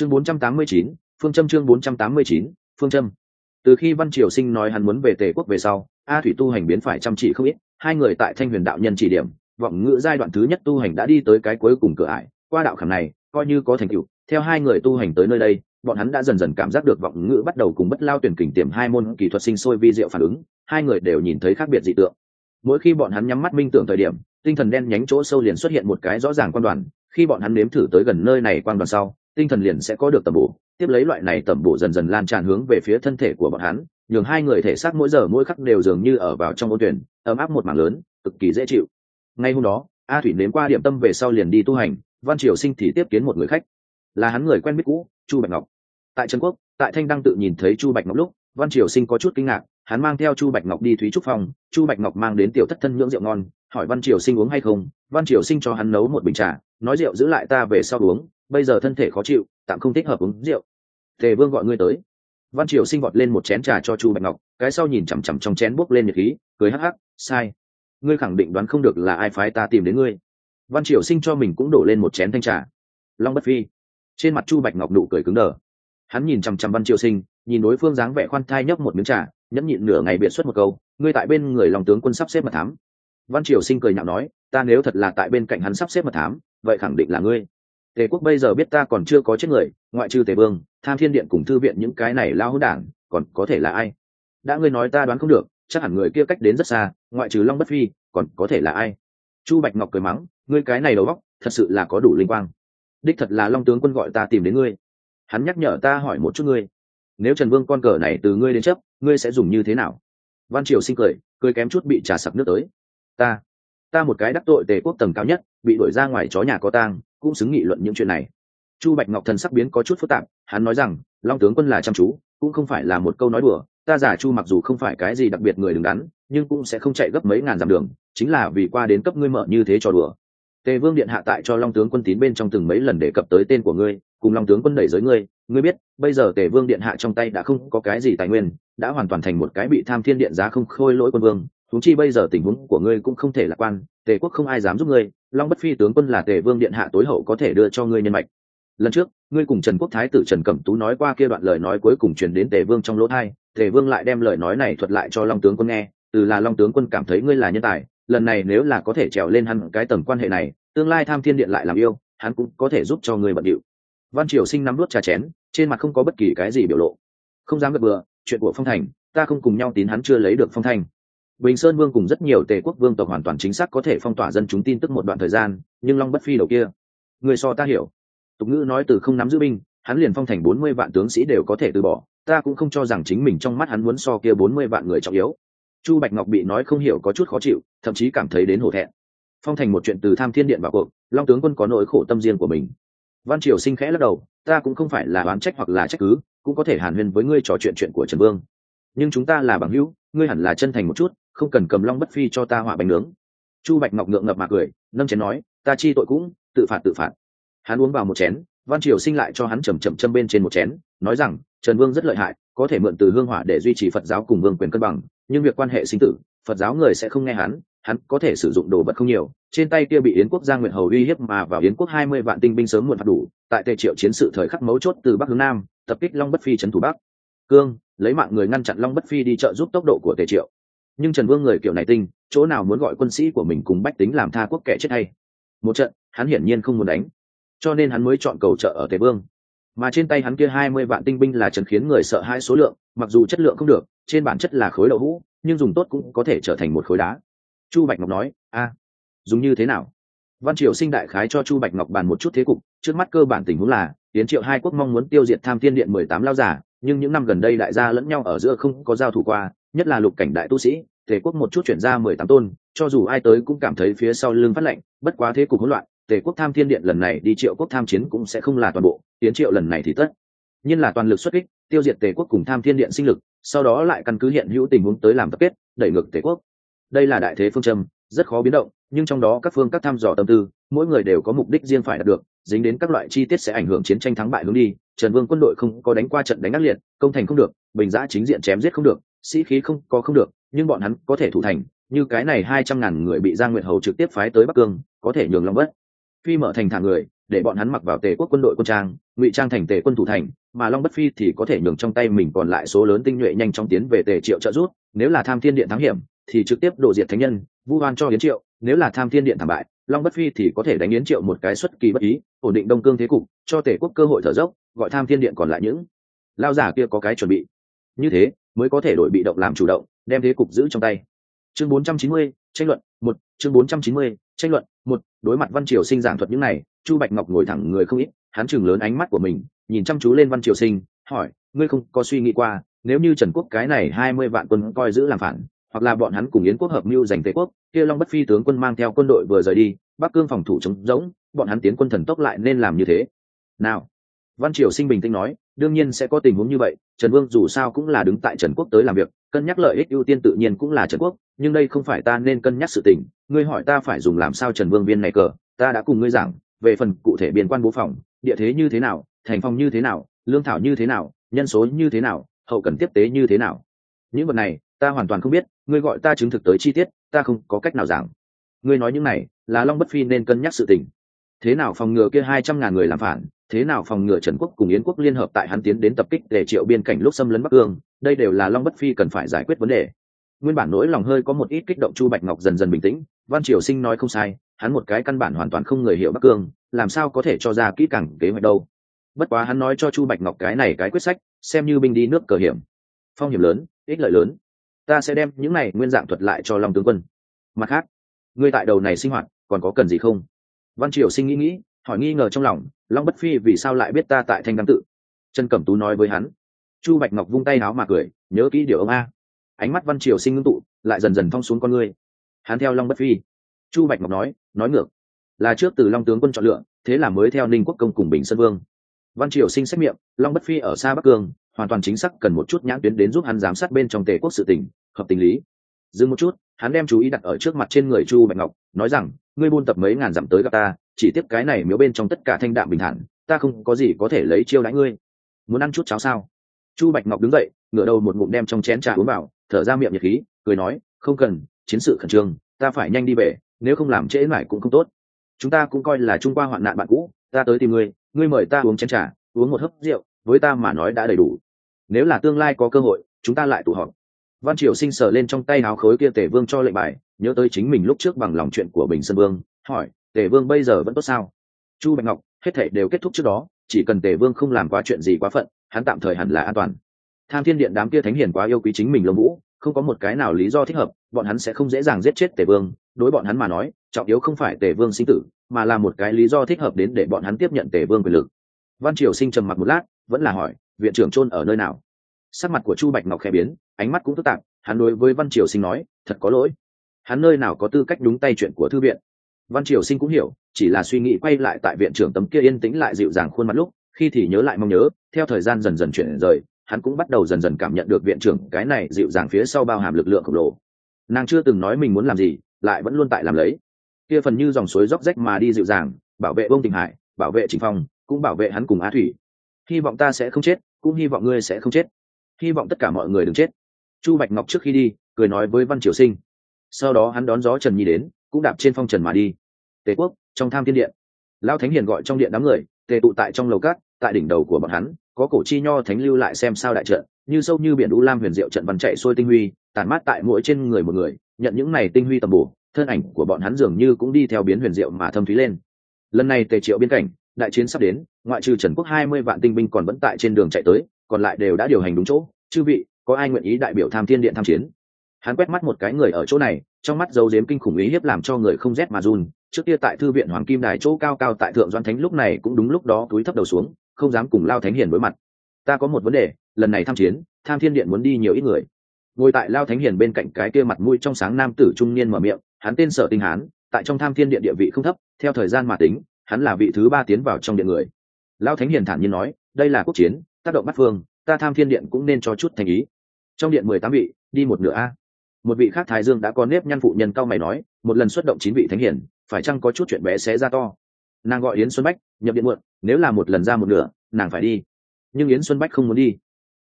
chương 489, phương châm chương 489, phương châm. Từ khi văn triều sinh nói hắn muốn về tề quốc về sau a thủy tu hành biến phải chăm chỉ không ít hai người tại thanh huyền đạo nhân chỉ điểm vọng ngữ giai đoạn thứ nhất tu hành đã đi tới cái cuối cùng cửa ải qua đạo khảm này coi như có thành tựu theo hai người tu hành tới nơi đây bọn hắn đã dần dần cảm giác được vọng ngữ bắt đầu cùng bất lao tuyển kình tiềm hai môn kỹ thuật sinh sôi vi diệu phản ứng hai người đều nhìn thấy khác biệt dị tượng. Mỗi khi bọn hắn nhắm mắt minh tưởng thời điểm tinh thần đen nhánh chỗ sâu liền xuất hiện một cái rõ ràng quan đoàn khi bọn hắn nếm thử tới gần nơi này quan đoàn sau tinh thần liền sẽ có được tầm bổ. Tiếp lấy loại này tầm bổ dần dần lan tràn hướng về phía thân thể của bọn hắn, nhường hai người thể xác mỗi giờ mỗi khắc đều dường như ở vào trong ô tuyển, ấm áp một mảng lớn, cực kỳ dễ chịu. Ngay hôm đó, a thủy nếm qua điểm tâm về sau liền đi tu hành, văn triều sinh thì tiếp kiến một người khách. Là hắn người quen biết cũ, chu bạch ngọc. Tại trần quốc, tại thanh đăng tự nhìn thấy chu bạch ngọc lúc, văn triều sinh có chút kinh ngạc, hắn mang theo chu bạch ngọc đi thúy trúc phòng, chu bạch ngọc mang đến tiểu thất thân nhưỡng rượu ngon, hỏi văn triều sinh uống hay không, văn triều sinh cho hắn nấu một bình trà, nói rượu giữ lại ta về sau uống bây giờ thân thể khó chịu, tạm không thích hợp uống rượu. Tề vương gọi ngươi tới. Văn triều sinh vọt lên một chén trà cho chu bạch ngọc, cái sau nhìn chằm chằm trong chén buốc lên nhiệt khí, cười hắc hắc, sai. Ngươi khẳng định đoán không được là ai phái ta tìm đến ngươi. Văn triều sinh cho mình cũng đổ lên một chén thanh trà. Long bất phi. Trên mặt chu bạch ngọc nụ cười cứng đờ. Hắn nhìn chằm chằm văn triều sinh, nhìn đối phương dáng vẻ khoan thai nhấp một miếng trà, nhẫn nhịn nửa ngày biện xuất một câu, ngươi tại bên người lòng tướng quân sắp xếp mật thám. Văn triều sinh cười nhạo nói, ta nếu thật là tại bên cạnh hắn sắp xếp mật thám, vậy khẳng định là ngươi tề quốc bây giờ biết ta còn chưa có chết người, ngoại trừ tề vương, tham thiên điện cùng thư viện những cái này lao hữu đảng, còn có thể là ai? Đã ngươi nói ta đoán không được, chắc hẳn người kia cách đến rất xa, ngoại trừ long bất phi, còn có thể là ai? Chu bạch ngọc cười mắng, ngươi cái này đầu góc thật sự là có đủ linh quang. Đích thật là long tướng quân gọi ta tìm đến ngươi. Hắn nhắc nhở ta hỏi một chút ngươi. Nếu trần vương con cờ này từ ngươi đến chấp, ngươi sẽ dùng như thế nào? Văn triều sinh cười cười kém chút bị trà sặc nước tới. Ta ta một cái đắc tội tề quốc tầng cao nhất, bị đuổi ra ngoài chó nhà có tang cũng xứng nghị luận những chuyện này. Chu bạch ngọc thần sắc biến có chút phức tạp, hắn nói rằng, long tướng quân là chăm chú, cũng không phải là một câu nói đùa, ta giả chu mặc dù không phải cái gì đặc biệt người đứng đắn, nhưng cũng sẽ không chạy gấp mấy ngàn dặm đường, chính là vì qua đến cấp ngươi mở như thế cho đùa. Tề vương điện hạ tại cho long tướng quân tín bên trong từng mấy lần đề cập tới tên của ngươi, cùng long tướng quân đẩy giới ngươi ngươi biết, bây giờ tề vương điện hạ trong tay đã không có cái gì tài nguyên, đã hoàn toàn thành một cái bị tham thiên điện giá không khôi lỗi quân vương thúng chi bây giờ tình huống của ngươi cũng không thể lạc quan, tề quốc không ai dám giúp ngươi, long bất phi tướng quân là tề vương điện hạ tối hậu có thể đưa cho ngươi nhân mạch. Lần trước, ngươi cùng trần quốc thái tử trần cẩm tú nói qua kia đoạn lời nói cuối cùng truyền đến tề vương trong lỗ thai, tề vương lại đem lời nói này thuật lại cho long tướng quân nghe, từ là long tướng quân cảm thấy ngươi là nhân tài, lần này nếu là có thể trèo lên hẳn cái tầng quan hệ này, tương lai tham thiên điện lại làm yêu, hắn cũng có thể giúp cho ngươi bận điệu. Văn triều sinh nắm đuốt trà chén, trên mặt không có bất kỳ cái gì biểu lộ. Không dám gật bừa, chuyện của phong thành, ta không cùng nhau tín hắn chưa lấy được phong thành bình sơn vương cùng rất nhiều tề quốc vương tộc hoàn toàn chính xác có thể phong tỏa dân chúng tin tức một đoạn thời gian, nhưng long bất phi đầu kia, người so ta hiểu. Tục ngữ nói từ không nắm giữ binh, hắn liền phong thành bốn mươi vạn tướng sĩ đều có thể từ bỏ, ta cũng không cho rằng chính mình trong mắt hắn muốn so kia bốn mươi vạn người trọng yếu. Chu bạch ngọc bị nói không hiểu có chút khó chịu, thậm chí cảm thấy đến hổ thẹn. Phong thành một chuyện từ tham thiên điện vào cuộc, long tướng quân có nỗi khổ tâm riêng của mình. Văn triều sinh khẽ lắc đầu, ta cũng không phải là oán trách hoặc là trách cứ, cũng có thể hàn huyên với ngươi trò chuyện chuyện của trần vương. Nhưng chúng ta là bằng hữu, ngươi hẳn là chân thành một chút không cần cầm long bất phi cho ta hỏa bánh nướng. Chu bạch ngọc ngượng ngập mà cười, nâng chén nói, ta chi tội cũng, tự phạt tự phạt. Hắn uống vào một chén, văn triều sinh lại cho hắn chầm chậm châm bên trên một chén, nói rằng, trần vương rất lợi hại, có thể mượn từ hương hỏa để duy trì phật giáo cùng vương quyền cân bằng, nhưng việc quan hệ sinh tử, phật giáo người sẽ không nghe hắn hắn có thể sử dụng đồ vật không nhiều. Trên tay kia bị yến quốc gia nguyện hầu uy hiếp mà vào yến quốc hai mươi vạn tinh binh sớm muộn phạt đủ, tại tề triệu chiến sự thời khắc mấu chốt từ bắc hướng nam, tập kích long bất phi trấn thủ bắc. Cương, lấy mạng người ngăn chặn long bất phi đi trợ giúp tốc độ của tề triệu nhưng trần vương người kiểu này tinh, chỗ nào muốn gọi quân sĩ của mình cùng bách tính làm tha quốc kẻ chết hay? Một trận, hắn hiển nhiên không muốn đánh. Cho nên hắn mới chọn cầu trợ ở tề vương. Mà trên tay hắn kia hai mươi vạn tinh binh là trần khiến người sợ hai số lượng, mặc dù chất lượng không được, trên bản chất là khối đậu hũ, nhưng dùng tốt cũng có thể trở thành một khối đá. Chu bạch ngọc nói, a, dùng như thế nào? Văn triều sinh đại khái cho chu bạch ngọc bàn một chút thế cục, trước mắt cơ bản tình huống là tiến triệu hai quốc mong muốn tiêu diệt tham thiên điện mười tám lao giả, nhưng những năm gần đây đại gia lẫn nhau ở giữa không có giao thủ qua nhất là lục cảnh đại tu sĩ, tề quốc một chút chuyển ra mười tám tôn, cho dù ai tới cũng cảm thấy phía sau lưng phát lệnh, bất quá thế cục hỗn loạn, tề quốc tham thiên điện lần này đi triệu quốc tham chiến cũng sẽ không là toàn bộ, tiến triệu lần này thì tất. Nhiên là toàn lực xuất kích, tiêu diệt tề quốc cùng tham thiên điện sinh lực, sau đó lại căn cứ hiện hữu tình huống tới làm tập kết, đẩy ngược tề quốc. Đây là đại thế phương châm, rất khó biến động, nhưng trong đó các phương các thăm dò tâm tư, mỗi người đều có mục đích riêng phải đạt được, dính đến các loại chi tiết sẽ ảnh hưởng chiến tranh thắng bại hướng đi, trần vương quân đội không có đánh qua trận đánh ác liệt, công thành không được, bình giã chính diện chém giết không được sĩ khí không, có không được, nhưng bọn hắn có thể thủ thành, như cái này hai trăm ngàn người bị giang nguyệt hầu trực tiếp phái tới bắc cương, có thể nhường long bất. Phi mở thành thả người, để bọn hắn mặc vào tề quốc quân đội quân trang, ngụy trang thành tề quân thủ thành, mà long bất phi thì có thể nhường trong tay mình còn lại số lớn tinh nhuệ nhanh chóng tiến về tề triệu trợ rút nếu là tham thiên điện thắng hiểm, thì trực tiếp đổ diệt thánh nhân, vu hoan cho yến triệu, nếu là tham thiên điện thảm bại, long bất phi thì có thể đánh yến triệu một cái xuất kỳ bất ý, ổn định đông cương thế cục, cho tề quốc cơ hội thở dốc, gọi tham thiên điện còn lại những lao giả kia có cái chuẩn bị. Như thế mới có thể đổi bị động làm chủ động đem thế cục giữ trong tay. Chương 490, tranh luận một chương 490, tranh luận một đối mặt văn triều sinh giảng thuật những này chu bạch ngọc ngồi thẳng người không ít hắn chừng lớn ánh mắt của mình nhìn chăm chú lên văn triều sinh hỏi ngươi không có suy nghĩ qua nếu như trần quốc cái này hai mươi vạn quân coi giữ làm phản hoặc là bọn hắn cùng yến quốc hợp mưu giành tây quốc kia long bất phi tướng quân mang theo quân đội vừa rời đi bắc cương phòng thủ chống rỗng bọn hắn tiến quân thần tốc lại nên làm như thế. Nào. Văn triều sinh bình tĩnh nói đương nhiên sẽ có tình huống như vậy, trần vương dù sao cũng là đứng tại trần quốc tới làm việc, cân nhắc lợi ích ưu tiên tự nhiên cũng là trần quốc, nhưng đây không phải ta nên cân nhắc sự tình, ngươi hỏi ta phải dùng làm sao trần vương viên này cờ, ta đã cùng ngươi giảng, về phần cụ thể biên quan bố phòng, địa thế như thế nào, thành phong như thế nào, lương thảo như thế nào, nhân số như thế nào, hậu cần tiếp tế như thế nào. Những vật này, ta hoàn toàn không biết, ngươi gọi ta chứng thực tới chi tiết, ta không có cách nào giảng. Ngươi nói những này, là long bất phi nên cân nhắc sự tình. Thế nào phòng ngừa kia hai trăm ngàn người làm phản thế nào phòng ngừa trần quốc cùng yến quốc liên hợp tại hắn tiến đến tập kích để triệu biên cảnh lúc xâm lấn bắc cương, đây đều là long bất phi cần phải giải quyết vấn đề. Nguyên bản nỗi lòng hơi có một ít kích động chu bạch ngọc dần dần bình tĩnh, văn triều sinh nói không sai, hắn một cái căn bản hoàn toàn không người hiểu bắc cương, làm sao có thể cho ra kỹ càng kế hoạch đâu. Bất quá hắn nói cho chu bạch ngọc cái này cái quyết sách, xem như binh đi nước cờ hiểm. Phong hiểm lớn, ích lợi lớn. Ta sẽ đem những này nguyên dạng thuật lại cho long tướng quân. Mặt khác, ngươi tại đầu này sinh hoạt, còn có cần gì không? Văn triều sinh nghĩ nghĩ hỏi nghi ngờ trong lòng, long bất phi vì sao lại biết ta tại thanh đăng tự? Trần cẩm tú nói với hắn. Chu bạch ngọc vung tay áo mà cười, nhớ kỹ điều ông a. Ánh mắt văn triều sinh ngưng tụ, lại dần dần phong xuống con ngươi hắn theo long bất phi. Chu bạch ngọc nói nói ngược. Là trước từ long tướng quân chọn lựa, thế là mới theo ninh quốc công cùng bình sơn vương. Văn triều sinh xét miệng long bất phi ở xa bắc cương, hoàn toàn chính xác cần một chút nhãn tuyến đến giúp hắn giám sát bên trong tề quốc sự tỉnh hợp tình lý dừng một chút, hắn đem chú ý đặt ở trước mặt trên người chu bạch ngọc, nói rằng, ngươi buôn tập mấy ngàn dặm tới gặp ta, chỉ tiếp cái này miếu bên trong tất cả thanh đạm bình thản, ta không có gì có thể lấy chiêu đãi ngươi. Muốn ăn chút cháo sao? Chu bạch ngọc đứng dậy, ngửa đầu một ngụm đem trong chén trà uống vào, thở ra miệng nhiệt khí, cười nói, không cần, chiến sự khẩn trương, ta phải nhanh đi về, nếu không làm trễ mãi cũng không tốt. Chúng ta cũng coi là trung qua hoạn nạn bạn cũ, ta tới tìm ngươi ngươi mời ta uống chén trà, uống một hớp rượu, với ta mà nói đã đầy đủ. Nếu là tương lai có cơ hội, chúng ta lại tụ họp văn triều sinh sờ lên trong tay áo khối kia tề vương cho lệnh bài, nhớ tới chính mình lúc trước bằng lòng chuyện của bình sơn vương, hỏi, tề vương bây giờ vẫn tốt sao? Chu bạch ngọc, hết thể đều kết thúc trước đó, chỉ cần tề vương không làm quá chuyện gì quá phận, hắn tạm thời hẳn là an toàn. Tham thiên điện đám kia thánh hiền quá yêu quý chính mình lông vũ, không có một cái nào lý do thích hợp, bọn hắn sẽ không dễ dàng giết chết tề vương. Đối bọn hắn mà nói, trọng yếu không phải tề vương sinh tử, mà là một cái lý do thích hợp đến để bọn hắn tiếp nhận tề vương quyền lực. Văn triều sinh trầm mặc một lát, vẫn là hỏi, viện trưởng trôn ở nơi nào? Sắc mặt của chu bạch ngọc khẽ biến ánh mắt cũng phức tạp, hắn đối với văn triều sinh nói, thật có lỗi. Hắn nơi nào có tư cách đúng tay chuyện của thư viện? Văn triều sinh cũng hiểu, chỉ là suy nghĩ quay lại tại viện trưởng tấm kia yên tĩnh lại dịu dàng khuôn mặt lúc, khi thì nhớ lại mong nhớ, theo thời gian dần dần chuyển rời, hắn cũng bắt đầu dần dần cảm nhận được viện trưởng cái này dịu dàng phía sau bao hàm lực lượng khổng lồ. Nàng chưa từng nói mình muốn làm gì, lại vẫn luôn tại làm lấy. Kia phần như dòng suối róc rách mà đi dịu dàng, bảo vệ bông tình hải, bảo vệ trình phong, cũng bảo vệ hắn cùng á thủy. Hy vọng ta sẽ không chết, cũng hy vọng ngươi sẽ không chết. Hy vọng tất cả mọi người đừng chết chu bạch ngọc trước khi đi, cười nói với văn triều sinh. Sau đó hắn đón gió trần nhi đến, cũng đạp trên phong trần mà đi. Tề quốc, trong tham thiên điện. Lao thánh hiền gọi trong điện đám người, tề tụ tại trong lầu cát, tại đỉnh đầu của bọn hắn, có cổ chi nho thánh lưu lại xem sao đại trận, như sâu như biển u lam huyền diệu trận văn chạy xuôi tinh huy tàn mát tại mỗi trên người một người, nhận những này tinh huy tầm bổ, thân ảnh của bọn hắn dường như cũng đi theo biến huyền diệu mà thâm thúy lên. Lần này tề triệu biên cảnh, đại chiến sắp đến, ngoại trừ trần quốc hai mươi vạn tinh binh còn vẫn tại trên đường chạy tới, còn lại đều đã điều hành đúng chỗ, chư vị có ai nguyện ý đại biểu tham thiên điện tham chiến? Hắn quét mắt một cái người ở chỗ này, trong mắt dấu dếm kinh khủng ý hiếp làm cho người không rét mà run. Trước kia tại thư viện hoàng kim đài chỗ cao cao tại thượng doan thánh lúc này cũng đúng lúc đó túi thấp đầu xuống, không dám cùng lao thánh hiền đối mặt. Ta có một vấn đề, lần này tham chiến, tham thiên điện muốn đi nhiều ít người. Ngồi tại lao thánh hiền bên cạnh cái kia mặt mũi trong sáng nam tử trung niên mở miệng, hắn tên sở tinh hán, tại trong tham thiên điện địa vị không thấp, theo thời gian mà tính, hắn là vị thứ ba tiến vào trong điện người. Lao thánh hiền thản nhiên nói, đây là quốc chiến, tác động bắt phương, ta tham thiên điện cũng nên cho chút thành ý trong điện mười tám vị, đi một nửa a. Một vị khác thái dương đã có nếp nhăn phụ nhân cao mày nói, một lần xuất động chín vị thánh hiển, phải chăng có chút chuyện bé xé ra to? Nàng gọi yến xuân bách, nhập điện muộn, nếu là một lần ra một nửa, nàng phải đi. Nhưng yến xuân bách không muốn đi.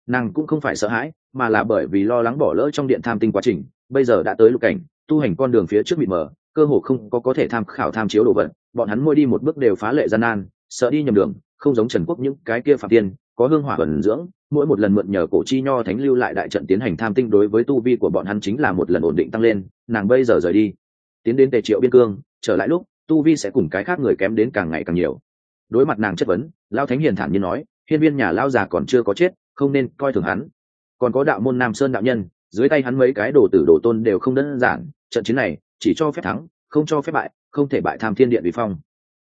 Nàng cũng không phải sợ hãi, mà là bởi vì lo lắng bỏ lỡ trong điện tham tinh quá trình, bây giờ đã tới lục cảnh, tu hành con đường phía trước bị mở, cơ hồ không có có thể tham khảo tham chiếu đồ vật, bọn hắn môi đi một bước đều phá lệ gian nan, sợ đi nhầm đường, không giống trần quốc những cái kia phạm tiên, có hương hỏa ẩn dưỡng mỗi một lần mượn nhờ cổ chi nho thánh lưu lại đại trận tiến hành tham tinh đối với tu vi của bọn hắn chính là một lần ổn định tăng lên, nàng bây giờ rời đi. Tiến đến tề triệu biên cương, trở lại lúc, tu vi sẽ cùng cái khác người kém đến càng ngày càng nhiều. Đối mặt nàng chất vấn lao thánh hiền thản nhiên nói, hiên viên nhà lao già còn chưa có chết, không nên coi thường hắn. Còn có đạo môn nam sơn đạo nhân, dưới tay hắn mấy cái đồ tử đồ tôn đều không đơn giản, trận chiến này chỉ cho phép thắng, không cho phép bại, không thể bại tham thiên điện vì phong.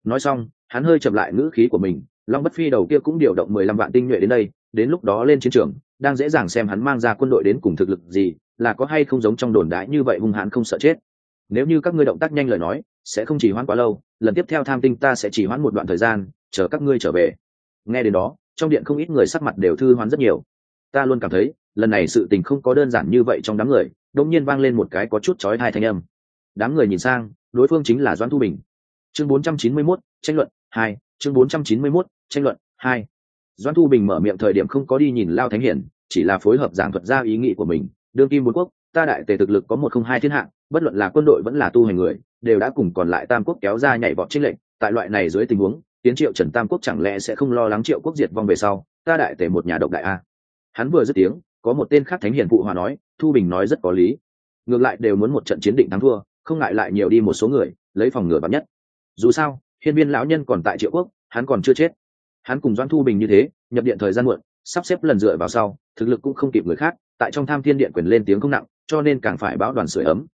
Nói xong, hắn hơi chậm lại ngữ khí của mình, long bất phi đầu kia cũng điều động mười lăm vạn tinh nhuệ đến đây đến lúc đó lên chiến trường đang dễ dàng xem hắn mang ra quân đội đến cùng thực lực gì là có hay không giống trong đồn đãi như vậy hung hãn không sợ chết. Nếu như các ngươi động tác nhanh lời nói sẽ không chỉ hoãn quá lâu lần tiếp theo tham tinh ta sẽ chỉ hoãn một đoạn thời gian chờ các ngươi trở về. Nghe đến đó trong điện không ít người sắc mặt đều thư hoán rất nhiều. Ta luôn cảm thấy lần này sự tình không có đơn giản như vậy trong đám người đông nhiên vang lên một cái có chút chói hai thanh âm. Đám người nhìn sang đối phương chính là doãn thu bình. Chương 491, tranh luận 2, chương 491, tranh luận 2 doan thu bình mở miệng thời điểm không có đi nhìn lao thánh hiển, chỉ là phối hợp giảng thuật ra ý nghĩ của mình. Đương kim bốn quốc, ta đại tề thực lực có một không hai thiên hạ, bất luận là quân đội vẫn là tu hành người, đều đã cùng còn lại tam quốc kéo ra nhảy vọt trích lệnh tại loại này dưới tình huống, tiến triệu trần tam quốc chẳng lẽ sẽ không lo lắng triệu quốc diệt vong về sau? Ta đại tề một nhà độc đại a. Hắn vừa dứt tiếng, có một tên khác thánh hiền phụ hòa nói, thu bình nói rất có lý. Ngược lại đều muốn một trận chiến định thắng thua, không ngại lại nhiều đi một số người, lấy phòng ngừa bắn nhất. Dù sao, hiên viên lão nhân còn tại triệu quốc, hắn còn chưa chết hắn cùng doan thu bình như thế, nhập điện thời gian muộn, sắp xếp lần dựa vào sau, thực lực cũng không kịp người khác, tại trong tham thiên điện quyền lên tiếng không nặng, cho nên càng phải báo đoàn sửa ấm.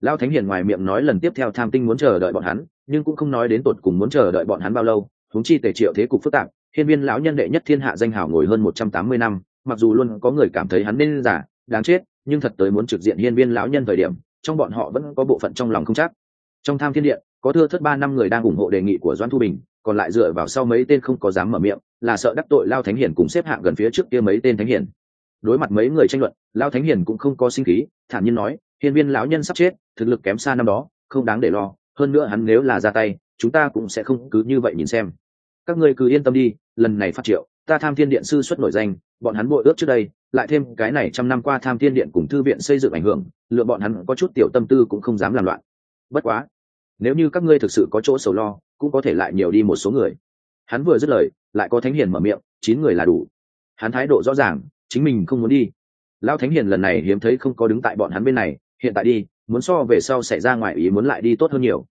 Lão thánh hiền ngoài miệng nói lần tiếp theo tham tinh muốn chờ đợi bọn hắn, nhưng cũng không nói đến tột cùng muốn chờ đợi bọn hắn bao lâu, huống chi tề triệu thế cục phức tạp, hiên viên lão nhân đệ nhất thiên hạ danh hào ngồi hơn một trăm tám mươi năm, mặc dù luôn có người cảm thấy hắn nên giả đáng chết, nhưng thật tới muốn trực diện hiên viên lão nhân thời điểm, trong bọn họ vẫn có bộ phận trong lòng không chắc. Trong tham thiên điện, có thưa thất ba năm người đang ủng hộ đề nghị của doãn thu bình còn lại dựa vào sau mấy tên không có dám mở miệng, là sợ đắc tội lao thánh Hiền cùng xếp hạng gần phía trước kia mấy tên thánh Hiền. Đối mặt mấy người tranh luận, lao thánh Hiền cũng không có sinh khí, thản nhiên nói, hiên viên lão nhân sắp chết, thực lực kém xa năm đó, không đáng để lo, hơn nữa hắn nếu là ra tay, chúng ta cũng sẽ không cứ như vậy nhìn xem. Các ngươi cứ yên tâm đi, lần này phát triệu, ta tham thiên điện sư xuất nổi danh, bọn hắn bội ước trước đây, lại thêm cái này trăm năm qua tham thiên điện cùng thư viện xây dựng ảnh hưởng, lựa bọn hắn có chút tiểu tâm tư cũng không dám làm loạn. Bất quá nếu như các ngươi thực sự có chỗ sầu lo, cũng có thể lại nhiều đi một số người. Hắn vừa dứt lời, lại có thánh hiền mở miệng, chín người là đủ. Hắn thái độ rõ ràng, chính mình không muốn đi. Lao thánh hiền lần này hiếm thấy không có đứng tại bọn hắn bên này, hiện tại đi, muốn so về sau xảy ra ngoài ý muốn lại đi tốt hơn nhiều.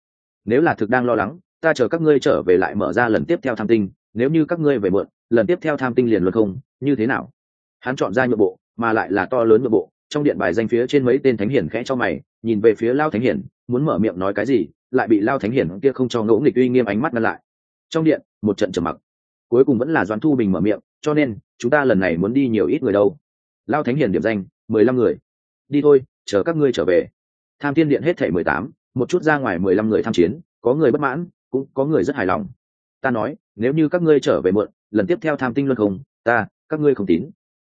Nếu là thực đang lo lắng, ta chờ các ngươi trở về lại mở ra lần tiếp theo tham tinh, nếu như các ngươi về mượn lần tiếp theo tham tinh liền luật không, như thế nào? Hắn chọn ra nhượng bộ, mà lại là to lớn nhượng bộ, trong điện bài danh phía trên mấy tên thánh hiển khẽ cho mày, nhìn về phía lao thánh hiển muốn mở miệng nói cái gì? Lại bị lao thánh hiển kia không cho ngỗ nghịch uy nghiêm ánh mắt ngăn lại. Trong điện, một trận trầm mặc. Cuối cùng vẫn là doãn thu bình mở miệng, cho nên, chúng ta lần này muốn đi nhiều ít người đâu. Lao thánh hiển điểm danh, mười lăm người. Đi thôi, chờ các ngươi trở về. Tham Tiên điện hết thể mười tám, một chút ra ngoài mười lăm người tham chiến, có người bất mãn, cũng có người rất hài lòng. Ta nói, nếu như các ngươi trở về muộn, lần tiếp theo tham tinh luân không, ta, các ngươi không tín.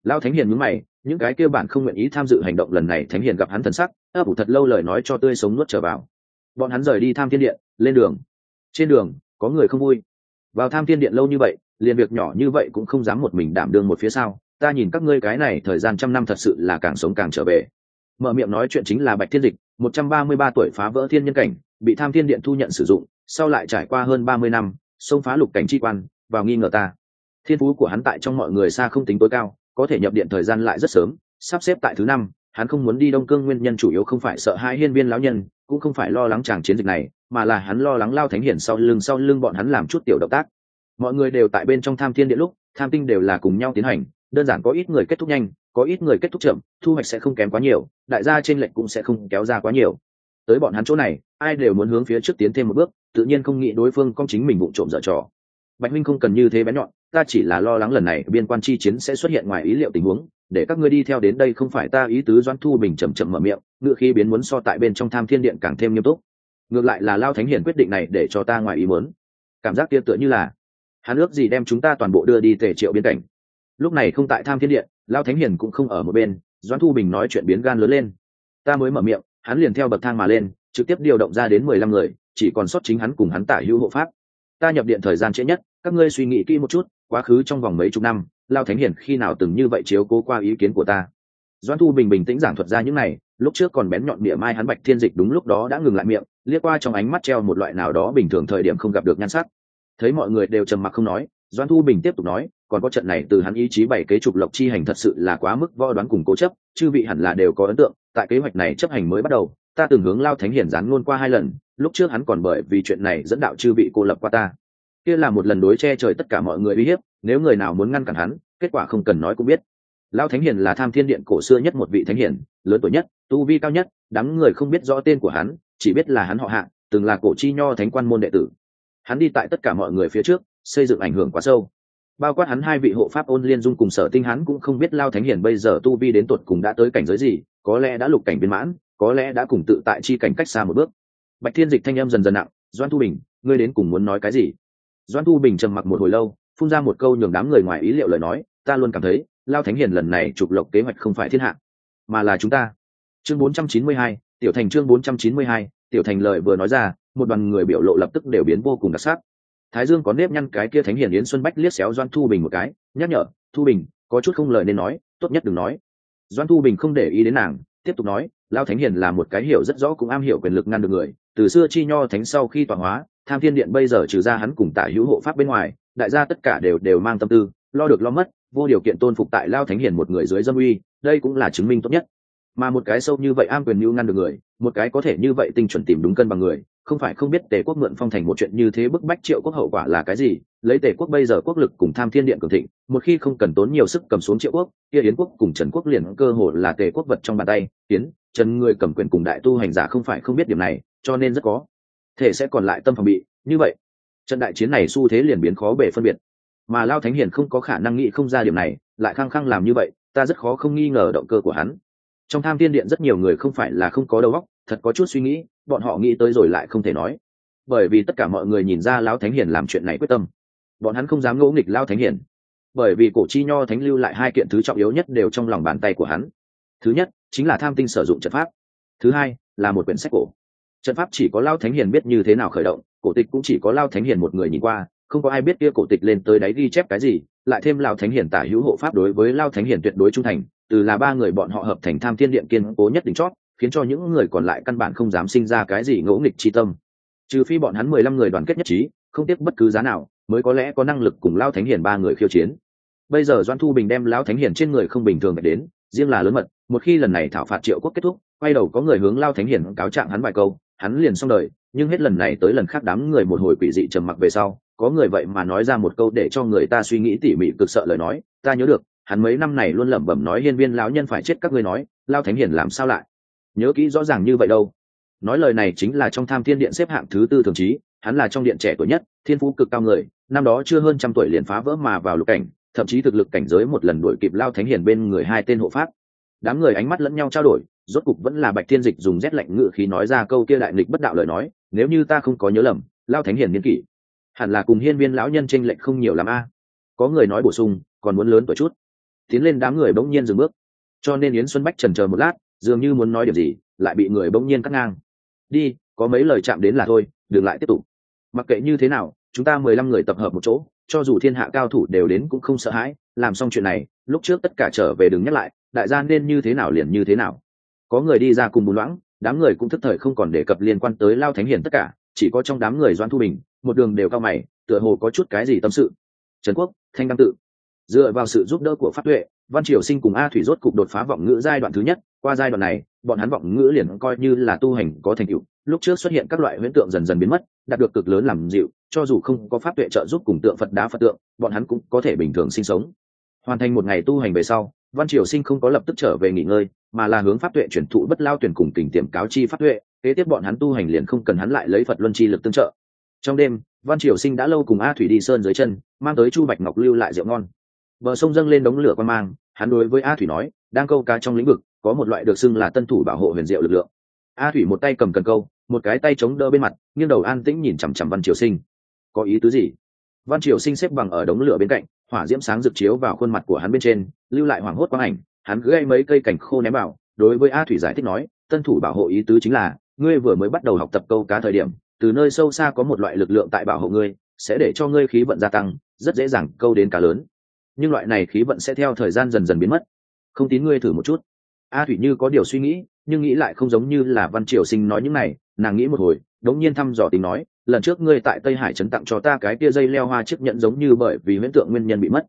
Lao thánh hiền nhúng mày, những cái kêu bản không nguyện ý tham dự hành động lần này thánh hiền gặp hắn thần sắc, ấp ủ thật lâu lời nói cho tươi sống nuốt trở vào bọn hắn rời đi tham thiên điện, lên đường. Trên đường, có người không vui. Vào tham thiên điện lâu như vậy, liền việc nhỏ như vậy cũng không dám một mình đảm đương một phía sau. Ta nhìn các ngươi cái này thời gian trăm năm thật sự là càng sống càng trở về. Mở miệng nói chuyện chính là bạch thiên dịch, một trăm ba mươi ba tuổi phá vỡ thiên nhân cảnh, bị tham thiên điện thu nhận sử dụng, sau lại trải qua hơn ba mươi năm, xông phá lục cảnh chi quan, vào nghi ngờ ta. Thiên phú của hắn tại trong mọi người xa không tính tối cao, có thể nhập điện thời gian lại rất sớm, sắp xếp tại thứ năm hắn không muốn đi đông cương nguyên nhân chủ yếu không phải sợ hai hiên viên lão nhân, cũng không phải lo lắng chàng chiến dịch này, mà là hắn lo lắng lao thánh hiển sau lưng sau lưng bọn hắn làm chút tiểu động tác. Mọi người đều tại bên trong tham thiên Địa lúc, tham tinh đều là cùng nhau tiến hành, đơn giản có ít người kết thúc nhanh, có ít người kết thúc chậm, thu hoạch sẽ không kém quá nhiều, đại gia trên lệnh cũng sẽ không kéo ra quá nhiều. Tới bọn hắn chỗ này, ai đều muốn hướng phía trước tiến thêm một bước, tự nhiên không nghĩ đối phương công chính mình vụ trộm dở trò. Bạch minh không cần như thế bé nhọn, ta chỉ là lo lắng lần này biên quan chi chiến sẽ xuất hiện ngoài ý liệu tình huống để các ngươi đi theo đến đây không phải ta ý tứ Doãn thu bình chậm chậm mở miệng, ngựa khi biến muốn so tại bên trong tham thiên điện càng thêm nghiêm túc. Ngược lại là lao thánh hiển quyết định này để cho ta ngoài ý muốn. Cảm giác kia tựa như là, hắn ước gì đem chúng ta toàn bộ đưa đi tề triệu biên cảnh. Lúc này không tại tham thiên điện, lao thánh hiển cũng không ở một bên, Doãn thu bình nói chuyện biến gan lớn lên. Ta mới mở miệng, hắn liền theo bậc thang mà lên, trực tiếp điều động ra đến mười lăm người, chỉ còn sót chính hắn cùng hắn tả hữu hộ pháp. Ta nhập điện thời gian trễ nhất, các ngươi suy nghĩ kỹ một chút, quá khứ trong vòng mấy chục năm lao thánh hiển khi nào từng như vậy chiếu cố qua ý kiến của ta? Doan thu bình bình tĩnh giảng thuật ra những này, lúc trước còn bén nhọn địa mai hắn bạch thiên dịch đúng lúc đó đã ngừng lại miệng, liếc qua trong ánh mắt treo một loại nào đó bình thường thời điểm không gặp được nhan sắc. Thấy mọi người đều trầm mặc không nói doan thu bình tiếp tục nói, còn có trận này từ hắn ý chí bảy kế trục lộc chi hành thật sự là quá mức võ đoán cùng cố chấp, chư vị hẳn là đều có ấn tượng, tại kế hoạch này chấp hành mới bắt đầu, ta từng hướng lao thánh hiển gián luôn qua hai lần, lúc trước hắn còn bởi vì chuyện này dẫn đạo chư vị cô lập qua ta kia là một lần đối che trời tất cả mọi người uy hiếp, nếu người nào muốn ngăn cản hắn, kết quả không cần nói cũng biết. Lao thánh hiền là tham thiên điện cổ xưa nhất một vị thánh hiền, lớn tuổi nhất, tu vi cao nhất, đám người không biết rõ tên của hắn, chỉ biết là hắn họ Hạ, từng là cổ chi nho thánh quan môn đệ tử. Hắn đi tại tất cả mọi người phía trước, xây dựng ảnh hưởng quá sâu. Bao quát hắn hai vị hộ pháp ôn liên dung cùng sở tinh hắn cũng không biết lao thánh hiền bây giờ tu vi đến tuột cùng đã tới cảnh giới gì, có lẽ đã lục cảnh viên mãn, có lẽ đã cùng tự tại chi cảnh cách xa một bước. Bạch thiên dịch thanh âm dần dần nặng doan thu bình, ngươi đến cùng muốn nói cái gì? Doan thu bình trầm mặc một hồi lâu phun ra một câu nhường đám người ngoài ý liệu lời nói ta luôn cảm thấy lao thánh hiền lần này trục lộc kế hoạch không phải thiên hạ mà là chúng ta. Chương 492, tiểu thành chương 492, tiểu thành lời vừa nói ra một đoàn người biểu lộ lập tức đều biến vô cùng đặc sắc. Thái dương có nếp nhăn cái kia thánh hiền yến xuân bách liếc xéo doan thu bình một cái nhắc nhở thu bình có chút không lời nên nói tốt nhất đừng nói. Doan thu bình không để ý đến nàng tiếp tục nói lao thánh hiền là một cái hiểu rất rõ cũng am hiểu quyền lực ngăn được người, từ xưa chi nho thánh sau khi tọa hóa, tham thiên điện bây giờ trừ ra hắn cùng tả hữu hộ pháp bên ngoài, đại gia tất cả đều đều mang tâm tư, lo được lo mất, vô điều kiện tôn phục tại lao thánh hiền một người dưới dâm uy, đây cũng là chứng minh tốt nhất. Mà một cái sâu như vậy am quyền mưu ngăn được người, một cái có thể như vậy tinh chuẩn tìm đúng cân bằng người, không phải không biết tề quốc mượn phong thành một chuyện như thế bức bách triệu quốc hậu quả là cái gì, lấy tề quốc bây giờ quốc lực cùng tham thiên điện cường thịnh, một khi không cần tốn nhiều sức cầm xuống triệu quốc, kia yến quốc cùng trần quốc liền cơ hồ là tề quốc vật trong bàn tay, yến trần người cầm quyền cùng đại tu hành giả không phải không biết điểm này, cho nên rất có thể sẽ còn lại tâm phòng bị. Như vậy, trận đại chiến này xu thế liền biến khó bể phân biệt. Mà lao thánh hiền không có khả năng nghĩ không ra điểm này, lại khăng khăng làm như vậy, ta rất khó không nghi ngờ động cơ của hắn. Trong tham tiên điện rất nhiều người không phải là không có đầu óc, thật có chút suy nghĩ, bọn họ nghĩ tới rồi lại không thể nói. Bởi vì tất cả mọi người nhìn ra lão thánh hiền làm chuyện này quyết tâm. Bọn hắn không dám ngỗ nghịch lao thánh hiền. Bởi vì cổ chi nho thánh lưu lại hai kiện thứ trọng yếu nhất đều trong lòng bàn tay của hắn. Thứ nhất chính là tham tinh sử dụng trận pháp. Thứ hai, là một quyển sách cổ. Trận pháp chỉ có lao thánh hiền biết như thế nào khởi động, cổ tịch cũng chỉ có lao thánh hiền một người nhìn qua, không có ai biết kia cổ tịch lên tới đáy ghi chép cái gì, lại thêm lao thánh hiền tả hữu hộ pháp đối với lao thánh hiền tuyệt đối trung thành, từ là ba người bọn họ hợp thành tham thiên điện kiên cố nhất đỉnh chót, khiến cho những người còn lại căn bản không dám sinh ra cái gì ngỗ nghịch chi tâm. Trừ phi bọn hắn mười lăm người đoàn kết nhất trí, không tiếc bất cứ giá nào, mới có lẽ có năng lực cùng lao thánh hiền ba người khiêu chiến. Bây giờ doan thu bình đem lao thánh hiền trên người không bình thường đến riêng là lớn mật, một khi lần này thảo phạt triệu quốc kết thúc, quay đầu có người hướng lao thánh hiền cáo trạng hắn vài câu, hắn liền xong đời, nhưng hết lần này tới lần khác đám người một hồi quỷ dị trầm mặc về sau, có người vậy mà nói ra một câu để cho người ta suy nghĩ tỉ mỉ cực sợ lời nói, ta nhớ được, hắn mấy năm này luôn lẩm bẩm nói hiên viên lão nhân phải chết các ngươi nói, lao thánh hiền làm sao lại? Nhớ kỹ rõ ràng như vậy đâu. Nói lời này chính là trong tham thiên điện xếp hạng thứ tư thường trí hắn là trong điện trẻ tuổi nhất, thiên phú cực cao người, năm đó chưa hơn trăm tuổi liền phá vỡ mà vào lục cảnh thậm chí thực lực cảnh giới một lần đuổi kịp lao thánh hiền bên người hai tên hộ pháp. Đám người ánh mắt lẫn nhau trao đổi, rốt cục vẫn là bạch thiên dịch dùng rét lạnh ngự khí nói ra câu kia đại nghịch bất đạo lời nói, nếu như ta không có nhớ lầm, lao thánh hiền niên kỷ, hẳn là cùng hiên viên lão nhân tranh lệch không nhiều l a. Có người nói bổ sung, còn muốn lớn tuổi chút. Tiến lên đám người bỗng nhiên dừng bước. Cho nên yến xuân bách trần chờ một lát, dường như muốn nói điều gì, lại bị người bỗng nhiên cắt ngang. Đi, có mấy lời chạm đến là thôi, đừng lại tiếp tục. Mặc kệ như thế nào, chúng ta mười lăm người tập hợp một chỗ cho dù thiên hạ cao thủ đều đến cũng không sợ hãi, làm xong chuyện này, lúc trước tất cả trở về đừng nhắc lại, đại gia nên như thế nào liền như thế nào. Có người đi ra cùng bùn loãng, đám người cũng thức thời không còn đề cập liên quan tới lao thánh hiền tất cả, chỉ có trong đám người doan thu bình, một đường đều cao mày, tựa hồ có chút cái gì tâm sự. Trần quốc, thanh đăng tự. Dựa vào sự giúp đỡ của pháp tuệ văn triều sinh cùng a thủy rốt cục đột phá vọng ngữ giai đoạn thứ nhất. Qua giai đoạn này, bọn hắn vọng ngữ liền coi như là tu hành có thành tựu. Lúc trước xuất hiện các loại huyễn tượng dần dần biến mất, đạt được cực lớn làm dịu, cho dù không có pháp tuệ trợ giúp cùng tượng phật đá phật tượng, bọn hắn cũng có thể bình thường sinh sống. Hoàn thành một ngày tu hành về sau, văn triều sinh không có lập tức trở về nghỉ ngơi, mà là hướng pháp tuệ chuyển thụ bất lao tuyển cùng tình tiệm cáo chi pháp tuệ, kế tiếp bọn hắn tu hành liền không cần hắn lại lấy phật luân chi lực tương trợ. Trong đêm, văn triều sinh đã lâu cùng a thủy đi sơn dưới chân, mang tới chu bạch ngọc lưu lại rượu ngon bờ sông dâng lên đống lửa quan mang, hắn đối với a thủy nói, đang câu cá trong lĩnh vực, có một loại được xưng là tân thủ bảo hộ huyền diệu lực lượng. A thủy một tay cầm cần câu, một cái tay chống đỡ bên mặt, nghiêng đầu an tĩnh nhìn chằm chằm văn triều sinh. Có ý tứ gì? Văn triều sinh xếp bằng ở đống lửa bên cạnh, hỏa diễm sáng rực chiếu vào khuôn mặt của hắn bên trên, lưu lại hoảng hốt quang ảnh, hắn gây mấy cây cảnh khô ném vào, đối với a thủy giải thích nói, tân thủ bảo hộ ý tứ chính là, ngươi vừa mới bắt đầu học tập câu cá thời điểm, từ nơi sâu xa có một loại lực lượng tại bảo hộ ngươi, sẽ để cho ngươi khí vận gia tăng, rất dễ dàng câu đến cá lớn nhưng loại này khí vận sẽ theo thời gian dần dần biến mất. Không tín ngươi thử một chút. A thủy như có điều suy nghĩ, nhưng nghĩ lại không giống như là văn triều sinh nói những này, nàng nghĩ một hồi, đống nhiên thăm dò tình nói, lần trước ngươi tại tây hải trấn tặng cho ta cái kia dây leo hoa chiếc nhẫn giống như bởi vì huyễn tượng nguyên nhân bị mất.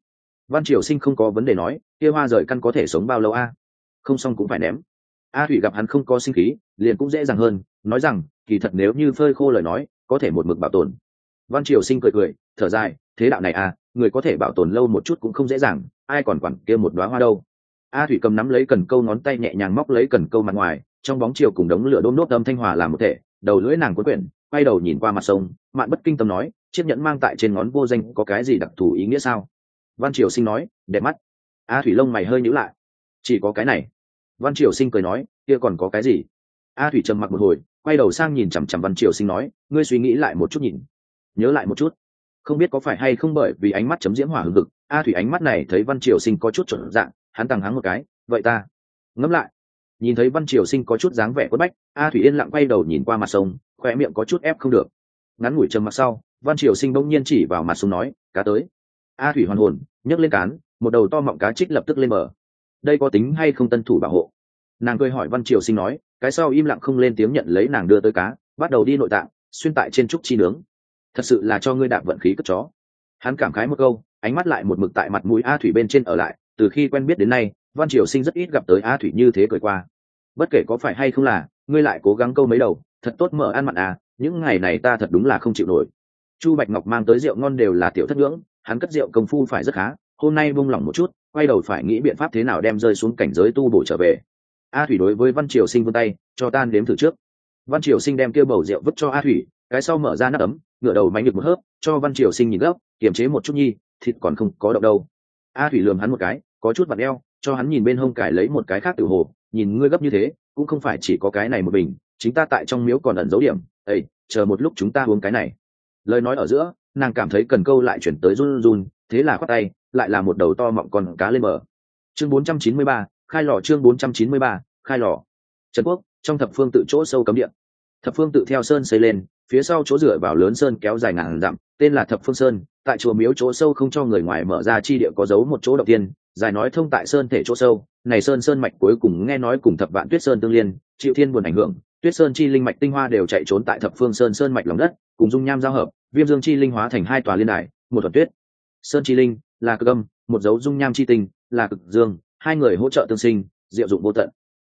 Văn triều sinh không có vấn đề nói, kia hoa rời căn có thể sống bao lâu a? Không xong cũng phải ném. A thủy gặp hắn không có sinh khí, liền cũng dễ dàng hơn, nói rằng, kỳ thật nếu như phơi khô lời nói, có thể một mực bảo tồn. Văn triều sinh cười cười, thở dài, thế đạo này à người có thể bảo tồn lâu một chút cũng không dễ dàng, ai còn quản kia một đoá hoa đâu. A thủy cầm nắm lấy cần câu ngón tay nhẹ nhàng móc lấy cần câu mặt ngoài, trong bóng chiều cùng đống lửa đôm nốt âm thanh hòa làm một thể, đầu lưỡi nàng cuốn quyển, quay đầu nhìn qua mặt sông, mạn bất kinh tâm nói, chiếc nhẫn mang tại trên ngón vô danh có cái gì đặc thù ý nghĩa sao? Văn triều sinh nói, đẹp mắt. A thủy lông mày hơi nhữ lại. Chỉ có cái này. Văn triều sinh cười nói, kia còn có cái gì? A thủy trầm mặc một hồi, quay đầu sang nhìn chằm chằm văn triều sinh nói, ngươi suy nghĩ lại một chút nhìn. Nhớ lại một chút không biết có phải hay không bởi vì ánh mắt chấm diễm hỏa hừng hực, a thủy ánh mắt này thấy văn triều sinh có chút chuẩn dạng, hắn tăng hắng một cái, vậy ta? Ngẫm lại, nhìn thấy văn triều sinh có chút dáng vẻ quất bách, a thủy yên lặng quay đầu nhìn qua mặt sông khoe miệng có chút ép không được. Ngắn ngủi trầm mặc sau, văn triều sinh bỗng nhiên chỉ vào mặt sông nói, cá tới. A thủy hoàn hồn, nhấc lên cán, một đầu to mọng cá trích lập tức lên bờ. Đây có tính hay không tân thủ bảo hộ? Nàng cười hỏi văn triều sinh nói, cái sau im lặng không lên tiếng nhận lấy nàng đưa tới cá, bắt đầu đi nội tạng, xuyên tại trên trúc chi nướng thật sự là cho ngươi đạp vận khí cất chó. Hắn cảm khái một câu, ánh mắt lại một mực tại mặt mũi a thủy bên trên ở lại, từ khi quen biết đến nay, văn triều sinh rất ít gặp tới a thủy như thế cười qua. Bất kể có phải hay không là, ngươi lại cố gắng câu mấy đầu, thật tốt mở ăn mặn à những ngày này ta thật đúng là không chịu nổi. Chu bạch ngọc mang tới rượu ngon đều là tiểu thất ngưỡng, hắn cất rượu công phu phải rất khá, hôm nay buông lỏng một chút, quay đầu phải nghĩ biện pháp thế nào đem rơi xuống cảnh giới tu bổ trở về. A thủy đối với văn triều sinh vươn tay, cho tan đếm thử trước. Văn triều sinh đem kia bầu rượu vứt cho a thủy, cái sau mở ra nắp ấm ngựa đầu mánh được một hớp cho văn triều sinh nhìn gấp kiềm chế một chút nhi thịt còn không có động đâu. A thủy lườm hắn một cái có chút vặt eo cho hắn nhìn bên hông cải lấy một cái khác tự hồ nhìn ngươi gấp như thế cũng không phải chỉ có cái này một bình chính ta tại trong miếu còn ẩn dấu điểm. Ây chờ một lúc chúng ta uống cái này. Lời nói ở giữa nàng cảm thấy cần câu lại chuyển tới run run thế là khoát tay lại là một đầu to mọng con cá lên mở. chương 493, khai lò chương 493, khai lò. Trần quốc trong thập phương tự chỗ sâu cấm địa. Thập phương tự theo sơn xây lên phía sau chỗ dựa vào lớn sơn kéo dài ngàn dặm, tên là thập phương sơn, tại chùa miếu chỗ sâu không cho người ngoài mở ra chi địa có dấu một chỗ động tiên, dài nói thông tại sơn thể chỗ sâu, này sơn sơn mạch cuối cùng nghe nói cùng thập vạn tuyết sơn tương liên, chịu thiên buồn ảnh hưởng, tuyết sơn chi linh mạch tinh hoa đều chạy trốn tại thập phương sơn sơn mạch lòng đất, cùng dung nham giao hợp, viêm dương chi linh hóa thành hai tòa liên đài, một thuật tuyết. Sơn chi linh là cực âm, một dấu dung nham chi tinh là cực dương, hai người hỗ trợ tương sinh, diệu dụng vô tận.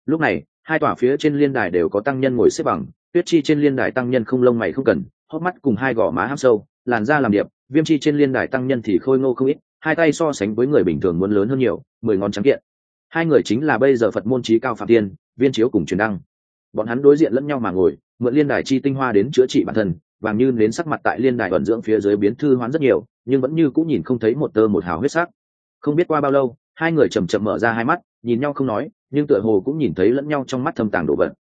Lúc này, hai tòa phía trên liên đài đều có tăng nhân ngồi xếp bằng tuyết chi trên liên đài tăng nhân không lông mày không cần, hốc mắt cùng hai gò má hám sâu, làn da làm điệp, viêm chi trên liên đài tăng nhân thì khôi ngô không ít, hai tay so sánh với người bình thường muốn lớn hơn nhiều, mười ngón trắng kiện. Hai người chính là bây giờ phật môn trí cao phạm tiên, viên chiếu cùng truyền đăng. Bọn hắn đối diện lẫn nhau mà ngồi, mượn liên đài chi tinh hoa đến chữa trị bản thân, vàng như đến sắc mặt tại liên đài vận dưỡng phía dưới biến thư hoán rất nhiều, nhưng vẫn như cũng nhìn không thấy một tơ một hào huyết sắc. Không biết qua bao lâu, hai người chầm chậm mở ra hai mắt, nhìn nhau không nói, nhưng tựa hồ cũng nhìn thấy lẫn nhau trong mắt thâm tàng đổ vật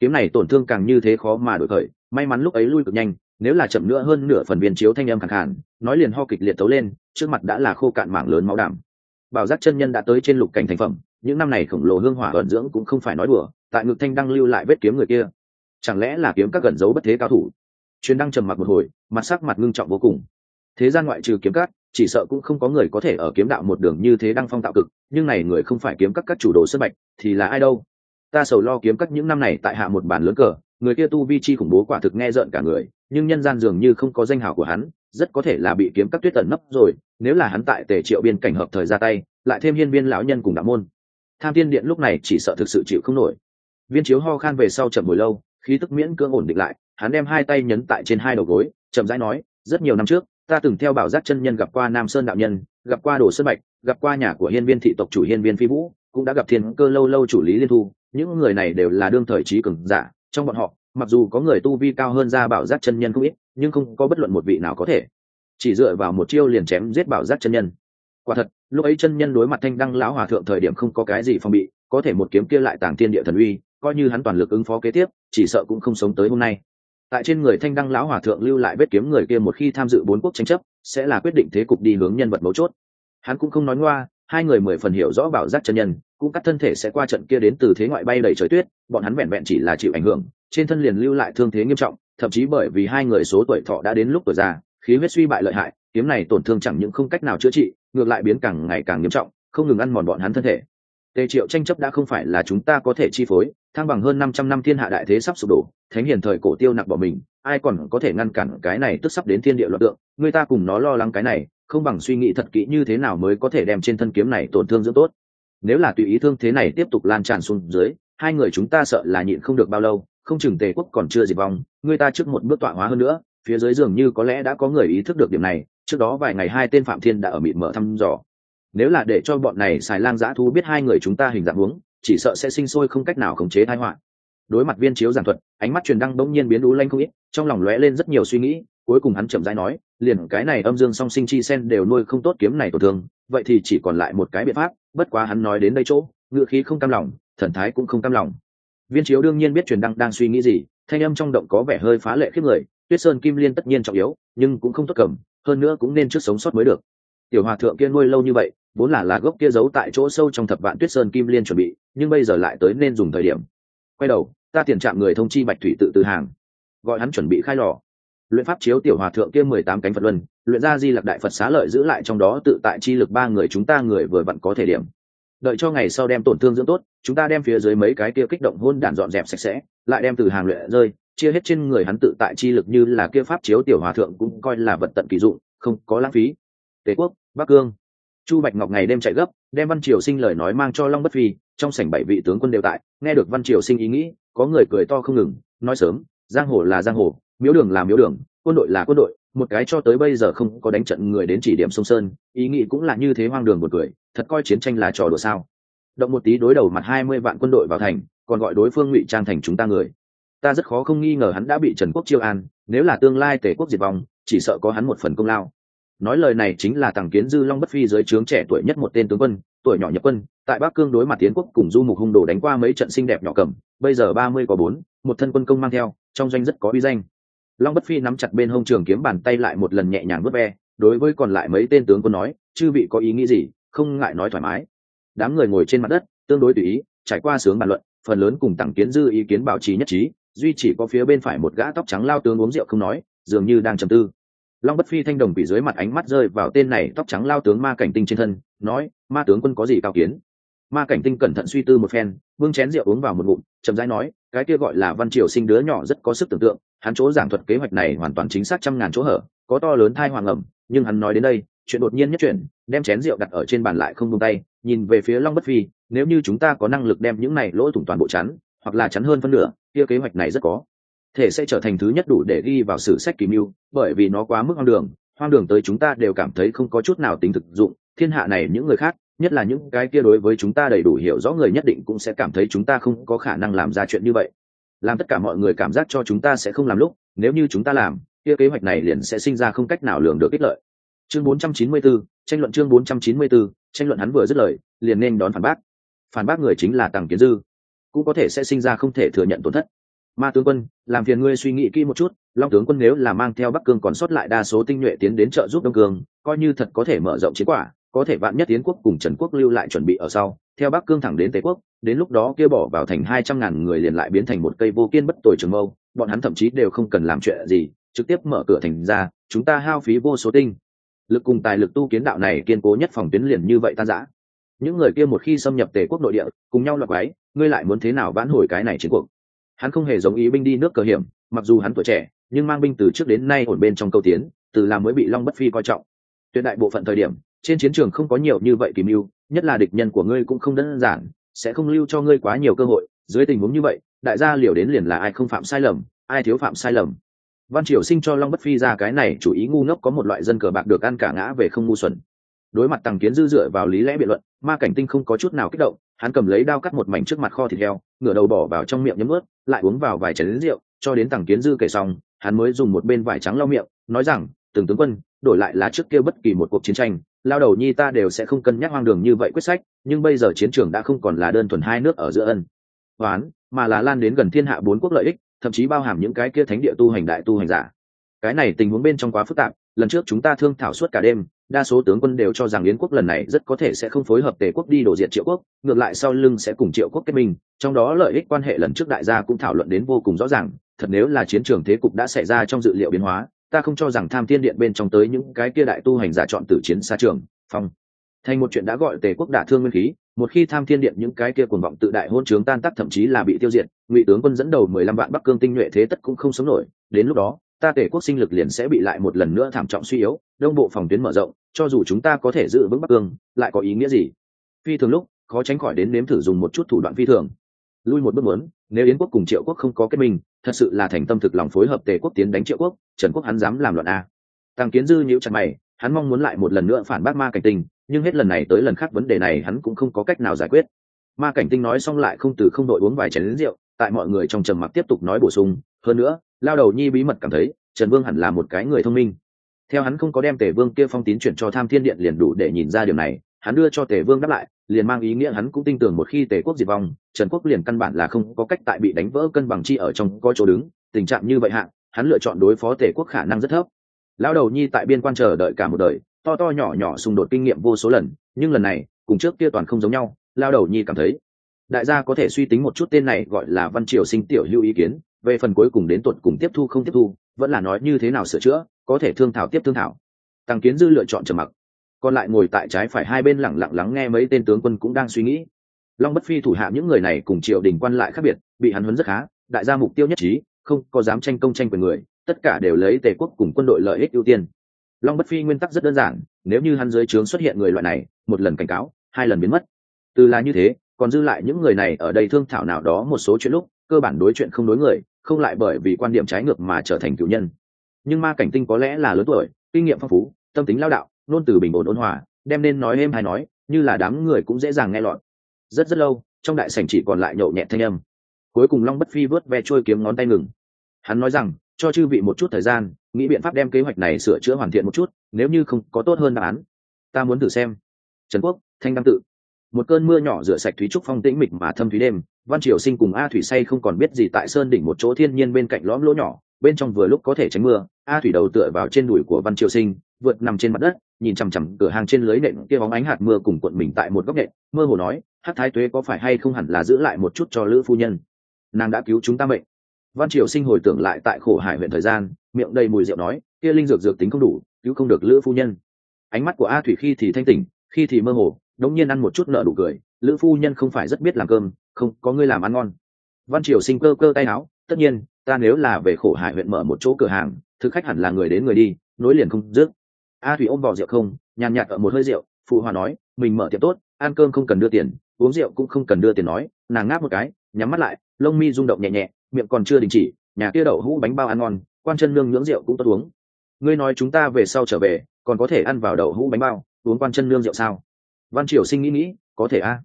kiếm này tổn thương càng như thế khó mà đổi khởi may mắn lúc ấy lui cực nhanh nếu là chậm nữa hơn nửa phần viên chiếu thanh âm khẳng hẳn nói liền ho kịch liệt tấu lên trước mặt đã là khô cạn mảng lớn máu đảm bảo giác chân nhân đã tới trên lục cảnh thành phẩm những năm này khổng lồ hương hỏa ẩn dưỡng cũng không phải nói đùa tại ngực thanh đăng lưu lại vết kiếm người kia. Chẳng lẽ là kiếm các gần dấu bất thế cao thủ? Chuyến đăng trầm mặc một hồi mặt sắc mặt ngưng trọng vô cùng. Thế gian ngoại trừ kiếm các, chỉ sợ cũng không có người có thể ở kiếm đạo một đường như thế đăng phong tạo cực nhưng này người không phải kiếm các các chủ đồ sân bạch thì là ai đâu? Ta sầu lo kiếm các những năm này tại hạ một bàn lớn cờ, người kia tu vi chi khủng bố quả thực nghe rợn cả người, nhưng nhân gian dường như không có danh hào của hắn, rất có thể là bị kiếm các tuyết tẩn nấp rồi, nếu là hắn tại tề triệu biên cảnh hợp thời ra tay, lại thêm hiên viên lão nhân cùng đạo môn. Tham tiên điện lúc này chỉ sợ thực sự chịu không nổi. Viên chiếu ho khan về sau chậm hồi lâu, khí tức miễn cưỡng ổn định lại, hắn đem hai tay nhấn tại trên hai đầu gối, chậm rãi nói, rất nhiều năm trước, ta từng theo bảo giác chân nhân gặp qua nam sơn đạo nhân, gặp qua đồ sơn bạch, gặp qua nhà của hiên viên thị tộc chủ hiên viên phi vũ, cũng đã gặp thiên cơ lâu lâu chủ lý liên thu những người này đều là đương thời trí cường giả, trong bọn họ, mặc dù có người tu vi cao hơn ra bảo giác chân nhân không ít, nhưng không có bất luận một vị nào có thể. Chỉ dựa vào một chiêu liền chém giết bảo giác chân nhân. Quả thật, lúc ấy chân nhân đối mặt thanh đăng lão hòa thượng thời điểm không có cái gì phòng bị, có thể một kiếm kia lại tàng thiên địa thần uy, coi như hắn toàn lực ứng phó kế tiếp, chỉ sợ cũng không sống tới hôm nay. Tại trên người thanh đăng lão hòa thượng lưu lại vết kiếm người kia một khi tham dự bốn quốc tranh chấp, sẽ là quyết định thế cục đi hướng nhân vật mấu chốt. Hắn cũng không nói ngoa hai người mười phần hiểu rõ bảo giác chân nhân, cũng cắt thân thể sẽ qua trận kia đến từ thế ngoại bay đầy trời tuyết, bọn hắn vẹn vẹn chỉ là chịu ảnh hưởng, trên thân liền lưu lại thương thế nghiêm trọng, thậm chí bởi vì hai người số tuổi thọ đã đến lúc tuổi già, khí huyết suy bại lợi hại, kiếm này tổn thương chẳng những không cách nào chữa trị, ngược lại biến càng ngày càng nghiêm trọng, không ngừng ăn mòn bọn hắn thân thể. Tề triệu tranh chấp đã không phải là chúng ta có thể chi phối, thăng bằng hơn năm trăm năm thiên hạ đại thế sắp sụp đổ, thánh hiền thời cổ tiêu nặc bỏ mình, ai còn có thể ngăn cản cái này tức sắp đến thiên địa loạn tượng, người ta cùng nó lo lắng cái này không bằng suy nghĩ thật kỹ như thế nào mới có thể đem trên thân kiếm này tổn thương dưỡng tốt. Nếu là tùy ý thương thế này tiếp tục lan tràn xuống dưới, hai người chúng ta sợ là nhịn không được bao lâu, không chừng tề quốc còn chưa diệt vong, người ta trước một bước tọa hóa hơn nữa, phía dưới dường như có lẽ đã có người ý thức được điểm này, trước đó vài ngày hai tên phạm thiên đã ở mịt mở thăm dò. Nếu là để cho bọn này xài lang dã thu biết hai người chúng ta hình dạng huống, chỉ sợ sẽ sinh sôi không cách nào khống chế tai họa. Đối mặt viên chiếu giảng thuật, ánh mắt truyền đăng bỗng nhiên biến đú lanh không ít, trong lòng lóe lên rất nhiều suy nghĩ cuối cùng hắn chậm rãi nói, liền cái này âm dương song sinh chi sen đều nuôi không tốt kiếm này tổn thương, vậy thì chỉ còn lại một cái biện pháp, bất quá hắn nói đến đây chỗ, ngựa khí không cam lòng, thần thái cũng không cam lòng. Viên chiếu đương nhiên biết truyền đăng đang suy nghĩ gì, thanh âm trong động có vẻ hơi phá lệ khiếp người, tuyết sơn kim liên tất nhiên trọng yếu, nhưng cũng không tốt cầm, hơn nữa cũng nên trước sống sót mới được. Tiểu hòa thượng kia nuôi lâu như vậy, vốn là là gốc kia giấu tại chỗ sâu trong thập vạn tuyết sơn kim liên chuẩn bị, nhưng bây giờ lại tới nên dùng thời điểm. Quay đầu, ta tiền trạm người thông chi bạch thủy tự từ hàng. Gọi hắn chuẩn bị khai lò luyện pháp chiếu tiểu hòa thượng kia mười tám cánh phật luân, luyện ra di lặc đại phật xá lợi giữ lại trong đó tự tại chi lực ba người chúng ta người vừa vặn có thể điểm. Đợi cho ngày sau đem tổn thương dưỡng tốt, chúng ta đem phía dưới mấy cái kia kích động hôn đản dọn dẹp sạch sẽ, lại đem từ hàng luyện rơi, chia hết trên người hắn tự tại chi lực như là kia pháp chiếu tiểu hòa thượng cũng coi là vật tận kỳ dụng, không có lãng phí. Tề quốc, bắc cương. Chu bạch ngọc ngày đêm chạy gấp, đem văn triều sinh lời nói mang cho long bất phi, trong sảnh bảy vị tướng quân đều tại, nghe được văn triều sinh ý nghĩ, có người cười to không ngừng, nói sớm, giang hồ là giang hồ miếu đường là miếu đường, quân đội là quân đội, một cái cho tới bây giờ không có đánh trận người đến chỉ điểm sông sơn, ý nghĩ cũng là như thế hoang đường một người. thật coi chiến tranh là trò đùa sao. Động một tí đối đầu mặt hai mươi vạn quân đội vào thành, còn gọi đối phương ngụy trang thành chúng ta người. Ta rất khó không nghi ngờ hắn đã bị trần quốc chiêu an, nếu là tương lai tể quốc diệt vong, chỉ sợ có hắn một phần công lao. Nói lời này chính là tàng kiến dư long bất phi dưới trướng trẻ tuổi nhất một tên tướng quân, tuổi nhỏ nhập quân, tại bắc cương đối mặt tiến quốc cùng du mục hung đồ đánh qua mấy trận xinh đẹp nhỏ cầm, bây giờ ba mươi có bốn, một thân quân công mang theo, trong doanh rất có uy danh long bất phi nắm chặt bên hông trường kiếm bàn tay lại một lần nhẹ nhàng vớt ve, đối với còn lại mấy tên tướng quân nói, chư vị có ý nghĩ gì? Không ngại nói thoải mái. Đám người ngồi trên mặt đất, tương đối tùy ý, trải qua sướng bàn luận, phần lớn cùng tặng kiến dư ý kiến bảo trì nhất trí, duy chỉ có phía bên phải một gã tóc trắng lao tướng uống rượu không nói, dường như đang trầm tư. Long bất phi thanh đồng bị dưới mặt ánh mắt rơi vào tên này tóc trắng lao tướng ma cảnh tinh trên thân, nói, ma tướng quân có gì cao kiến? Ma cảnh tinh cẩn thận suy tư một phen vương chén rượu uống vào một ngụm, chậm rãi nói, cái kia gọi là văn triều sinh đứa nhỏ rất có sức tưởng tượng hắn chỗ giảng thuật kế hoạch này hoàn toàn chính xác trăm ngàn chỗ hở, có to lớn thai hoàng ẩm, nhưng hắn nói đến đây, chuyện đột nhiên nhất chuyển, đem chén rượu đặt ở trên bàn lại không buông tay, nhìn về phía long bất phi, nếu như chúng ta có năng lực đem những này lỗ thủng toàn bộ chắn, hoặc là chắn hơn phân nửa, kia kế hoạch này rất có thể sẽ trở thành thứ nhất đủ để ghi vào sử sách kỳ mưu, bởi vì nó quá mức hoang đường hoang đường tới chúng ta đều cảm thấy không có chút nào tính thực dụng, thiên hạ này những người khác, nhất là những cái kia đối với chúng ta đầy đủ hiểu rõ người nhất định cũng sẽ cảm thấy chúng ta không có khả năng làm ra chuyện như vậy làm tất cả mọi người cảm giác cho chúng ta sẽ không làm lúc nếu như chúng ta làm kia kế hoạch này liền sẽ sinh ra không cách nào lường được ích lợi. Chương 494, tranh luận chương 494, tranh luận hắn vừa dứt lời liền nên đón phản bác. Phản bác người chính là tàng kiến dư cũng có thể sẽ sinh ra không thể thừa nhận tổn thất. Ma tướng quân làm phiền ngươi suy nghĩ kỹ một chút long tướng quân nếu là mang theo bắc cương còn sót lại đa số tinh nhuệ tiến đến trợ giúp đông cương coi như thật có thể mở rộng chiến quả có thể vạn nhất tiến quốc cùng trần quốc lưu lại chuẩn bị ở sau, theo bắc cương thẳng đến tây quốc, đến lúc đó kia bỏ vào thành hai trăm ngàn người liền lại biến thành một cây vô kiên bất tội trường mâu, bọn hắn thậm chí đều không cần làm chuyện gì, trực tiếp mở cửa thành ra, chúng ta hao phí vô số tinh. Lực cùng tài lực tu kiến đạo này kiên cố nhất phòng tuyến liền như vậy tan giã những người kia một khi xâm nhập tề quốc nội địa, cùng nhau loạt quái, ngươi lại muốn thế nào vãn hồi cái này chiến cuộc? Hắn không hề giống ý binh đi nước cờ hiểm, mặc dù hắn tuổi trẻ, nhưng mang binh từ trước đến nay ổn bên trong câu tiến, từ làm mới bị long bất phi coi trọng. Tuyệt đại bộ phận thời điểm trên chiến trường không có nhiều như vậy kìm mưu, nhất là địch nhân của ngươi cũng không đơn giản, sẽ không lưu cho ngươi quá nhiều cơ hội. Dưới tình huống như vậy, đại gia liều đến liền là ai không phạm sai lầm, ai thiếu phạm sai lầm. Văn triều sinh cho long bất phi ra cái này chủ ý ngu ngốc có một loại dân cờ bạc được ăn cả ngã về không ngu xuẩn. Đối mặt tàng kiến dư dựa vào lý lẽ biện luận, ma cảnh tinh không có chút nào kích động, hắn cầm lấy đao cắt một mảnh trước mặt kho thịt heo, ngửa đầu bỏ vào trong miệng nhấm ướt, lại uống vào vài chén rượu, cho đến tàng kiến dư kể xong, hắn mới dùng một bên vải trắng lau miệng, nói rằng từng tướng quân đổi lại lá trước kia bất kỳ một cuộc chiến tranh lao đầu nhi ta đều sẽ không cân nhắc hoang đường như vậy quyết sách nhưng bây giờ chiến trường đã không còn là đơn thuần hai nước ở giữa ân. Oán, mà là lan đến gần thiên hạ bốn quốc lợi ích thậm chí bao hàm những cái kia thánh địa tu hành đại tu hành giả. Cái này tình huống bên trong quá phức tạp lần trước chúng ta thương thảo suốt cả đêm đa số tướng quân đều cho rằng yến quốc lần này rất có thể sẽ không phối hợp tề quốc đi đổ diệt triệu quốc ngược lại sau lưng sẽ cùng triệu quốc kết minh trong đó lợi ích quan hệ lần trước đại gia cũng thảo luận đến vô cùng rõ ràng thật nếu là chiến trường thế cục đã xảy ra trong dự liệu biến hóa ta không cho rằng tham thiên điện bên trong tới những cái kia đại tu hành giả chọn tử chiến xa trường, phong. Thành một chuyện đã gọi tề quốc đả thương nguyên khí, một khi tham thiên điện những cái kia cuồng vọng tự đại hôn trướng tan tác thậm chí là bị tiêu diệt, ngụy tướng quân dẫn đầu mười lăm vạn bắc cương tinh nhuệ thế tất cũng không sống nổi, đến lúc đó, ta tề quốc sinh lực liền sẽ bị lại một lần nữa thảm trọng suy yếu, đông bộ phòng tuyến mở rộng, cho dù chúng ta có thể giữ vững bắc cương, lại có ý nghĩa gì? Phi thường lúc, khó tránh khỏi đến nếm thử dùng một chút thủ đoạn phi thường lui một bước muốn, nếu yến quốc cùng triệu quốc không có kết minh, thật sự là thành tâm thực lòng phối hợp tề quốc tiến đánh triệu quốc, trần quốc hắn dám làm loạn a. Tăng kiến dư nhíu chặt mày, hắn mong muốn lại một lần nữa phản bác ma cảnh tinh, nhưng hết lần này tới lần khác vấn đề này hắn cũng không có cách nào giải quyết. Ma cảnh tinh nói xong lại không từ không đội uống vài chén rượu, tại mọi người trong trầm mặc tiếp tục nói bổ sung, hơn nữa, lao đầu nhi bí mật cảm thấy, trần vương hẳn là một cái người thông minh. Theo hắn không có đem tề vương kia phong tín chuyển cho tham thiên điện liền đủ để nhìn ra điều này, hắn đưa cho tề vương đáp lại liền mang ý nghĩa hắn cũng tin tưởng một khi tề quốc diệt vong, trần quốc liền căn bản là không có cách tại bị đánh vỡ cân bằng chi ở trong có chỗ đứng. Tình trạng như vậy hạn hắn lựa chọn đối phó tề quốc khả năng rất thấp. Lão đầu nhi tại biên quan chờ đợi cả một đời, to to nhỏ nhỏ xung đột kinh nghiệm vô số lần, nhưng lần này, cùng trước kia toàn không giống nhau lao đầu nhi cảm thấy, đại gia có thể suy tính một chút tên này gọi là văn triều sinh tiểu lưu ý kiến, về phần cuối cùng đến tuột cùng tiếp thu không tiếp thu, vẫn là nói như thế nào sửa chữa, có thể thương thảo tiếp thương thảo. Tăng kiến dư lựa chọn trầm mặc còn lại ngồi tại trái phải hai bên lẳng lặng lắng nghe mấy tên tướng quân cũng đang suy nghĩ. Long bất phi thủ hạ những người này cùng triều đình quan lại khác biệt, bị hắn huấn rất khá, đại gia mục tiêu nhất trí, không có dám tranh công tranh quyền người, tất cả đều lấy tề quốc cùng quân đội lợi ích ưu tiên. Long bất phi nguyên tắc rất đơn giản, nếu như hắn dưới trướng xuất hiện người loại này, một lần cảnh cáo, hai lần biến mất. Từ là như thế, còn dư lại những người này ở đây thương thảo nào đó một số chuyện lúc, cơ bản đối chuyện không đối người, không lại bởi vì quan điểm trái ngược mà trở thành cựu nhân. Nhưng ma cảnh tinh có lẽ là lớn tuổi, kinh nghiệm phong phú, tâm tính lao đạo nôn từ bình ổn ôn hòa, đem nên nói êm hay nói, như là đám người cũng dễ dàng nghe lọt. Rất rất lâu, trong đại sảnh chỉ còn lại nhậu nhẹ thanh âm. Cuối cùng long bất phi vớt ve trôi kiếm ngón tay ngừng. Hắn nói rằng, cho chư vị một chút thời gian, nghĩ biện pháp đem kế hoạch này sửa chữa hoàn thiện một chút, nếu như không có tốt hơn đáp án. Ta muốn thử xem. Trần quốc, thanh đăng tự. Một cơn mưa nhỏ rửa sạch thúy trúc phong tĩnh mịch mà thâm thúy đêm, văn triều sinh cùng a thủy say không còn biết gì tại sơn đỉnh một chỗ thiên nhiên bên cạnh lõm lỗ nhỏ, bên trong vừa lúc có thể tránh mưa, a thủy đầu tựa vào trên đùi của văn triều sinh, vượt nằm trên mặt đất nhìn chằm chằm cửa hàng trên lưới nệm kia bóng ánh hạt mưa cùng cuộn mình tại một góc nệm mơ hồ nói hát thái tuế có phải hay không hẳn là giữ lại một chút cho lữ phu nhân? Nàng đã cứu chúng ta mệnh. Văn triều sinh hồi tưởng lại tại khổ hải huyện thời gian, miệng đầy mùi rượu nói, kia linh dược dược tính không đủ, cứu không được lữ phu nhân. Ánh mắt của a thủy khi thì thanh tỉnh, khi thì mơ hồ, đống nhiên ăn một chút nợ đủ cười, lữ phu nhân không phải rất biết làm cơm, không, có ngươi làm ăn ngon. Văn triều sinh cơ cơ tay áo, tất nhiên, ta nếu là về khổ hải huyện mở một chỗ cửa hàng, thực khách hẳn là người đến người đi, nối liền không dứt a thủy ôm vỏ rượu không, nhàn nhạt ở một hơi rượu, phụ hòa nói, mình mở tiệm tốt, ăn cơm không cần đưa tiền, uống rượu cũng không cần đưa tiền nói. Nàng ngáp một cái, nhắm mắt lại, lông mi rung động nhẹ nhẹ, miệng còn chưa đình chỉ, nhà kia đậu hũ bánh bao ăn ngon, quan chân nương nhưỡng rượu cũng tốt uống. Ngươi nói chúng ta về sau trở về, còn có thể ăn vào đậu hũ bánh bao, uống quan chân nương rượu sao? Văn triều sinh nghĩ nghĩ, có thể a.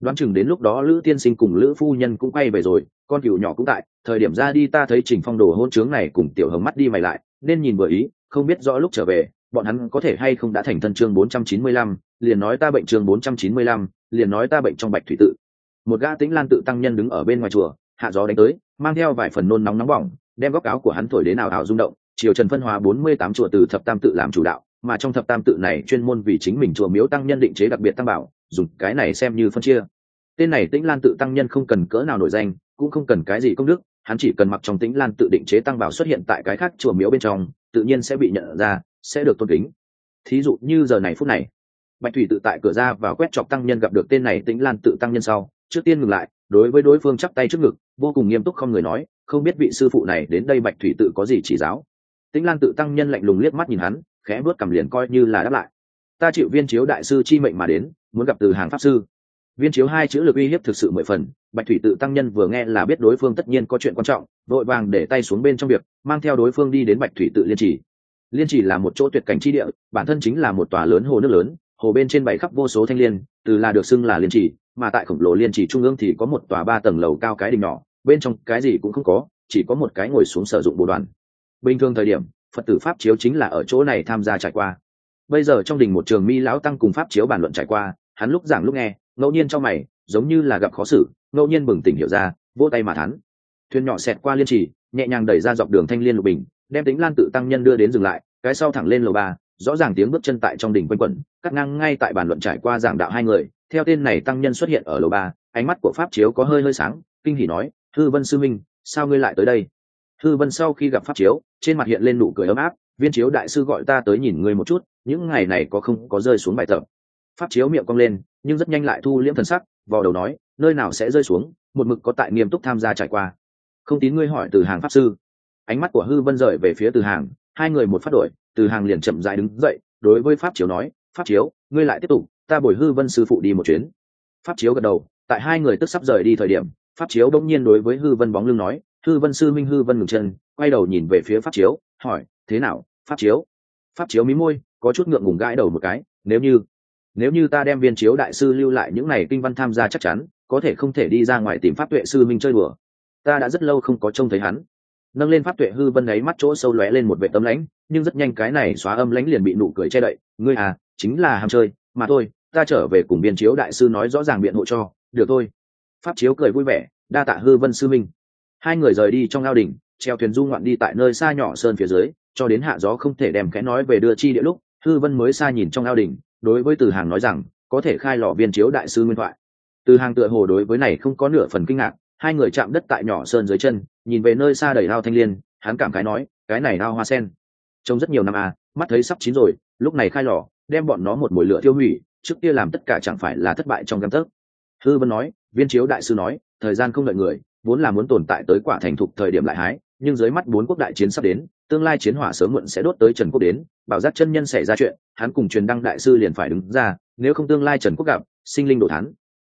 Đoán chừng đến lúc đó lữ tiên sinh cùng lữ phu nhân cũng quay về rồi, con cựu nhỏ cũng tại, thời điểm ra đi ta thấy trình phong đồ hôn trướng này cùng tiểu hồng mắt đi mày lại, nên nhìn vừa ý, không biết rõ lúc trở về bọn hắn có thể hay không đã thành thân chương 495, liền nói ta bệnh chương 495, liền nói ta bệnh trong bạch thủy tự. Một gã tĩnh lan tự tăng nhân đứng ở bên ngoài chùa hạ gió đánh tới mang theo vài phần nôn nóng nóng bỏng đem góc áo của hắn thổi đến nào ảo rung động triều trần phân hóa bốn mươi tám chùa từ thập tam tự làm chủ đạo mà trong thập tam tự này chuyên môn vì chính mình chùa miếu tăng nhân định chế đặc biệt tăng bảo dùng cái này xem như phân chia. Tên này tĩnh lan tự tăng nhân không cần cỡ nào nổi danh cũng không cần cái gì công đức hắn chỉ cần mặc trong tĩnh lan tự định chế tăng bảo xuất hiện tại cái khác chùa miếu bên trong tự nhiên sẽ bị nhận ra sẽ được tôn kính. Thí dụ như giờ này phút này, bạch thủy tự tại cửa ra và quét chọc tăng nhân gặp được tên này tĩnh lan tự tăng nhân sau, trước tiên ngừng lại, đối với đối phương chắp tay trước ngực, vô cùng nghiêm túc không người nói, không biết vị sư phụ này đến đây bạch thủy tự có gì chỉ giáo. Tĩnh lan tự tăng nhân lạnh lùng liếc mắt nhìn hắn, khẽ bước cầm liền coi như là đáp lại. Ta chịu viên chiếu đại sư chi mệnh mà đến, muốn gặp từ hàng pháp sư. Viên chiếu hai chữ lực uy hiếp thực sự mười phần, bạch thủy tự tăng nhân vừa nghe là biết đối phương tất nhiên có chuyện quan trọng, vội vàng để tay xuống bên trong việc, mang theo đối phương đi đến bạch thủy tự liên trì liên trì là một chỗ tuyệt cảnh chi địa, bản thân chính là một tòa lớn hồ nước lớn, hồ bên trên bảy khắp vô số thanh liên, từ là được xưng là liên trì mà tại khổng lồ liên trì trung ương thì có một tòa ba tầng lầu cao cái đình nhỏ, bên trong cái gì cũng không có, chỉ có một cái ngồi xuống sử dụng bộ đoàn. Bình thường thời điểm, phật tử pháp chiếu chính là ở chỗ này tham gia trải qua. Bây giờ trong đình một trường mi lão tăng cùng pháp chiếu bàn luận trải qua, hắn lúc giảng lúc nghe, ngẫu nhiên trong mày, giống như là gặp khó xử, ngẫu nhiên bừng tỉnh hiểu ra, vỗ tay mà thắn thuyền nhỏ xẹt qua liên trì nhẹ nhàng đẩy ra dọc đường thanh liên lục bình, đem tính lan tự tăng nhân đưa đến dừng lại cái sau thẳng lên lầu ba, rõ ràng tiếng bước chân tại trong đỉnh quanh quẩn, cắt ngang ngay tại bàn luận trải qua giảng đạo hai người. Theo tên này tăng nhân xuất hiện ở lầu ba, ánh mắt của pháp chiếu có hơi hơi sáng, kinh hỉ nói, thư vân sư minh, sao ngươi lại tới đây? Thư vân sau khi gặp pháp chiếu, trên mặt hiện lên nụ cười ấm áp, viên chiếu đại sư gọi ta tới nhìn ngươi một chút, những ngày này có không có rơi xuống bài tập? Pháp chiếu miệng cong lên, nhưng rất nhanh lại thu liễm thần sắc, vò đầu nói, nơi nào sẽ rơi xuống, một mực có tại nghiêm túc tham gia trải qua. Không tín ngươi hỏi từ hàng pháp sư. Ánh mắt của hư vân rời về phía từ hàng hai người một phát đổi, từ hàng liền chậm dài đứng dậy, đối với pháp chiếu nói, pháp chiếu, ngươi lại tiếp tục, ta bồi hư vân sư phụ đi một chuyến. Pháp chiếu gật đầu, tại hai người tức sắp rời đi thời điểm, pháp chiếu đông nhiên đối với hư vân bóng lưng nói, hư vân sư minh, hư vân ngừng chân, quay đầu nhìn về phía pháp chiếu, hỏi, thế nào, pháp chiếu? Pháp chiếu mí môi, có chút ngượng ngùng gãi đầu một cái, nếu như nếu như ta đem viên chiếu đại sư lưu lại những này kinh văn tham gia chắc chắn, có thể không thể đi ra ngoài tìm pháp tuệ sư minh chơi đùa. Ta đã rất lâu không có trông thấy hắn nâng lên pháp tuệ hư vân ấy mắt chỗ sâu lóe lên một vệ tâm lãnh, nhưng rất nhanh cái này xóa âm lãnh liền bị nụ cười che đậy. Ngươi à chính là ham chơi, mà thôi, ta trở về cùng biên chiếu đại sư nói rõ ràng biện hộ cho, được thôi. Pháp chiếu cười vui vẻ, đa tạ hư vân sư minh. Hai người rời đi trong ao đình treo thuyền du ngoạn đi tại nơi xa nhỏ sơn phía dưới, cho đến hạ gió không thể đem khẽ nói về đưa chi địa lúc, hư vân mới xa nhìn trong ao đình đối với từ hàng nói rằng, có thể khai lò viên chiếu đại sư nguyên thoại. Từ hàng tựa hồ đối với này không có nửa phần kinh ngạc, hai người chạm đất tại nhỏ sơn dưới chân nhìn về nơi xa đầy ao thanh liên, hắn cảm khái nói, cái này ao hoa sen. Trông rất nhiều năm à mắt thấy sắp chín rồi, lúc này khai lò, đem bọn nó một mồi lửa tiêu hủy, trước kia làm tất cả chẳng phải là thất bại trong găng tấc. Hư vân nói, viên chiếu đại sư nói, thời gian không đợi người, vốn là muốn tồn tại tới quả thành thục thời điểm lại hái, nhưng dưới mắt bốn quốc đại chiến sắp đến, tương lai chiến hỏa sớm muộn sẽ đốt tới trần quốc đến, bảo giác chân nhân xảy ra chuyện, hắn cùng truyền đăng đại sư liền phải đứng ra, nếu không tương lai trần quốc gặp, sinh linh đổ thán.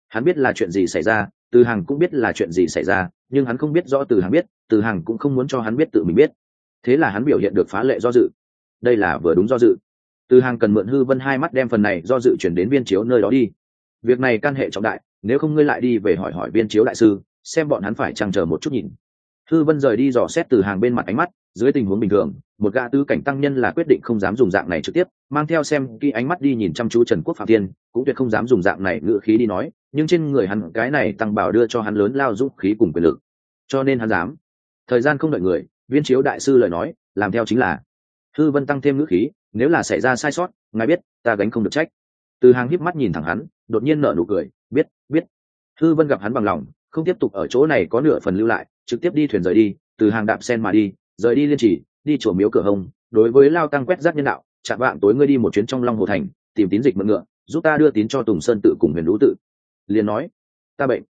Hắn biết là chuyện gì xảy ra từ hàng cũng biết là chuyện gì xảy ra, nhưng hắn không biết rõ từ hàng biết, từ hàng cũng không muốn cho hắn biết tự mình biết. Thế là hắn biểu hiện được phá lệ do dự. Đây là vừa đúng do dự. Từ hàng cần mượn hư vân hai mắt đem phần này do dự chuyển đến viên chiếu nơi đó đi. Việc này can hệ trọng đại, nếu không ngươi lại đi về hỏi hỏi viên chiếu đại sư, xem bọn hắn phải chăng chờ một chút nhìn. Hư vân rời đi dò xét từ hàng bên mặt ánh mắt, dưới tình huống bình thường, một gã tư cảnh tăng nhân là quyết định không dám dùng dạng này trực tiếp, mang theo xem khi ánh mắt đi nhìn chăm chú trần quốc phạm tiên cũng tuyệt không dám dùng dạng này ngự khí đi nói nhưng trên người hắn cái này tăng bảo đưa cho hắn lớn lao dũng khí cùng quyền lực. Cho nên hắn dám. Thời gian không đợi người, viên chiếu đại sư lời nói, làm theo chính là, hư vân tăng thêm ngữ khí, nếu là xảy ra sai sót, ngài biết, ta gánh không được trách. Từ hàng híp mắt nhìn thẳng hắn, đột nhiên nở nụ cười, biết biết. Hư vân gặp hắn bằng lòng, không tiếp tục ở chỗ này có nửa phần lưu lại, trực tiếp đi thuyền rời đi, từ hàng đạp sen mà đi, rời đi liên chỉ đi chùa miếu cửa hông đối với lao tăng quét rác nhân đạo, chạm vạng tối ngươi đi một chuyến trong long hồ thành, tìm tín dịch mượn ngựa, giúp ta đưa tín cho tùng sơn tự cùng huyền lũ tự liền nói ta bệnh.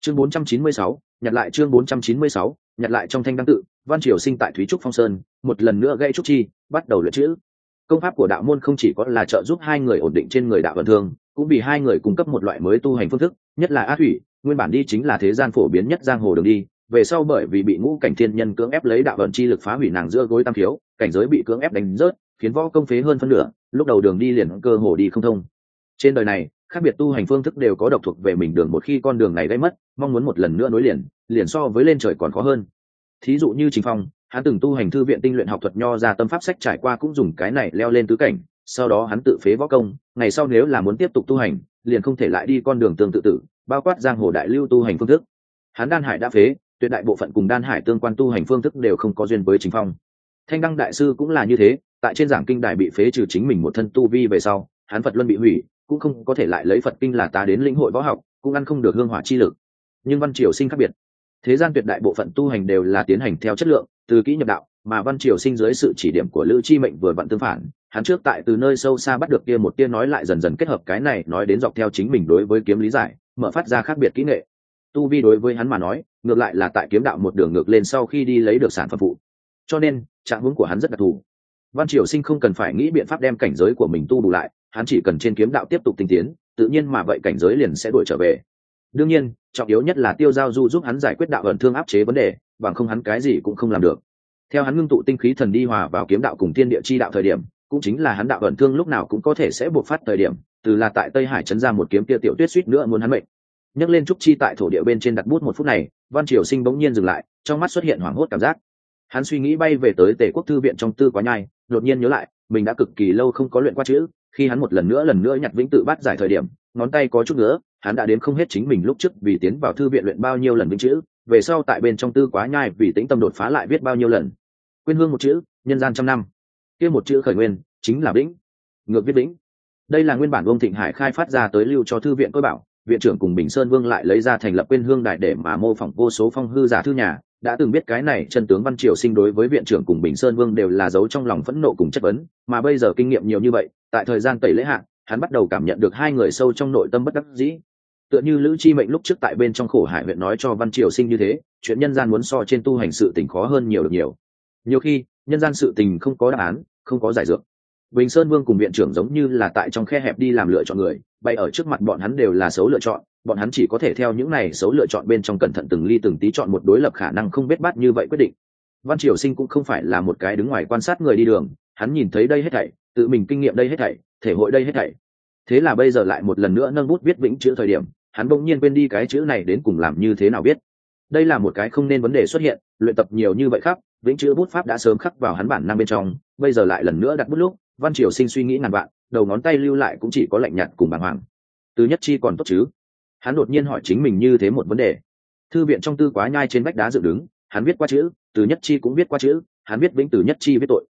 Chương 496, nhặt lại chương 496, nhặt lại trong thanh đăng tự văn triều sinh tại thúy trúc phong sơn một lần nữa gây trúc chi bắt đầu luyện chữ. Công pháp của đạo môn không chỉ có là trợ giúp hai người ổn định trên người đạo vận thương cũng vì hai người cung cấp một loại mới tu hành phương thức nhất là á thủy nguyên bản đi chính là thế gian phổ biến nhất giang hồ đường đi về sau bởi vì bị ngũ cảnh thiên nhân cưỡng ép lấy đạo vận chi lực phá hủy nàng giữa gối tam thiếu cảnh giới bị cưỡng ép đánh rớt khiến võ công phế hơn phân nửa lúc đầu đường đi liền cơ hồ đi không thông. Trên đời này khác biệt tu hành phương thức đều có độc thuộc về mình đường một khi con đường này gây mất, mong muốn một lần nữa nối liền liền so với lên trời còn khó hơn. Thí dụ như trình phong, hắn từng tu hành thư viện tinh luyện học thuật nho ra tâm pháp sách trải qua cũng dùng cái này leo lên tứ cảnh, sau đó hắn tự phế võ công, ngày sau nếu là muốn tiếp tục tu hành, liền không thể lại đi con đường tương tự tử, bao quát giang hồ đại lưu tu hành phương thức. Hắn đan hải đã phế, tuyệt đại bộ phận cùng đan hải tương quan tu hành phương thức đều không có duyên với chính phong. Thanh đăng đại sư cũng là như thế, tại trên giảng kinh đại bị phế trừ chính mình một thân tu vi về sau, hắn phật luân bị hủy cũng không có thể lại lấy phật kinh là ta đến lĩnh hội võ học, cũng ăn không được hương hỏa chi lực. Nhưng văn triều sinh khác biệt. Thế gian tuyệt đại bộ phận tu hành đều là tiến hành theo chất lượng, từ kỹ nhập đạo, mà văn triều sinh dưới sự chỉ điểm của lữ chi mệnh vừa vặn tương phản. Hắn trước tại từ nơi sâu xa bắt được kia một tia nói lại dần dần kết hợp cái này nói đến dọc theo chính mình đối với kiếm lý giải, mở phát ra khác biệt kỹ nghệ. Tu vi đối với hắn mà nói, ngược lại là tại kiếm đạo một đường ngược lên sau khi đi lấy được sản phẩm phụ. Cho nên, trạng hướng của hắn rất đặc thù. Văn triều sinh không cần phải nghĩ biện pháp đem cảnh giới của mình tu bù lại hắn chỉ cần trên kiếm đạo tiếp tục tinh tiến, tự nhiên mà vậy cảnh giới liền sẽ đuổi trở về. Đương nhiên, trọng yếu nhất là tiêu giao du giúp hắn giải quyết đạo ẩn thương áp chế vấn đề, bằng không hắn cái gì cũng không làm được. Theo hắn ngưng tụ tinh khí thần đi hòa vào kiếm đạo cùng tiên địa chi đạo thời điểm, cũng chính là hắn đạo ẩn thương lúc nào cũng có thể sẽ buộc phát thời điểm, từ là tại tây hải trấn ra một kiếm kia tiểu tuyết suýt nữa muốn hắn mệnh. Nhấc lên trúc chi tại thổ địa bên trên đặt bút một phút này, văn triều sinh bỗng nhiên dừng lại, trong mắt xuất hiện hoảng hốt cảm giác. Hắn suy nghĩ bay về tới tề quốc thư viện trong tư quá nhai, đột nhiên nhớ lại, mình đã cực kỳ lâu không có luyện qua chữ khi hắn một lần nữa lần nữa nhặt vĩnh tự bắt giải thời điểm, ngón tay có chút nữa hắn đã đến không hết chính mình lúc trước vì tiến vào thư viện luyện bao nhiêu lần vĩnh chữ, về sau tại bên trong tư quá nhai vì tĩnh tâm đột phá lại viết bao nhiêu lần. Quên hương một chữ, nhân gian trăm năm. Kia một chữ khởi nguyên, chính là vĩnh, ngược viết vĩnh. Đây là nguyên bản ông thịnh hải khai phát ra tới lưu cho thư viện tôi bảo, viện trưởng cùng bình sơn vương lại lấy ra thành lập quên hương đại để mà mô phỏng vô số phong hư giả thư nhà đã từng biết cái này chân tướng văn triều sinh đối với viện trưởng cùng bình sơn vương đều là giấu trong lòng phẫn nộ cùng chất vấn, mà bây giờ kinh nghiệm nhiều như vậy, tại thời gian tẩy lễ hạn hắn bắt đầu cảm nhận được hai người sâu trong nội tâm bất đắc dĩ. Tựa như lữ chi mệnh lúc trước tại bên trong khổ hải huyện nói cho văn triều sinh như thế, chuyện nhân gian muốn so trên tu hành sự tình khó hơn nhiều được nhiều. Nhiều khi, nhân gian sự tình không có đáp án, không có giải dược. Bình sơn vương cùng viện trưởng giống như là tại trong khe hẹp đi làm lựa chọn người bay ở trước mặt bọn hắn đều là xấu lựa chọn bọn hắn chỉ có thể theo những này xấu lựa chọn bên trong cẩn thận từng ly từng tí chọn một đối lập khả năng không biết bắt như vậy quyết định. Văn triều sinh cũng không phải là một cái đứng ngoài quan sát người đi đường, hắn nhìn thấy đây hết thảy, tự mình kinh nghiệm đây hết thảy, thể hội đây hết thảy. Thế là bây giờ lại một lần nữa nâng bút viết vĩnh chữ thời điểm, hắn bỗng nhiên quên đi cái chữ này đến cùng làm như thế nào biết đây là một cái không nên vấn đề xuất hiện, luyện tập nhiều như vậy khác vĩnh chữ bút pháp đã sớm khắc vào hắn bản năng bên trong, bây giờ lại lần nữa đặt bút lúc, văn triều sinh suy nghĩ ngàn vạn, đầu ngón tay lưu lại cũng chỉ có lạnh nhạt cùng bàng hoàng. Từ nhất chi còn tốt chứ? Hắn đột nhiên hỏi chính mình như thế một vấn đề. Thư viện trong tư quá nhai trên vách đá dựng đứng, hắn viết qua chữ, từ nhất chi cũng viết qua chữ, hắn viết vĩnh từ nhất chi viết tội.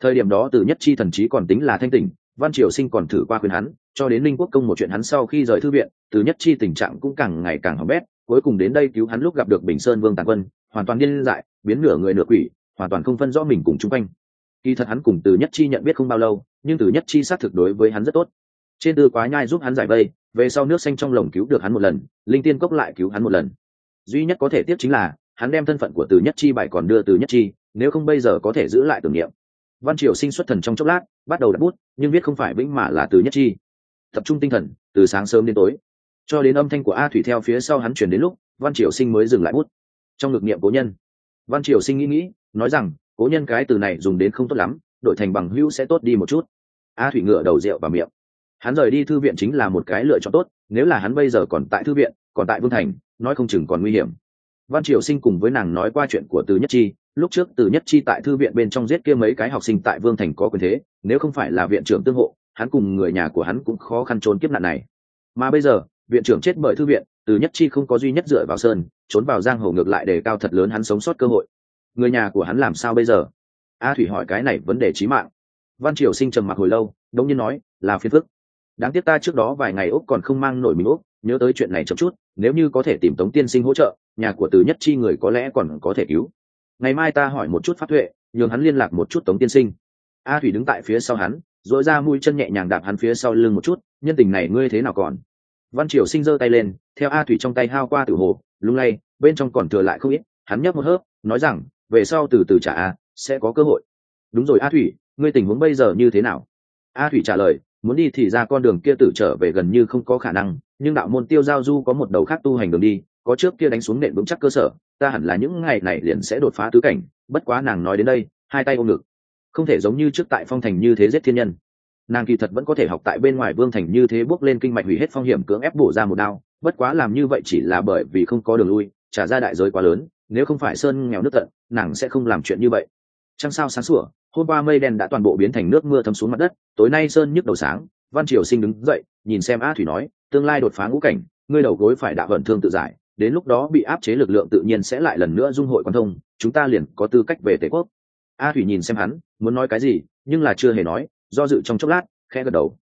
Thời điểm đó từ nhất chi thần trí còn tính là thanh tỉnh, văn triều sinh còn thử qua khuyên hắn, cho đến linh quốc công một chuyện hắn sau khi rời thư viện, từ nhất chi tình trạng cũng càng ngày càng hỏng bét, cuối cùng đến đây cứu hắn lúc gặp được bình sơn vương tàn quân, hoàn toàn điên dại, biến nửa người nửa quỷ, hoàn toàn không phân rõ mình cùng chung quanh. Kỳ thật hắn cùng từ nhất chi nhận biết không bao lâu, nhưng từ nhất chi xác thực đối với hắn rất tốt. Trên tư quá nhai giúp hắn giải vây về sau nước xanh trong lồng cứu được hắn một lần, linh tiên cốc lại cứu hắn một lần. Duy nhất có thể tiếp chính là, hắn đem thân phận của từ nhất chi bài còn đưa từ nhất chi, nếu không bây giờ có thể giữ lại tưởng niệm. Văn triều sinh xuất thần trong chốc lát, bắt đầu đặt bút, nhưng viết không phải vĩnh mà là từ nhất chi. Tập trung tinh thần, từ sáng sớm đến tối. Cho đến âm thanh của a thủy theo phía sau hắn chuyển đến lúc, văn triều sinh mới dừng lại bút. Trong ngực niệm cố nhân. Văn triều sinh nghĩ nghĩ, nói rằng, cố nhân cái từ này dùng đến không tốt lắm, đổi thành bằng hữu sẽ tốt đi một chút. A thủy ngựa đầu rượu vào miệng hắn rời đi thư viện chính là một cái lựa chọn tốt, nếu là hắn bây giờ còn tại thư viện, còn tại vương thành, nói không chừng còn nguy hiểm. Văn triều sinh cùng với nàng nói qua chuyện của từ nhất chi, lúc trước từ nhất chi tại thư viện bên trong giết kia mấy cái học sinh tại vương thành có quyền thế, nếu không phải là viện trưởng tương hộ, hắn cùng người nhà của hắn cũng khó khăn trốn kiếp nạn này. Mà bây giờ, viện trưởng chết bởi thư viện, từ nhất chi không có duy nhất dựa vào sơn, trốn vào giang hồ ngược lại để cao thật lớn hắn sống sót cơ hội. Người nhà của hắn làm sao bây giờ? A thủy hỏi cái này vấn đề trí mạng. Văn triều sinh trầm mặc hồi lâu, đông nhiên nói, là phiền phức đáng tiếc ta trước đó vài ngày úc còn không mang nổi mình úc, nhớ tới chuyện này chậm chút, nếu như có thể tìm tống tiên sinh hỗ trợ, nhà của từ nhất chi người có lẽ còn có thể cứu. Ngày mai ta hỏi một chút pháp tuệ, nhường hắn liên lạc một chút tống tiên sinh. A thủy đứng tại phía sau hắn dội ra mũi chân nhẹ nhàng đạp hắn phía sau lưng một chút, nhân tình này ngươi thế nào còn? Văn triều sinh giơ tay lên, theo a thủy trong tay hao qua tử hồ, lung lay, bên trong còn thừa lại không ít, hắn nhấp một hớp, nói rằng, về sau từ từ trả a, sẽ có cơ hội. Đúng rồi a thủy, ngươi tình huống bây giờ như thế nào? A thủy trả lời muốn đi thì ra con đường kia tử trở về gần như không có khả năng, nhưng đạo môn tiêu giao du có một đầu khác tu hành đường đi, có trước kia đánh xuống nện vững chắc cơ sở, ta hẳn là những ngày này liền sẽ đột phá tứ cảnh, bất quá nàng nói đến đây, hai tay ôm ngực. Không thể giống như trước tại phong thành như thế giết thiên nhân. Nàng kỳ thật vẫn có thể học tại bên ngoài vương thành như thế bước lên kinh mạch hủy hết phong hiểm cưỡng ép bổ ra một đao, bất quá làm như vậy chỉ là bởi vì không có đường lui, trả ra đại giới quá lớn, nếu không phải sơn nghèo nước tận, nàng sẽ không làm chuyện như vậy. Trăng sao sáng sủa hôm qua mây đen đã toàn bộ biến thành nước mưa thấm xuống mặt đất, tối nay sơn nhức đầu sáng, văn triều sinh đứng dậy, nhìn xem a thủy nói, tương lai đột phá ngũ cảnh, ngươi đầu gối phải đạo vận thương tự giải, đến lúc đó bị áp chế lực lượng tự nhiên sẽ lại lần nữa dung hội quan thông, chúng ta liền có tư cách về tề quốc. A thủy nhìn xem hắn, muốn nói cái gì, nhưng là chưa hề nói, do dự trong chốc lát, khẽ gật đầu.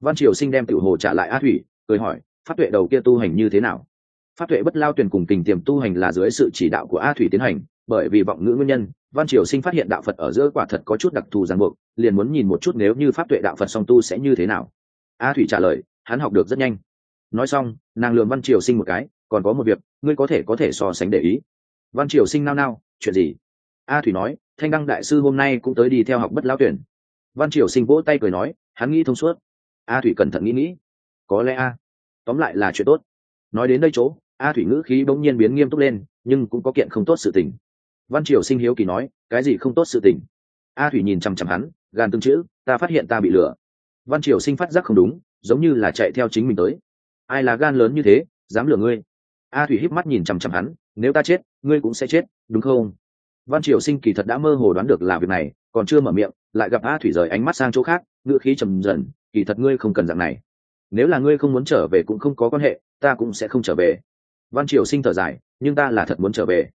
Văn triều sinh đem tiểu hồ trả lại a thủy, cười hỏi Phát tuệ đầu kia tu hành như thế nào? Phát tuệ bất lao tuyển cùng tình tiềm tu hành là dưới sự chỉ đạo của a thủy tiến hành, bởi vì vọng ngữ nguyên nhân văn triều sinh phát hiện đạo phật ở giữa quả thật có chút đặc thù ràng buộc, liền muốn nhìn một chút nếu như pháp tuệ đạo phật song tu sẽ như thế nào. A thủy trả lời, hắn học được rất nhanh. Nói xong, nàng lường văn triều sinh một cái, còn có một việc, ngươi có thể có thể so sánh để ý. Văn triều sinh nao nao, chuyện gì? A thủy nói, thanh đăng đại sư hôm nay cũng tới đi theo học bất lao tuyển. Văn triều sinh vỗ tay cười nói, hắn nghĩ thông suốt. A thủy cẩn thận nghĩ nghĩ. Có lẽ a. Tóm lại là chuyện tốt. Nói đến đây chỗ, a thủy ngữ khí bỗng nhiên biến nghiêm túc lên, nhưng cũng có kiện không tốt sự tình văn triều sinh hiếu kỳ nói, cái gì không tốt sự tình? A thủy nhìn chằm chằm hắn gan tương chữ, ta phát hiện ta bị lừa. Văn triều sinh phát giác không đúng, giống như là chạy theo chính mình tới. Ai là gan lớn như thế, dám lừa ngươi? A thủy híp mắt nhìn chằm chằm hắn, nếu ta chết, ngươi cũng sẽ chết, đúng không? Văn triều sinh kỳ thật đã mơ hồ đoán được là việc này, còn chưa mở miệng, lại gặp a thủy rời ánh mắt sang chỗ khác ngựa khí trầm dần, kỳ thật ngươi không cần dạng này. Nếu là ngươi không muốn trở về cũng không có quan hệ, ta cũng sẽ không trở về. Văn triều sinh thở dài, nhưng ta là thật muốn trở về.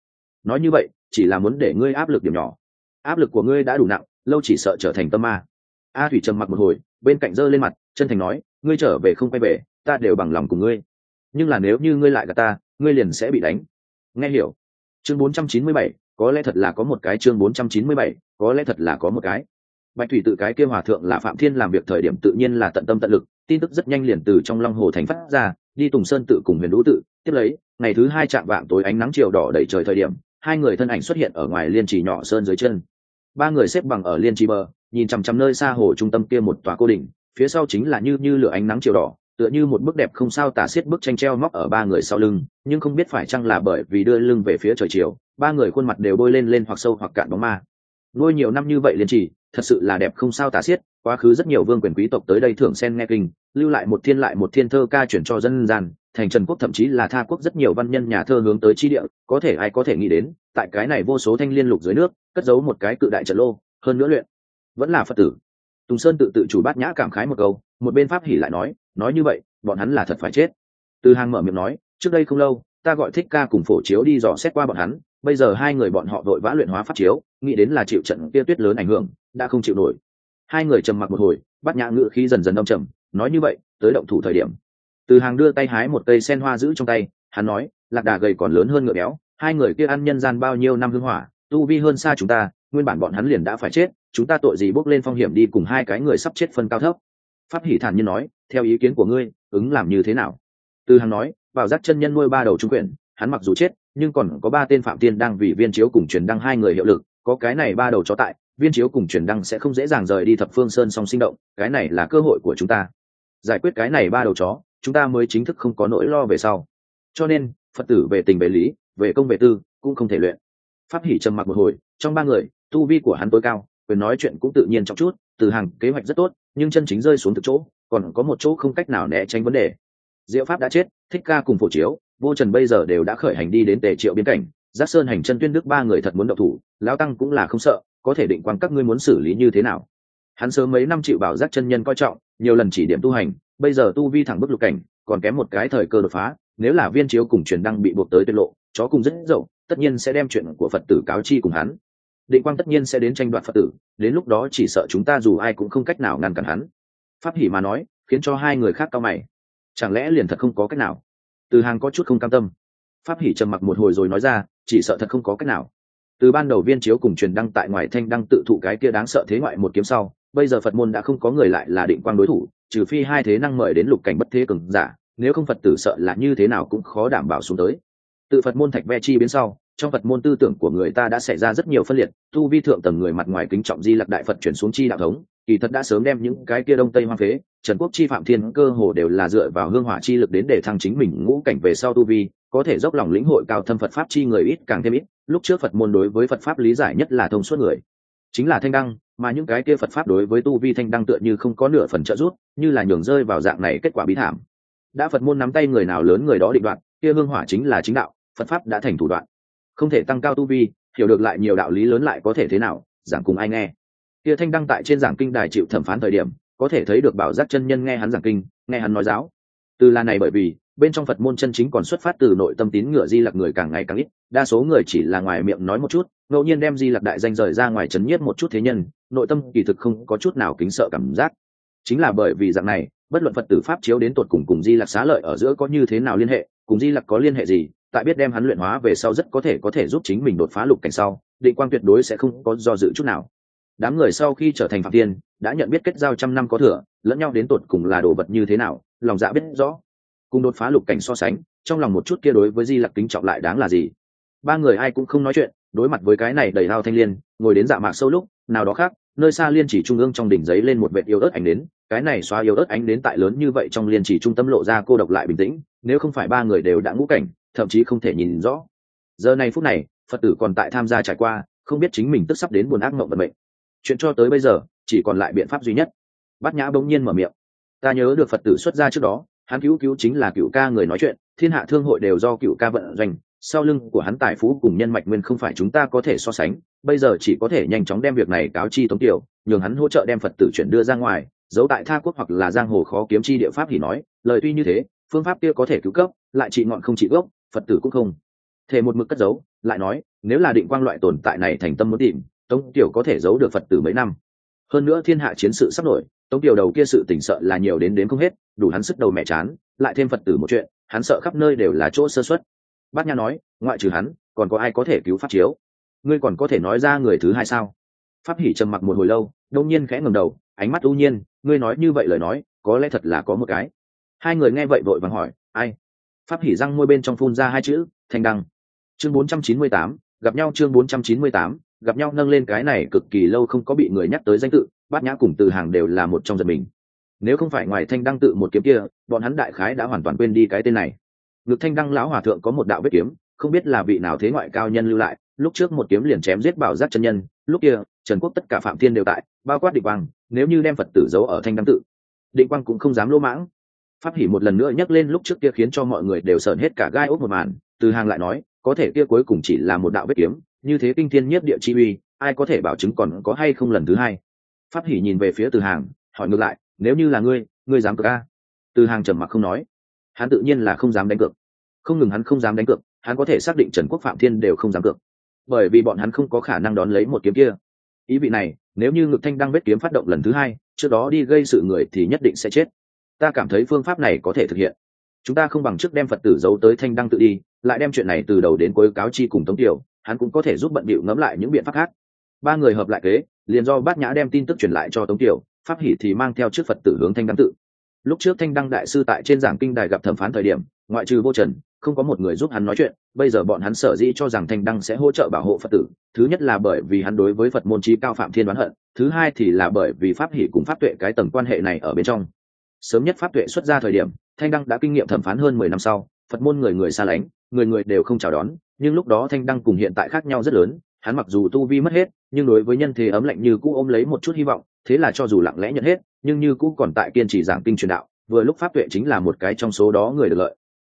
Nói như vậy chỉ là muốn để ngươi áp lực điểm nhỏ. Áp lực của ngươi đã đủ nặng lâu chỉ sợ trở thành tâm ma. A thủy trầm mặc một hồi bên cạnh giơ lên mặt chân thành nói ngươi trở về không quay về ta đều bằng lòng cùng ngươi. Nhưng là nếu như ngươi lại gặp ta ngươi liền sẽ bị đánh. Nghe hiểu. Chương 497, có lẽ thật là có một cái chương 497, có lẽ thật là có một cái. Bạch thủy tự cái kia hòa thượng là phạm thiên làm việc thời điểm tự nhiên là tận tâm tận lực tin tức rất nhanh liền từ trong long hồ thành phát ra đi tùng sơn tự cùng huyền đũ tự tiếp lấy ngày thứ hai chạm vạng tối ánh nắng chiều đỏ đầy trời thời điểm hai người thân ảnh xuất hiện ở ngoài liên trì nhỏ sơn dưới chân. Ba người xếp bằng ở liên trì bờ, nhìn chằm chằm nơi xa hồ trung tâm kia một tòa cô đỉnh, phía sau chính là như như lửa ánh nắng chiều đỏ, tựa như một bức đẹp không sao tả xiết bức tranh treo móc ở ba người sau lưng, nhưng không biết phải chăng là bởi vì đưa lưng về phía trời chiều, ba người khuôn mặt đều bôi lên lên hoặc sâu hoặc cạn bóng ma. Nuôi nhiều năm như vậy liên trì, thật sự là đẹp không sao tả xiết, quá khứ rất nhiều vương quyền quý tộc tới đây thưởng sen nghe kinh, lưu lại một thiên lại một thiên thơ ca chuyển cho dân gian thành trần quốc thậm chí là tha quốc rất nhiều văn nhân nhà thơ hướng tới chi địa, có thể ai có thể nghĩ đến, tại cái này vô số thanh liên lục dưới nước, cất giấu một cái cự đại trận lô, hơn nữa luyện. Vẫn là phật tử. Tùng sơn tự tự chủ bát nhã cảm khái một câu, một bên pháp hỉ lại nói nói như vậy, bọn hắn là thật phải chết. Từ hàng mở miệng nói, trước đây không lâu, ta gọi thích ca cùng phổ chiếu đi dò xét qua bọn hắn, bây giờ hai người bọn họ vội vã luyện hóa pháp chiếu, nghĩ đến là chịu trận kia tuyết lớn ảnh hưởng, đã không chịu nổi. Hai người trầm mặc một hồi, bát nhã ngự khí dần dần đông trầm, nói như vậy, tới động thủ thời điểm từ hàng đưa tay hái một cây sen hoa giữ trong tay, hắn nói, lạc đà gầy còn lớn hơn ngựa béo, hai người kia ăn nhân gian bao nhiêu năm hưng hỏa, tu vi hơn xa chúng ta, nguyên bản bọn hắn liền đã phải chết, chúng ta tội gì bước lên phong hiểm đi cùng hai cái người sắp chết phân cao thấp? Pháp hỷ thản nhiên nói, theo ý kiến của ngươi, ứng làm như thế nào? Từ hàng nói bảo giác chân nhân nuôi ba đầu trung quyền, hắn mặc dù chết, nhưng còn có ba tên phạm tiên đang vì viên chiếu cùng truyền đăng hai người hiệu lực, có cái này ba đầu chó tại, viên chiếu cùng truyền đăng sẽ không dễ dàng rời đi thập phương sơn song sinh động, cái này là cơ hội của chúng ta. Giải quyết cái này ba đầu chó chúng ta mới chính thức không có nỗi lo về sau. Cho nên, phật tử về tình về lý, về công về tư, cũng không thể luyện. Pháp hỉ trầm mặc một hồi, trong ba người, tu vi của hắn tối cao, quyền nói chuyện cũng tự nhiên trong chút, từ hàng kế hoạch rất tốt, nhưng chân chính rơi xuống từ chỗ, còn có một chỗ không cách nào né tránh vấn đề. Diệu pháp đã chết, thích ca cùng phổ chiếu, vô trần bây giờ đều đã khởi hành đi đến tề triệu biên cảnh. Giác sơn hành chân tuyên đức ba người thật muốn độc thủ, lão tăng cũng là không sợ, có thể định quan các ngươi muốn xử lý như thế nào? Hắn sớm mấy năm chịu bảo giác chân nhân coi trọng, nhiều lần chỉ điểm tu hành bây giờ tu vi thẳng bức lục cảnh, còn kém một cái thời cơ đột phá, nếu là viên chiếu cùng truyền đăng bị buộc tới tiết lộ, chó cùng rất dậu, tất nhiên sẽ đem chuyện của phật tử cáo chi cùng hắn. Định quang tất nhiên sẽ đến tranh đoạt phật tử, đến lúc đó chỉ sợ chúng ta dù ai cũng không cách nào ngăn cản hắn. Pháp hỉ mà nói, khiến cho hai người khác cao mày. Chẳng lẽ liền thật không có cách nào? Từ hàng có chút không cam tâm. Pháp hỉ trầm mặc một hồi rồi nói ra, chỉ sợ thật không có cách nào. Từ ban đầu viên chiếu cùng truyền đăng tại ngoài thanh đăng tự thụ cái kia đáng sợ thế ngoại một kiếm sau bây giờ phật môn đã không có người lại là định quang đối thủ, trừ phi hai thế năng mời đến lục cảnh bất thế cường giả, nếu không phật tử sợ là như thế nào cũng khó đảm bảo xuống tới. Tự phật môn thạch ve chi biến sau, trong phật môn tư tưởng của người ta đã xảy ra rất nhiều phân liệt, tu vi thượng tầng người mặt ngoài kính trọng di lặc đại phật chuyển xuống chi đạo thống, kỳ thật đã sớm đem những cái kia đông tây hoang phế, trần quốc chi phạm thiên cơ hồ đều là dựa vào hương hỏa chi lực đến để thăng chính mình ngũ cảnh về sau tu vi, có thể dốc lòng lĩnh hội cao thâm phật pháp chi người ít càng thêm ít. Lúc trước phật môn đối với phật pháp lý giải nhất là thông suốt người chính là thanh đăng, mà những cái kia phật pháp đối với tu vi thanh đăng tựa như không có nửa phần trợ giúp, như là nhường rơi vào dạng này kết quả bí thảm. Đã phật môn nắm tay người nào lớn người đó định đoạn kia hương hỏa chính là chính đạo, phật pháp đã thành thủ đoạn. Không thể tăng cao tu vi, hiểu được lại nhiều đạo lý lớn lại có thể thế nào, giảng cùng ai nghe. Kia thanh đăng tại trên giảng kinh đài chịu thẩm phán thời điểm, có thể thấy được bảo giác chân nhân nghe hắn giảng kinh, nghe hắn nói giáo từ là này bởi vì, bên trong phật môn chân chính còn xuất phát từ nội tâm tín ngựa di lặc người càng ngày càng ít, đa số người chỉ là ngoài miệng nói một chút, ngẫu nhiên đem di lặc đại danh rời ra ngoài chấn nhiếp một chút thế nhân, nội tâm kỳ thực không có chút nào kính sợ cảm giác. Chính là bởi vì dạng này, bất luận phật tử pháp chiếu đến tột cùng cùng di lặc xá lợi ở giữa có như thế nào liên hệ, cùng di lặc có liên hệ gì, tại biết đem hắn luyện hóa về sau rất có thể có thể giúp chính mình đột phá lục cảnh sau, định quang tuyệt đối sẽ không có do dự chút nào. Đám người sau khi trở thành phạm tiên đã nhận biết kết giao trăm năm có thừa, lẫn nhau đến tột cùng là đồ vật như thế nào lòng dạ biết rõ. Cùng đột phá lục cảnh so sánh, trong lòng một chút kia đối với di lặc kính trọng lại đáng là gì? Ba người ai cũng không nói chuyện, đối mặt với cái này đầy lao thanh liên, ngồi đến dạ mạc sâu lúc, nào đó khác, nơi xa liên chỉ trung ương trong đỉnh giấy lên một vệt yếu ớt ánh đến cái này xóa yếu ớt ánh đến tại lớn như vậy trong liên chỉ trung tâm lộ ra cô độc lại bình tĩnh, nếu không phải ba người đều đã ngũ cảnh, thậm chí không thể nhìn rõ. Giờ này phút này, phật tử còn tại tham gia trải qua, không biết chính mình tức sắp đến buồn ác mộng vận mệnh. Chuyện cho tới bây giờ, chỉ còn lại biện pháp duy nhất. Bát nhã bỗng nhiên mở miệng ta nhớ được phật tử xuất ra trước đó, hắn cứu cứu chính là cựu ca người nói chuyện, thiên hạ thương hội đều do cựu ca vận doanh, sau lưng của hắn tài phú cùng nhân mạch nguyên không phải chúng ta có thể so sánh, bây giờ chỉ có thể nhanh chóng đem việc này cáo chi tống tiểu, nhường hắn hỗ trợ đem phật tử chuyển đưa ra ngoài, giấu tại tha quốc hoặc là giang hồ khó kiếm chi địa pháp thì nói, lời tuy như thế, phương pháp kia có thể cứu cấp, lại trị ngọn không trị gốc, phật tử cũng không thể một mực cất giấu, lại nói, nếu là định quang loại tồn tại này thành tâm muốn tìm, tống tiểu có thể giấu được phật tử mấy năm. Hơn nữa thiên hạ chiến sự sắp nổi tống tiểu đầu kia sự tỉnh sợ là nhiều đến đến không hết đủ hắn sức đầu mẹ chán lại thêm phật tử một chuyện hắn sợ khắp nơi đều là chỗ sơ xuất bát nha nói ngoại trừ hắn còn có ai có thể cứu pháp chiếu? Ngươi còn có thể nói ra người thứ hai sao? Pháp hỉ trầm mặc một hồi lâu đông nhiên khẽ ngầm đầu ánh mắt ưu nhiên ngươi nói như vậy lời nói có lẽ thật là có một cái. Hai người nghe vậy vội vàng hỏi ai? Pháp hỉ răng môi bên trong phun ra hai chữ thanh đăng. Chương 498, gặp nhau chương 498, gặp nhau nâng lên cái này cực kỳ lâu không có bị người nhắc tới danh tự bát nhã cùng từ hàng đều là một trong giật mình. Nếu không phải ngoài thanh đăng tự một kiếm kia, bọn hắn đại khái đã hoàn toàn quên đi cái tên này. Ngực thanh đăng lão hòa thượng có một đạo vết kiếm, không biết là vị nào thế ngoại cao nhân lưu lại, lúc trước một kiếm liền chém giết bảo giác chân nhân, lúc kia, trần quốc tất cả phạm thiên đều tại, bao quát định quang, nếu như đem phật tử giấu ở thanh đăng tự, định quang cũng không dám lỗ mãng. Pháp hỉ một lần nữa nhắc lên lúc trước kia khiến cho mọi người đều sợn hết cả gai ốc một màn, từ hàng lại nói, có thể kia cuối cùng chỉ là một đạo vết kiếm, như thế kinh thiên nhất địa chi uy, ai có thể bảo chứng còn có hay không lần thứ hai? Pháp hỉ nhìn về phía từ hàng, hỏi ngược lại, nếu như là ngươi ngươi dám cược a? Từ hàng trầm mặc không nói. Hắn tự nhiên là không dám đánh cược. Không ngừng hắn không dám đánh cược, hắn có thể xác định trần quốc phạm thiên đều không dám cược. Bởi vì bọn hắn không có khả năng đón lấy một kiếm kia. Ý vị này, nếu như ngực thanh đang vết kiếm phát động lần thứ hai, trước đó đi gây sự người thì nhất định sẽ chết. Ta cảm thấy phương pháp này có thể thực hiện. Chúng ta không bằng trước đem phật tử giấu tới thanh đăng tự đi, lại đem chuyện này từ đầu đến cuối cáo chi cùng tống tiểu, hắn cũng có thể giúp bận bịu ngẫm lại những biện pháp khác. Ba người hợp lại kế liền do bát nhã đem tin tức truyền lại cho tống tiểu pháp hỷ thì mang theo trước phật tử hướng thanh đăng tự. Lúc trước thanh đăng đại sư tại trên giảng kinh đài gặp thẩm phán thời điểm, ngoại trừ vô trần, không có một người giúp hắn nói chuyện, bây giờ bọn hắn sở dĩ cho rằng thanh đăng sẽ hỗ trợ bảo hộ phật tử, thứ nhất là bởi vì hắn đối với phật môn trí cao phạm thiên đoán hận, thứ hai thì là bởi vì pháp hỷ cùng pháp tuệ cái tầng quan hệ này ở bên trong. Sớm nhất pháp tuệ xuất ra thời điểm, thanh đăng đã kinh nghiệm thẩm phán hơn mười năm sau, phật môn người người xa lánh, người người đều không chào đón, nhưng lúc đó thanh đăng cùng hiện tại khác nhau rất lớn hắn mặc dù tu vi mất hết, nhưng đối với nhân thế ấm lạnh như cũ ôm lấy một chút hy vọng, thế là cho dù lặng lẽ nhận hết, nhưng như cũ còn tại kiên trì giảng kinh truyền đạo, vừa lúc pháp tuệ chính là một cái trong số đó người được lợi.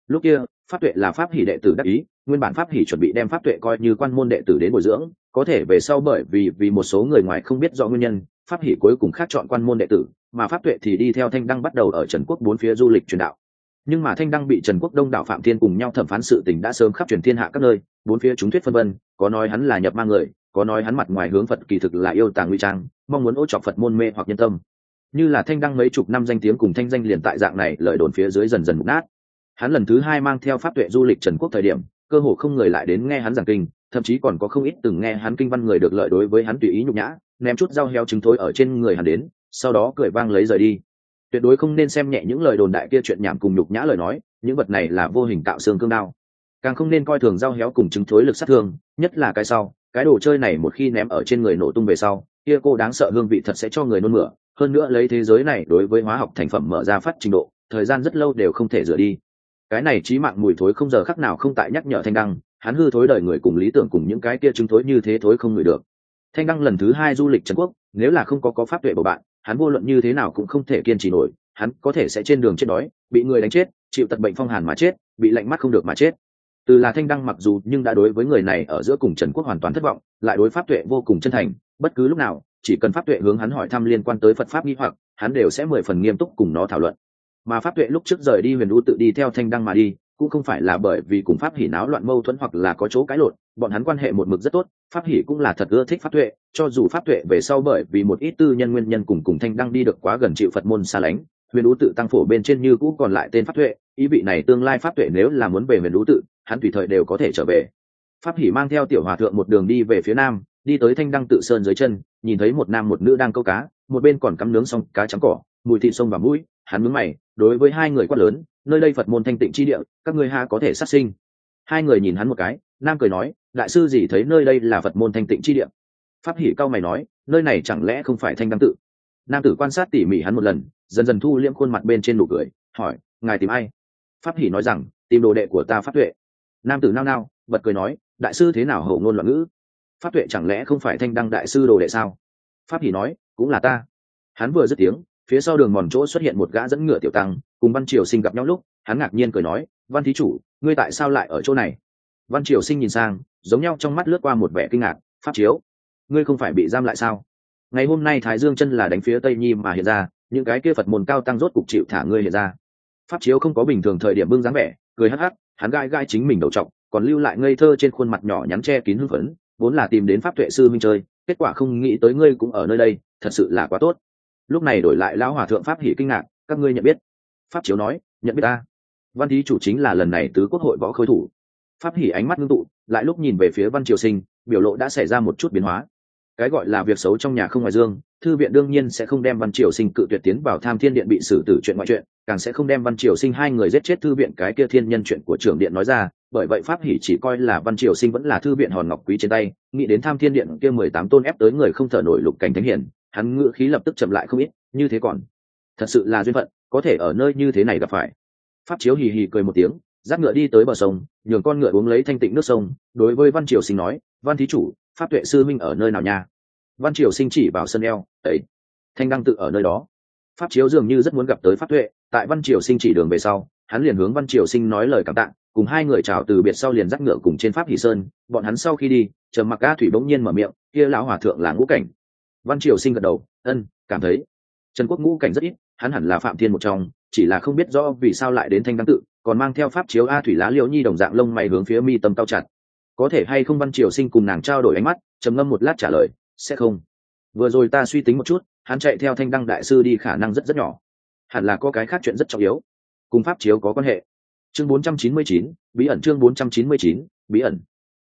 Lúc kia, pháp tuệ là pháp hỷ đệ tử đắc ý, nguyên bản pháp hỷ chuẩn bị đem pháp tuệ coi như quan môn đệ tử đến bồi dưỡng, có thể về sau bởi vì vì một số người ngoài không biết rõ nguyên nhân, pháp hỷ cuối cùng khác chọn quan môn đệ tử, mà pháp tuệ thì đi theo thanh đăng bắt đầu ở trần quốc bốn phía du lịch truyền đạo nhưng mà thanh đăng bị trần quốc đông đảo phạm thiên cùng nhau thẩm phán sự tình đã sớm khắp truyền thiên hạ các nơi, bốn phía chúng thuyết phân vân, có nói hắn là nhập mang người, có nói hắn mặt ngoài hướng phật kỳ thực là yêu tàng nguy trang, mong muốn ô chọc phật môn mê hoặc nhân tâm. Như là thanh đăng mấy chục năm danh tiếng cùng thanh danh liền tại dạng này, lời đồn phía dưới dần dần mục nát. Hắn lần thứ hai mang theo pháp tuệ du lịch trần quốc thời điểm, cơ hồ không người lại đến nghe hắn giảng kinh, thậm chí còn có không ít từng nghe hắn kinh văn người được lợi đối với hắn tùy ý nhục nhã, ném chút dao heo trứng thối ở trên người hắn đến, sau đó cười vang lấy rời đi tuyệt đối không nên xem nhẹ những lời đồn đại kia chuyện nhảm cùng nhục nhã lời nói, những vật này là vô hình tạo xương cương đao. Càng không nên coi thường dao héo cùng trứng thối lực sát thương, nhất là cái sau, cái đồ chơi này một khi ném ở trên người nổ tung về sau, kia cô đáng sợ hương vị thật sẽ cho người nôn mửa. Hơn nữa lấy thế giới này đối với hóa học thành phẩm mở ra phát trình độ, thời gian rất lâu đều không thể rửa đi. Cái này trí mạng mùi thối không giờ khắc nào không tại nhắc nhở thanh đăng, hắn hư thối đời người cùng lý tưởng cùng những cái kia chứng thối như thế thối không ngửi được. Thanh đăng lần thứ hai du lịch trần quốc, nếu là không có có pháp tuệ của bạn hắn vô luận như thế nào cũng không thể kiên trì nổi, hắn có thể sẽ trên đường chết đói, bị người đánh chết, chịu tật bệnh phong hàn mà chết, bị lạnh mắt không được mà chết. Từ là thanh đăng mặc dù nhưng đã đối với người này ở giữa cùng trần quốc hoàn toàn thất vọng, lại đối pháp tuệ vô cùng chân thành, bất cứ lúc nào, chỉ cần pháp tuệ hướng hắn hỏi thăm liên quan tới phật pháp nghi hoặc, hắn đều sẽ mười phần nghiêm túc cùng nó thảo luận. Mà pháp tuệ lúc trước rời đi huyền u tự đi theo thanh đăng mà đi cũng không phải là bởi vì cùng pháp hỉ náo loạn mâu thuẫn hoặc là có chỗ cãi lộn, bọn hắn quan hệ một mực rất tốt, pháp hỉ cũng là thật ưa thích pháp tuệ, cho dù pháp tuệ về sau bởi vì một ít tư nhân nguyên nhân cùng cùng thanh đăng đi được quá gần chịu phật môn xa lánh, huyền ú tự tăng phổ bên trên như cũ còn lại tên pháp tuệ, ý vị này tương lai pháp tuệ nếu là muốn về huyền ú tự, hắn tùy thời đều có thể trở về. Pháp hỉ mang theo tiểu hòa thượng một đường đi về phía nam, đi tới thanh đăng tự sơn dưới chân, nhìn thấy một nam một nữ đang câu cá, một bên còn cắm nướng xong cá trắng cỏ, mùi thịt sông và mũi, hắn mướn mày, đối với hai người quát lớn nơi đây phật môn thanh tịnh chi địa, các ngươi ha có thể sát sinh. Hai người nhìn hắn một cái, nam cười nói, đại sư gì thấy nơi đây là phật môn thanh tịnh chi địa? Pháp hỉ cao mày nói, nơi này chẳng lẽ không phải thanh đăng tự? Nam tử quan sát tỉ mỉ hắn một lần, dần dần thu liễm khuôn mặt bên trên nụ cười, hỏi, ngài tìm ai? Pháp hỉ nói rằng, tìm đồ đệ của ta pháp tuệ. Nam tử nao nao, bật cười nói, đại sư thế nào hậu ngôn loạn ngữ? Pháp tuệ chẳng lẽ không phải thanh đăng đại sư đồ đệ sao? Pháp hỉ nói, cũng là ta. Hắn vừa dứt tiếng, phía sau đường mòn chỗ xuất hiện một gã dẫn ngựa tiểu tăng cùng văn triều sinh gặp nhau lúc hắn ngạc nhiên cười nói văn thí chủ ngươi tại sao lại ở chỗ này? Văn triều sinh nhìn sang giống nhau trong mắt lướt qua một vẻ kinh ngạc pháp chiếu ngươi không phải bị giam lại sao? Ngày hôm nay thái dương chân là đánh phía tây nhi mà hiện ra những cái kia phật môn cao tăng rốt cục chịu thả ngươi hiện ra. Pháp chiếu không có bình thường thời điểm bưng dáng vẻ cười hắc hắc hắn gai gai chính mình đầu trọng, còn lưu lại ngây thơ trên khuôn mặt nhỏ nhắn che kín hưng phấn vốn là tìm đến pháp tuệ sư minh chơi kết quả không nghĩ tới ngươi cũng ở nơi đây thật sự là quá tốt. Lúc này đổi lại lão hòa thượng pháp hỉ kinh ngạc các ngươi nhận biết pháp chiếu nói, nhận biết ta. Văn thí chủ chính là lần này tứ quốc hội võ khôi thủ. Pháp hỷ ánh mắt ngưng tụ, lại lúc nhìn về phía văn triều sinh, biểu lộ đã xảy ra một chút biến hóa. Cái gọi là việc xấu trong nhà không ngoài dương, thư viện đương nhiên sẽ không đem văn triều sinh cự tuyệt tiến vào tham thiên điện bị xử tử chuyện ngoại chuyện, càng sẽ không đem văn triều sinh hai người giết chết thư viện cái kia thiên nhân chuyện của trưởng điện nói ra, bởi vậy pháp hỉ chỉ coi là văn triều sinh vẫn là thư viện hòn ngọc quý trên tay, nghĩ đến tham thiên điện kia mười tám tôn ép tới người không thở nổi lục cảnh thánh hiển, hắn ngự khí lập tức chậm lại không ít, như thế còn, thật sự là duyên phận có thể ở nơi như thế này gặp phải. Pháp chiếu hì hì cười một tiếng, dắt ngựa đi tới bờ sông, nhường con ngựa uống lấy thanh tịnh nước sông, đối với văn triều sinh nói, văn thí chủ, pháp tuệ sư minh ở nơi nào nha? Văn triều sinh chỉ vào sân eo ấy thanh đăng tự ở nơi đó. Pháp chiếu dường như rất muốn gặp tới pháp tuệ, tại văn triều sinh chỉ đường về sau, hắn liền hướng văn triều sinh nói lời cảm tạ, cùng hai người chào từ biệt sau liền dắt ngựa cùng trên pháp hỷ sơn, bọn hắn sau khi đi chờ mặc ca thủy bỗng nhiên mở miệng, kia lão hòa thượng là ngũ cảnh. Văn triều sinh gật đầu, ân, cảm thấy. Trần quốc ngũ cảnh rất ít hắn hẳn là phạm thiên một trong chỉ là không biết rõ vì sao lại đến thanh đăng tự còn mang theo pháp chiếu a thủy lá liễu nhi đồng dạng lông mày hướng phía mi tâm cao chặt. Có thể hay không văn triều sinh cùng nàng trao đổi ánh mắt trầm ngâm một lát trả lời sẽ không. Vừa rồi ta suy tính một chút hắn chạy theo thanh đăng đại sư đi khả năng rất rất nhỏ. Hẳn là có cái khác chuyện rất trọng yếu. Cùng pháp chiếu có quan hệ. Chương 499, bí ẩn chương 499, bí ẩn.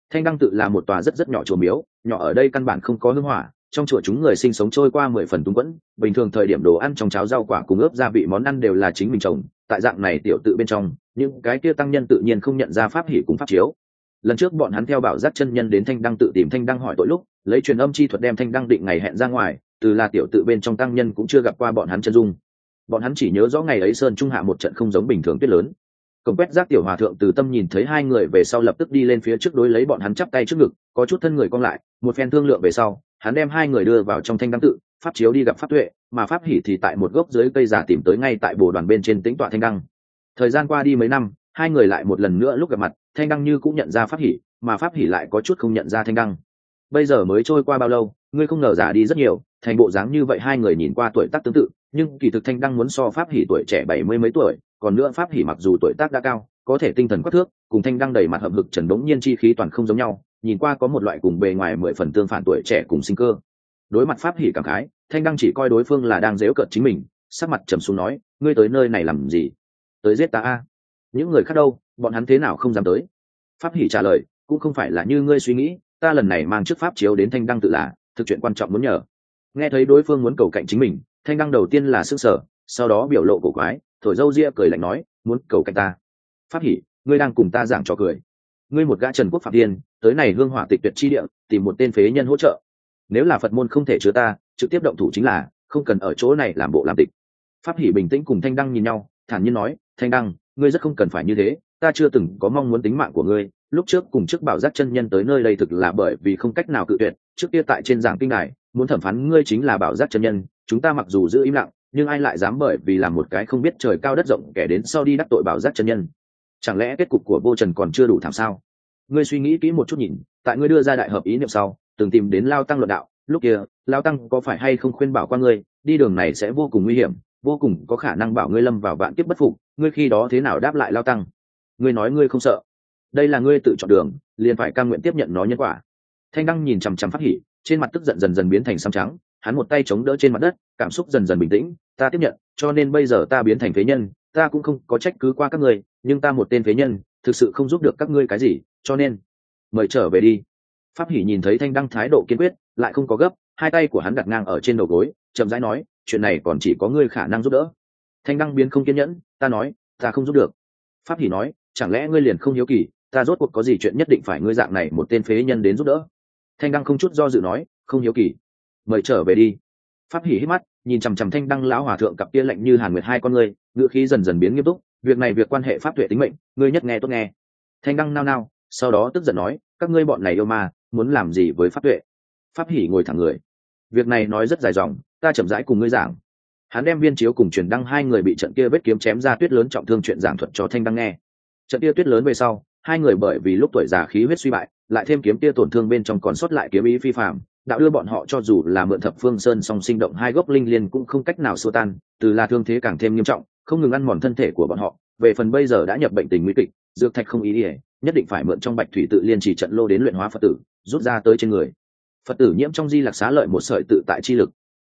Thanh đăng tự là một tòa rất rất nhỏ chùa miếu nhỏ ở đây căn bản không có hương hỏa trong chùa chúng người sinh sống trôi qua mười phần túng quẫn, bình thường thời điểm đồ ăn trong cháo rau quả cùng ướp gia vị món ăn đều là chính mình trồng, tại dạng này tiểu tự bên trong, những cái kia tăng nhân tự nhiên không nhận ra pháp hỉ cùng pháp chiếu. Lần trước bọn hắn theo bảo giác chân nhân đến thanh đăng tự tìm thanh đăng hỏi tội lúc, lấy truyền âm chi thuật đem thanh đăng định ngày hẹn ra ngoài, từ là tiểu tự bên trong tăng nhân cũng chưa gặp qua bọn hắn chân dung. Bọn hắn chỉ nhớ rõ ngày ấy sơn trung hạ một trận không giống bình thường tuyết lớn. Cổng quét giác tiểu hòa thượng từ tâm nhìn thấy hai người về sau lập tức đi lên phía trước đối lấy bọn hắn chắp tay trước ngực, có chút thân người cong lại, một phen thương lượng về sau hắn đem hai người đưa vào trong thanh đăng tự, pháp chiếu đi gặp pháp tuệ, mà pháp hỉ thì tại một gốc dưới cây giả tìm tới ngay tại bồ đoàn bên trên tĩnh tọa thanh đăng. Thời gian qua đi mấy năm, hai người lại một lần nữa lúc gặp mặt, thanh đăng như cũng nhận ra pháp hỉ, mà pháp hỉ lại có chút không nhận ra thanh đăng. Bây giờ mới trôi qua bao lâu, ngươi không ngờ giả đi rất nhiều, thành bộ dáng như vậy hai người nhìn qua tuổi tác tương tự, nhưng kỳ thực thanh đăng muốn so pháp hỉ tuổi trẻ bảy mươi mấy tuổi, còn nữa pháp hỉ mặc dù tuổi tác đã cao, có thể tinh thần quắc thước, cùng thanh đăng đầy mặt hợp lực trần đống nhiên chi khí toàn không giống nhau nhìn qua có một loại cùng bề ngoài mười phần tương phản tuổi trẻ cùng sinh cơ. Đối mặt pháp hỉ cảm khái, thanh đăng chỉ coi đối phương là đang dếu cợt chính mình, sắc mặt trầm xuống nói, ngươi tới nơi này làm gì? Tới giết ta a? Những người khác đâu? Bọn hắn thế nào không dám tới? Pháp hỉ trả lời, cũng không phải là như ngươi suy nghĩ, ta lần này mang chức pháp chiếu đến thanh đăng tự là, thực chuyện quan trọng muốn nhờ. Nghe thấy đối phương muốn cầu cạnh chính mình, thanh đăng đầu tiên là s ư sở sau đó biểu lộ cổ quái, thổi dâu ria cười lạnh nói, muốn cầu cạnh ta? Pháp hỉ, ngươi đang cùng ta giảng trò cười ngươi một gã trần quốc phạm tiên tới này hương hỏa tịch tuyệt chi địa tìm một tên phế nhân hỗ trợ. Nếu là phật môn không thể chứa ta trực tiếp động thủ chính là không cần ở chỗ này làm bộ làm tịch. Pháp hỉ bình tĩnh cùng thanh đăng nhìn nhau thản nhiên nói thanh đăng ngươi rất không cần phải như thế ta chưa từng có mong muốn tính mạng của ngươi. Lúc trước cùng trước bảo giác chân nhân tới nơi đây thực là bởi vì không cách nào cự tuyệt trước kia tại trên giảng kinh này, muốn thẩm phán ngươi chính là bảo giác chân nhân chúng ta mặc dù giữ im lặng nhưng ai lại dám bởi vì làm một cái không biết trời cao đất rộng kẻ đến sau đi đắc tội bảo giác chân nhân? Chẳng lẽ kết cục của vô trần còn chưa đủ thảm sao? Ngươi suy nghĩ kỹ một chút nhìn, tại ngươi đưa ra đại hợp ý niệm sau, từng tìm đến lao tăng luận đạo, lúc kia, lao tăng có phải hay không khuyên bảo qua ngươi, đi đường này sẽ vô cùng nguy hiểm, vô cùng có khả năng bảo ngươi lâm vào vạn kiếp bất phục, ngươi khi đó thế nào đáp lại lao tăng? Ngươi nói ngươi không sợ. Đây là ngươi tự chọn đường, liền phải căn nguyện tiếp nhận nó nhân quả. Thanh đăng nhìn chằm chằm phát hỉ trên mặt tức giận dần dần biến thành xăm trắng, hắn một tay chống đỡ trên mặt đất, cảm xúc dần dần bình tĩnh, ta tiếp nhận, cho nên bây giờ ta biến thành phế nhân, ta cũng không có trách cứ qua các ngươi nhưng ta một tên phế nhân, thực sự không giúp được các ngươi cái gì, cho nên, mời trở về đi. Pháp hỉ nhìn thấy thanh đăng thái độ kiên quyết, lại không có gấp, hai tay của hắn đặt ngang ở trên đầu gối, chậm rãi nói, chuyện này còn chỉ có ngươi khả năng giúp đỡ. Thanh đăng biến không kiên nhẫn, ta nói, ta không giúp được. Pháp hỉ nói, chẳng lẽ ngươi liền không hiếu kỳ, ta rốt cuộc có gì chuyện nhất định phải ngươi dạng này một tên phế nhân đến giúp đỡ? Thanh đăng không chút do dự nói, không hiếu kỳ. Mời trở về đi. Pháp hỉ hít mắt, nhìn chằm chằm thanh đăng lão hòa thượng cặp kia lạnh như hàn nguyệt hai con ngươi ngựa khí dần dần biến nghiêm túc việc này việc quan hệ pháp tuệ tính mệnh, ngươi nhất nghe tốt nghe. Thanh đăng nao nao, sau đó tức giận nói, các ngươi bọn này yêu ma, muốn làm gì với pháp tuệ? Pháp hỉ ngồi thẳng người. Việc này nói rất dài dòng, ta chậm rãi cùng ngươi giảng. Hắn đem viên chiếu cùng truyền đăng hai người bị trận kia vết kiếm chém ra tuyết lớn trọng thương chuyện giảng thuật cho thanh đăng nghe. Trận kia tuyết lớn về sau, hai người bởi vì lúc tuổi già khí huyết suy bại, lại thêm kiếm kia tổn thương bên trong còn sót lại kiếm ý phi phạm đạo đưa bọn họ cho dù là mượn thập phương sơn song sinh động hai gốc linh liên cũng không cách nào xua tan, từ là thương thế càng thêm nghiêm trọng không ngừng ăn mòn thân thể của bọn họ, về phần bây giờ đã nhập bệnh tình nguy kịch, dược thạch không ý ỉa nhất định phải mượn trong bạch thủy tự liên trì trận lô đến luyện hóa phật tử, rút ra tới trên người. Phật tử nhiễm trong di lạc xá lợi một sợi tự tại chi lực.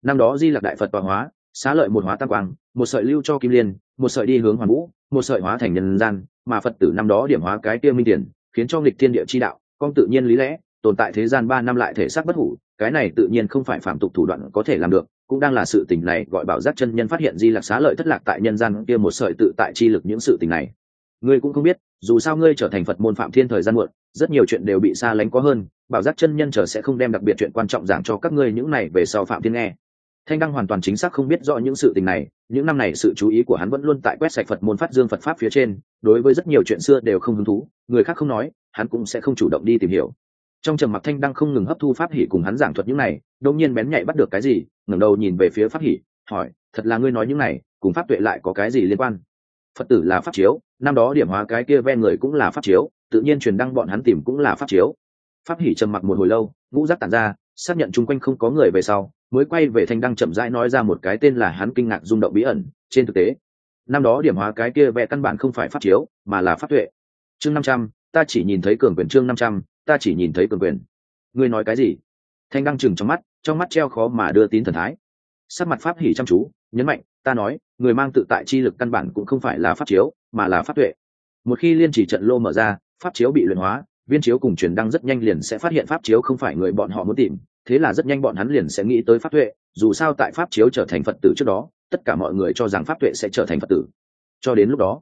Năm đó di lạc đại phật tọa hóa, xá lợi một hóa tam quang, một sợi lưu cho kim liên, một sợi đi hướng hoàn vũ, một sợi hóa thành nhân gian, mà phật tử năm đó điểm hóa cái kia minh tiền, khiến cho nghịch thiên địa chi đạo, con tự nhiên lý lẽ, tồn tại thế gian ba năm lại thể xác bất hủ, cái này tự nhiên không phải phạm tục thủ đoạn có thể làm được cũng đang là sự tình này, gọi bảo giác chân nhân phát hiện di lạc xá lợi thất lạc tại nhân gian kia một sợi tự tại chi lực những sự tình này. Ngươi cũng không biết, dù sao ngươi trở thành phật môn phạm thiên thời gian muộn, rất nhiều chuyện đều bị xa lánh có hơn, bảo giác chân nhân trở sẽ không đem đặc biệt chuyện quan trọng giảng cho các ngươi những này về sau phạm thiên nghe. Thanh đăng hoàn toàn chính xác không biết rõ những sự tình này, những năm này sự chú ý của hắn vẫn luôn tại quét sạch phật môn phát dương phật pháp phía trên, đối với rất nhiều chuyện xưa đều không hứng thú, người khác không nói, hắn cũng sẽ không chủ động đi tìm hiểu trong trầm mặc thanh đang không ngừng hấp thu pháp hỉ cùng hắn giảng thuật những này đông nhiên bén nhạy bắt được cái gì, ngẩng đầu nhìn về phía pháp hỉ, hỏi, thật là ngươi nói những này, cùng pháp tuệ lại có cái gì liên quan? Phật tử là pháp chiếu, năm đó điểm hóa cái kia ven người cũng là pháp chiếu, tự nhiên truyền đăng bọn hắn tìm cũng là pháp chiếu. Pháp hỉ trầm mặc một hồi lâu, ngũ giác tản ra, xác nhận chung quanh không có người về sau, mới quay về thanh đăng chậm rãi nói ra một cái tên là hắn kinh ngạc rung động bí ẩn, trên thực tế, năm đó điểm hóa cái kia vẽ căn bản không phải pháp chiếu, mà là pháp tuệ. Chương năm trăm, ta chỉ nhìn thấy cường quyền chương năm trăm ta chỉ nhìn thấy cường quyền. Ngươi nói cái gì? Thanh đăng chừng trong mắt trong mắt treo khó mà đưa tín thần thái. Sắc mặt pháp hỉ chăm chú, nhấn mạnh, ta nói, người mang tự tại chi lực căn bản cũng không phải là pháp chiếu, mà là pháp tuệ. Một khi liên chỉ trận lô mở ra, pháp chiếu bị luyện hóa, viên chiếu cùng truyền đăng rất nhanh liền sẽ phát hiện pháp chiếu không phải người bọn họ muốn tìm, thế là rất nhanh bọn hắn liền sẽ nghĩ tới pháp tuệ, dù sao tại pháp chiếu trở thành phật tử trước đó, tất cả mọi người cho rằng pháp tuệ sẽ trở thành phật tử. Cho đến lúc đó,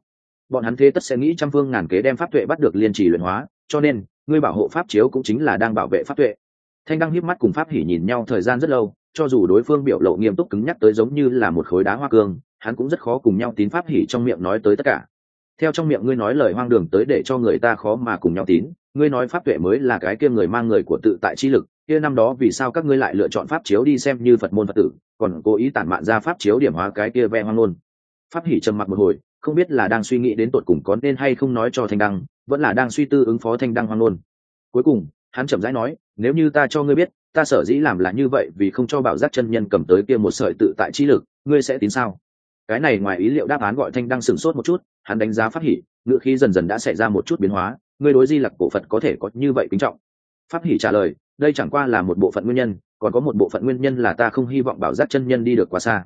bọn hắn thế tất sẽ nghĩ trăm phương ngàn kế đem pháp tuệ bắt được liên trì luyện hóa, cho nên ngươi bảo hộ pháp chiếu cũng chính là đang bảo vệ pháp tuệ. Thanh đăng hiếp mắt cùng pháp hỉ nhìn nhau thời gian rất lâu, cho dù đối phương biểu lộ nghiêm túc cứng nhắc tới giống như là một khối đá hoa cương, hắn cũng rất khó cùng nhau tín pháp hỉ trong miệng nói tới tất cả. Theo trong miệng ngươi nói lời hoang đường tới để cho người ta khó mà cùng nhau tín, ngươi nói pháp tuệ mới là cái kia người mang người của tự tại chi lực, kia năm đó vì sao các ngươi lại lựa chọn pháp chiếu đi xem như phật môn phật tử, còn cố ý tản mạn ra pháp chiếu điểm hóa cái kia ve hoang ngôn pháp hỉ trầm mặc một hồi, không biết là đang suy nghĩ đến tột cùng có nên hay không nói cho thanh đăng vẫn là đang suy tư ứng phó thanh đăng hoang nôn. Cuối cùng, hắn chậm rãi nói, nếu như ta cho ngươi biết, ta sở dĩ làm là như vậy vì không cho bảo giác chân nhân cầm tới kia một sợi tự tại chi lực, ngươi sẽ tin sao? Cái này ngoài ý liệu đáp án gọi thanh đăng sửng sốt một chút, hắn đánh giá pháp hỉ ngựa khí dần dần đã xảy ra một chút biến hóa, ngươi đối di lặc cổ phật có thể có như vậy kính trọng. Pháp hỉ trả lời, đây chẳng qua là một bộ phận nguyên nhân, còn có một bộ phận nguyên nhân là ta không hy vọng bảo giác chân nhân đi được quá xa.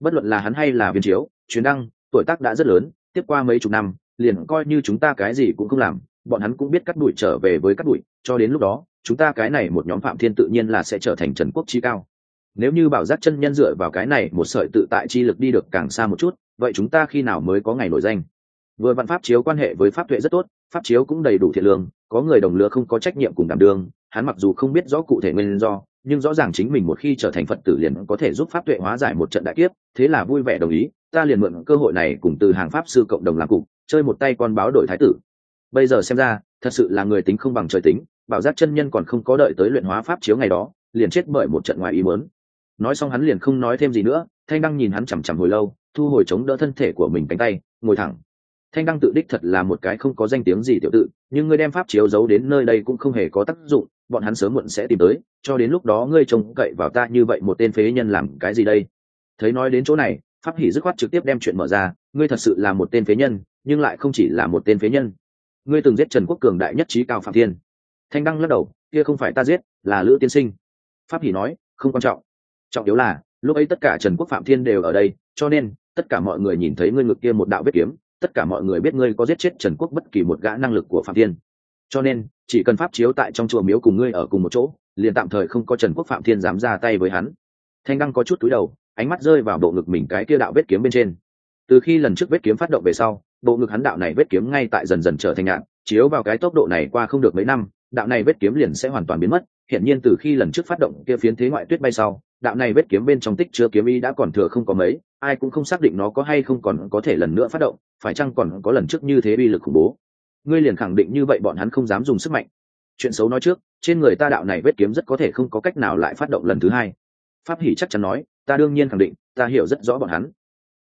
Bất luận là hắn hay là viên chiếu chuyến đăng, tuổi tác đã rất lớn, tiếp qua mấy chục năm liền coi như chúng ta cái gì cũng không làm, bọn hắn cũng biết cắt đuổi trở về với cắt đuổi, cho đến lúc đó, chúng ta cái này một nhóm phạm thiên tự nhiên là sẽ trở thành trần quốc chi cao. Nếu như bảo giác chân nhân dựa vào cái này một sợi tự tại chi lực đi được càng xa một chút, vậy chúng ta khi nào mới có ngày nổi danh? Vừa văn pháp chiếu quan hệ với pháp tuệ rất tốt, pháp chiếu cũng đầy đủ thiện lương, có người đồng lứa không có trách nhiệm cùng đảm đương, hắn mặc dù không biết rõ cụ thể nguyên do nhưng rõ ràng chính mình một khi trở thành phật tử liền có thể giúp pháp tuệ hóa giải một trận đại kiếp, thế là vui vẻ đồng ý, ta liền mượn cơ hội này cùng từ hàng pháp sư cộng đồng làm cục, chơi một tay con báo đổi thái tử. Bây giờ xem ra, thật sự là người tính không bằng trời tính, bảo giác chân nhân còn không có đợi tới luyện hóa pháp chiếu ngày đó, liền chết bởi một trận ngoài ý muốn. Nói xong hắn liền không nói thêm gì nữa, thanh đăng nhìn hắn chằm chằm hồi lâu, thu hồi chống đỡ thân thể của mình cánh tay, ngồi thẳng. Thanh đăng tự đích thật là một cái không có danh tiếng gì tiểu tự, nhưng ngươi đem pháp chiếu giấu đến nơi đây cũng không hề có tác dụng bọn hắn sớm muộn sẽ tìm tới, cho đến lúc đó ngươi trông cậy vào ta như vậy một tên phế nhân làm cái gì đây? Thấy nói đến chỗ này, pháp hỉ dứt khoát trực tiếp đem chuyện mở ra, ngươi thật sự là một tên phế nhân, nhưng lại không chỉ là một tên phế nhân. Ngươi từng giết trần quốc cường đại nhất trí cao phạm thiên. Thanh đăng lắc đầu, kia không phải ta giết, là lữ tiên sinh. Pháp hỉ nói, không quan trọng. Trọng yếu là, lúc ấy tất cả trần quốc phạm thiên đều ở đây, cho nên, tất cả mọi người nhìn thấy ngươi ngực kia một đạo vết kiếm, tất cả mọi người biết ngươi có giết chết trần quốc bất kỳ một gã năng lực của phạm thiên cho nên, chỉ cần pháp chiếu tại trong chùa miếu cùng ngươi ở cùng một chỗ, liền tạm thời không có trần quốc phạm thiên dám ra tay với hắn. Thanh đăng có chút túi đầu, ánh mắt rơi vào bộ ngực mình cái kia đạo vết kiếm bên trên. Từ khi lần trước vết kiếm phát động về sau, bộ ngực hắn đạo này vết kiếm ngay tại dần dần trở thành ngạn chiếu vào cái tốc độ này qua không được mấy năm, đạo này vết kiếm liền sẽ hoàn toàn biến mất. Hiện nhiên từ khi lần trước phát động kia phiến thế ngoại tuyết bay sau, đạo này vết kiếm bên trong tích chưa kiếm y đã còn thừa không có mấy, ai cũng không xác định nó có hay không còn có thể lần nữa phát động, phải chăng còn có lần trước như thế uy lực khủng bố ngươi liền khẳng định như vậy bọn hắn không dám dùng sức mạnh. Chuyện xấu nói trước, trên người ta đạo này vết kiếm rất có thể không có cách nào lại phát động lần thứ hai. Pháp hỷ chắc chắn nói, ta đương nhiên khẳng định, ta hiểu rất rõ bọn hắn.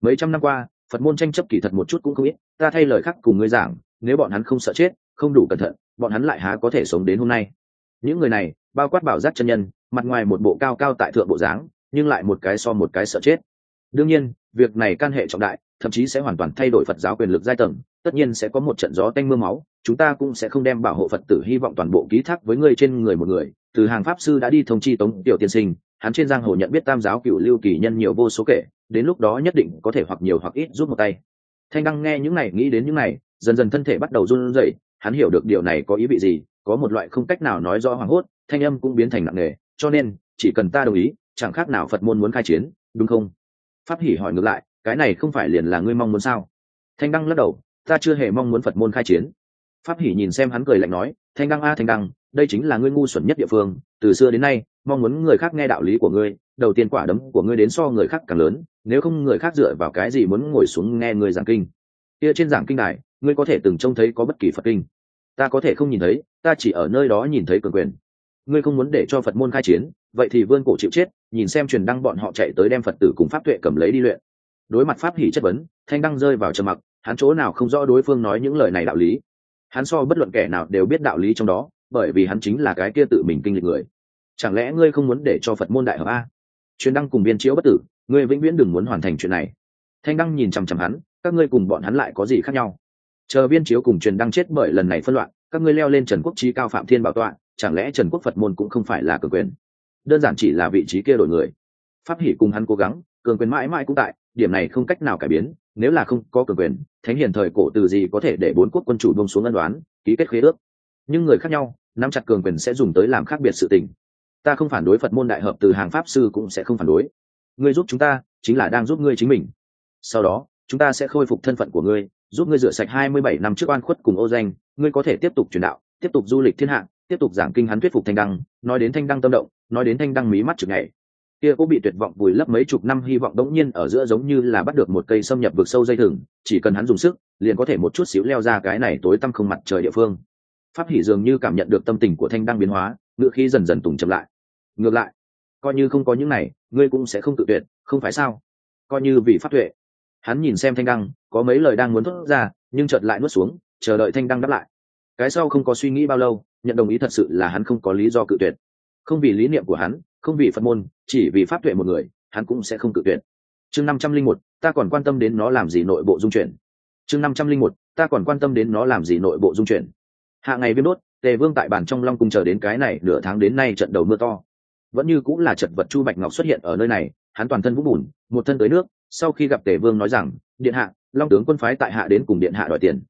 Mấy trăm năm qua, phật môn tranh chấp kỳ thật một chút cũng không ít, ta thay lời khác cùng ngươi giảng, nếu bọn hắn không sợ chết, không đủ cẩn thận, bọn hắn lại há có thể sống đến hôm nay. Những người này, bao quát bảo giác chân nhân, mặt ngoài một bộ cao cao tại thượng bộ dáng, nhưng lại một cái so một cái sợ chết. Đương nhiên, việc này can hệ trọng đại, thậm chí sẽ hoàn toàn thay đổi phật giáo quyền lực giai tầng tất nhiên sẽ có một trận gió tanh mưa máu, chúng ta cũng sẽ không đem bảo hộ phật tử hy vọng toàn bộ ký thác với ngươi trên người một người. Từ hàng pháp sư đã đi thông chi tống tiểu tiên sinh, hắn trên giang hồ nhận biết tam giáo cựu lưu kỳ nhân nhiều vô số kể, đến lúc đó nhất định có thể hoặc nhiều hoặc ít giúp một tay. Thanh đăng nghe những này, nghĩ đến những này, dần dần thân thể bắt đầu run rẩy, hắn hiểu được điều này có ý vị gì, có một loại không cách nào nói rõ hoảng hốt, thanh âm cũng biến thành nặng nề, cho nên, chỉ cần ta đồng ý, chẳng khác nào phật môn muốn khai chiến, đúng không? Pháp hỉ hỏi ngược lại, cái này không phải liền là ngươi mong muốn sao? Thanh đăng lắc đầu ta chưa hề mong muốn phật môn khai chiến. Pháp hỉ nhìn xem hắn cười lạnh nói thanh đăng a thanh đăng đây chính là ngươi ngu xuẩn nhất địa phương. Từ xưa đến nay mong muốn người khác nghe đạo lý của ngươi đầu tiên quả đấm của ngươi đến so người khác càng lớn nếu không người khác dựa vào cái gì muốn ngồi xuống nghe người giảng kinh. Kia trên giảng kinh này, ngươi có thể từng trông thấy có bất kỳ phật kinh. Ta có thể không nhìn thấy ta chỉ ở nơi đó nhìn thấy cường quyền. Ngươi không muốn để cho phật môn khai chiến vậy thì vươn cổ chịu chết nhìn xem truyền đăng bọn họ chạy tới đem phật tử cùng pháp tuệ cầm lấy đi luyện. Đối mặt pháp hỉ chất vấn thanh đăng rơi vào trầm mặc hắn chỗ nào không rõ đối phương nói những lời này đạo lý. Hắn so bất luận kẻ nào đều biết đạo lý trong đó, bởi vì hắn chính là cái kia tự mình kinh lịch người. Chẳng lẽ ngươi không muốn để cho phật môn đại hợp a? Truyền đăng cùng viên chiếu bất tử, ngươi vĩnh viễn đừng muốn hoàn thành chuyện này. Thanh đăng nhìn chằm chằm hắn, các ngươi cùng bọn hắn lại có gì khác nhau? Chờ viên chiếu cùng truyền đăng chết bởi lần này phân loạn, các ngươi leo lên trần quốc trí cao phạm thiên bảo tọa, chẳng lẽ trần quốc phật môn cũng không phải là cường quyền? Đơn giản chỉ là vị trí kia đổi người. Pháp hỷ cùng hắn cố gắng, cường quyền mãi mãi cũng tại, điểm này không cách nào cải biến nếu là không có cường quyền, thánh hiền thời cổ từ gì có thể để bốn quốc quân chủ bông xuống ân đoán ký kết khế ước? Nhưng người khác nhau, nắm chặt cường quyền sẽ dùng tới làm khác biệt sự tình. Ta không phản đối phật môn đại hợp từ hàng pháp sư cũng sẽ không phản đối. Ngươi giúp chúng ta, chính là đang giúp ngươi chính mình. Sau đó, chúng ta sẽ khôi phục thân phận của ngươi, giúp ngươi rửa sạch hai mươi bảy năm trước oan khuất cùng ô danh. Ngươi có thể tiếp tục truyền đạo, tiếp tục du lịch thiên hạ, tiếp tục giảng kinh hắn thuyết phục thanh đăng, nói đến thanh đăng tâm động, nói đến thanh đăng mí mắt trực ngày kia cũng bị tuyệt vọng vùi lấp mấy chục năm hy vọng đống nhiên ở giữa giống như là bắt được một cây xâm nhập vực sâu dây thừng, chỉ cần hắn dùng sức, liền có thể một chút xíu leo ra cái này tối tăm không mặt trời địa phương. Pháp hỉ dường như cảm nhận được tâm tình của thanh đăng biến hóa, ngựa khí dần dần tùng chậm lại. Ngược lại, coi như không có những này, ngươi cũng sẽ không tự tuyệt, không phải sao? Coi như vì pháp tuệ. Hắn nhìn xem thanh đăng, có mấy lời đang muốn thốt ra, nhưng chợt lại nuốt xuống, chờ đợi thanh đăng đáp lại. Cái sau không có suy nghĩ bao lâu, nhận đồng ý thật sự là hắn không có lý do cự tuyệt. Không vì lý niệm của hắn không vì phật môn, chỉ vì pháp tuệ một người, hắn cũng sẽ không cự tuyệt. Chương năm trăm linh một, ta còn quan tâm đến nó làm gì nội bộ dung chuyển. Chương năm trăm linh một, ta còn quan tâm đến nó làm gì nội bộ dung chuyển. Hạ ngày viêm đốt, tề vương tại bản trong long cung chờ đến cái này, nửa tháng đến nay trận đầu mưa to. Vẫn như cũng là chật vật chu bạch ngọc xuất hiện ở nơi này, hắn toàn thân vũ bùn, một thân tới nước, sau khi gặp tề vương nói rằng, điện hạ, long tướng quân phái tại hạ đến cùng điện hạ đòi tiền.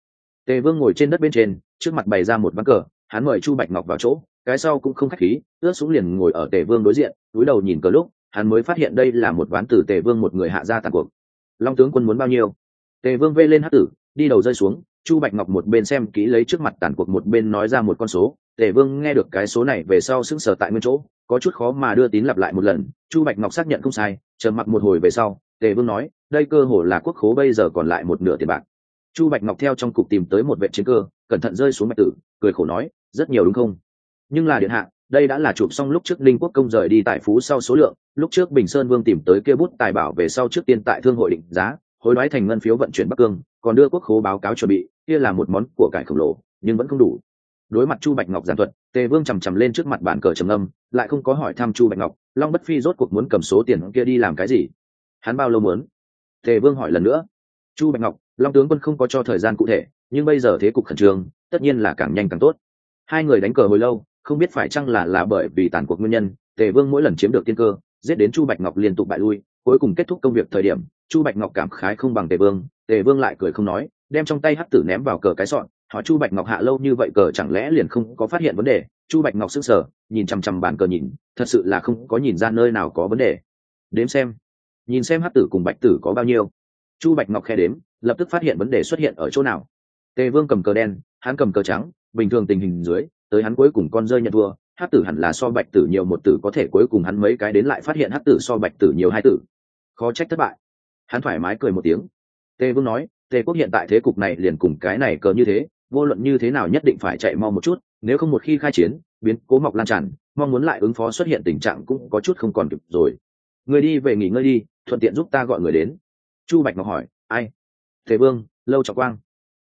Tề vương ngồi trên đất bên trên, trước mặt bày ra một ván cờ, hắn mời chu bạch ngọc vào chỗ cái sau cũng không khách khí, ướt xuống liền ngồi ở tề vương đối diện, túi đầu nhìn cờ lúc, hắn mới phát hiện đây là một ván từ tề vương một người hạ ra tàn cuộc. Long tướng quân muốn bao nhiêu? Tề vương vê lên hát tử, đi đầu rơi xuống, chu bạch ngọc một bên xem kỹ lấy trước mặt tàn cuộc một bên nói ra một con số. Tề vương nghe được cái số này về sau sững sờ tại nguyên chỗ, có chút khó mà đưa tín lặp lại một lần. Chu bạch ngọc xác nhận không sai, chờ mặc một hồi về sau, tề vương nói, đây cơ hồ là quốc khố bây giờ còn lại một nửa tiền bạc. Chu bạch ngọc theo trong cục tìm tới một vệ chiến cơ, cẩn thận rơi xuống bạch tử, cười khổ nói, rất nhiều đúng không? Nhưng là điện hạ, đây đã là chụp xong lúc trước linh quốc công rời đi tại phú sau số lượng, lúc trước bình sơn vương tìm tới kia bút tài bảo về sau trước tiên tại thương hội định giá, hối đoái thành ngân phiếu vận chuyển bắc cương, còn đưa quốc khố báo cáo chuẩn bị, kia là một món của cải khổng lồ, nhưng vẫn không đủ. Đối mặt chu bạch ngọc giản thuật, tề vương chằm chằm lên trước mặt bàn cờ trầm âm lại không có hỏi thăm chu bạch ngọc, long bất phi rốt cuộc muốn cầm số tiền kia đi làm cái gì? Hắn bao lâu muốn? Tề vương hỏi lần nữa. Chu bạch ngọc, long tướng quân không có cho thời gian cụ thể, nhưng bây giờ thế cục khẩn trương, tất nhiên là càng nhanh càng tốt. Hai người đánh cờ hồi lâu không biết phải chăng là là bởi vì tàn cuộc nguyên nhân, tề vương mỗi lần chiếm được tiên cơ, giết đến chu bạch ngọc liên tục bại lui, cuối cùng kết thúc công việc thời điểm, chu bạch ngọc cảm khái không bằng tề vương tề vương lại cười không nói, đem trong tay hắc tử ném vào cờ cái sọn, hỏi chu bạch ngọc hạ lâu như vậy cờ chẳng lẽ liền không có phát hiện vấn đề? Chu bạch ngọc sững sờ, nhìn chằm chằm bàn cờ nhìn, thật sự là không có nhìn ra nơi nào có vấn đề. Đếm xem, nhìn xem hắc tử cùng bạch tử có bao nhiêu. Chu bạch ngọc khe đếm, lập tức phát hiện vấn đề xuất hiện ở chỗ nào. Tề vương cầm cờ đen, hắn cầm cờ trắng, bình thường tình hình dưới tới hắn cuối cùng con rơi nhận thua, hắc tử hẳn là so bạch tử nhiều một tử, có thể cuối cùng hắn mấy cái đến lại phát hiện hắc tử so bạch tử nhiều hai tử. Khó trách thất bại. Hắn thoải mái cười một tiếng. Tề vương nói tề quốc hiện tại thế cục này liền cùng cái này cờ như thế, vô luận như thế nào nhất định phải chạy mau một chút, nếu không một khi khai chiến, biến cố mọc lan tràn, mong muốn lại ứng phó xuất hiện tình trạng cũng có chút không còn kịp rồi. Người đi về nghỉ ngơi đi, thuận tiện giúp ta gọi người đến. Chu bạch ngọc hỏi, ai? Tề vương, lâu trọng quang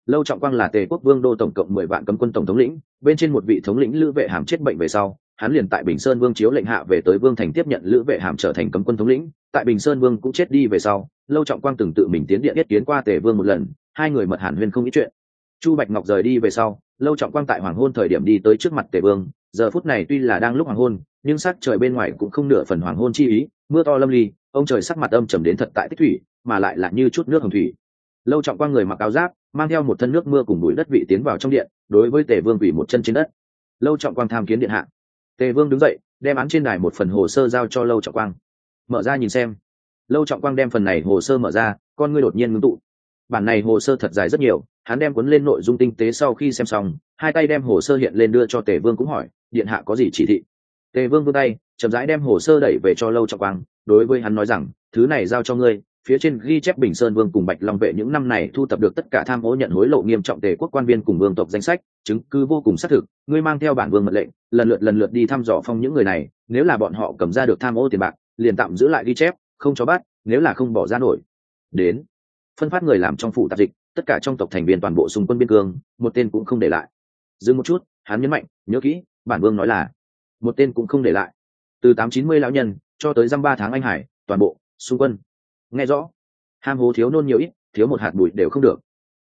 lâu trọng quang là tề quốc vương đô tổng cộng mười vạn cấm quân tổng thống lĩnh, bên trên một vị thống lĩnh lữ vệ hàm chết bệnh về sau, hắn liền tại bình sơn vương chiếu lệnh hạ về tới vương thành tiếp nhận lữ vệ hàm trở thành cấm quân thống lĩnh. Tại bình sơn vương cũng chết đi về sau, lâu trọng quang từng tự mình tiến điện yết kiến qua tề vương một lần, hai người mật hàn huyên không ít chuyện. Chu bạch ngọc rời đi về sau, lâu trọng quang tại hoàng hôn thời điểm đi tới trước mặt tề vương, giờ phút này tuy là đang lúc hoàng hôn, nhưng sắc trời bên ngoài cũng không nửa phần hoàng hôn chi ý, mưa to lâm ly, ông trời sắc mặt âm trầm đến thật tại tích thủy, mà lại là như chút nước hồng thủy. Lâu trọng quang người mặc áo giáp mang theo một thân nước mưa cùng bụi đất vị tiến vào trong điện, đối với tề vương quỷ một chân trên đất. Lâu trọng quang tham kiến điện hạ. Tề vương đứng dậy, đem án trên đài một phần hồ sơ giao cho lâu trọng quang. Mở ra nhìn xem. Lâu trọng quang đem phần này hồ sơ mở ra, con ngươi đột nhiên ngưng tụ. Bản này hồ sơ thật dài rất nhiều, hắn đem cuốn lên nội dung tinh tế sau khi xem xong, hai tay đem hồ sơ hiện lên đưa cho tề vương cũng hỏi, điện hạ có gì chỉ thị? Tề vương vươn tay, chậm rãi đem hồ sơ đẩy về cho lâu trọng quang, đối với hắn nói rằng, thứ này giao cho ngươi phía trên ghi chép bình sơn vương cùng bạch long vệ những năm này thu tập được tất cả tham ô nhận hối lộ nghiêm trọng tề quốc quan viên cùng vương tộc danh sách, chứng cứ vô cùng xác thực, ngươi mang theo bản vương mật lệnh, lần lượt lần lượt đi thăm dò phong những người này, nếu là bọn họ cầm ra được tham ô tiền bạc, liền tạm giữ lại ghi chép, không cho bắt, nếu là không bỏ ra nổi. Đến, phân phát người làm trong phủ tạp dịch, tất cả trong tộc thành viên toàn bộ xung quân biên cương, một tên cũng không để lại. Dừng một chút, hắn nhấn mạnh, nhớ kỹ, bản vương nói là, một tên cũng không để lại. Từ tám chín mươi lão nhân cho tới dăm ba tháng anh hải, toàn bộ, xung quân nghe rõ. Ham hố thiếu nôn nhiều ít, thiếu một hạt bụi đều không được.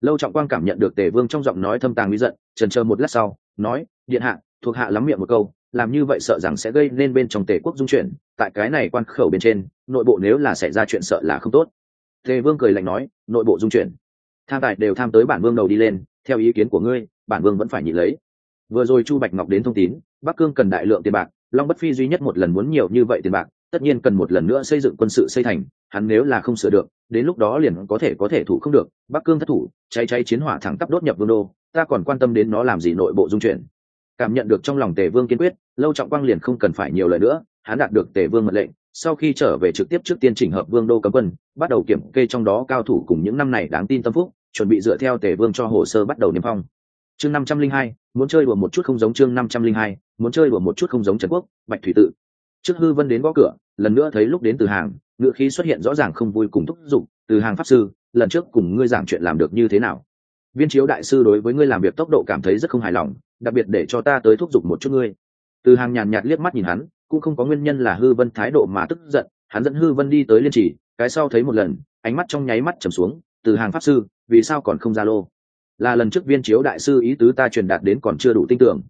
Lâu trọng quang cảm nhận được tề vương trong giọng nói thâm tàng nguy giận trần chờ một lát sau, nói, điện hạ, thuộc hạ lắm miệng một câu, làm như vậy sợ rằng sẽ gây nên bên trong tề quốc dung chuyển, tại cái này quan khẩu bên trên, nội bộ nếu là xảy ra chuyện sợ là không tốt. Tề vương cười lạnh nói, nội bộ dung chuyển. Tham tài đều tham tới bản vương đầu đi lên, theo ý kiến của ngươi, bản vương vẫn phải nhị lấy. Vừa rồi chu bạch ngọc đến thông tín, bắc cương cần đại lượng tiền bạc, long bất phi duy nhất một lần muốn nhiều như vậy tiền bạc tất nhiên cần một lần nữa xây dựng quân sự xây thành, hắn nếu là không sửa được, đến lúc đó liền có thể có thể thủ không được, bắc cương thất thủ, cháy cháy chiến hỏa thẳng tắp đốt nhập vương đô, ta còn quan tâm đến nó làm gì nội bộ dung chuyển. Cảm nhận được trong lòng tề vương kiên quyết, lâu trọng quang liền không cần phải nhiều lời nữa, hắn đạt được tề vương mật lệnh, sau khi trở về trực tiếp trước tiên chỉnh hợp vương đô cấm quân, bắt đầu kiểm kê trong đó cao thủ cùng những năm này đáng tin tâm phúc, chuẩn bị dựa theo tề vương cho hồ sơ bắt đầu niêm phong. Chương năm trăm linh hai, muốn chơi đùa một chút không giống chương năm trăm linh hai, muốn chơi đùa một chút không giống trần quốc, bạch thủy tự trước hư vân đến gõ cửa, lần nữa thấy lúc đến từ hàng ngựa khí xuất hiện rõ ràng không vui cùng thúc giục, từ hàng pháp sư, lần trước cùng ngươi giảng chuyện làm được như thế nào? Viên chiếu đại sư đối với ngươi làm việc tốc độ cảm thấy rất không hài lòng, đặc biệt để cho ta tới thúc giục một chút ngươi. Từ hàng nhàn nhạt liếc mắt nhìn hắn, cũng không có nguyên nhân là hư vân thái độ mà tức giận, hắn dẫn hư vân đi tới liên trì, cái sau thấy một lần, ánh mắt trong nháy mắt trầm xuống, từ hàng pháp sư, vì sao còn không ra lô? Là lần trước viên chiếu đại sư ý tứ ta truyền đạt đến còn chưa đủ tin tưởng.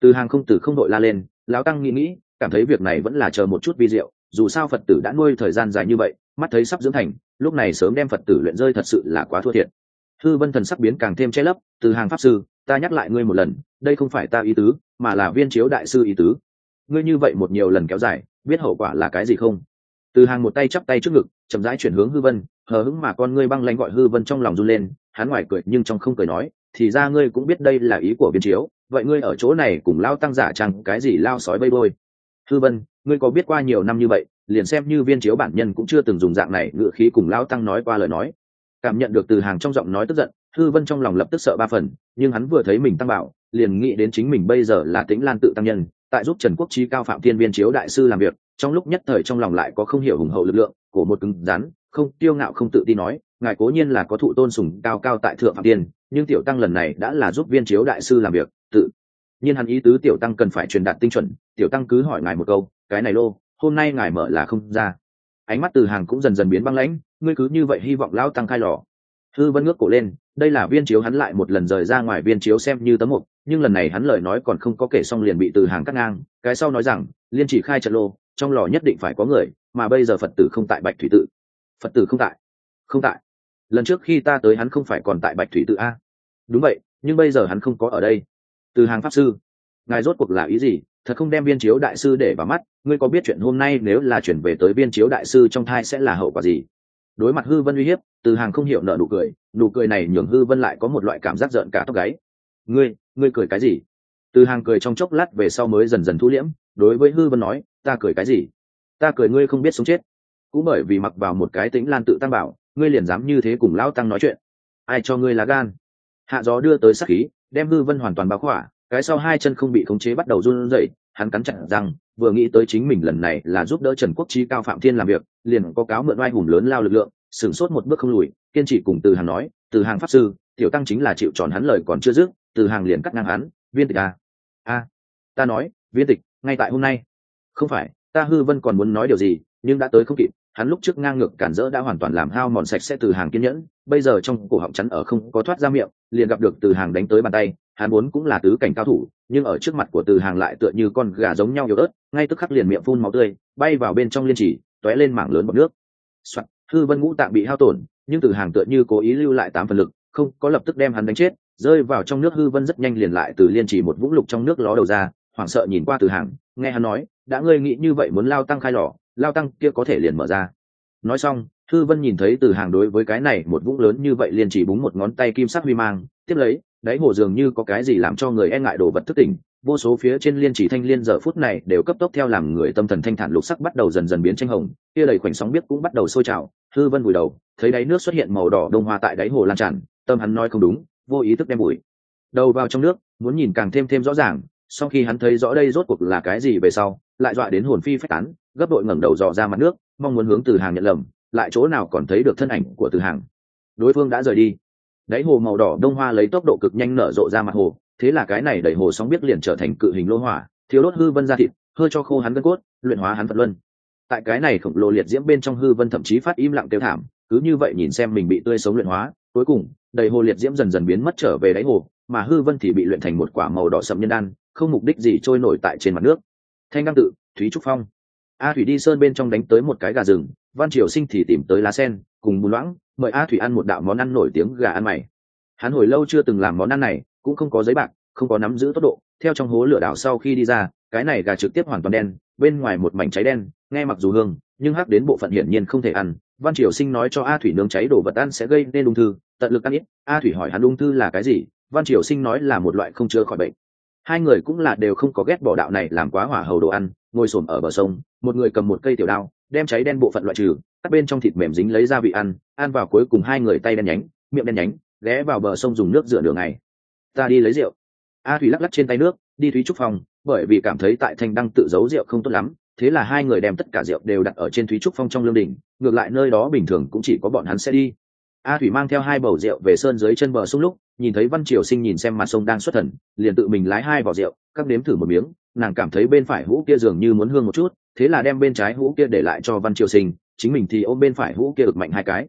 Từ hàng không từ không đội la lên, lão tăng nghĩ nghĩ cảm thấy việc này vẫn là chờ một chút vi diệu, dù sao phật tử đã nuôi thời gian dài như vậy, mắt thấy sắp dưỡng thành, lúc này sớm đem phật tử luyện rơi thật sự là quá thua thiệt. Thư vân thần sắc biến càng thêm che lấp, từ hàng pháp sư, ta nhắc lại ngươi một lần, đây không phải ta ý tứ, mà là viên chiếu đại sư ý tứ. Ngươi như vậy một nhiều lần kéo dài, biết hậu quả là cái gì không? Từ hàng một tay chắp tay trước ngực, chậm rãi chuyển hướng hư vân, hờ hững mà con ngươi băng lanh gọi hư vân trong lòng run lên, hắn ngoài cười nhưng trong không cười nói, thì ra ngươi cũng biết đây là ý của viên chiếu, vậy ngươi ở chỗ này cùng lao tăng giả chăng cái gì lao sói bây bôi hư vân, ngươi có biết qua nhiều năm như vậy, liền xem như viên chiếu bản nhân cũng chưa từng dùng dạng này ngựa khí cùng lao tăng nói qua lời nói. Cảm nhận được từ hàng trong giọng nói tức giận hư vân trong lòng lập tức sợ ba phần, nhưng hắn vừa thấy mình tăng bảo, liền nghĩ đến chính mình bây giờ là tĩnh lan tự tăng nhân, tại giúp trần quốc chi cao phạm thiên viên chiếu đại sư làm việc, trong lúc nhất thời trong lòng lại có không hiểu hùng hậu lực lượng của một cứng rắn, không tiêu ngạo không tự tin nói, ngài cố nhiên là có thụ tôn sùng cao cao tại thượng phạm tiên nhưng tiểu tăng lần này đã là giúp viên chiếu đại sư làm việc, tự nhiên hắn ý tứ tiểu tăng cần phải truyền đạt tinh chuẩn, tiểu tăng cứ hỏi ngài một câu, cái này lô, hôm nay ngài mở là không ra. Ánh mắt từ hàng cũng dần dần biến băng lãnh, ngươi cứ như vậy hy vọng lao tăng khai lò. Hư vân ngước cổ lên, đây là viên chiếu hắn lại một lần rời ra ngoài viên chiếu xem như tấm mục, nhưng lần này hắn lời nói còn không có kể xong liền bị từ hàng cắt ngang, cái sau nói rằng, liên chỉ khai trận lô, trong lò nhất định phải có người, mà bây giờ phật tử không tại bạch thủy tự. Phật tử không tại. Không tại. Lần trước khi ta tới hắn không phải còn tại bạch thủy tự a. Đúng vậy, nhưng bây giờ hắn không có ở đây từ hàng pháp sư. Ngài rốt cuộc là ý gì? Thật không đem viên chiếu đại sư để vào mắt. Ngươi có biết chuyện hôm nay nếu là chuyển về tới viên chiếu đại sư trong thai sẽ là hậu quả gì? Đối mặt hư vân uy hiếp, từ hàng không hiểu nợ nụ cười. Nụ cười này nhường hư vân lại có một loại cảm giác giận cả tóc gáy. Ngươi ngươi cười cái gì? Từ hàng cười trong chốc lát về sau mới dần dần thu liễm. Đối với hư vân nói, ta cười cái gì? Ta cười ngươi không biết sống chết. Cũng bởi vì mặc vào một cái tính lan tự tăng bảo, ngươi liền dám như thế cùng lão tăng nói chuyện. Ai cho ngươi lá gan? Hạ gió đưa tới sắc khí đem hư vân hoàn toàn bao khỏa, cái sau hai chân không bị khống chế bắt đầu run rẩy, hắn cắn chặt rằng vừa nghĩ tới chính mình lần này là giúp đỡ trần quốc trí cao phạm thiên làm việc, liền có cáo mượn oai hùng lớn lao lực lượng, sửng sốt một bước không lùi, kiên trì cùng từ hàng nói, từ hàng pháp sư, tiểu tăng chính là chịu tròn hắn lời còn chưa dứt, từ hàng liền cắt ngang hắn, viên tịch à? A, ta nói, viên tịch, ngay tại hôm nay. Không phải, ta hư vân còn muốn nói điều gì, nhưng đã tới không kịp hắn lúc trước ngang ngược cản rỡ đã hoàn toàn làm hao mòn sạch sẽ từ hàng kiên nhẫn bây giờ trong cổ họng chắn ở không có thoát ra miệng liền gặp được từ hàng đánh tới bàn tay hắn muốn cũng là tứ cảnh cao thủ nhưng ở trước mặt của từ hàng lại tựa như con gà giống nhau yếu ớt ngay tức khắc liền miệng phun máu tươi bay vào bên trong liên chỉ tóe lên mảng lớn bọc nước. Soạn, hư vân ngũ tạng bị hao tổn nhưng từ hàng tựa như cố ý lưu lại tám phần lực không có lập tức đem hắn đánh chết rơi vào trong nước hư vân rất nhanh liền lại từ liên chỉ một vũng lục trong nước ló đầu ra hoảng sợ nhìn qua từ hàng nghe hắn nói đã ngươi nghĩ như vậy muốn lao tăng khai lò lao tăng kia có thể liền mở ra. Nói xong, Thư vân nhìn thấy từ hàng đối với cái này một vũng lớn như vậy liền chỉ búng một ngón tay kim sắc huy mang, tiếp lấy, đáy hồ dường như có cái gì làm cho người e ngại đồ vật thức tỉnh, vô số phía trên liên chỉ thanh liên giờ phút này đều cấp tốc theo làm người tâm thần thanh thản lục sắc bắt đầu dần dần biến tranh hồng, kia đầy khoảnh sóng biết cũng bắt đầu sôi trào. Thư vân vùi đầu, thấy đáy nước xuất hiện màu đỏ đông hoa tại đáy hồ lan tràn, tâm hắn nói không đúng, vô ý thức đem bụi đầu vào trong nước, muốn nhìn càng thêm thêm rõ ràng, sau khi hắn thấy rõ đây rốt cuộc là cái gì về sau lại dọa đến hồn phi phách tán, gấp đội ngẩng đầu dò ra mặt nước, mong muốn hướng từ hàng nhận lầm, lại chỗ nào còn thấy được thân ảnh của từ hàng. Đối phương đã rời đi. Đáy hồ màu đỏ đông hoa lấy tốc độ cực nhanh nở rộ ra mặt hồ, thế là cái này đẩy hồ sóng biết liền trở thành cự hình lô hỏa, thiếu đốt hư vân ra thịt, hơi cho khô hắn gân cốt, luyện hóa hắn phật luân. Tại cái này khổng lồ liệt diễm bên trong hư vân thậm chí phát im lặng tiêu thảm, cứ như vậy nhìn xem mình bị tươi sống luyện hóa, cuối cùng đầy hồ liệt diễm dần dần biến mất trở về đáy hồ, mà hư vân thì bị luyện thành một quả màu đỏ sậm nhân đan, không mục đích gì trôi nổi tại trên mặt nước thanh đăng tự, thúy trúc phong. A thủy đi sơn bên trong đánh tới một cái gà rừng, văn triều sinh thì tìm tới lá sen, cùng bùn loãng, mời a thủy ăn một đạo món ăn nổi tiếng gà ăn mày. Hắn hồi lâu chưa từng làm món ăn này, cũng không có giấy bạc, không có nắm giữ tốc độ, theo trong hố lửa đảo sau khi đi ra, cái này gà trực tiếp hoàn toàn đen, bên ngoài một mảnh cháy đen, nghe mặc dù hương, nhưng hắc đến bộ phận hiển nhiên không thể ăn. Văn triều sinh nói cho a thủy nướng cháy đồ vật ăn sẽ gây nên ung thư, tận lực ăn ít. A thủy hỏi hắn ung thư là cái gì? Văn triều sinh nói là một loại không chữa khỏi bệnh hai người cũng là đều không có ghét bỏ đạo này làm quá hỏa hầu đồ ăn, ngồi xổm ở bờ sông, một người cầm một cây tiểu đao, đem cháy đen bộ phận loại trừ các bên trong thịt mềm dính lấy ra vị ăn ăn vào cuối cùng hai người tay đen nhánh, miệng đen nhánh, ghé vào bờ sông dùng nước rửa đường này ta đi lấy rượu. A thủy lắc lắc trên tay nước, đi thúy trúc phong bởi vì cảm thấy tại thanh đăng tự giấu rượu không tốt lắm, thế là hai người đem tất cả rượu đều đặt ở trên thúy trúc phong trong lương đình ngược lại nơi đó bình thường cũng chỉ có bọn hắn sẽ đi a thủy mang theo hai bầu rượu về sơn dưới chân bờ sông lúc, nhìn thấy văn triều sinh nhìn xem mặt sông đang xuất thần, liền tự mình lái hai vỏ rượu, các đếm thử một miếng, nàng cảm thấy bên phải hũ kia dường như muốn hương một chút, thế là đem bên trái hũ kia để lại cho văn triều sinh, chính mình thì ôm bên phải hũ kia ực mạnh hai cái.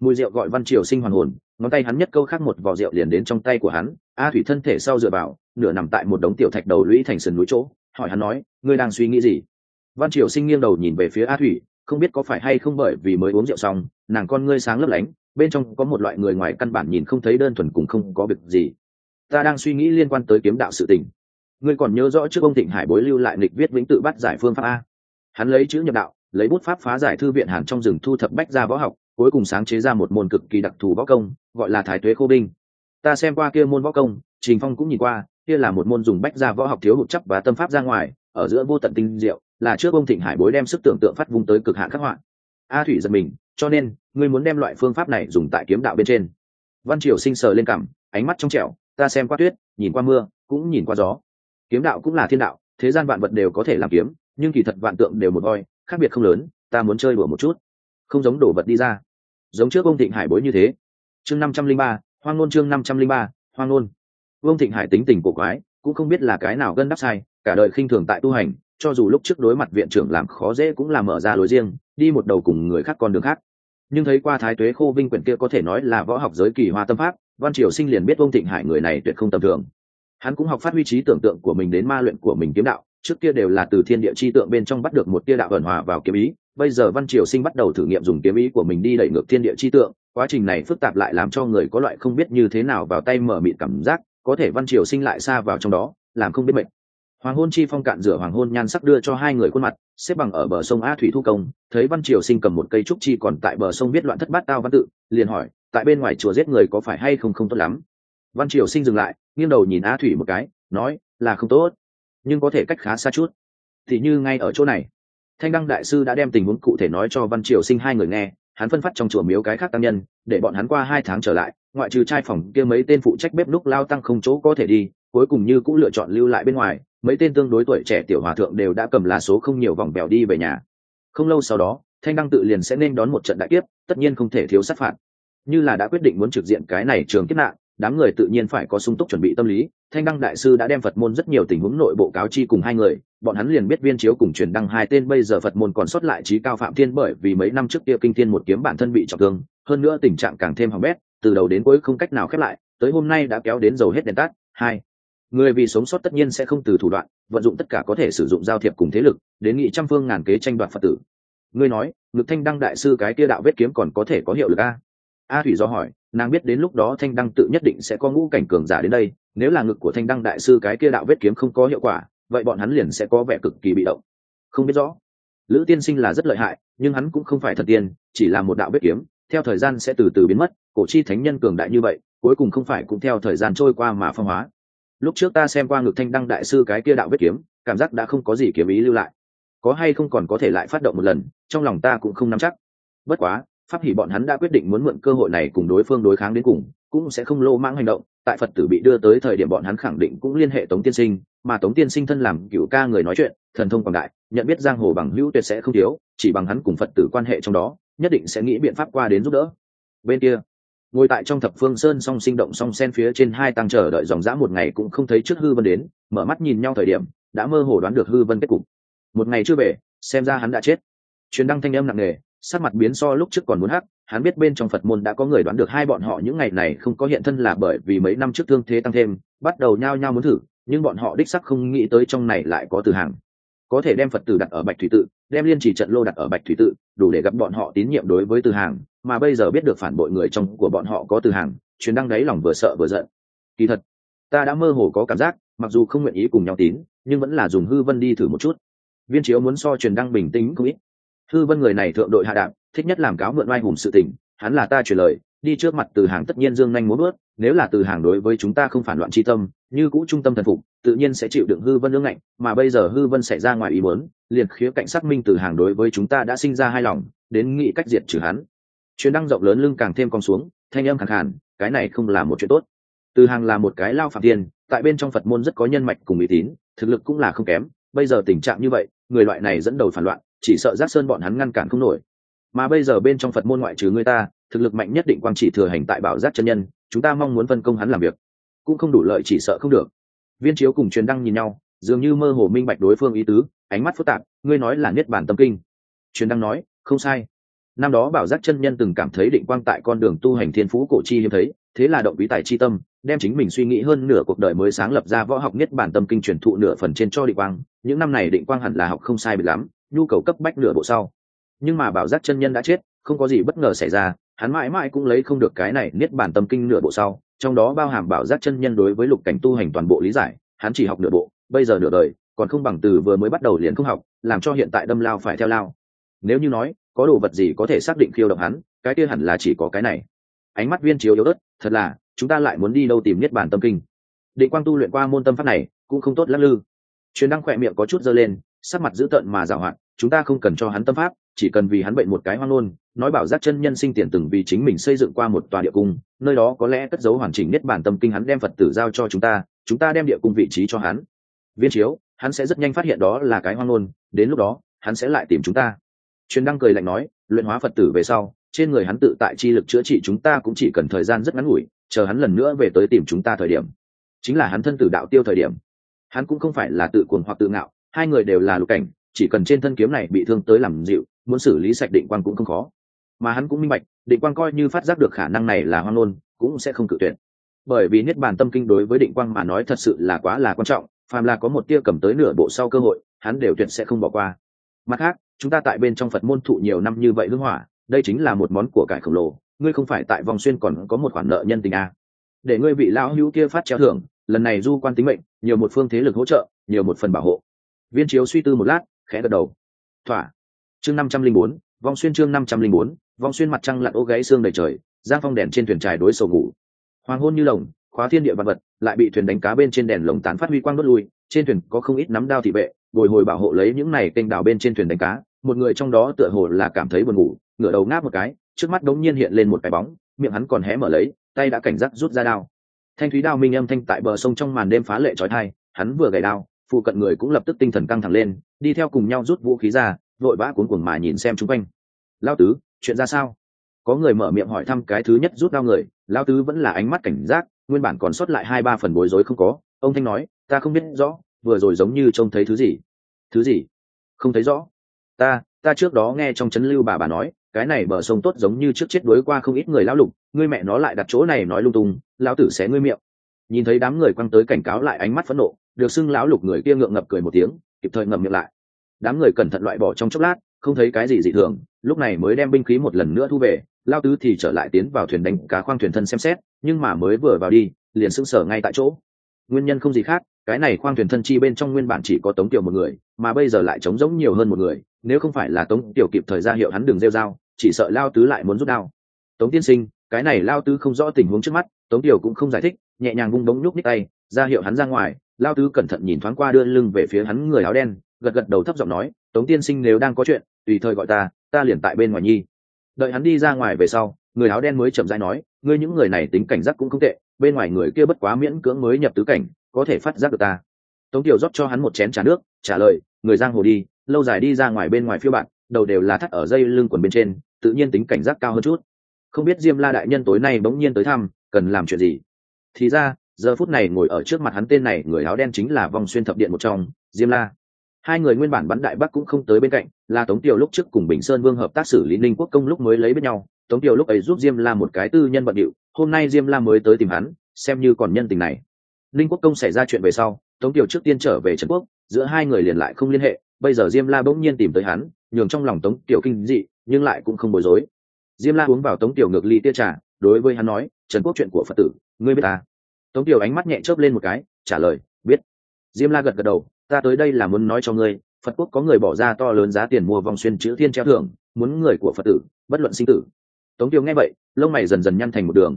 Mùi rượu gọi văn triều sinh hoàn hồn, ngón tay hắn nhất câu khác một vỏ rượu liền đến trong tay của hắn, a thủy thân thể sau dựa vào, nửa nằm tại một đống tiểu thạch đầu lũy thành sườn núi chỗ, hỏi hắn nói, ngươi đang suy nghĩ gì? Văn triều sinh nghiêng đầu nhìn về phía a thủy, không biết có phải hay không bởi vì mới uống rượu xong, nàng con ngươi sáng lấp lánh bên trong có một loại người ngoài căn bản nhìn không thấy đơn thuần cùng không có việc gì. Ta đang suy nghĩ liên quan tới kiếm đạo sự tình. Ngươi còn nhớ rõ trước ông thịnh hải bối lưu lại lịch viết vĩnh tự bắt giải phương pháp a? Hắn lấy chữ nhập đạo, lấy bút pháp phá giải thư viện hàn trong rừng thu thập bách ra võ học, cuối cùng sáng chế ra một môn cực kỳ đặc thù võ công, gọi là thái tuế khô binh. Ta xem qua kia môn võ công, trình phong cũng nhìn qua, kia là một môn dùng bách ra võ học thiếu hụt chấp và tâm pháp ra ngoài, ở giữa vô tận tinh diệu, là trước ông thịnh hải bối đem sức tưởng tượng phát vung tới cực hạn khắc họa. A thủy giật mình cho nên, ngươi muốn đem loại phương pháp này dùng tại kiếm đạo bên trên. Văn triều sinh sờ lên cằm ánh mắt trong trẻo, ta xem qua tuyết, nhìn qua mưa, cũng nhìn qua gió. Kiếm đạo cũng là thiên đạo, thế gian vạn vật đều có thể làm kiếm, nhưng kỳ thật vạn tượng đều một voi, khác biệt không lớn, ta muốn chơi đùa một chút. Không giống đổ vật đi ra. Giống trước ông thịnh hải bối như thế. Chương năm trăm linh ba, hoang ngôn chương năm trăm linh ba, hoang ngôn. Vương thịnh hải tính tình cổ quái, cũng không biết là cái nào gân đắp sai, cả đời khinh thường tại tu hành cho dù lúc trước đối mặt viện trưởng làm khó dễ cũng là mở ra lối riêng, đi một đầu cùng người khác con đường khác. Nhưng thấy qua thái tuế khô vinh quyển kia có thể nói là võ học giới kỳ hoa tâm pháp, văn triều sinh liền biết ông thịnh hải người này tuyệt không tầm thường. Hắn cũng học phát huy trí tưởng tượng của mình đến ma luyện của mình kiếm đạo, trước kia đều là từ thiên địa chi tượng bên trong bắt được một tia đạo ẩn hòa vào kiếm ý, bây giờ văn triều sinh bắt đầu thử nghiệm dùng kiếm ý của mình đi đẩy ngược thiên địa chi tượng, quá trình này phức tạp lại làm cho người có loại không biết như thế nào vào tay mở mịt cảm giác, có thể văn triều sinh lại xa vào trong đó, làm không biết mệnh hoàng hôn chi phong cạn rửa hoàng hôn nhan sắc đưa cho hai người khuôn mặt, xếp bằng ở bờ sông a thủy thu công, thấy văn triều sinh cầm một cây trúc chi còn tại bờ sông viết loạn thất bát tao văn tự, liền hỏi, tại bên ngoài chùa giết người có phải hay không không tốt lắm? Văn triều sinh dừng lại, nghiêng đầu nhìn a thủy một cái, nói, là không tốt, nhưng có thể cách khá xa chút. Thì như ngay ở chỗ này. Thanh đăng đại sư đã đem tình huống cụ thể nói cho văn triều sinh hai người nghe, hắn phân phát trong chùa miếu cái khác tăng nhân, để bọn hắn qua hai tháng trở lại, ngoại trừ trai phòng kia mấy tên phụ trách bếp núc lao tăng không chỗ có thể đi, cuối cùng như cũng lựa chọn lưu lại bên ngoài mấy tên tương đối tuổi trẻ tiểu hòa thượng đều đã cầm lá số không nhiều vòng bèo đi về nhà. Không lâu sau đó, thanh đăng tự liền sẽ nên đón một trận đại kiếp, tất nhiên không thể thiếu sát phạt. Như là đã quyết định muốn trực diện cái này trường kiếp nạn, đám người tự nhiên phải có sung túc chuẩn bị tâm lý. Thanh đăng đại sư đã đem phật môn rất nhiều tình huống nội bộ cáo chi cùng hai người, bọn hắn liền biết viên chiếu cùng truyền đăng hai tên bây giờ phật môn còn sót lại trí cao phạm thiên bởi vì mấy năm trước kia kinh thiên một kiếm bản thân bị trọng thương, hơn nữa tình trạng càng thêm hỏng bét, từ đầu đến cuối không cách nào khép lại, tới hôm nay đã kéo đến dầu hết đèn tắt. Hai người vì sống sót tất nhiên sẽ không từ thủ đoạn, vận dụng tất cả có thể sử dụng giao thiệp cùng thế lực, đến nghị trăm phương ngàn kế tranh đoạt phật tử. Ngươi nói, ngực thanh đăng đại sư cái kia đạo vết kiếm còn có thể có hiệu lực a? A thủy do hỏi, nàng biết đến lúc đó thanh đăng tự nhất định sẽ có ngũ cảnh cường giả đến đây, nếu là ngực của thanh đăng đại sư cái kia đạo vết kiếm không có hiệu quả, vậy bọn hắn liền sẽ có vẻ cực kỳ bị động. Không biết rõ. Lữ tiên sinh là rất lợi hại, nhưng hắn cũng không phải thật tiên, chỉ là một đạo vết kiếm, theo thời gian sẽ từ từ biến mất, cổ chi thánh nhân cường đại như vậy, cuối cùng không phải cũng theo thời gian trôi qua mà phong hóa lúc trước ta xem qua ngực thanh đăng đại sư cái kia đạo vết kiếm, cảm giác đã không có gì kiếm ý lưu lại. Có hay không còn có thể lại phát động một lần, trong lòng ta cũng không nắm chắc. Bất quá, pháp hỉ bọn hắn đã quyết định muốn mượn cơ hội này cùng đối phương đối kháng đến cùng, cũng sẽ không lô mãng hành động. Tại phật tử bị đưa tới thời điểm bọn hắn khẳng định cũng liên hệ tống tiên sinh, mà tống tiên sinh thân làm cựu ca người nói chuyện, thần thông quảng đại, nhận biết giang hồ bằng hữu tuyệt sẽ không thiếu, chỉ bằng hắn cùng phật tử quan hệ trong đó, nhất định sẽ nghĩ biện pháp qua đến giúp đỡ. Bên kia ngồi tại trong thập phương sơn song sinh động song sen phía trên hai tăng chờ đợi dòng dã một ngày cũng không thấy trước hư vân đến, mở mắt nhìn nhau thời điểm, đã mơ hồ đoán được hư vân kết cục. Một ngày chưa về, xem ra hắn đã chết. Truyền đăng thanh âm nặng nề, sắc mặt biến so lúc trước còn muốn hắc, hắn biết bên trong phật môn đã có người đoán được hai bọn họ những ngày này không có hiện thân là bởi vì mấy năm trước thương thế tăng thêm, bắt đầu nhao nhao muốn thử, nhưng bọn họ đích sắc không nghĩ tới trong này lại có từ hàng có thể đem phật tử đặt ở bạch thủy tự, đem liên trì trận lô đặt ở bạch thủy tự, đủ để gặp bọn họ tín nhiệm đối với từ hàng, mà bây giờ biết được phản bội người trong của bọn họ có từ hàng, chuyến đăng đáy lòng vừa sợ vừa giận. Kỳ thật, ta đã mơ hồ có cảm giác, mặc dù không nguyện ý cùng nhau tín, nhưng vẫn là dùng hư vân đi thử một chút. Viên chiếu muốn so truyền đăng bình tĩnh không ít. Hư vân người này thượng đội hạ đạm, thích nhất làm cáo mượn oai hùng sự tình, hắn là ta truyền lời, đi trước mặt từ hàng tất nhiên dương nhanh muốn bớt nếu là từ hàng đối với chúng ta không phản loạn chi tâm như cũ trung tâm thần phục, tự nhiên sẽ chịu đựng hư vân ương ngạnh, mà bây giờ hư vân xảy ra ngoài ý muốn, liền khía cạnh xác minh từ hàng đối với chúng ta đã sinh ra hai lòng, đến nghị cách diệt trừ hắn. Chuyến đăng rộng lớn lưng càng thêm con xuống, thanh âm khẳng khàn, cái này không là một chuyện tốt. Từ hàng là một cái lao phạm thiên, tại bên trong phật môn rất có nhân mạch cùng uy tín, thực lực cũng là không kém, bây giờ tình trạng như vậy, người loại này dẫn đầu phản loạn, chỉ sợ giác sơn bọn hắn ngăn cản không nổi. Mà bây giờ bên trong phật môn ngoại trừ người ta, thực lực mạnh nhất định quang chỉ thừa hành tại bảo giác chân nhân, chúng ta mong muốn phân công hắn làm việc cũng không đủ lợi chỉ sợ không được. Viên chiếu cùng truyền đăng nhìn nhau, dường như mơ hồ minh bạch đối phương ý tứ, ánh mắt phức tạp, ngươi nói là niết bản tâm kinh. Truyền đăng nói, không sai. Năm đó bảo giác chân nhân từng cảm thấy định quang tại con đường tu hành thiên phú cổ chi hiếm thấy, thế là động bí tài chi tâm, đem chính mình suy nghĩ hơn nửa cuộc đời mới sáng lập ra võ học niết bản tâm kinh truyền thụ nửa phần trên cho định quang, những năm này định quang hẳn là học không sai bị lắm, nhu cầu cấp bách nửa bộ sau. Nhưng mà bảo giác chân nhân đã chết, không có gì bất ngờ xảy ra, hắn mãi mãi cũng lấy không được cái này niết bản tâm kinh nửa bộ sau trong đó bao hàm bảo giác chân nhân đối với lục cảnh tu hành toàn bộ lý giải, hắn chỉ học nửa bộ, bây giờ nửa đời, còn không bằng từ vừa mới bắt đầu liền không học, làm cho hiện tại đâm lao phải theo lao. Nếu như nói, có đồ vật gì có thể xác định khiêu động hắn, cái kia hẳn là chỉ có cái này. Ánh mắt viên chiếu yếu ớt, thật là, chúng ta lại muốn đi đâu tìm niết bản tâm kinh. Định quang tu luyện qua môn tâm pháp này, cũng không tốt lắc lư. Truyền đăng khỏe miệng có chút dơ lên, sắc mặt dữ tợn mà giảo hoạt chúng ta không cần cho hắn tâm pháp, chỉ cần vì hắn bệnh một cái hoang ngôn, nói bảo giác chân nhân sinh tiền từng vì chính mình xây dựng qua một tòa địa cung, nơi đó có lẽ cất dấu hoàn chỉnh nhất bản tâm kinh hắn đem phật tử giao cho chúng ta chúng ta đem địa cung vị trí cho hắn. Viên chiếu, hắn sẽ rất nhanh phát hiện đó là cái hoang ngôn, đến lúc đó, hắn sẽ lại tìm chúng ta. Truyền đăng cười lạnh nói, luyện hóa phật tử về sau, trên người hắn tự tại chi lực chữa trị chúng ta cũng chỉ cần thời gian rất ngắn ngủi, chờ hắn lần nữa về tới tìm chúng ta thời điểm. Chính là hắn thân tử đạo tiêu thời điểm. Hắn cũng không phải là tự cuồng hoặc tự ngạo, hai người đều là lục cảnh chỉ cần trên thân kiếm này bị thương tới làm dịu, muốn xử lý sạch định quan cũng không khó. Mà hắn cũng minh bạch, định quan coi như phát giác được khả năng này là hoang ngôn, cũng sẽ không cự tuyệt. Bởi vì niết bàn tâm kinh đối với định quang mà nói thật sự là quá là quan trọng, phàm là có một tia cầm tới nửa bộ sau cơ hội, hắn đều tuyệt sẽ không bỏ qua. Mặt khác, chúng ta tại bên trong phật môn thụ nhiều năm như vậy hưng hỏa, đây chính là một món của cải khổng lồ, ngươi không phải tại vòng xuyên còn có một khoản nợ nhân tình à. để ngươi vị lão hữu kia phát treo thưởng, lần này du quan tính mệnh, nhiều một phương thế lực hỗ trợ, nhiều một phần bảo hộ. Viên chiếu suy tư một lát khẽ gật đầu. Thỏa. Chương năm trăm linh bốn, vong xuyên chương năm trăm linh bốn, vong xuyên mặt trăng lặn ô gáy xương đầy trời, giang phong đèn trên thuyền trài đối sầu ngủ. Hoàng hôn như lồng, khóa thiên địa vật vật, lại bị thuyền đánh cá bên trên đèn lồng tán phát huy quang đốt lui, trên thuyền có không ít nắm đao thị vệ, bồi hồi bảo hộ lấy những này kênh đào bên trên thuyền đánh cá, một người trong đó tựa hồ là cảm thấy buồn ngủ, ngửa đầu ngáp một cái, trước mắt đống nhiên hiện lên một cái bóng, miệng hắn còn hé mở lấy, tay đã cảnh giác rút ra đao. Thanh thúy đao minh âm thanh tại bờ sông trong màn đêm phá lệ trói thai hắn vừa gầy đao, phụ cận người cũng lập tức tinh thần căng thẳng lên đi theo cùng nhau rút vũ khí ra, vội vã cuốn cuồng mà nhìn xem chung quanh. Lao tứ, chuyện ra sao? Có người mở miệng hỏi thăm cái thứ nhất rút đao người lao tứ vẫn là ánh mắt cảnh giác, nguyên bản còn sót lại hai ba phần bối rối không có. Ông thanh nói, ta không biết rõ, vừa rồi giống như trông thấy thứ gì. Thứ gì? Không thấy rõ. Ta ta trước đó nghe trong chấn lưu bà bà nói, cái này bờ sông tốt giống như trước chết đuối qua không ít người lão lục, ngươi mẹ nó lại đặt chỗ này nói lung tung, lão tử sẽ ngươi miệng. Nhìn thấy đám người quăng tới cảnh cáo lại ánh mắt phẫn nộ, được xưng lão lục người kia ngượng ngập cười một tiếng, kịp thời ngậm miệng lại đám người cẩn thận loại bỏ trong chốc lát, không thấy cái gì dị thường, lúc này mới đem binh khí một lần nữa thu về, lao tứ thì trở lại tiến vào thuyền đánh cá khoang thuyền thân xem xét, nhưng mà mới vừa vào đi, liền sững sờ ngay tại chỗ. Nguyên nhân không gì khác, cái này khoang thuyền thân chi bên trong nguyên bản chỉ có tống tiểu một người, mà bây giờ lại trống rỗng nhiều hơn một người, nếu không phải là tống tiểu kịp thời ra hiệu hắn đừng rêu dao chỉ sợ lao tứ lại muốn rút đao. Tống tiên sinh, cái này lao tứ không rõ tình huống trước mắt, tống tiểu cũng không giải thích, nhẹ nhàng bung bóng nhúc nhích tay, ra hiệu hắn ra ngoài, lao tứ cẩn thận nhìn thoáng qua đưa lưng về phía hắn người áo đen gật gật đầu thấp giọng nói, tống tiên sinh nếu đang có chuyện, tùy thời gọi ta ta liền tại bên ngoài nhi. Đợi hắn đi ra ngoài về sau, người áo đen mới chậm rãi nói, ngươi những người này tính cảnh giác cũng không tệ, bên ngoài người kia bất quá miễn cưỡng mới nhập tứ cảnh, có thể phát giác được ta. Tống tiểu rót cho hắn một chén trà nước, trả lời, người giang hồ đi, lâu dài đi ra ngoài bên ngoài phiêu bạn đầu đều là thắt ở dây lưng quần bên trên, tự nhiên tính cảnh giác cao hơn chút. Không biết diêm la đại nhân tối nay bỗng nhiên tới thăm, cần làm chuyện gì? Thì ra, giờ phút này ngồi ở trước mặt hắn tên này người áo đen chính là vòng xuyên thập điện một trong, diêm la hai người nguyên bản bắn đại bắc cũng không tới bên cạnh, là tống tiểu lúc trước cùng bình sơn vương hợp tác xử lý ninh quốc công lúc mới lấy bên nhau. Tống tiểu lúc ấy giúp diêm la một cái tư nhân bận điệu, hôm nay diêm la mới tới tìm hắn, xem như còn nhân tình này. Ninh quốc công xảy ra chuyện về sau, tống tiểu trước tiên trở về trần quốc, giữa hai người liền lại không liên hệ, bây giờ diêm la bỗng nhiên tìm tới hắn, nhường trong lòng tống tiểu kinh dị, nhưng lại cũng không bối rối. Diêm la uống vào tống tiểu ngược ly tia trà, đối với hắn nói trần quốc chuyện của phật tử, ngươi biết ta? Tống tiểu ánh mắt nhẹ chớp lên một cái, trả lời, biết. Diêm la gật gật đầu ta tới đây là muốn nói cho ngươi, phật quốc có người bỏ ra to lớn giá tiền mua vòng xuyên chữ thiên treo thưởng, muốn người của phật tử, bất luận sinh tử. Tống tiêu nghe vậy, lông mày dần dần nhăn thành một đường.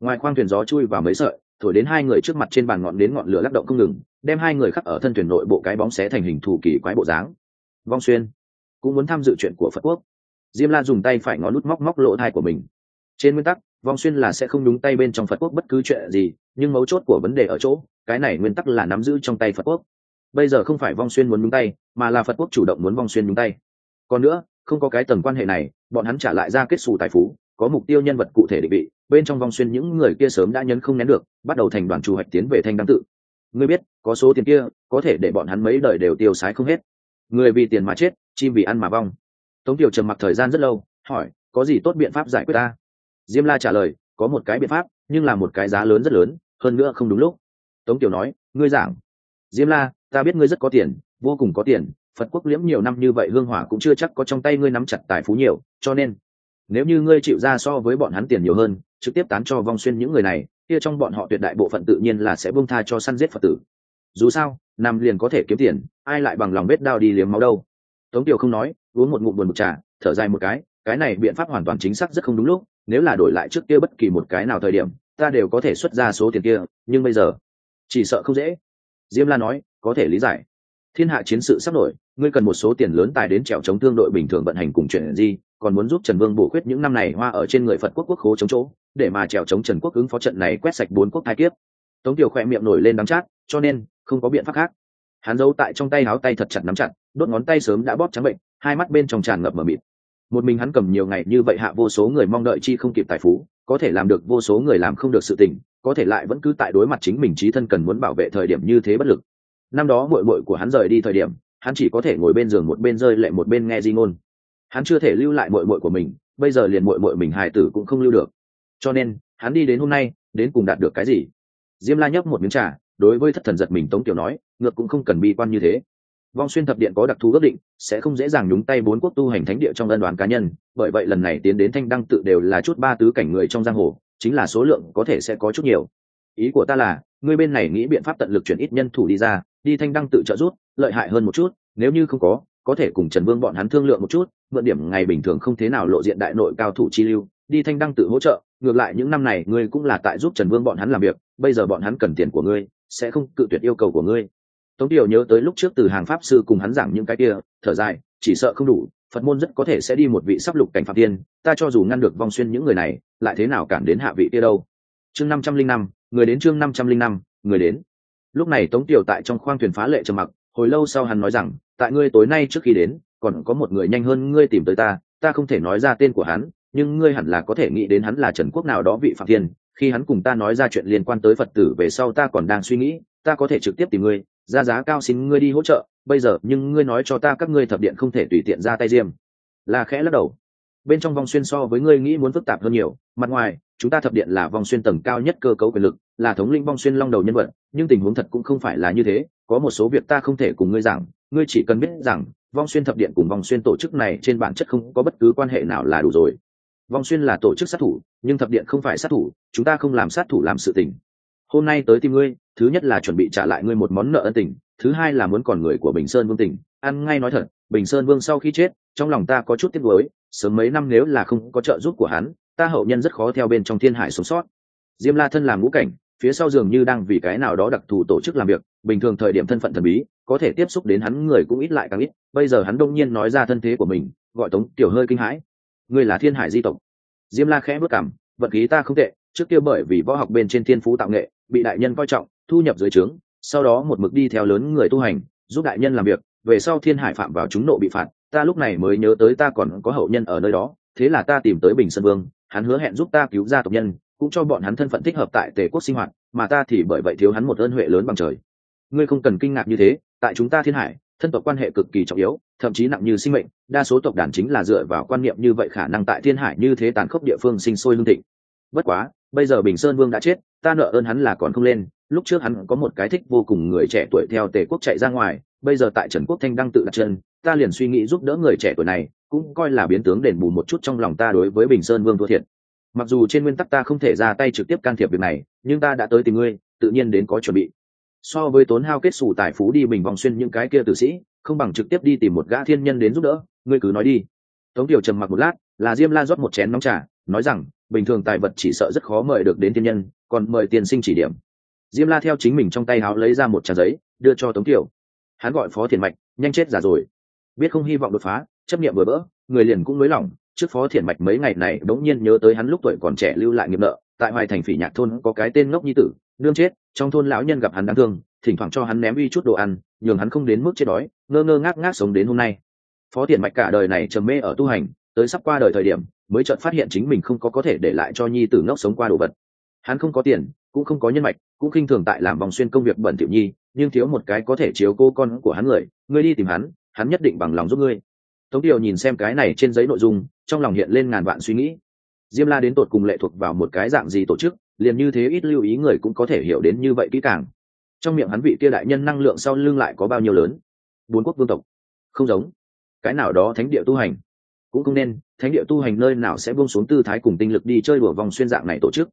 Ngoài khoang thuyền gió chui vào mấy sợi, thổi đến hai người trước mặt trên bàn ngọn đến ngọn lửa lắc động không ngừng, đem hai người khắc ở thân thuyền nội bộ cái bóng xé thành hình thù kỳ quái bộ dáng. Vong xuyên, cũng muốn tham dự chuyện của phật quốc. Diêm la dùng tay phải ngó lút móc móc lỗ thai của mình. Trên nguyên tắc, vong xuyên là sẽ không đúng tay bên trong phật quốc bất cứ chuyện gì, nhưng mấu chốt của vấn đề ở chỗ, cái này nguyên tắc là nắm giữ trong tay phật quốc bây giờ không phải vong xuyên muốn nhúng tay, mà là phật quốc chủ động muốn vong xuyên nhúng tay. Còn nữa, không có cái tầng quan hệ này, bọn hắn trả lại ra kết xù tài phú, có mục tiêu nhân vật cụ thể định vị, bên trong vong xuyên những người kia sớm đã nhấn không nén được, bắt đầu thành đoàn chủ hoạch tiến về thanh đăng tự. Ngươi biết, có số tiền kia, có thể để bọn hắn mấy đời đều tiêu sái không hết. Người vì tiền mà chết, chim vì ăn mà vong. Tống tiểu trầm mặc thời gian rất lâu, hỏi, có gì tốt biện pháp giải quyết ta? Diêm la trả lời, có một cái biện pháp, nhưng là một cái giá lớn rất lớn, hơn nữa không đúng lúc. Tống tiểu nói, ngươi giảng. Diêm la ta biết ngươi rất có tiền, vô cùng có tiền, phật quốc liễm nhiều năm như vậy hương hỏa cũng chưa chắc có trong tay ngươi nắm chặt tài phú nhiều, cho nên, nếu như ngươi chịu ra so với bọn hắn tiền nhiều hơn, trực tiếp tán cho vong xuyên những người này, kia trong bọn họ tuyệt đại bộ phận tự nhiên là sẽ bông tha cho săn giết phật tử. Dù sao nằm liền có thể kiếm tiền, ai lại bằng lòng vết đao đi liếm máu đâu. Tống tiểu không nói, uống một ngụm buồn một trà, thở dài một cái cái này biện pháp hoàn toàn chính xác rất không đúng lúc, nếu là đổi lại trước kia bất kỳ một cái nào thời điểm, ta đều có thể xuất ra số tiền kia, nhưng bây giờ, chỉ sợ không dễ. Diêm la nói có thể lý giải. Thiên hạ chiến sự sắp nổi, ngươi cần một số tiền lớn tài đến trèo chống thương đội bình thường vận hành cùng chuyện gì, còn muốn giúp trần vương bổ khuyết những năm này hoa ở trên người phật quốc quốc khố chống chỗ, để mà trèo chống trần quốc ứng phó trận này quét sạch bốn quốc hai kiếp. Tống tiểu khỏe miệng nổi lên đắng chát, cho nên, không có biện pháp khác. Hắn giấu tại trong tay áo tay thật chặt nắm chặt, đốt ngón tay sớm đã bóp trắng bệnh, hai mắt bên trong tràn ngập mờ mịt. Một mình hắn cầm nhiều ngày như vậy hạ vô số người mong đợi chi không kịp tài phú, có thể làm được vô số người làm không được sự tình, có thể lại vẫn cứ tại đối mặt chính mình trí thân cần muốn bảo vệ thời điểm như thế bất lực năm đó bội bội của hắn rời đi thời điểm, hắn chỉ có thể ngồi bên giường một bên rơi lệ một bên nghe di ngôn. Hắn chưa thể lưu lại bội bội của mình, bây giờ liền bội bội mình hài tử cũng không lưu được. Cho nên, hắn đi đến hôm nay, đến cùng đạt được cái gì? Diêm la nhấp một miếng trà, đối với thất thần giật mình tống tiểu nói, ngược cũng không cần bi quan như thế. Vong xuyên thập điện có đặc thù ước định, sẽ không dễ dàng nhúng tay bốn quốc tu hành thánh địa trong ân đoàn cá nhân, bởi vậy lần này tiến đến thanh đăng tự đều là chút ba tứ cảnh người trong giang hồ, chính là số lượng có thể sẽ có chút nhiều. Ý của ta là, ngươi bên này nghĩ biện pháp tận lực chuyển ít nhân thủ đi ra đi thanh đăng tự trợ rút lợi hại hơn một chút, nếu như không có có thể cùng trần vương bọn hắn thương lượng một chút, mượn điểm ngày bình thường không thế nào lộ diện đại nội cao thủ chi lưu, đi thanh đăng tự hỗ trợ, ngược lại những năm này ngươi cũng là tại giúp trần vương bọn hắn làm việc, bây giờ bọn hắn cần tiền của ngươi, sẽ không cự tuyệt yêu cầu của ngươi. Tống tiểu nhớ tới lúc trước từ hàng pháp sư cùng hắn giảng những cái kia, thở dài, chỉ sợ không đủ, phật môn rất có thể sẽ đi một vị sắp lục cảnh phạm tiên, ta cho dù ngăn được vong xuyên những người này, lại thế nào cản đến hạ vị kia đâu? Chương năm trăm linh năm, người đến chương năm trăm linh năm, người đến lúc này tống tiểu tại trong khoang thuyền phá lệ trầm mặc, hồi lâu sau hắn nói rằng, tại ngươi tối nay trước khi đến, còn có một người nhanh hơn ngươi tìm tới ta ta không thể nói ra tên của hắn, nhưng ngươi hẳn là có thể nghĩ đến hắn là trần quốc nào đó vị phạm thiên. Khi hắn cùng ta nói ra chuyện liên quan tới phật tử về sau ta còn đang suy nghĩ, ta có thể trực tiếp tìm ngươi, ra giá cao xin ngươi đi hỗ trợ, bây giờ, nhưng ngươi nói cho ta các ngươi thập điện không thể tùy tiện ra tay diêm. Là khẽ lắc đầu. Bên trong vòng xuyên so với ngươi nghĩ muốn phức tạp hơn nhiều, mặt ngoài chúng ta thập điện là vòng xuyên tầng cao nhất cơ cấu quyền lực, là thống linh vong xuyên long đầu nhân vật, nhưng tình huống thật cũng không phải là như thế. Có một số việc ta không thể cùng ngươi giảng, ngươi chỉ cần biết rằng, vong xuyên thập điện cùng vong xuyên tổ chức này trên bản chất không có bất cứ quan hệ nào là đủ rồi. Vong xuyên là tổ chức sát thủ, nhưng thập điện không phải sát thủ, chúng ta không làm sát thủ làm sự tình. Hôm nay tới tìm ngươi, thứ nhất là chuẩn bị trả lại ngươi một món nợ ân tình, thứ hai là muốn còn người của bình sơn vương tình ăn ngay nói thật, bình sơn vương sau khi chết, trong lòng ta có chút tiếc nuối, sớm mấy năm nếu là không có trợ giúp của hắn ta hậu nhân rất khó theo bên trong thiên hải sống sót. Diêm la thân làm ngũ cảnh, phía sau dường như đang vì cái nào đó đặc thù tổ chức làm việc, bình thường thời điểm thân phận thần bí, có thể tiếp xúc đến hắn người cũng ít lại càng ít, bây giờ hắn đông nhiên nói ra thân thế của mình, gọi tống tiểu hơi kinh hãi. Ngươi là thiên hải di tộc. Diêm la khẽ bước cảm vật khí ta không tệ, trước kia bởi vì võ học bên trên thiên phú tạo nghệ, bị đại nhân coi trọng, thu nhập dưới trướng, sau đó một mực đi theo lớn người tu hành, giúp đại nhân làm việc, về sau thiên hải phạm vào chúng nộ bị phạt, ta lúc này mới nhớ tới ta còn có hậu nhân ở nơi đó, thế là ta tìm tới bình sơn vương hắn hứa hẹn giúp ta cứu ra tộc nhân, cũng cho bọn hắn thân phận thích hợp tại tề quốc sinh hoạt, mà ta thì bởi vậy thiếu hắn một ơn huệ lớn bằng trời. Ngươi không cần kinh ngạc như thế, tại chúng ta thiên hải, thân tộc quan hệ cực kỳ trọng yếu, thậm chí nặng như sinh mệnh, đa số tộc đàn chính là dựa vào quan niệm như vậy khả năng tại thiên hải như thế tàn khốc địa phương sinh sôi lương thịnh. Bất quá, bây giờ bình sơn vương đã chết, ta nợ ơn hắn là còn không lên, lúc trước hắn có một cái thích vô cùng người trẻ tuổi theo tề quốc chạy ra ngoài, bây giờ tại trần quốc thanh đang tự đặt chân ta liền suy nghĩ giúp đỡ người trẻ tuổi này, cũng coi là biến tướng đền bù một chút trong lòng ta đối với bình sơn vương thua thiệt. Mặc dù trên nguyên tắc ta không thể ra tay trực tiếp can thiệp việc này, nhưng ta đã tới tìm ngươi, tự nhiên đến có chuẩn bị. So với tốn hao kết xù tài phú đi bình vòng xuyên những cái kia tử sĩ, không bằng trực tiếp đi tìm một gã thiên nhân đến giúp đỡ, ngươi cứ nói đi. Tống tiểu trầm mặc một lát là diêm la rót một chén nóng trà, nói rằng, bình thường tài vật chỉ sợ rất khó mời được đến thiên nhân, còn mời tiền sinh chỉ điểm. Diêm la theo chính mình trong tay háo lấy ra một trà giấy, đưa cho tống tiểu. Hắn gọi phó thiền mạch, nhanh chết giả rồi biết không hy vọng đột phá, chấp nghiệm vừa bỡ, người liền cũng mới lỏng. Trước phó thiền mạch mấy ngày này đống nhiên nhớ tới hắn lúc tuổi còn trẻ lưu lại nghiệp nợ, tại hoài thành phỉ nhạc thôn có cái tên ngốc nhi tử, đương chết, trong thôn lão nhân gặp hắn đáng thương, thỉnh thoảng cho hắn ném uy chút đồ ăn, nhường hắn không đến mức chết đói, ngơ ngơ ngác ngác sống đến hôm nay. Phó thiền mạch cả đời này trầm mê ở tu hành, tới sắp qua đời thời điểm, mới chợt phát hiện chính mình không có có thể để lại cho nhi tử ngốc sống qua đồ vật. Hắn không có tiền, cũng không có nhân mạch, cũng khinh thường tại làm vòng xuyên công việc bẩn tiểu nhi, nhưng thiếu một cái có thể chiếu cô con của hắn người ngươi đi tìm hắn hắn nhất định bằng lòng giúp ngươi. Tống điều nhìn xem cái này trên giấy nội dung, trong lòng hiện lên ngàn vạn suy nghĩ. Diêm la đến tột cùng lệ thuộc vào một cái dạng gì tổ chức, liền như thế ít lưu ý người cũng có thể hiểu đến như vậy kỹ càng. Trong miệng hắn vị kia đại nhân năng lượng sau lưng lại có bao nhiêu lớn? Bốn quốc vương tộc. Không giống. Cái nào đó thánh địa tu hành. Cũng không nên, thánh địa tu hành nơi nào sẽ buông xuống tư thái cùng tinh lực đi chơi đùa vòng xuyên dạng này tổ chức.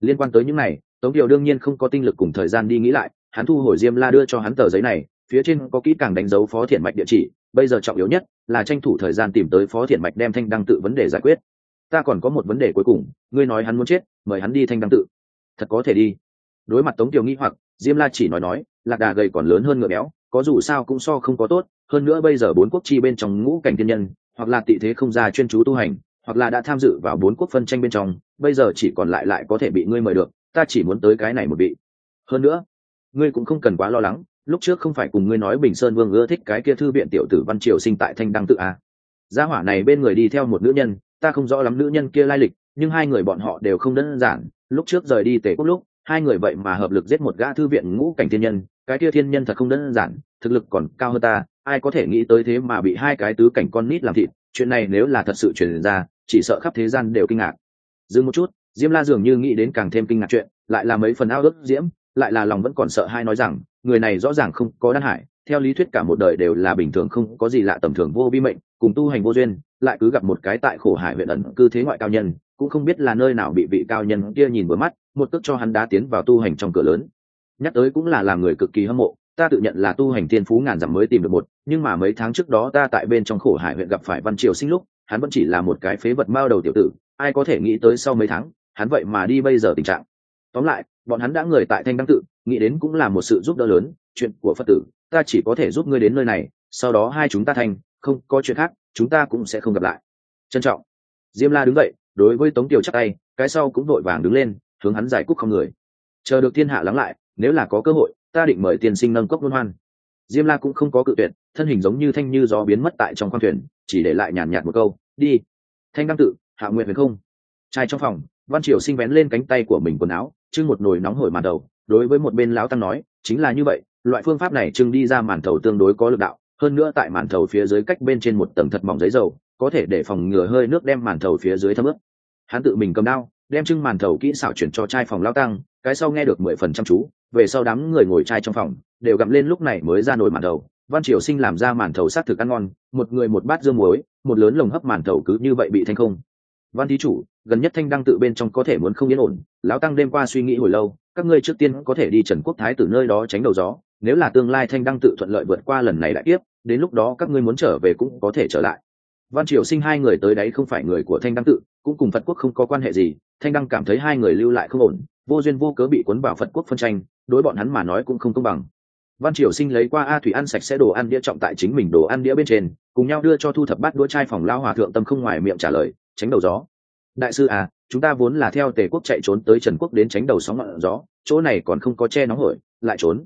Liên quan tới những này, tống điều đương nhiên không có tinh lực cùng thời gian đi nghĩ lại, hắn thu hồi diêm la đưa cho hắn tờ giấy này phía trên có kỹ càng đánh dấu phó thiện mạch địa chỉ, bây giờ trọng yếu nhất là tranh thủ thời gian tìm tới phó thiện mạch đem thanh đăng tự vấn đề giải quyết. Ta còn có một vấn đề cuối cùng, ngươi nói hắn muốn chết, mời hắn đi thanh đăng tự. Thật có thể đi. Đối mặt tống tiểu nghi hoặc, diêm la chỉ nói nói, lạc đà gầy còn lớn hơn ngựa béo, có dù sao cũng so không có tốt, hơn nữa bây giờ bốn quốc chi bên trong ngũ cảnh thiên nhân, hoặc là tị thế không ra chuyên chú tu hành, hoặc là đã tham dự vào bốn quốc phân tranh bên trong, bây giờ chỉ còn lại lại có thể bị ngươi mời được, ta chỉ muốn tới cái này một vị. Hơn nữa, ngươi cũng không cần quá lo lắng lúc trước không phải cùng ngươi nói bình sơn vương ưa thích cái kia thư viện tiểu tử văn triều sinh tại thanh đăng tự à. gia hỏa này bên người đi theo một nữ nhân, ta không rõ lắm nữ nhân kia lai lịch, nhưng hai người bọn họ đều không đơn giản lúc trước rời đi tể quốc lúc, hai người vậy mà hợp lực giết một gã thư viện ngũ cảnh thiên nhân, cái kia thiên nhân thật không đơn giản, thực lực còn cao hơn ta, ai có thể nghĩ tới thế mà bị hai cái tứ cảnh con nít làm thịt, chuyện này nếu là thật sự truyền ra, chỉ sợ khắp thế gian đều kinh ngạc dừng một chút, diêm la dường như nghĩ đến càng thêm kinh ngạc chuyện, lại là mấy phần ao ước diễm lại là lòng vẫn còn sợ hai nói rằng, người này rõ ràng không có đan hải, theo lý thuyết cả một đời đều là bình thường không có gì lạ tầm thường vô vi mệnh, cùng tu hành vô duyên, lại cứ gặp một cái tại khổ hải huyện ẩn cư thế ngoại cao nhân, cũng không biết là nơi nào bị vị cao nhân kia nhìn vừa mắt, một tức cho hắn đá tiến vào tu hành trong cửa lớn. Nhắc tới cũng là làm người cực kỳ hâm mộ, ta tự nhận là tu hành thiên phú ngàn dặm mới tìm được một, nhưng mà mấy tháng trước đó ta tại bên trong khổ hải huyện gặp phải văn triều sinh lúc, hắn vẫn chỉ là một cái phế vật mao đầu tiểu tử, ai có thể nghĩ tới sau mấy tháng, hắn vậy mà đi bây giờ tình trạng. Tóm lại bọn hắn đã người tại thanh đăng tự, nghĩ đến cũng là một sự giúp đỡ lớn, chuyện của phật tử, ta chỉ có thể giúp ngươi đến nơi này, sau đó hai chúng ta thành, không có chuyện khác, chúng ta cũng sẽ không gặp lại. Trân trọng. Diêm la đứng dậy, đối với tống tiểu chắc tay, cái sau cũng vội vàng đứng lên, hướng hắn giải cúc không người. Chờ được thiên hạ lắng lại, nếu là có cơ hội, ta định mời tiên sinh nâng cốc luân hoan. Diêm la cũng không có cự tuyệt, thân hình giống như thanh như gió biến mất tại trong khoang thuyền, chỉ để lại nhàn nhạt một câu, đi. Thanh đăng tự, hạ nguyện huyền không. Trai trong phòng, văn triều sinh vén lên cánh tay của mình quần áo trưng một nồi nóng hổi màn đầu, đối với một bên lão tăng nói, chính là như vậy, loại phương pháp này trưng đi ra màn thầu tương đối có lực đạo, hơn nữa tại màn thầu phía dưới cách bên trên một tầng thật mỏng giấy dầu, có thể để phòng ngừa hơi nước đem màn thầu phía dưới thấm ướt. Hắn tự mình cầm đao, đem trưng màn thầu kỹ xảo chuyển cho trai phòng lao tăng, cái sau nghe được mười phần chăm chú, về sau đám người ngồi trai trong phòng, đều gặm lên lúc này mới ra nồi màn đầu văn triều sinh làm ra màn thầu s á t thực ăn ngon, một người một bát dương muối, một lớn lồng hấp màn thầu cứ như vậy bị thanh không văn thí chủ, gần nhất thanh đăng tự bên trong có thể muốn không yên ổn, lão tăng đêm qua suy nghĩ hồi lâu, các ngươi trước tiên có thể đi trần quốc thái từ nơi đó tránh đầu gió, nếu là tương lai thanh đăng tự thuận lợi vượt qua lần này đại tiếp đến lúc đó các ngươi muốn trở về cũng có thể trở lại. Văn triều sinh hai người tới đấy không phải người của thanh đăng tự, cũng cùng phật quốc không có quan hệ gì, thanh đăng cảm thấy hai người lưu lại không ổn, vô duyên vô cớ bị cuốn vào phật quốc phân tranh, đối bọn hắn mà nói cũng không công bằng. Văn triều sinh lấy qua a thủy ăn sạch sẽ đồ ăn đĩa trọng tại chính mình đồ ăn đĩa bên trên, cùng nhau đưa cho thu thập bát đũa chai phòng lao hòa thượng tâm không ngoài miệng trả lời tránh đầu gió. Đại sư à chúng ta vốn là theo tề quốc chạy trốn tới trần quốc đến tránh đầu sóng ngọn gió, chỗ này còn không có che nóng hổi, lại trốn.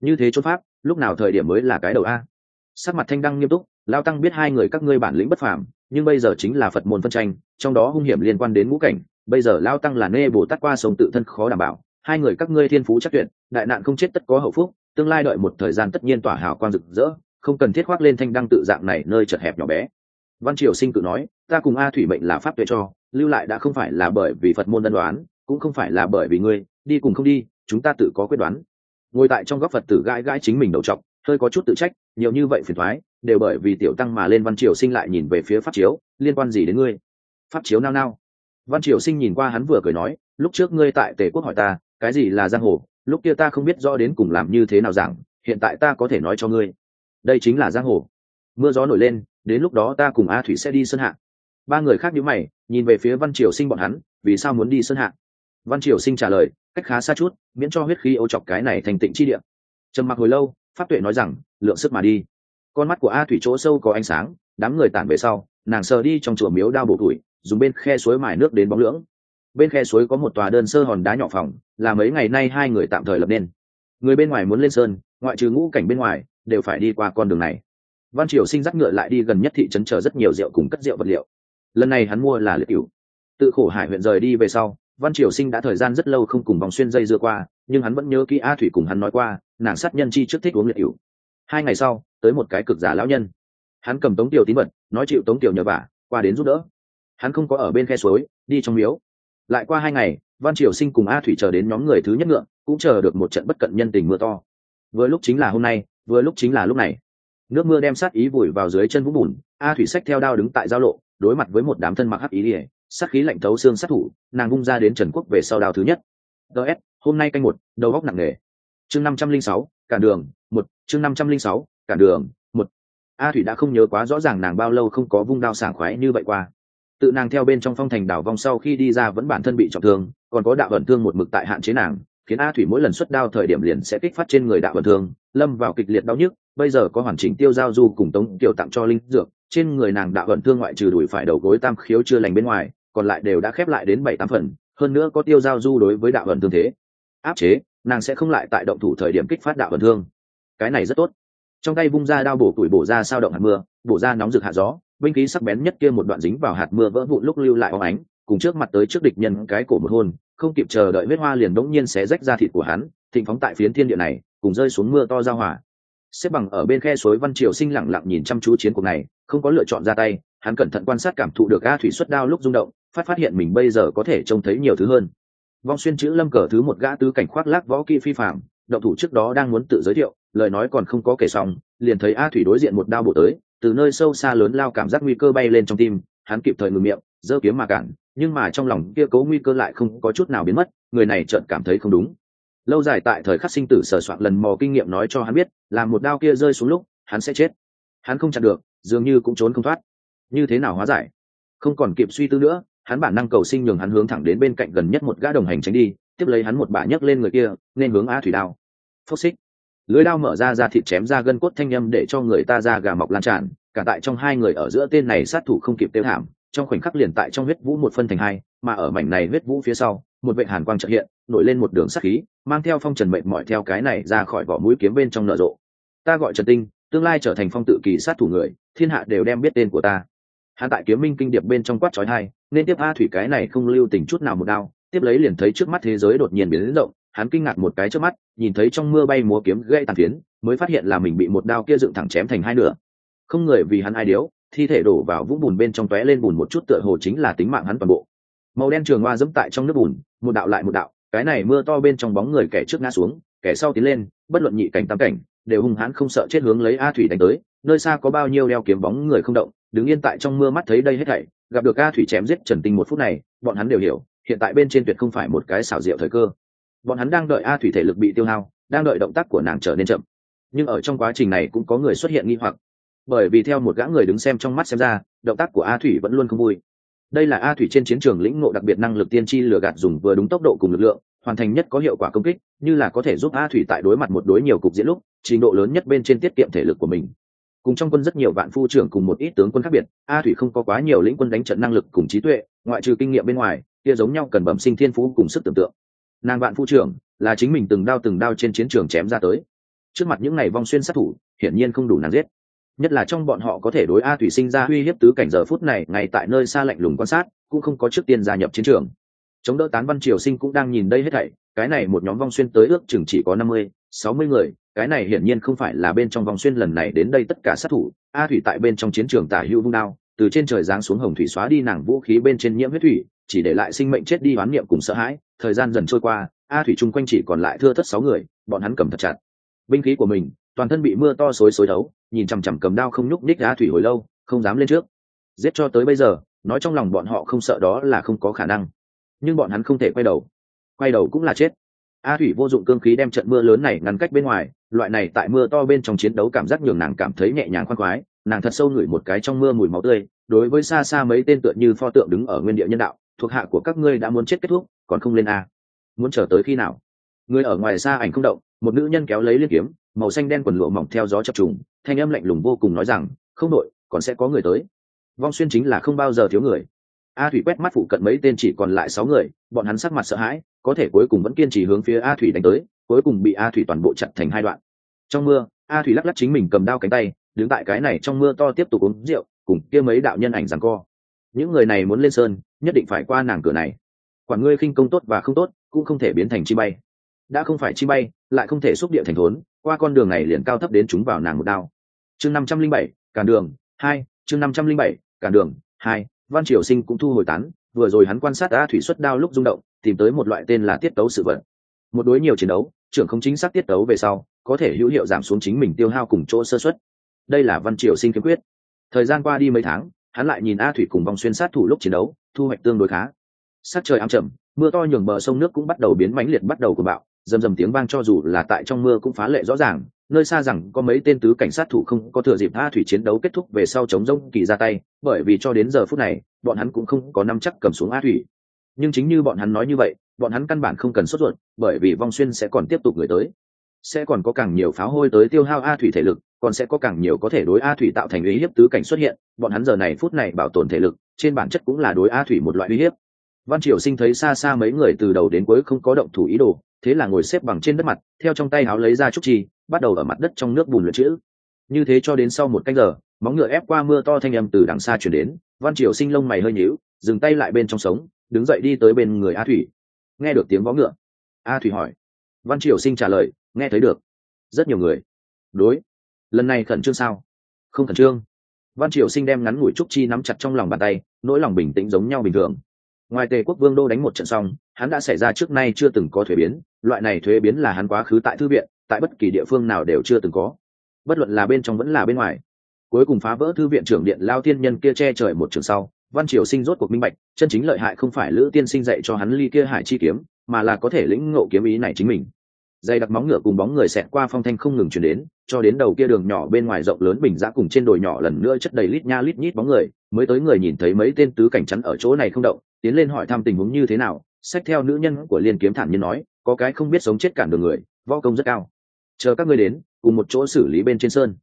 Như thế trốn pháp, lúc nào thời điểm mới là cái đầu a? Sắc mặt thanh đăng nghiêm túc, lao tăng biết hai người các ngươi bản lĩnh bất phàm, nhưng bây giờ chính là phật môn phân tranh, trong đó hung hiểm liên quan đến ngũ cảnh. Bây giờ lao tăng là nê bồ tát qua sống tự thân khó đảm bảo, hai người các ngươi thiên phú chắc tuyệt, đại nạn không chết tất có hậu phúc, tương lai đợi một thời gian tất nhiên tỏa hào quang rực rỡ, không cần thiết khoác lên thanh đăng tự dạng này nơi chật hẹp nhỏ bé văn triều sinh tự nói, ta cùng a thủy mệnh là pháp tuệ cho, lưu lại đã không phải là bởi vì phật môn đ đoán, cũng không phải là bởi vì ngươi, đi cùng không đi, chúng ta tự có quyết đoán. Ngồi tại trong góc phật tử gãi gãi chính mình đầu t hơi có chút tự trách, nhiều như vậy phiền thoái đều bởi vì tiểu tăng mà lên văn triều sinh lại nhìn về phía pháp chiếu, liên quan gì đến ngươi? Pháp chiếu nao nao. Văn triều sinh nhìn qua hắn vừa cười nói, lúc trước ngươi tại tề quốc hỏi ta, cái gì là giang hồ, lúc kia ta không biết rõ đến cùng làm như thế nào giảng, hiện tại ta có thể nói cho ngươi, đây chính là giang hồ mưa gió nổi lên, đến lúc đó ta cùng a thủy sẽ đi sơn hạ. Ba người khác nhíu mày, nhìn về phía văn triều sinh bọn hắn, vì sao muốn đi sơn hạ? Văn triều sinh trả lời, cách khá xa chút, miễn cho huyết khí ô chọc cái này thành tịnh chi địa. Trầm mặc hồi lâu, pháp tuệ nói rằng, lượng sức mà đi. Con mắt của a thủy chỗ sâu có ánh sáng, đám người tản về sau, nàng sờ đi trong chùa miếu đao bổ tuổi, dùng bên khe suối mài nước đến bóng lưỡng. Bên khe suối có một tòa đơn sơ hòn đá nhỏ phòng, là mấy ngày nay hai người tạm thời lập nên. Người bên ngoài muốn lên sơn, ngoại trừ ngũ cảnh bên ngoài, đều phải đi qua con đường này văn triều sinh dắt ngựa lại đi gần nhất thị trấn chờ rất nhiều rượu cùng cất rượu vật liệu. Lần này hắn mua là liệt cựu tự khổ hải huyện rời đi về sau, văn triều sinh đã thời gian rất lâu không cùng vòng xuyên dây dưa qua, nhưng hắn vẫn nhớ kỹ a thủy cùng hắn nói qua, nàng sát nhân chi trước thích uống liệt cựu hai ngày sau, tới một cái cực giả lão nhân. Hắn cầm tống tiểu tín vật, nói chịu tống tiểu nhờ vả, qua đến giúp đỡ. Hắn không có ở bên khe suối, đi trong miếu. Lại qua hai ngày, văn triều sinh cùng a thủy chờ đến nhóm người thứ nhất ngựa, cũng chờ được một trận bất cận nhân tình mưa to. Vừa lúc chính là hôm nay, vừa lúc chính là lúc này nước mưa đem sát ý vùi vào dưới chân vũng bùn, a thủy sách theo đao đứng tại giao lộ, đối mặt với một đám thân mặc hắc ý ỉa sát khí lạnh thấu xương sát thủ, nàng vung ra đến trần quốc về sau đao thứ nhất. Ts hôm nay canh một, đầu góc nặng nề. Chương năm trăm linh sáu, cản đường, một, chương năm trăm linh sáu, cản đường, một. A thủy đã không nhớ quá rõ ràng nàng bao lâu không có vung đao sảng khoái như vậy qua. Tự nàng theo bên trong phong thành đảo vong sau khi đi ra vẫn bản thân bị trọng thương, còn có đạo ẩn thương một mực tại hạn chế nàng khiến a thủy mỗi lần xuất đao thời điểm liền sẽ kích phát trên người đạo vận thương, lâm vào kịch liệt đau nhức, bây giờ có hoàn chỉnh tiêu giao du cùng tống kiều tặng cho linh dược, trên người nàng đạo vận thương ngoại trừ đùi phải đầu gối tam khiếu chưa lành bên ngoài, còn lại đều đã khép lại đến bảy tám phần, hơn nữa có tiêu giao du đối với đạo vận thương thế. Áp chế, nàng sẽ không lại tại động thủ thời điểm kích phát đạo vận thương. Cái này rất tốt. Trong tay vung ra đao bổ tuổi bổ ra sao động hạt mưa, bổ ra nóng rực hạ gió, binh khí sắc bén nhất kia một đoạn dính vào hạt mưa vỡ vụn lúc lưu lại óng ánh, cùng trước mặt tới trước địch nhân cái cổ một hôn không kịp chờ đợi huyết hoa liền đống nhiên xé rách ra thịt của hắn, thịnh phóng tại phiến thiên địa này, cùng rơi xuống mưa to ra hỏa xếp bằng ở bên khe suối văn triều sinh lặng lặng nhìn chăm chú chiến cuộc này, không có lựa chọn ra tay, hắn cẩn thận quan sát cảm thụ được a thủy xuất đao lúc rung động, phát phát hiện mình bây giờ có thể trông thấy nhiều thứ hơn. Vong xuyên chữ lâm cờ thứ một gã tứ cảnh khoác lác võ kỹ phi phạm động thủ trước đó đang muốn tự giới thiệu, lời nói còn không có kể xong, liền thấy a thủy đối diện một đao bổ tới, từ nơi sâu xa lớn lao cảm giác nguy cơ bay lên trong tim, hắn kịp thời ngừng miệng, giơ kiếm mà cản nhưng mà trong lòng kia cố nguy cơ lại không có chút nào biến mất, người này chợt cảm thấy không đúng. Lâu dài tại thời khắc sinh tử sờ soạn lần mò kinh nghiệm nói cho hắn biết, là một đao kia rơi xuống lúc, hắn sẽ chết. Hắn không chặn được, dường như cũng trốn không thoát. Như thế nào hóa giải? Không còn kịp suy tư nữa, hắn bản năng cầu sinh nhường hắn hướng thẳng đến bên cạnh gần nhất một gã đồng hành tránh đi, tiếp lấy hắn một bả nhấc lên người kia, nên hướng a thủy đao. Phốc xích. Lưới đao mở ra ra thịt chém ra gân cốt thanh â m để cho người ta ra gà mọc lan tràn, cả tại trong hai người ở giữa tên này sát thủ không kịp tiêu thảm trong khoảnh khắc liền tại trong huyết vũ một phân thành hai, mà ở mảnh này huyết vũ phía sau, một vệ hàn quang trợ hiện, nổi lên một đường sắc khí, mang theo phong trần mệnh mọi theo cái này ra khỏi vỏ mũi kiếm bên trong nở rộ. Ta gọi trần tinh, tương lai trở thành phong tự kỳ sát thủ người, thiên hạ đều đem biết tên của ta. Hạ tại kiếm minh kinh điệp bên trong quát trói hai nên tiếp a thủy cái này không lưu tình chút nào một đao, tiếp lấy liền thấy trước mắt thế giới đột nhiên biến lớn động hắn kinh ngạc một cái trước mắt, nhìn thấy trong mưa bay múa kiếm gây tàn phiến, mới phát hiện là mình bị một đao kia dựng thẳng chém thành hai nửa. Không người vì hắn ai điếu thi thể đổ vào vũng bùn bên trong tóe lên bùn một chút tựa hồ chính là tính mạng hắn toàn bộ. Màu đen trường hoa dẫm tại trong nước bùn, một đạo lại một đạo, cái này mưa to bên trong bóng người kẻ trước ngã xuống, kẻ sau tiến lên, bất luận nhị cảnh tam cảnh, đều hung hãn không sợ chết hướng lấy a thủy đánh tới, nơi xa có bao nhiêu đeo kiếm bóng người không động, đứng yên tại trong mưa mắt thấy đây hết thảy, gặp được a thủy chém giết trần tinh một phút này, bọn hắn đều hiểu, hiện tại bên trên tuyệt không phải một cái xảo diệu thời cơ. Bọn hắn đang đợi a thủy thể lực bị tiêu hao, đang đợi động tác của nàng trở nên chậm. Nhưng ở trong quá trình này cũng có người xuất hiện nghi hoặc bởi vì theo một gã người đứng xem trong mắt xem ra, động tác của a thủy vẫn luôn không vui. Đây là a thủy trên chiến trường lĩnh ngộ đặc biệt năng lực tiên tri lừa gạt dùng vừa đúng tốc độ cùng lực lượng, hoàn thành nhất có hiệu quả công kích, như là có thể giúp a thủy tại đối mặt một đối nhiều cục diễn lúc, trình độ lớn nhất bên trên tiết kiệm thể lực của mình. Cùng trong quân rất nhiều vạn phu trưởng cùng một ít tướng quân khác biệt, a thủy không có quá nhiều lĩnh quân đánh trận năng lực cùng trí tuệ, ngoại trừ kinh nghiệm bên ngoài, kia giống nhau cần bẩm sinh thiên phú cùng sức tưởng tượng. Nàng vạn phu trưởng là chính mình từng đao từng đao trên chiến trường chém ra tới. Trước mặt những ngày vong xuyên sát thủ, hiển nhiên không đủ nàng giết nhất là trong bọn họ có thể đối a thủy sinh ra uy hiếp tứ cảnh giờ phút này, ngay tại nơi xa lạnh lùng quan sát, cũng không có trước tiên gia nhập chiến trường. Chống đỡ tán văn triều sinh cũng đang nhìn đây hết thảy, cái này một nhóm vong xuyên tới ước chừng chỉ có năm mươi, sáu mươi người, cái này hiển nhiên không phải là bên trong vong xuyên lần này đến đây tất cả sát thủ, a thủy tại bên trong chiến trường tả hữu vung đao, từ trên trời giáng xuống hồng thủy xóa đi nàng vũ khí bên trên nhiễm huyết thủy, chỉ để lại sinh mệnh chết đi oán niệm cùng sợ hãi, thời gian dần trôi qua, a thủy chung quanh chỉ còn lại thưa thất sáu người, bọn hắn cầm thật chặt. Binh khí của mình toàn thân bị mưa to xối xối thấu nhìn chằm chằm cầm đao không nhúc ních đá thủy hồi lâu, không dám lên trước. Giết cho tới bây giờ, nói trong lòng bọn họ không sợ đó là không có khả năng. Nhưng bọn hắn không thể quay đầu. Quay đầu cũng là chết. A thủy vô dụng cương khí đem trận mưa lớn này ngăn cách bên ngoài, loại này tại mưa to bên trong chiến đấu cảm giác nhường nàng cảm thấy nhẹ nhàng khoan khoái, nàng thật sâu ngửi một cái trong mưa mùi máu tươi, đối với xa xa mấy tên tựa như pho tượng đứng ở nguyên địa nhân đạo, thuộc hạ của các ngươi đã muốn chết kết thúc, còn không lên a. Muốn chờ tới khi nào? Người ở ngoài xa ảnh không động một nữ nhân kéo lấy liên kiếm, màu xanh đen quần lụa mỏng theo gió chập trùng, thanh âm lạnh lùng vô cùng nói rằng, không đội còn sẽ có người tới. Vong xuyên chính là không bao giờ thiếu người. A thủy quét mắt phụ cận mấy tên chỉ còn lại sáu người, bọn hắn sắc mặt sợ hãi, có thể cuối cùng vẫn kiên trì hướng phía a thủy đánh tới, cuối cùng bị a thủy toàn bộ chặt thành hai đoạn. Trong mưa, a thủy lắc lắc chính mình cầm đao cánh tay, đứng tại cái này trong mưa to tiếp tục uống rượu, cùng kia mấy đạo nhân ảnh rằng co. Những người này muốn lên sơn, nhất định phải qua nàng cửa này. Quản ngươi khinh công tốt và không tốt, cũng không thể biến thành chi bay đã không phải chi bay, lại không thể xúc địa thành thốn, qua con đường này liền cao thấp đến chúng vào nàng một đao. Chương năm trăm linh bảy cản đường, hai, chương năm trăm linh bảy cản đường, hai, văn triều sinh cũng thu hồi tán, vừa rồi hắn quan sát a thủy xuất đao lúc rung động, tìm tới một loại tên là tiết tấu sự vật. Một đối nhiều chiến đấu, trưởng không chính xác tiết tấu về sau, có thể hữu hiệu giảm xuống chính mình tiêu hao cùng chỗ sơ xuất đây là văn triều sinh kiếm quyết. Thời gian qua đi mấy tháng, hắn lại nhìn a thủy cùng vòng xuyên sát thủ lúc chiến đấu, thu hoạch tương đối khá. Sắc trời ám chậm mưa to nhường bờ sông nước cũng bắt đầu biến mãnh liệt bắt đầu của bạo rầm rầm tiếng vang cho dù là tại trong mưa cũng phá lệ rõ ràng, nơi xa rằng có mấy tên tứ cảnh sát thủ không có thừa dịp a thủy chiến đấu kết thúc về sau chống rông kỳ ra tay, bởi vì cho đến giờ phút này, bọn hắn cũng không có năm chắc cầm xuống a thủy. Nhưng chính như bọn hắn nói như vậy, bọn hắn căn bản không cần sốt ruột, bởi vì vong xuyên sẽ còn tiếp tục người tới. Sẽ còn có càng nhiều pháo hôi tới tiêu hao a thủy thể lực, còn sẽ có càng nhiều có thể đối a thủy tạo thành uy hiếp tứ cảnh xuất hiện, bọn hắn giờ này phút này bảo tồn thể lực, trên bản chất cũng là đối a thủy một loại uy hiếp. Văn triều sinh thấy xa xa mấy người từ đầu đến cuối không có động thủ ý đồ thế là ngồi xếp bằng trên đất mặt, theo trong tay áo lấy ra trúc chi, bắt đầu ở mặt đất trong nước bùn lượn chữ. Như thế cho đến sau một canh giờ, móng ngựa ép qua mưa to thanh âm từ đằng xa chuyển đến, văn triều sinh lông mày hơi nhíu, dừng tay lại bên trong sống, đứng dậy đi tới bên người a thủy. Nghe được tiếng vó ngựa, a thủy hỏi. Văn triều sinh trả lời, nghe thấy được. Rất nhiều người. Đối. Lần này khẩn trương sao? Không khẩn trương. Văn triều sinh đem ngắn ngủi trúc chi nắm chặt trong lòng bàn tay, nỗi lòng bình tĩnh giống nhau bình thường ngoài tề quốc vương đô đánh một trận xong, hắn đã xảy ra trước nay chưa từng có thuế biến. Loại này thuế biến là hắn quá khứ tại thư viện, tại bất kỳ địa phương nào đều chưa từng có. Bất luận là bên trong vẫn là bên ngoài. Cuối cùng phá vỡ thư viện trưởng điện lao tiên nhân kia che trời một trường sau, văn triều sinh rốt cuộc minh bạch, chân chính lợi hại không phải lữ tiên sinh dạy cho hắn ly kia hải chi kiếm, mà là có thể lĩnh ngộ kiếm ý này chính mình. Dây đặc móng ngựa cùng bóng người xẹt qua phong thanh không ngừng chuyển đến, cho đến đầu kia đường nhỏ bên ngoài rộng lớn bình giã cùng trên đồi nhỏ lần nữa chất đầy lít nha lít nhít bóng người mới tới người nhìn thấy mấy tên tứ cảnh chắn ở chỗ này không động tiến lên hỏi thăm tình huống như thế nào. Sách theo nữ nhân của liên kiếm thản nhiên nói có cái không biết sống chết cản đường người võ công rất cao. Chờ các ngươi đến cùng một chỗ xử lý bên trên sơn.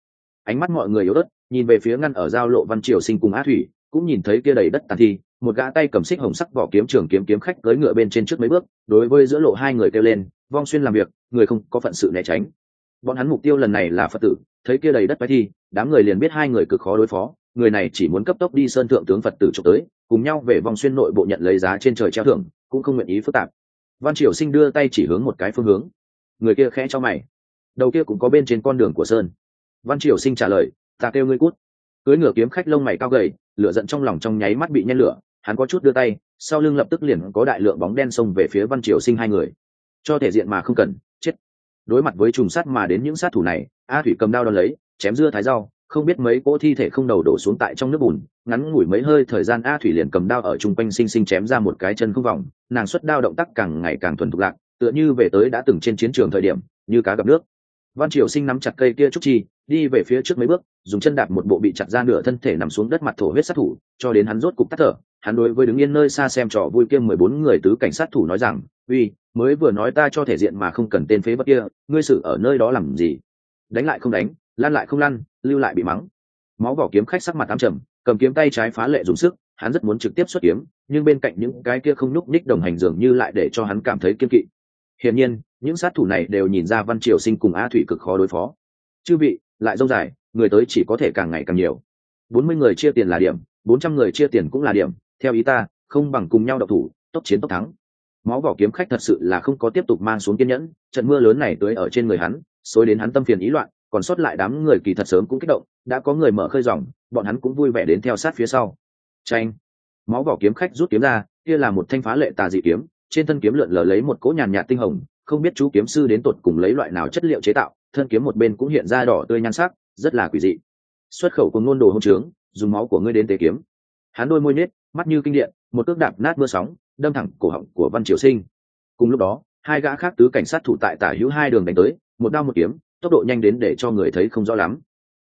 Ánh mắt mọi người yếu ớt, nhìn về phía ngăn ở giao lộ văn triều sinh cùng á thủy cũng nhìn thấy kia đầy đất tàn thi một gã tay cầm xích hồng sắc vỏ kiếm trường kiếm kiếm khách cưỡi ngựa bên trên trước mấy bước đối với giữa lộ hai người kêu lên vong xuyên làm việc người không có phận sự né tránh. Bọn hắn mục tiêu lần này là phật tử thấy kia đầy đất bái thi đám người liền biết hai người cực khó đối phó người này chỉ muốn cấp tốc đi sơn thượng tướng phật tử trục tới, cùng nhau về vòng xuyên nội bộ nhận lấy giá trên trời treo thưởng, cũng không nguyện ý phức tạp. Văn triều sinh đưa tay chỉ hướng một cái phương hướng. Người kia khẽ cho mày. Đầu kia cũng có bên trên con đường của sơn. Văn triều sinh trả lời, ta kêu ngươi cút. Cưới ngựa kiếm khách lông mày cao gầy, lửa giận trong lòng trong nháy mắt bị nhen lửa, hắn có chút đưa tay, sau lưng lập tức liền có đại lượng bóng đen xông về phía văn triều sinh hai người. Cho thể diện mà không cần, chết. Đối mặt với trùng sát mà đến những sát thủ này, a thủy cầm đao đo lấy, chém dưa thái rau không biết mấy cỗ thi thể không đầu đổ xuống tại trong nước bùn, ngắn ngủi mấy hơi thời gian a thủy liền cầm đao ở chung quanh xinh xinh chém ra một cái chân không vòng, nàng xuất đao động tác càng ngày càng thuần thục lạc, tựa như về tới đã từng trên chiến trường thời điểm, như cá gặp nước. Văn triều sinh nắm chặt cây kia trúc chi, đi về phía trước mấy bước, dùng chân đạp một bộ bị chặt ra nửa thân thể nằm xuống đất mặt thổ huyết sát thủ, cho đến hắn rốt cục tắt thở, hắn đối với đứng yên nơi xa xem trò vui kia mười bốn người tứ cảnh sát thủ nói rằng, uy, mới vừa nói ta cho thể diện mà không cần tên phế bất kia, ngươi xử ở nơi đó làm gì? Đánh lại không đánh lan lại không lăn, lưu lại bị mắng. Máu vỏ kiếm khách sắc mặt ám trầm, cầm kiếm tay trái phá lệ dùng sức, hắn rất muốn trực tiếp xuất kiếm, nhưng bên cạnh những cái kia không nhúc nhích đồng hành dường như lại để cho hắn cảm thấy kiên kỵ. Hiển nhiên, những sát thủ này đều nhìn ra văn triều sinh cùng a thủy cực khó đối phó. Chư vị, lại dông dài, người tới chỉ có thể càng ngày càng nhiều. Bốn mươi người chia tiền là điểm, bốn trăm người chia tiền cũng là điểm, theo ý ta, không bằng cùng nhau độc thủ, tốc chiến tốc thắng. Máu vỏ kiếm khách thật sự là không có tiếp tục mang xuống kiên nhẫn, trận mưa lớn này tưới ở trên người hắn, xối đến hắn tâm phiền ý loạn còn sót lại đám người kỳ thật sớm cũng kích động, đã có người mở khơi dòng, bọn hắn cũng vui vẻ đến theo sát phía sau. Tranh máu vỏ kiếm khách rút kiếm ra, kia là một thanh phá lệ tà dị kiếm, trên thân kiếm lượn lờ lấy một cỗ nhàn nhạt tinh hồng, không biết chú kiếm sư đến tột cùng lấy loại nào chất liệu chế tạo, thân kiếm một bên cũng hiện ra đỏ tươi nhan sắc, rất là quỷ dị. Xuất khẩu cùng ngôn đồ hôn trướng, dùng máu của ngươi đến tế kiếm. Hắn đôi môi nết mắt như kinh điện, một cước đạp nát mưa sóng, đâm thẳng cổ họng của văn triều sinh. Cùng lúc đó, hai gã khác tứ cảnh sát thủ tại tả hữu hai đường đánh tới, một đao một kiếm tốc độ nhanh đến để cho người thấy không rõ lắm.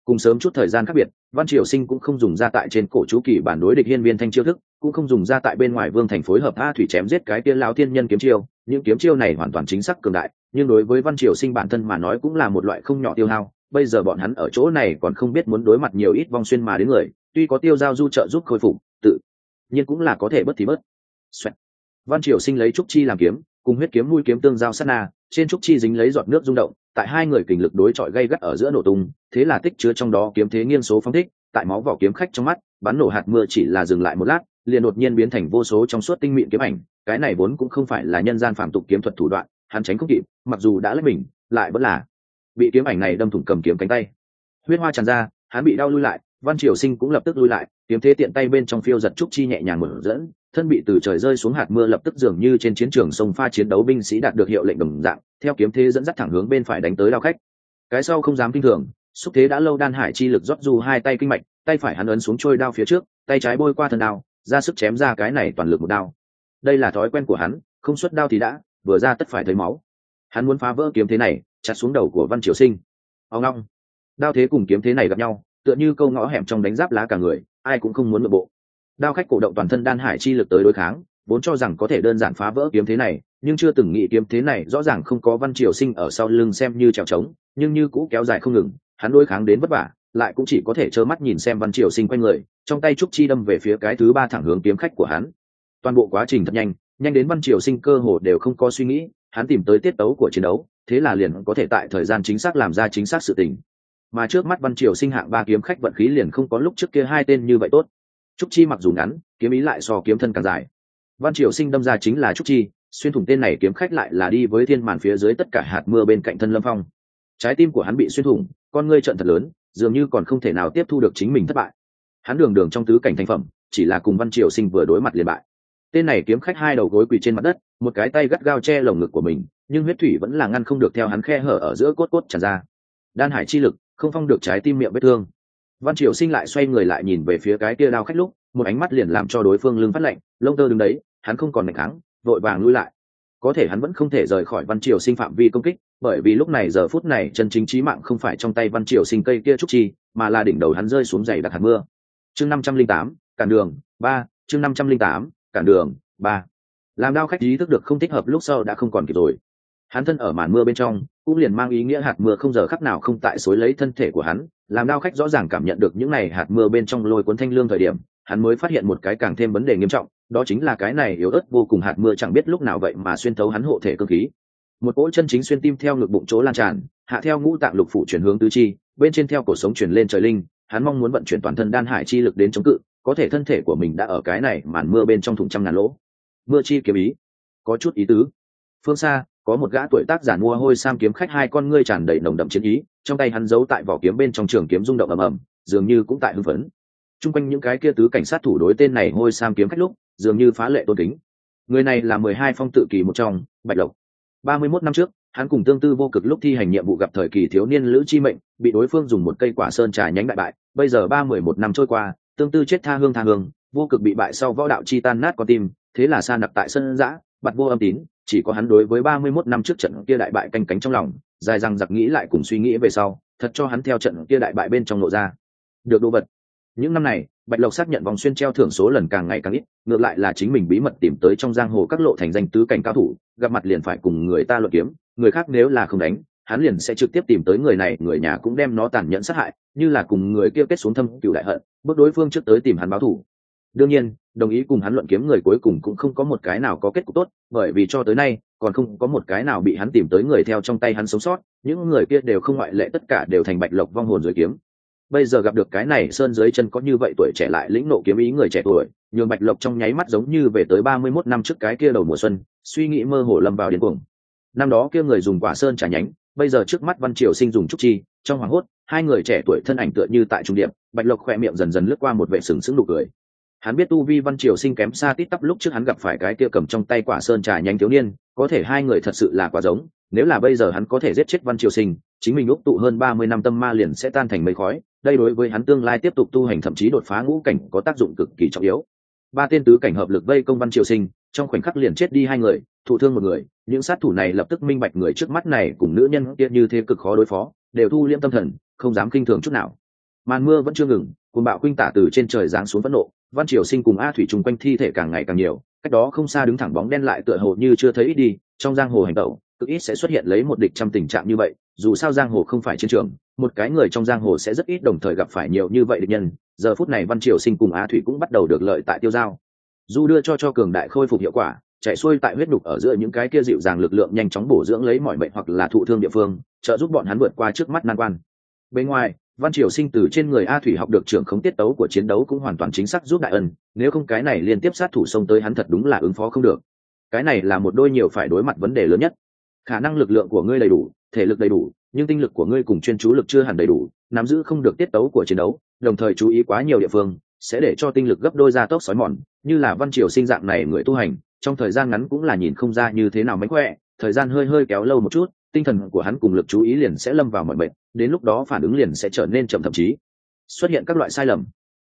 Cùng sớm chút thời gian khác biệt, văn triều sinh cũng không dùng ra tại trên cổ chú kỳ bản đối địch hiên viên thanh chiêu thức, cũng không dùng ra tại bên ngoài vương thành phối hợp a thủy chém giết cái tiên lao thiên nhân kiếm chiêu. Những kiếm chiêu này hoàn toàn chính xác cường đại, nhưng đối với văn triều sinh bản thân mà nói cũng là một loại không nhỏ tiêu hao. Bây giờ bọn hắn ở chỗ này còn không biết muốn đối mặt nhiều ít vong xuyên mà đến người, tuy có tiêu giao du trợ giúp khôi phục, tự nhiên cũng là có thể bất thì bớt. Xoẹt. văn triều sinh lấy trúc chi làm kiếm cùng huyết kiếm mũi kiếm tương giao sát na, trên trúc chi dính lấy giọt nước rung động, tại hai người kình lực đối chọi gây gắt ở giữa nổ tung, thế là tích chứa trong đó kiếm thế nghiêng số phong thích, tại máu vỏ kiếm khách trong mắt, bắn nổ hạt mưa chỉ là dừng lại một lát, liền đột nhiên biến thành vô số trong suốt tinh mịn kiếm ảnh, cái này vốn cũng không phải là nhân gian phản tục kiếm thuật thủ đoạn, hắn tránh không kịp, mặc dù đã lấy mình, lại vẫn là bị kiếm ảnh này đâm thủng cầm kiếm cánh tay. Huyết hoa tràn ra, hắn bị đau lui lại, văn triều sinh cũng lập tức lui lại kiếm thế tiện tay bên trong phiêu giật trúc chi nhẹ nhàng mở dẫn, thân bị từ trời rơi xuống hạt mưa lập tức dường như trên chiến trường sông pha chiến đấu binh sĩ đạt được hiệu lệnh đồng dạng, theo kiếm thế dẫn dắt thẳng hướng bên phải đánh tới đao khách. Cái sau không dám kinh thường, xúc thế đã lâu đan hải chi lực rót du hai tay kinh mạch, tay phải hắn ấn xuống trôi đao phía trước, tay trái bôi qua thân đao, ra sức chém ra cái này toàn lực một đao. Đây là thói quen của hắn, không xuất đao thì đã, vừa ra tất phải thấy máu. Hắn muốn phá vỡ kiếm thế này, chặt xuống đầu của văn triều sinh. Ông long, đao thế cùng kiếm thế này gặp nhau, tựa như câu ngõ hẻm trong đánh giáp lá cả người ai cũng không muốn nội bộ. Đao khách cổ động toàn thân đan hải chi lực tới đối kháng, vốn cho rằng có thể đơn giản phá vỡ kiếm thế này, nhưng chưa từng nghĩ kiếm thế này rõ ràng không có văn triều sinh ở sau lưng xem như trèo trống, nhưng như cũ kéo dài không ngừng, hắn đối kháng đến vất vả, lại cũng chỉ có thể trơ mắt nhìn xem văn triều sinh quanh người, trong tay trúc chi đâm về phía cái thứ ba thẳng hướng kiếm khách của hắn. Toàn bộ quá trình thật nhanh nhanh đến văn triều sinh cơ hồ đều không có suy nghĩ, hắn tìm tới tiết tấu của chiến đấu, thế là liền có thể tại thời gian chính xác làm ra chính xác sự tình mà trước mắt văn triều sinh hạng ba kiếm khách vận khí liền không có lúc trước kia hai tên như vậy tốt. Trúc chi mặc dù ngắn, kiếm ý lại so kiếm thân càng dài. Văn triều sinh đâm ra chính là trúc chi, xuyên thủng tên này kiếm khách lại là đi với thiên màn phía dưới tất cả hạt mưa bên cạnh thân lâm phong. Trái tim của hắn bị xuyên thủng, con ngươi trận thật lớn, dường như còn không thể nào tiếp thu được chính mình thất bại. Hắn đường đường trong tứ cảnh thành phẩm, chỉ là cùng văn triều sinh vừa đối mặt liền bại. Tên này kiếm khách hai đầu gối quỳ trên mặt đất, một cái tay gắt gao che lồng ngực của mình, nhưng huyết thủy vẫn là ngăn không được theo hắn khe hở ở giữa cốt cốt tràn ra. Đan hải chi lực không phong được trái tim miệng vết thương. Văn triều sinh lại xoay người lại nhìn về phía cái kia đao khách lúc, một ánh mắt liền làm cho đối phương lưng phát lạnh, lông tơ đứng đấy, hắn không còn mạnh kháng vội vàng lui lại. Có thể hắn vẫn không thể rời khỏi văn triều sinh phạm vi công kích, bởi vì lúc này giờ phút này chân chính trí mạng không phải trong tay văn triều sinh cây kia trúc chi, mà là đỉnh đầu hắn rơi xuống dày đặc hạt mưa. Chương năm trăm linh tám, cản đường, ba, chương năm trăm linh tám, cản đường, ba. Làm đao khách ý thức được không thích hợp lúc sau đã không còn kịp rồi. Hắn thân ở màn mưa bên trong cũng liền mang ý nghĩa hạt mưa không giờ khắc nào không tại xối lấy thân thể của hắn, làm đao khách rõ ràng cảm nhận được những này hạt mưa bên trong lôi cuốn thanh lương thời điểm, hắn mới phát hiện một cái càng thêm vấn đề nghiêm trọng, đó chính là cái này yếu ớt vô cùng hạt mưa chẳng biết lúc nào vậy mà xuyên thấu hắn hộ thể cơ khí. Một cỗ chân chính xuyên tim theo ngực bụng chỗ lan tràn, hạ theo ngũ tạng lục phủ chuyển hướng tứ chi, bên trên theo cổ sống chuyển lên trời linh, hắn mong muốn vận chuyển toàn thân đan hải chi lực đến chống cự, có thể thân thể của mình đã ở cái này màn mưa bên trong thùng trăm ngàn lỗ. Mưa chi kiếm ý. Có chút ý tứ. Phương xa có một gã tuổi tác giả mua hôi sam kiếm khách hai con ngươi tràn đầy nồng đậm chiến ý, trong tay hắn giấu tại vỏ kiếm bên trong trường kiếm rung động ầm ầm, dường như cũng tại hưng phấn. Chung quanh những cái kia tứ cảnh sát thủ đối tên này hôi sam kiếm khách lúc, dường như phá lệ tôn kính. Người này là mười hai phong tự kỳ một trong, bạch lộc. Ba mươi mốt năm trước, hắn cùng tương tư vô cực lúc thi hành nhiệm vụ gặp thời kỳ thiếu niên lữ chi mệnh, bị đối phương dùng một cây quả sơn trà nhánh đại bại. Bây giờ ba mười một năm trôi qua, tương tư chết tha hương tha hương, vô cực bị bại sau võ đạo chi tan nát con tim, thế là sa nặc tại sân giã bặt vô âm tín, chỉ có hắn đối với ba mươi mốt năm trước trận kia đại bại canh cánh trong lòng, dài rằng giặc nghĩ lại cùng suy nghĩ về sau, thật cho hắn theo trận kia đại bại bên trong lộ ra. Được đồ vật. Những năm này, bạch lộc xác nhận vòng xuyên treo thưởng số lần càng ngày càng ít, ngược lại là chính mình bí mật tìm tới trong giang hồ các lộ thành danh tứ cảnh cao thủ, gặp mặt liền phải cùng người ta luận kiếm, người khác nếu là không đánh, hắn liền sẽ trực tiếp tìm tới người này, người nhà cũng đem nó tàn nhẫn sát hại, như là cùng người kia kết xuống thâm cựu đại hận, bước đối phương trước tới tìm hắn báo thủ đương nhiên, đồng ý cùng hắn luận kiếm người cuối cùng cũng không có một cái nào có kết cục tốt, bởi vì cho tới nay, còn không có một cái nào bị hắn tìm tới người theo trong tay hắn sống sót, những người kia đều không ngoại lệ, tất cả đều thành bạch lộc vong hồn dưới kiếm. Bây giờ gặp được cái này sơn dưới chân có như vậy tuổi trẻ lại lĩnh nộ kiếm ý người trẻ tuổi, nhường bạch lộc trong nháy mắt giống như về tới ba mươi mốt năm trước cái kia đầu mùa xuân, suy nghĩ mơ hồ lâm vào điên cuồng. Năm đó kia người dùng quả sơn trả nhánh, bây giờ trước mắt văn triều sinh dùng trúc chi, trong hoàng hốt, hai người trẻ tuổi thân ảnh tựa như tại trung điệp bạch lộc khoe miệng dần dần lướt qua một vệ sừng sững nụ cười hắn biết tu vi văn triều sinh kém xa tít tắp lúc trước hắn gặp phải cái kia cầm trong tay quả sơn trà nhanh thiếu niên, có thể hai người thật sự là quá giống, nếu là bây giờ hắn có thể giết chết văn triều sinh, chính mình úc tụ hơn ba mươi năm tâm ma liền sẽ tan thành mây khói, đây đối với hắn tương lai tiếp tục tu hành thậm chí đột phá ngũ cảnh có tác dụng cực kỳ trọng yếu. Ba tên tứ cảnh hợp lực vây công văn triều sinh, trong khoảnh khắc liền chết đi hai người, thụ thương một người, những sát thủ này lập tức minh bạch người trước mắt này cùng nữ nhân kia như thế cực khó đối phó, đều thu liêm tâm thần, không dám kinh thường chút nào. Màn mưa vẫn chưa ngừng cùng bạo khuynh tả từ trên trời giáng xuống phẫn nộ văn triều sinh cùng a thủy chung quanh thi thể càng ngày càng nhiều, cách đó không xa đứng thẳng bóng đen lại tựa hồ như chưa thấy ít đi, trong giang hồ hành tẩu cực ít sẽ xuất hiện lấy một địch trăm tình trạng như vậy, dù sao giang hồ không phải chiến trường, một cái người trong giang hồ sẽ rất ít đồng thời gặp phải nhiều như vậy địch nhân, giờ phút này văn triều sinh cùng á thủy cũng bắt đầu được lợi tại tiêu giao. Dù đưa cho cho cường đại khôi phục hiệu quả, chạy xuôi tại huyết đục ở giữa những cái kia dịu dàng lực lượng nhanh chóng bổ dưỡng lấy mọi bệnh hoặc là thụ thương địa phương, trợ giúp bọn hắn vượt qua trước mắt nan quan. Bên ngoài văn triều sinh từ trên người a thủy học được trưởng khống tiết tấu của chiến đấu cũng hoàn toàn chính xác giúp đại ân, nếu không cái này liên tiếp sát thủ xông tới hắn thật đúng là ứng phó không được. Cái này là một đôi nhiều phải đối mặt vấn đề lớn nhất. Khả năng lực lượng của ngươi đầy đủ, thể lực đầy đủ, nhưng tinh lực của ngươi cùng chuyên chú lực chưa hẳn đầy đủ, nắm giữ không được tiết tấu của chiến đấu, đồng thời chú ý quá nhiều địa phương, sẽ để cho tinh lực gấp đôi ra tốc sói mòn, như là văn triều sinh dạng này người tu hành, trong thời gian ngắn cũng là nhìn không ra như thế nào mánh khỏe, thời gian hơi hơi kéo lâu một chút tinh thần của hắn cùng lực chú ý liền sẽ lâm vào mọi bệnh đến lúc đó phản ứng liền sẽ trở nên chậm thậm chí. Xuất hiện các loại sai lầm.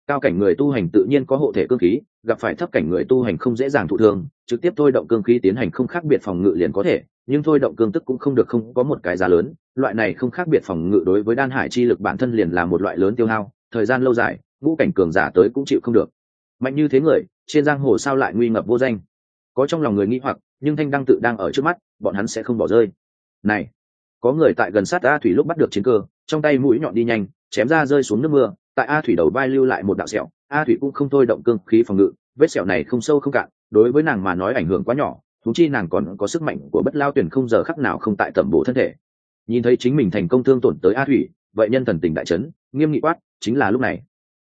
Cao cảnh người tu hành tự nhiên có hộ thể cương khí, gặp phải thấp cảnh người tu hành không dễ dàng thụ thương, trực tiếp thôi động cương khí tiến hành không khác biệt phòng ngự liền có thể, nhưng thôi động cương tức cũng không được, không có một cái giá lớn. Loại này không khác biệt phòng ngự đối với đan hải chi lực bản thân liền là một loại lớn tiêu hao, thời gian lâu dài, ngũ cảnh cường giả tới cũng chịu không được. Mạnh như thế người, trên giang hồ sao lại nguy ngập vô danh? Có trong lòng người nghĩ hoặc, nhưng thanh đăng tự đang ở trước mắt, bọn hắn sẽ không bỏ rơi này, có người tại gần sát a thủy lúc bắt được chiến cơ, trong tay mũi nhọn đi nhanh, chém ra rơi xuống nước mưa, tại a thủy đầu vai lưu lại một đạo sẹo, a thủy cũng không thôi động cương khí phòng ngự, vết sẹo này không sâu không cạn, đối với nàng mà nói ảnh hưởng quá nhỏ thú chi nàng còn có sức mạnh của bất lao tuyển không giờ khắc nào không tại tẩm bổ thân thể. Nhìn thấy chính mình thành công thương tổn tới a thủy, vậy nhân thần tình đại trấn nghiêm nghị quát, chính là lúc này.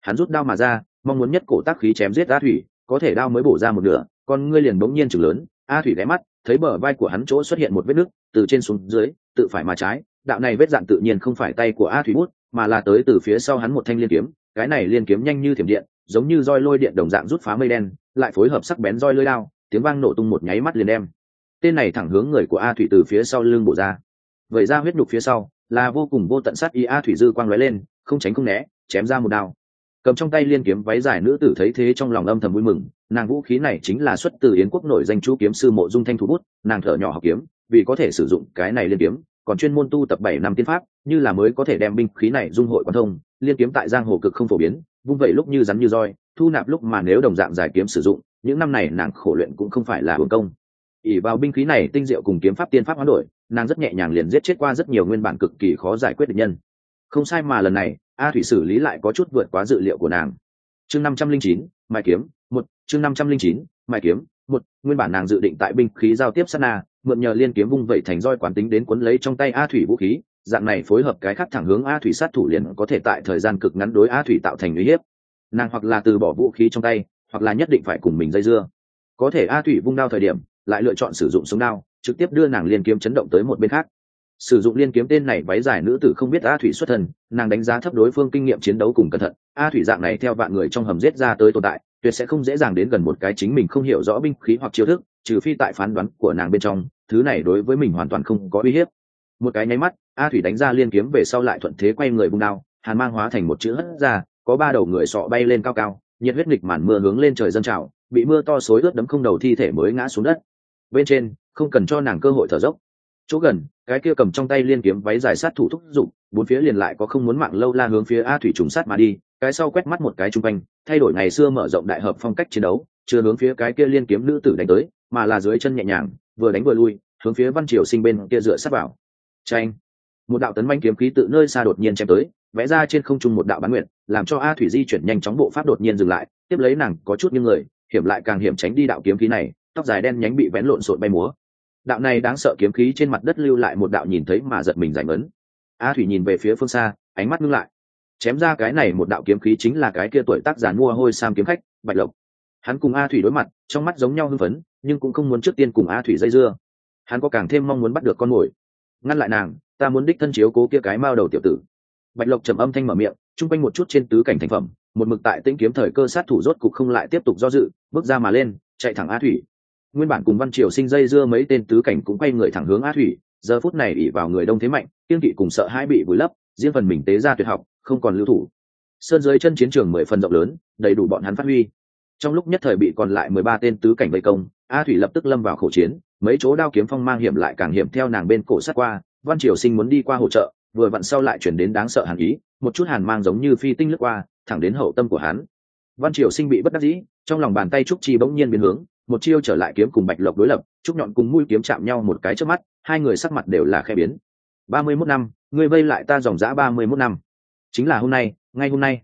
Hắn rút đao mà ra, mong muốn nhất cổ tác khí chém giết a thủy, có thể đao mới bổ ra một nửa, con ngươi liền bỗng nhiên chừng lớn a thủy ghé mắt, thấy bờ vai của hắn chỗ xuất hiện một vết nứt, từ trên xuống dưới, tự phải mà trái. Đạo này vết dạn tự nhiên không phải tay của a thủy bút, mà là tới từ phía sau hắn một thanh liên kiếm. Cái này liên kiếm nhanh như thiểm điện, giống như roi lôi điện đồng dạng rút phá mây đen, lại phối hợp sắc bén roi lôi đao, tiếng vang nổ tung một nháy mắt liền đem. Tên này thẳng hướng người của a thủy từ phía sau lưng bổ ra. Vậy ra huyết nhục phía sau, là vô cùng vô tận sát y a thủy dư quang lóe lên, không tránh không né, chém ra một đao cầm trong tay liên kiếm váy dài nữ tử thấy thế trong lòng âm thầm vui mừng, nàng vũ khí này chính là xuất từ yến quốc nổi danh chú kiếm sư mộ dung thanh thủ bút, nàng thở nhỏ học kiếm, vì có thể sử dụng cái này liên kiếm, còn chuyên môn tu tập bảy năm tiên pháp, như là mới có thể đem binh khí này dung hội quan thông, liên kiếm tại giang hồ cực không phổ biến, vung vậy lúc như rắn như roi, thu nạp lúc mà nếu đồng dạng giải kiếm sử dụng, những năm này nàng khổ luyện cũng không phải là hưởng công. Ỉ vào binh khí này tinh diệu cùng kiếm pháp tiên pháp hoán đổi, nàng rất nhẹ nhàng liền giết chết qua rất nhiều nguyên bản cực kỳ khó giải quyết được nhân. Không sai mà lần này a thủy xử lý lại có chút vượt quá dự liệu của nàng. Chương năm trăm linh chín, mai kiếm, một, chương năm trăm linh chín, mai kiếm, một, nguyên bản nàng dự định tại binh khí giao tiếp sana mượn nhờ liên kiếm vung vẩy thành roi quán tính đến cuốn lấy trong tay a thủy vũ khí, dạng này phối hợp cái khác thẳng hướng a thủy sát thủ liền có thể tại thời gian cực ngắn đối a thủy tạo thành uy hiếp. Nàng hoặc là từ bỏ vũ khí trong tay, hoặc là nhất định phải cùng mình dây dưa. Có thể a thủy vung đao thời điểm, lại lựa chọn sử dụng súng đao, trực tiếp đưa nàng liên kiếm chấn động tới một bên khác sử dụng liên kiếm tên này váy dài nữ tử không biết a thủy xuất thân, nàng đánh giá thấp đối phương kinh nghiệm chiến đấu cùng cẩn thận. A thủy dạng này theo vạn người trong hầm giết ra tới tồn tại, tuyệt sẽ không dễ dàng đến gần một cái chính mình không hiểu rõ binh khí hoặc chiêu thức, trừ phi tại phán đoán của nàng bên trong, thứ này đối với mình hoàn toàn không có uy hiếp. Một cái nháy mắt, a thủy đánh ra liên kiếm về sau lại thuận thế quay người bung đao, hàn mang hóa thành một chữ hất ra, có ba đầu người sọ bay lên cao cao, nhiệt huyết nghịch màn mưa hướng lên trời dân trào, bị mưa to xối ướt đấm không đầu thi thể mới ngã xuống đất. Bên trên, không cần cho nàng cơ hội thở dốc chỗ gần, cái kia cầm trong tay liên kiếm váy dài sát thủ thúc giục, bốn phía liền lại có không muốn mạng lâu la hướng phía a thủy trùng sát mà đi, cái sau quét mắt một cái chung quanh, thay đổi ngày xưa mở rộng đại hợp phong cách chiến đấu, chưa hướng phía cái kia liên kiếm nữ tử đánh tới, mà là dưới chân nhẹ nhàng, vừa đánh vừa lui, hướng phía văn triều sinh bên kia dựa sát vào. Tranh một đạo tấn manh kiếm khí tự nơi xa đột nhiên chém tới, vẽ ra trên không trung một đạo bán nguyện làm cho a thủy di chuyển nhanh chóng bộ pháp đột nhiên dừng lại, tiếp lấy nàng có chút những người, hiểm lại càng hiểm tránh đi đạo kiếm khí này, tóc dài đen nhánh bị vén lộn xộn bay múa đạo này đáng sợ kiếm khí trên mặt đất lưu lại một đạo nhìn thấy mà giật mình giải ngấn. A thủy nhìn về phía phương xa, ánh mắt ngưng lại. Chém ra cái này một đạo kiếm khí chính là cái kia tuổi tác giàn mua hôi sam kiếm khách, bạch lộc. Hắn cùng a thủy đối mặt, trong mắt giống nhau hưng phấn, nhưng cũng không muốn trước tiên cùng a thủy dây dưa. Hắn có càng thêm mong muốn bắt được con mồi. Ngăn lại nàng, ta muốn đích thân chiếu cố kia cái mao đầu tiểu tử. Bạch lộc trầm âm thanh mở miệng, chung quanh một chút trên tứ cảnh thành phẩm, một mực tại tĩnh kiếm thời cơ sát thủ rốt cục không lại tiếp tục do dự, bước ra mà lên, chạy thẳng a thủy nguyên bản cùng văn triều sinh dây dưa mấy tên tứ cảnh cũng quay người thẳng hướng a thủy, giờ phút này ỉ vào người đông thế mạnh, kiên kỵ cùng sợ hai bị vùi lấp, riêng phần mình tế ra tuyệt học, không còn lưu thủ. Sơn dưới chân chiến trường mười phần rộng lớn, đầy đủ bọn hắn phát huy. Trong lúc nhất thời bị còn lại mười ba tên tứ cảnh vây công a thủy lập tức lâm vào khẩu chiến, mấy chỗ đao kiếm phong mang hiểm lại càng hiểm theo nàng bên cổ sát qua, văn triều sinh muốn đi qua hỗ trợ, vừa vặn sau lại chuyển đến đáng sợ hàn ý, một chút hàn mang giống như phi tinh lướt qua, thẳng đến hậu tâm của hắn. Văn triều sinh bị bất đắc dĩ, trong lòng bàn tay trúc chi bỗng nhiên biến hướng một chiêu trở lại kiếm cùng bạch lộc đối lập trúc nhọn cùng mũi kiếm chạm nhau một cái trước mắt, hai người sắc mặt đều là khe biến. Ba mươi mốt năm, ngươi vây lại ta dòng dã ba mươi mốt năm. Chính là hôm nay, ngay hôm nay.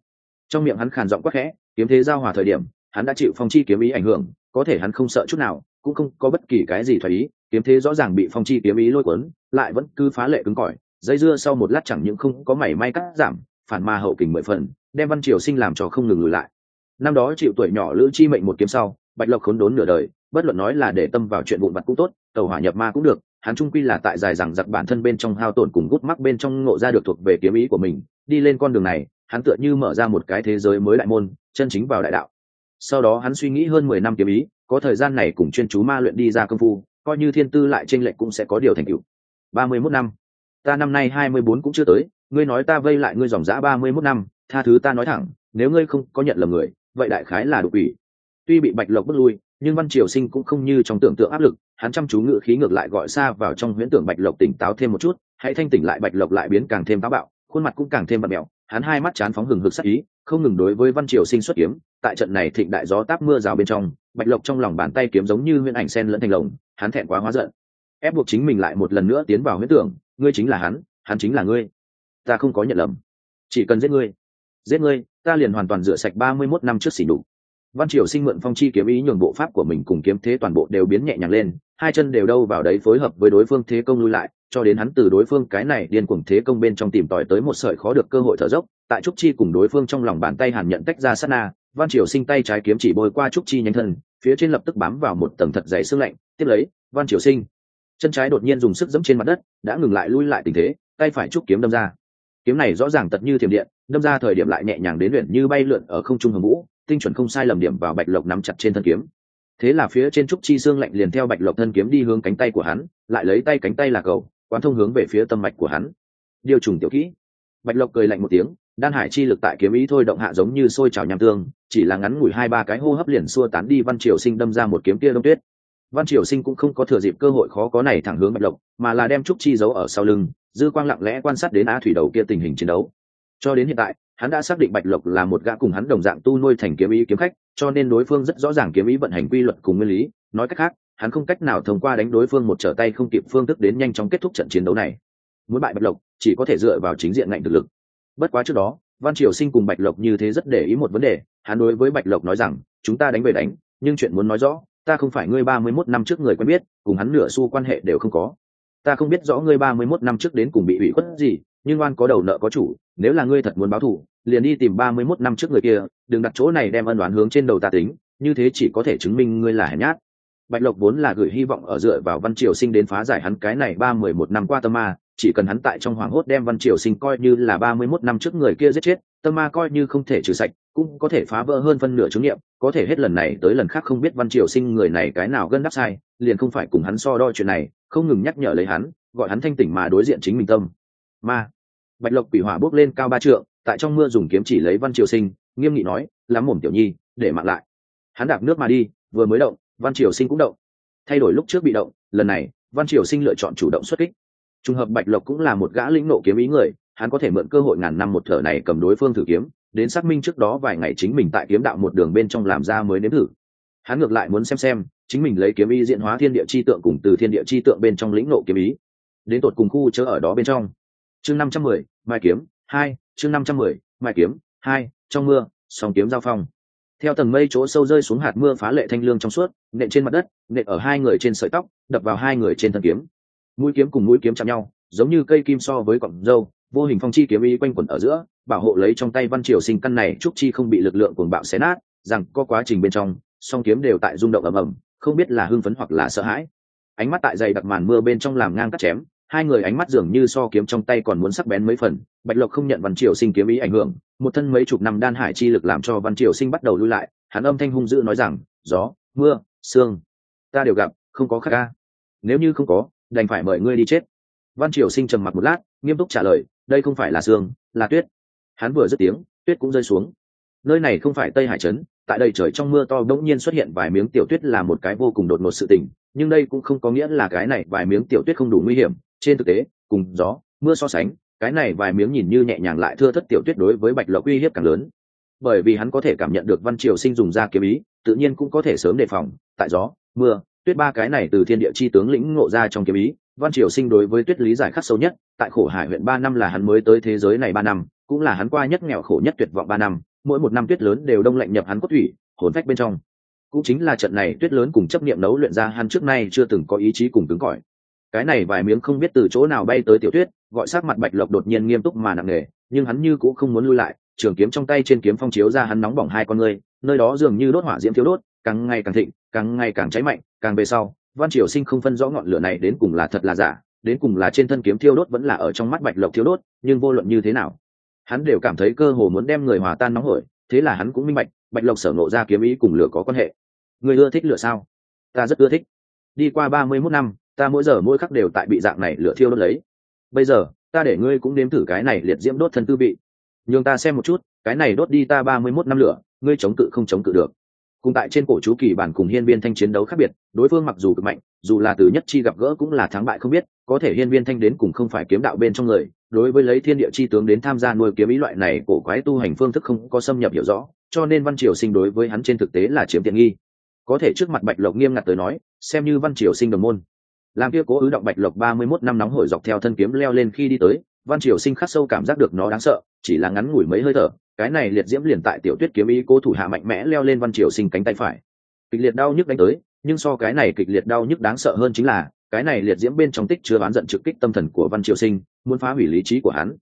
Trong miệng hắn khàn giọng quắc khẽ, kiếm thế giao hòa thời điểm, hắn đã chịu phong chi kiếm ý ảnh hưởng, có thể hắn không sợ chút nào, cũng không có bất kỳ cái gì thoải ý, kiếm thế rõ ràng bị phong chi kiếm ý lôi cuốn, lại vẫn cứ phá lệ cứng cỏi, dây dưa sau một lát chẳng những không có mảy may cắt giảm, phản ma hậu kình mười phần, đem văn triều sinh làm cho không ngừng lùi lại. Năm đó chịu tuổi nhỏ lữ chi mệnh một kiếm sau bạch lộc khốn đốn nửa đời, bất luận nói là để tâm vào chuyện vụn vặt cũng tốt tàu hỏa nhập ma cũng được, hắn trung quy là tại dài rằng giặc bản thân bên trong hao tổn cùng gút mắc bên trong ngộ ra được thuộc về kiếm ý của mình, đi lên con đường này, hắn tựa như mở ra một cái thế giới mới đại môn, chân chính vào đại đạo. Sau đó hắn suy nghĩ hơn mười năm kiếm ý, có thời gian này cùng chuyên chú ma luyện đi ra công phu, coi như thiên tư lại tranh lệch cũng sẽ có điều thành tựu. Ba mươi mốt năm. Ta năm nay hai mươi bốn cũng chưa tới, ngươi nói ta vây lại ngươi dòng dã ba mươi mốt năm, tha thứ ta nói thẳng, nếu ngươi không có nhận lầm người, vậy đại khái là đục ủy tuy bị bạch lộc bước lui, nhưng văn triều sinh cũng không như trong tưởng tượng áp lực, hắn chăm chú ngự khí ngược lại gọi xa vào trong huyễn tưởng bạch lộc tỉnh táo thêm một chút, hãy thanh tỉnh lại bạch lộc lại biến càng thêm táo bạo, khuôn mặt cũng càng thêm bật mẹo, hắn hai mắt chán phóng hừng hực sắc ý, không ngừng đối với văn triều sinh xuất kiếm, tại trận này thịnh đại gió táp mưa rào bên trong, bạch lộc trong lòng bàn tay kiếm giống như huyễn ảnh sen lẫn thành lồng, hắn thẹn quá hóa giận. Ép buộc chính mình lại một lần nữa tiến vào huyễn tưởng, ngươi chính là hắn hắn chính là ngươi. Ta không có nhận lầm. Chỉ cần giết ngươi. Giết ngươi, ta liền hoàn toàn rửa sạch ba mươi mốt năm trước xỉ đục văn triều sinh mượn phong chi kiếm ý nhường bộ pháp của mình cùng kiếm thế toàn bộ đều biến nhẹ nhàng lên, hai chân đều đâu vào đấy phối hợp với đối phương thế công lui lại, cho đến hắn từ đối phương cái này điên cuồng thế công bên trong tìm tòi tới một sợi khó được cơ hội thở dốc, tại trúc chi cùng đối phương trong lòng bàn tay hàn nhận tách ra sát na, văn triều sinh tay trái kiếm chỉ bôi qua trúc chi nhanh thân, phía trên lập tức bám vào một tầng thật dày xương lạnh, tiếp lấy, văn triều sinh, chân trái đột nhiên dùng sức giẫm trên mặt đất, đã ngừng lại lui lại tình thế, tay phải trúc kiếm đâm ra. Kiếm này rõ ràng tật như thiểm điện, đâm ra thời điểm lại nhẹ nhàng đến luyện như bay lượn ở không trung hầm vũ tinh chuẩn không sai lầm điểm vào bạch lộc nắm chặt trên thân kiếm. Thế là phía trên trúc chi xương lạnh liền theo bạch lộc thân kiếm đi hướng cánh tay của hắn, lại lấy tay cánh tay là cầu, quán thông hướng về phía tâm mạch của hắn. Điều trùng tiểu kỹ. Bạch lộc cười lạnh một tiếng, đan hải chi lực tại kiếm ý thôi động hạ giống như sôi trào nham tương, chỉ là ngắn ngủi hai ba cái hô hấp liền xua tán đi văn triều sinh đâm ra một kiếm tia đông tuyết. Văn triều sinh cũng không có thừa dịp cơ hội khó có này thẳng hướng bạch lộc, mà là đem trúc chi giấu ở sau lưng, dư quang lặng lẽ quan sát đến á thủy đầu kia tình hình chiến đấu. Cho đến hiện tại hắn đã xác định bạch lộc là một gã cùng hắn đồng dạng tu nuôi thành kiếm ý kiếm khách, cho nên đối phương rất rõ ràng kiếm ý vận hành quy luật cùng nguyên lý. Nói cách khác, hắn không cách nào thông qua đánh đối phương một trở tay không kịp phương thức đến nhanh chóng kết thúc trận chiến đấu này. Muốn bại bạch lộc, chỉ có thể dựa vào chính diện ngạnh thực lực. Bất quá trước đó, văn triều sinh cùng bạch lộc như thế rất để ý một vấn đề, hắn đối với bạch lộc nói rằng, chúng ta đánh về đánh, nhưng chuyện muốn nói rõ, ta không phải ngươi ba mươi mốt năm trước người quen biết, cùng hắn nửa xu quan hệ đều không có. Ta không biết rõ ngươi ba mươi mốt năm trước đến cùng bị ủy khuất gì nhưng oan có đầu nợ có chủ, nếu là ngươi thật muốn báo thù, liền đi tìm ba mươi mốt năm trước người kia, đừng đặt chỗ này đem ân đoán hướng trên đầu ta tính, như thế chỉ có thể chứng minh ngươi là hèn nhát. Bạch lộc vốn là gửi hy vọng ở dựa vào văn triều sinh đến phá giải hắn cái này ba mười một năm qua tâm ma, chỉ cần hắn tại trong hoàng hốt đem văn triều sinh coi như là ba mươi mốt năm trước người kia giết chết, tâm ma coi như không thể trừ sạch, cũng có thể phá vỡ hơn phân nửa chứng nghiệm, có thể hết lần này tới lần khác không biết văn triều sinh người này cái nào gân đắp sai, liền không phải cùng hắn so đo chuyện này, không ngừng nhắc nhở lấy hắn, gọi hắn thanh tỉnh mà đối diện chính mình tâm ma bạch lộc quỷ hỏa bước lên cao ba trượng, tại trong mưa dùng kiếm chỉ lấy văn triều sinh, nghiêm nghị nói, lắm mồm tiểu nhi, để mạng lại. Hắn đạp nước mà đi, vừa mới động, văn triều sinh cũng động. Thay đổi lúc trước bị động, lần này, văn triều sinh lựa chọn chủ động xuất kích. Trùng hợp bạch lộc cũng là một gã lĩnh nộ kiếm ý người, hắn có thể mượn cơ hội ngàn năm một thở này cầm đối phương thử kiếm, đến xác minh trước đó vài ngày chính mình tại kiếm đạo một đường bên trong làm ra mới nếm thử. Hắn ngược lại muốn xem xem, chính mình lấy kiếm ý diễn hóa thiên địa chi tượng cùng từ thiên địa chi tượng bên trong lĩnh nộ kiếm ý. Đến tột cùng khu chớ ở đó bên trong chương năm trăm mười, mai kiếm, hai, chương năm trăm mười, mai kiếm, hai, trong mưa song kiếm giao phong. Theo tầng mây chỗ sâu rơi xuống hạt mưa phá lệ thanh lương trong suốt, nện trên mặt đất, nện ở hai người trên sợi tóc, đập vào hai người trên thân kiếm. Mũi kiếm cùng mũi kiếm chạm nhau, giống như cây kim so với cọng dâu, vô hình phong chi kiếm ý quanh quẩn ở giữa, bảo hộ lấy trong tay văn triều sinh căn này trúc chi không bị lực lượng cuồng bạo xé nát, rằng có quá trình bên trong, song kiếm đều tại rung động ầm ầm, không biết là hưng phấn hoặc là sợ hãi. Ánh mắt tại dày đặc màn mưa bên trong làm ngang cắt chém hai người ánh mắt dường như so kiếm trong tay còn muốn sắc bén mấy phần, bạch lộc không nhận văn triều sinh kiếm ý ảnh hưởng, một thân mấy chục năm đan hải chi lực làm cho văn triều sinh bắt đầu lui lại, hắn âm thanh hung dữ nói rằng, gió, mưa, sương, ta đều gặp, không có khắc ca. Nếu như không có, đành phải mời ngươi đi chết. Văn triều sinh trầm mặt một lát, nghiêm túc trả lời, đây không phải là sương, là tuyết. Hắn vừa dứt tiếng, tuyết cũng rơi xuống. Nơi này không phải tây hải trấn, tại đây trời trong mưa to đ ỗ n g nhiên xuất hiện vài miếng tiểu tuyết là một cái vô cùng đột ngột sự tình, nhưng đây cũng không có nghĩa là cái này vài miếng tiểu tuyết không đủ nguy hiểm trên thực tế, cùng gió, mưa so sánh, cái này vài miếng nhìn như nhẹ nhàng lại thưa thất tiểu tuyết đối với bạch lộc uy hiếp càng lớn. Bởi vì hắn có thể cảm nhận được văn triều sinh dùng ra kiếm ý, tự nhiên cũng có thể sớm đề phòng, tại gió, mưa, tuyết ba cái này từ thiên địa chi tướng lĩnh ngộ ra trong kiếm ý, văn triều sinh đối với tuyết lý giải khắc sâu nhất, tại khổ hải huyện ba năm là hắn mới tới thế giới này ba năm, cũng là hắn qua nhất nghèo khổ nhất tuyệt vọng ba năm, mỗi một năm tuyết lớn đều đông lạnh nhập hắn cốt thủy, hồn phách bên trong. Cũng chính là trận này tuyết lớn cùng chấp niệm nấu luyện ra hắn trước nay chưa từng có ý chí cùng cứng cỏi cái này vài miếng không biết từ chỗ nào bay tới tiểu tuyết, gọi sắc mặt bạch lộc đột nhiên nghiêm túc mà nặng nề, nhưng hắn như cũng không muốn lui lại, trường kiếm trong tay trên kiếm phong chiếu ra hắn nóng bỏng hai con người nơi đó dường như đốt hỏa diễm thiếu đốt, càng ngày càng thịnh, càng ngày càng cháy mạnh, càng về sau, văn triều sinh không phân rõ ngọn lửa này đến cùng là thật là giả, đến cùng là trên thân kiếm thiêu đốt vẫn là ở trong mắt bạch lộc thiêu đốt, nhưng vô luận như thế nào, hắn đều cảm thấy cơ hồ muốn đem người hòa tan nóng hổi, thế là hắn cũng minh bạch bạch lộc sở nộ ra kiếm ý cùng lửa có quan hệ. Người ưa thích lửa sao? Ta rất ưa thích. Đi qua ba mươi mốt năm ta mỗi giờ mỗi khắc đều tại bị dạng này lửa thiêu đốt lấy. Bây giờ, ta để ngươi cũng nếm thử cái này liệt diễm đốt thân tư vị. Nhường ta xem một chút, cái này đốt đi ta ba mươi mốt năm lửa, ngươi chống cự không chống cự được. Cùng tại trên cổ chú kỳ bản cùng hiên viên thanh chiến đấu khác biệt, đối phương mặc dù cực mạnh, dù là từ nhất chi gặp gỡ cũng là thắng bại không biết, có thể hiên viên thanh đến cùng không phải kiếm đạo bên trong người, đối với lấy thiên địa chi tướng đến tham gia nuôi kiếm ý loại này cổ quái tu hành phương thức không có xâm nhập hiểu rõ, cho nên văn triều sinh đối với hắn trên thực tế là chiếm tiện nghi. Có thể trước mặt bạch lộc nghiêm ngặt tới nói, xem như văn triều sinh đồng môn làm kia cố ứ động bạch lộc ba mươi mốt năm nóng hổi dọc theo thân kiếm leo lên khi đi tới, văn triều sinh khắc sâu cảm giác được nó đáng sợ, chỉ là ngắn ngủi mấy hơi thở, cái này liệt diễm liền tại tiểu tuyết kiếm ý cố thủ hạ mạnh mẽ leo lên văn triều sinh cánh tay phải. Kịch liệt đau nhức đánh tới, nhưng so cái này kịch liệt đau nhức đáng sợ hơn chính là, cái này liệt diễm bên trong tích chưa bán giận trực kích tâm thần của văn triều sinh, muốn phá hủy lý trí của hắn.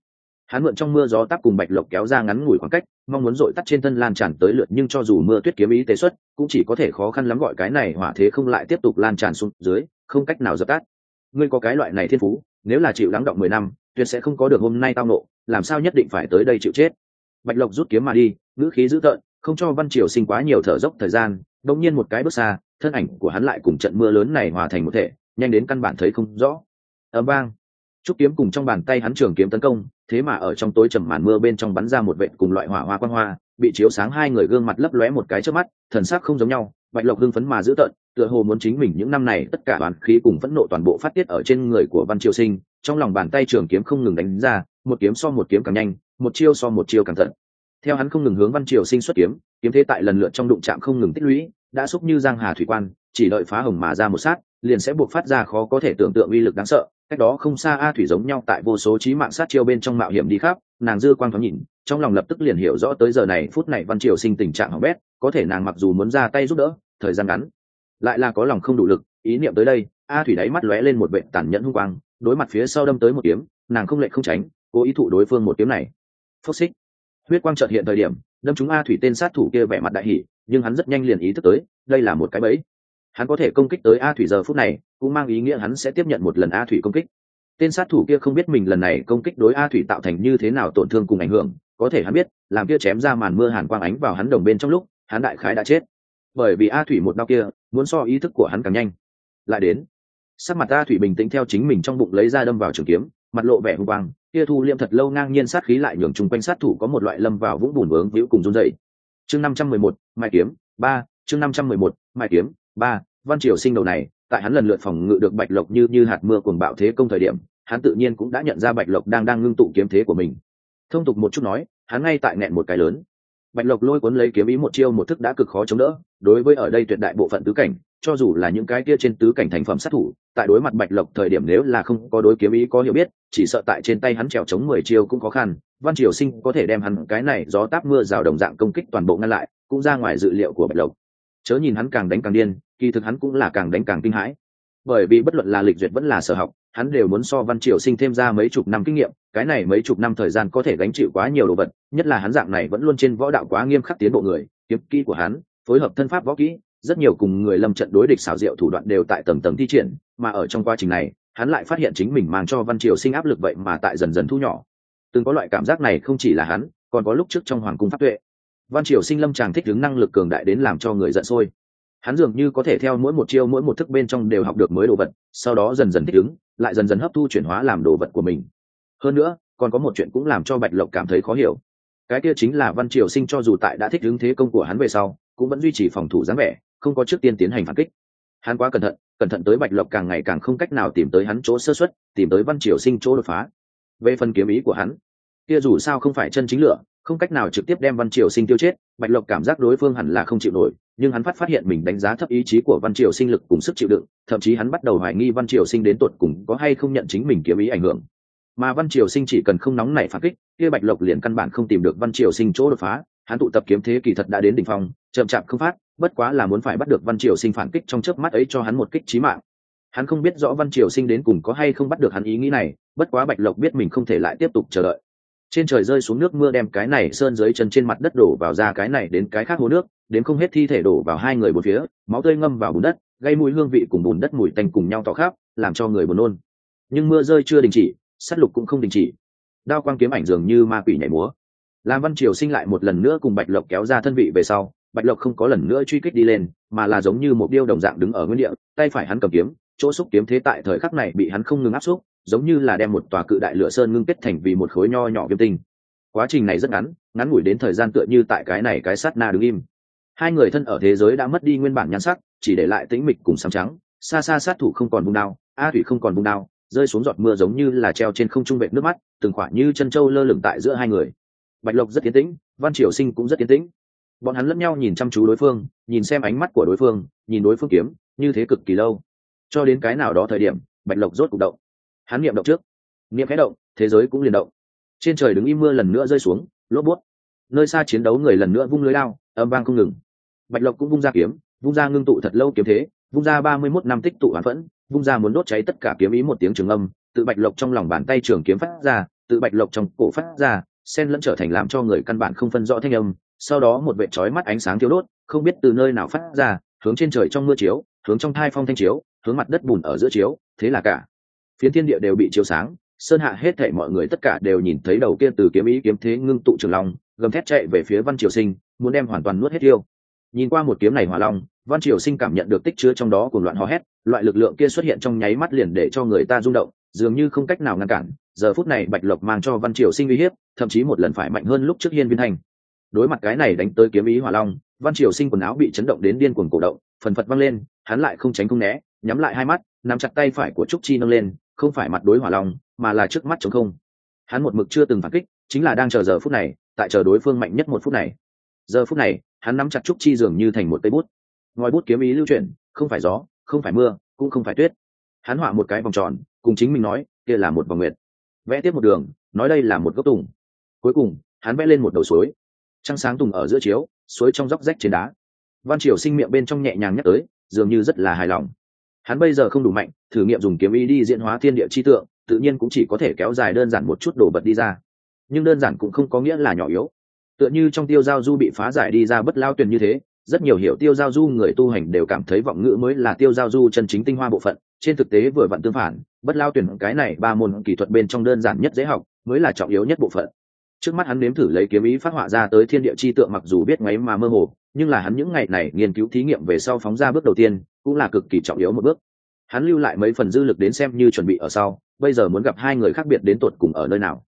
Hắn mượn trong mưa gió táp cùng bạch lộc kéo ra ngắn ngủi khoảng cách, mong muốn dội tắt trên thân lan tràn tới lượt, nhưng cho dù mưa tuyết kiếm ý tế xuất, cũng chỉ có thể khó khăn lắm gọi cái này hỏa thế không lại tiếp tục lan tràn xuống dưới không cách nào dập tắt. Ngươi có cái loại này thiên phú, nếu là chịu lắng động mười năm, tuyệt sẽ không có được hôm nay tao nộ, làm sao nhất định phải tới đây chịu chết? Bạch lộc rút kiếm mà đi, ngữ khí dữ tợn, không cho văn triều sinh quá nhiều thở dốc thời gian đông nhiên một cái bước xa, thân ảnh của hắn lại cùng trận mưa lớn này hòa thành một thể, nhanh đến căn bản thấy không rõ. Ấm vang. trúc kiếm cùng trong bàn tay hắn trường kiếm tấn công, thế mà ở trong tối trầm màn mưa bên trong bắn ra một vệt cùng loại hỏa hoa quan hoa, bị chiếu sáng hai người gương mặt lấp lóe một cái trước mắt, thần sắc không giống nhau bạch lộc hưng phấn mà dữ tợn, tựa hồ muốn chính mình những năm này tất cả đoàn khí cùng phẫn nộ toàn bộ phát tiết ở trên người của văn triều sinh, trong lòng bàn tay trường kiếm không ngừng đánh ra, một kiếm so một kiếm càng nhanh, một chiêu so một chiêu càng thận. Theo hắn không ngừng hướng văn triều sinh xuất kiếm kiếm thế tại lần lượt trong đụng chạm không ngừng tích lũy, đã xúc như giang hà thủy quan, chỉ đợi phá hồng mà ra một sát, liền sẽ buộc phát ra khó có thể tưởng tượng uy lực đáng sợ, cách đó không xa a thủy giống nhau tại vô số trí mạng sát chiêu bên trong mạo hiểm đi khắp, nàng dư quang thoáng nhìn, trong lòng lập tức liền hiểu rõ tới giờ này, phút này văn triều sinh tình trạng hỏng bét, có thể nàng mặc dù muốn ra tay giúp đỡ thời gian ngắn. Lại là có lòng không đủ lực, ý niệm tới đây, a thủy đáy mắt lóe lên một vệ tàn nhẫn hung quang, đối mặt phía sau đâm tới một kiếm, nàng không lệ không tránh, cố ý thụ đối phương một kiếm này. Phốc xích. Huyết quang trợt hiện thời điểm, đâm chúng a thủy tên sát thủ kia vẻ mặt đại hỉ, nhưng hắn rất nhanh liền ý thức tới, đây là một cái bẫy. Hắn có thể công kích tới a thủy giờ phút này, cũng mang ý nghĩa hắn sẽ tiếp nhận một lần a thủy công kích. Tên sát thủ kia không biết mình lần này công kích đối a thủy tạo thành như thế nào tổn thương cùng ảnh hưởng, có thể hắn biết, làm kia chém ra màn mưa hàn quang ánh vào hắn đồng bên trong lúc, hắn đại khái đã chết bởi vì a thủy một đau kia, muốn so ý thức của hắn càng nhanh. Lại đến, sắc mặt ta thủy bình tĩnh theo chính mình trong bụng lấy ra đâm vào trường kiếm, mặt lộ vẻ hung quang, kia thu liêm thật lâu ngang nhiên sát khí lại nhường chung quanh sát thủ có một loại lâm vào vũng bùn vướng víu cùng run dậy chương năm trăm mười một, mai kiếm, ba, chương năm trăm mười một, mai kiếm, ba, văn triều sinh đầu này, tại hắn lần lượt phòng ngự được bạch lộc như như hạt mưa cuồng bạo thế công thời điểm, hắn tự nhiên cũng đã nhận ra bạch lộc đang đang ngưng tụ kiếm thế của mình. Thông tục một chút nói, hắn ngay tại nghẹn một cái lớn bạch lộc lôi cuốn lấy kiếm ý một chiêu một thức đã cực khó chống đỡ, đối với ở đây tuyệt đại bộ phận tứ cảnh, cho dù là những cái kia trên tứ cảnh thành phẩm sát thủ, tại đối mặt bạch lộc thời điểm nếu là không có đối kiếm ý có hiểu biết, chỉ sợ tại trên tay hắn trèo chống mười chiêu cũng khó khăn, văn triều sinh có thể đem hắn cái này gió táp mưa rào đồng dạng công kích toàn bộ ngăn lại, cũng ra ngoài dự liệu của bạch lộc. Chớ nhìn hắn càng đánh càng điên, kỳ thực hắn cũng là càng đánh càng kinh hãi. Bởi vì bất luận là lịch duyệt vẫn là sở học, hắn đều muốn so văn triều sinh thêm ra mấy chục năm kinh nghiệm cái này mấy chục năm thời gian có thể gánh chịu quá nhiều đồ vật, nhất là hắn dạng này vẫn luôn trên võ đạo quá nghiêm khắc tiến bộ người, kiếm kỹ của hắn, phối hợp thân pháp võ kỹ, rất nhiều cùng người lâm trận đối địch xảo diệu thủ đoạn đều tại tầng tầng thi triển, mà ở trong quá trình này, hắn lại phát hiện chính mình mang cho văn triều sinh áp lực vậy mà tại dần dần thu nhỏ. Từng có loại cảm giác này không chỉ là hắn, còn có lúc trước trong hoàng cung pháp tuệ. Văn triều sinh lâm chàng thích ứng năng lực cường đại đến làm cho người giận sôi. Hắn dường như có thể theo mỗi một chiêu, mỗi một thức bên trong đều học được mới đồ vật, sau đó dần dần thích ứng, lại dần dần hấp thu chuyển hóa làm đồ vật của mình hơn nữa, còn có một chuyện cũng làm cho bạch lộc cảm thấy khó hiểu. Cái kia chính là văn triều sinh cho dù tại đã thích ứng thế công của hắn về sau, cũng vẫn duy trì phòng thủ dáng vẻ, không có trước tiên tiến hành phản kích. Hắn quá cẩn thận cẩn thận tới bạch lộc càng ngày càng không cách nào tìm tới hắn chỗ sơ xuất tìm tới văn triều sinh chỗ đột phá. Về phần kiếm ý của hắn, kia dù sao không phải chân chính lửa, không cách nào trực tiếp đem văn triều sinh tiêu chết, bạch lộc cảm giác đối phương hẳn là không chịu nổi, nhưng hắn phát phát hiện mình đánh giá thấp ý chí của văn triều sinh lực cùng sức chịu đựng, thậm chí hắn bắt đầu hoài nghi văn triều sinh đến tột cùng có hay không nhận chính mình kiếm ý ảnh hưởng mà văn triều sinh chỉ cần không nóng nảy phản kích, kia bạch lộc liền căn bản không tìm được văn triều sinh chỗ đột phá. Hắn tụ tập kiếm thế kỳ thật đã đến đỉnh phong, chậm chạp không phát, bất quá là muốn phải bắt được văn triều sinh phản kích trong chớp mắt ấy cho hắn một kích chí mạng. Hắn không biết rõ văn triều sinh đến cùng có hay không bắt được hắn ý nghĩ này, bất quá bạch lộc biết mình không thể lại tiếp tục chờ đợi. Trên trời rơi xuống nước mưa đem cái này sơn dưới chân trên mặt đất đổ vào ra cái này đến cái khác hồ nước đến không hết thi thể đổ vào hai người một phía, máu tươi ngâm vào bùn đất, gây mùi hương vị cùng bùn đất mùi tanh cùng nhau tỏ khắp, làm cho người buồn nôn. Nhưng mưa rơi chưa đình chỉ sát lục cũng không đình chỉ. Đao quang kiếm ảnh dường như ma quỷ nhảy múa. Làm văn triều sinh lại một lần nữa cùng bạch lộc kéo ra thân vị về sau, bạch lộc không có lần nữa truy kích đi lên, mà là giống như một điêu đồng dạng đứng ở nguyên địa, tay phải hắn cầm kiếm, chỗ xúc kiếm thế tại thời khắc này bị hắn không ngừng áp xúc, giống như là đem một tòa cự đại lửa sơn ngưng kết thành vì một khối nho nhỏ viêm tinh. Quá trình này rất ngắn ngắn ngủi đến thời gian tựa như tại cái này cái sát na đứng im. Hai người thân ở thế giới đã mất đi nguyên bản nhan sắc, chỉ để lại tĩnh mịch cùng sáng trắng, xa xa sát thủ không còn vùng đao, a thủy không còn vùng đao rơi xuống giọt mưa giống như là treo trên không trung vệ nước mắt, từng khoảng như chân trâu lơ lửng tại giữa hai người. Bạch lộc rất tiến tĩnh, văn triều sinh cũng rất tiến tĩnh. Bọn hắn lẫn nhau nhìn chăm chú đối phương, nhìn xem ánh mắt của đối phương, nhìn đối phương kiếm, như thế cực kỳ lâu. Cho đến cái nào đó thời điểm, bạch lộc rốt cục động. Hắn niệm động trước. Niệm khẽ động, thế giới cũng liền động. Trên trời đứng im mưa lần nữa rơi xuống, lốp bút. Nơi xa chiến đấu người lần nữa vung lưới lao, âm vang không ngừng. Bạch lộc cũng vung ra kiếm, vung ra ngưng tụ thật lâu kiếm thế vung ra ba mươi mốt năm tích tụ oán phẫn vung ra muốn đốt cháy tất cả kiếm ý một tiếng trường âm tự bạch lộc trong lòng bàn tay trường kiếm phát ra tự bạch lộc trong cổ phát ra sen lẫn trở thành làm cho người căn bản không phân rõ thanh âm sau đó một vệ trói mắt ánh sáng thiếu đốt không biết từ nơi nào phát ra hướng trên trời trong mưa chiếu hướng trong thai phong thanh chiếu hướng mặt đất bùn ở giữa chiếu thế là cả phiến thiên địa đều bị chiếu sáng sơn hạ hết thảy mọi người tất cả đều nhìn thấy đầu kia từ kiếm ý kiếm thế ngưng tụ trường long gầm thét chạy về phía văn triều sinh muốn đem hoàn toàn nuốt hết yêu, nhìn qua một kiếm này hỏa long văn triều sinh cảm nhận được tích chứa trong đó cuồng loạn hò hét, loại lực lượng kia xuất hiện trong nháy mắt liền để cho người ta rung động, dường như không cách nào ngăn cản, giờ phút này bạch lộc mang cho văn triều sinh uy hiếp, thậm chí một lần phải mạnh hơn lúc trước hiên viên thành. Đối mặt cái này đánh tới kiếm ý hỏa long, văn triều sinh quần áo bị chấn động đến điên cuồng cổ động, phần phật văng lên, hắn lại không tránh không né, nhắm lại hai mắt, nắm chặt tay phải của trúc chi nâng lên, không phải mặt đối hỏa long, mà là trước mắt chống không. Hắn một mực chưa từng phản kích, chính là đang chờ giờ phút này, tại chờ đối phương mạnh nhất một phút này. Giờ phút này, hắn nắm chặt trúc chi dường như thành một cây bút ngòi bút kiếm ý lưu chuyển, không phải gió, không phải mưa, cũng không phải tuyết. Hắn họa một cái vòng tròn, cùng chính mình nói, kia là một vòng nguyệt. Vẽ tiếp một đường, nói đây là một gốc tùng. Cuối cùng, hắn vẽ lên một đầu suối. Trăng sáng tùng ở giữa chiếu, suối trong dốc rách trên đá. Văn triều sinh miệng bên trong nhẹ nhàng nhắc tới, dường như rất là hài lòng. Hắn bây giờ không đủ mạnh, thử nghiệm dùng kiếm ý đi diễn hóa thiên địa chi tượng, tự nhiên cũng chỉ có thể kéo dài đơn giản một chút đồ vật đi ra. Nhưng đơn giản cũng không có nghĩa là nhỏ yếu. Tựa như trong tiêu giao du bị phá giải đi ra bất lao tuyền như thế rất nhiều hiểu tiêu giao du người tu hành đều cảm thấy vọng ngữ mới là tiêu giao du chân chính tinh hoa bộ phận. Trên thực tế vừa vặn tương phản, bất lao tuyển cái này ba môn kỹ thuật bên trong đơn giản nhất dễ học, mới là trọng yếu nhất bộ phận. Trước mắt hắn nếm thử lấy kiếm ý phát họa ra tới thiên địa chi tượng mặc dù biết ngáy mà mơ hồ, nhưng là hắn những ngày này nghiên cứu thí nghiệm về sau phóng ra bước đầu tiên, cũng là cực kỳ trọng yếu một bước. Hắn lưu lại mấy phần dư lực đến xem như chuẩn bị ở sau, bây giờ muốn gặp hai người khác biệt đến tột cùng ở nơi nào.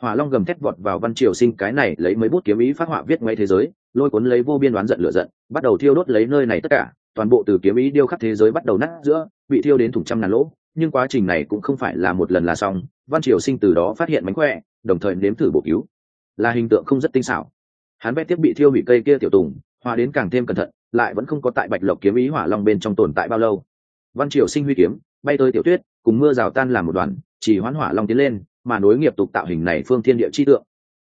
Hỏa long gầm thét vọt vào văn triều sinh cái này lấy mấy bút kiếm ý phát họa viết ngay thế giới lôi cuốn lấy vô biên đoán giận lửa giận, bắt đầu thiêu đốt lấy nơi này tất cả, toàn bộ từ kiếm ý điêu khắc thế giới bắt đầu nát giữa, bị thiêu đến thủng trăm ngàn lỗ. Nhưng quá trình này cũng không phải là một lần là xong. Văn triều sinh từ đó phát hiện mánh khỏe, đồng thời nếm thử bổ cứu. Là hình tượng không rất tinh xảo. Hắn vẽ tiếp bị thiêu hủy cây kia tiểu tùng hòa đến càng thêm cẩn thận, lại vẫn không có tại bạch lộc kiếm ý hỏa long bên trong tồn tại bao lâu. Văn triều sinh huy kiếm, bay tới tiểu tuyết, cùng mưa rào tan làm một đoàn, chỉ hoán hỏa long tiến lên, mà nối nghiệp tục tạo hình này phương thiên địa chi tượng.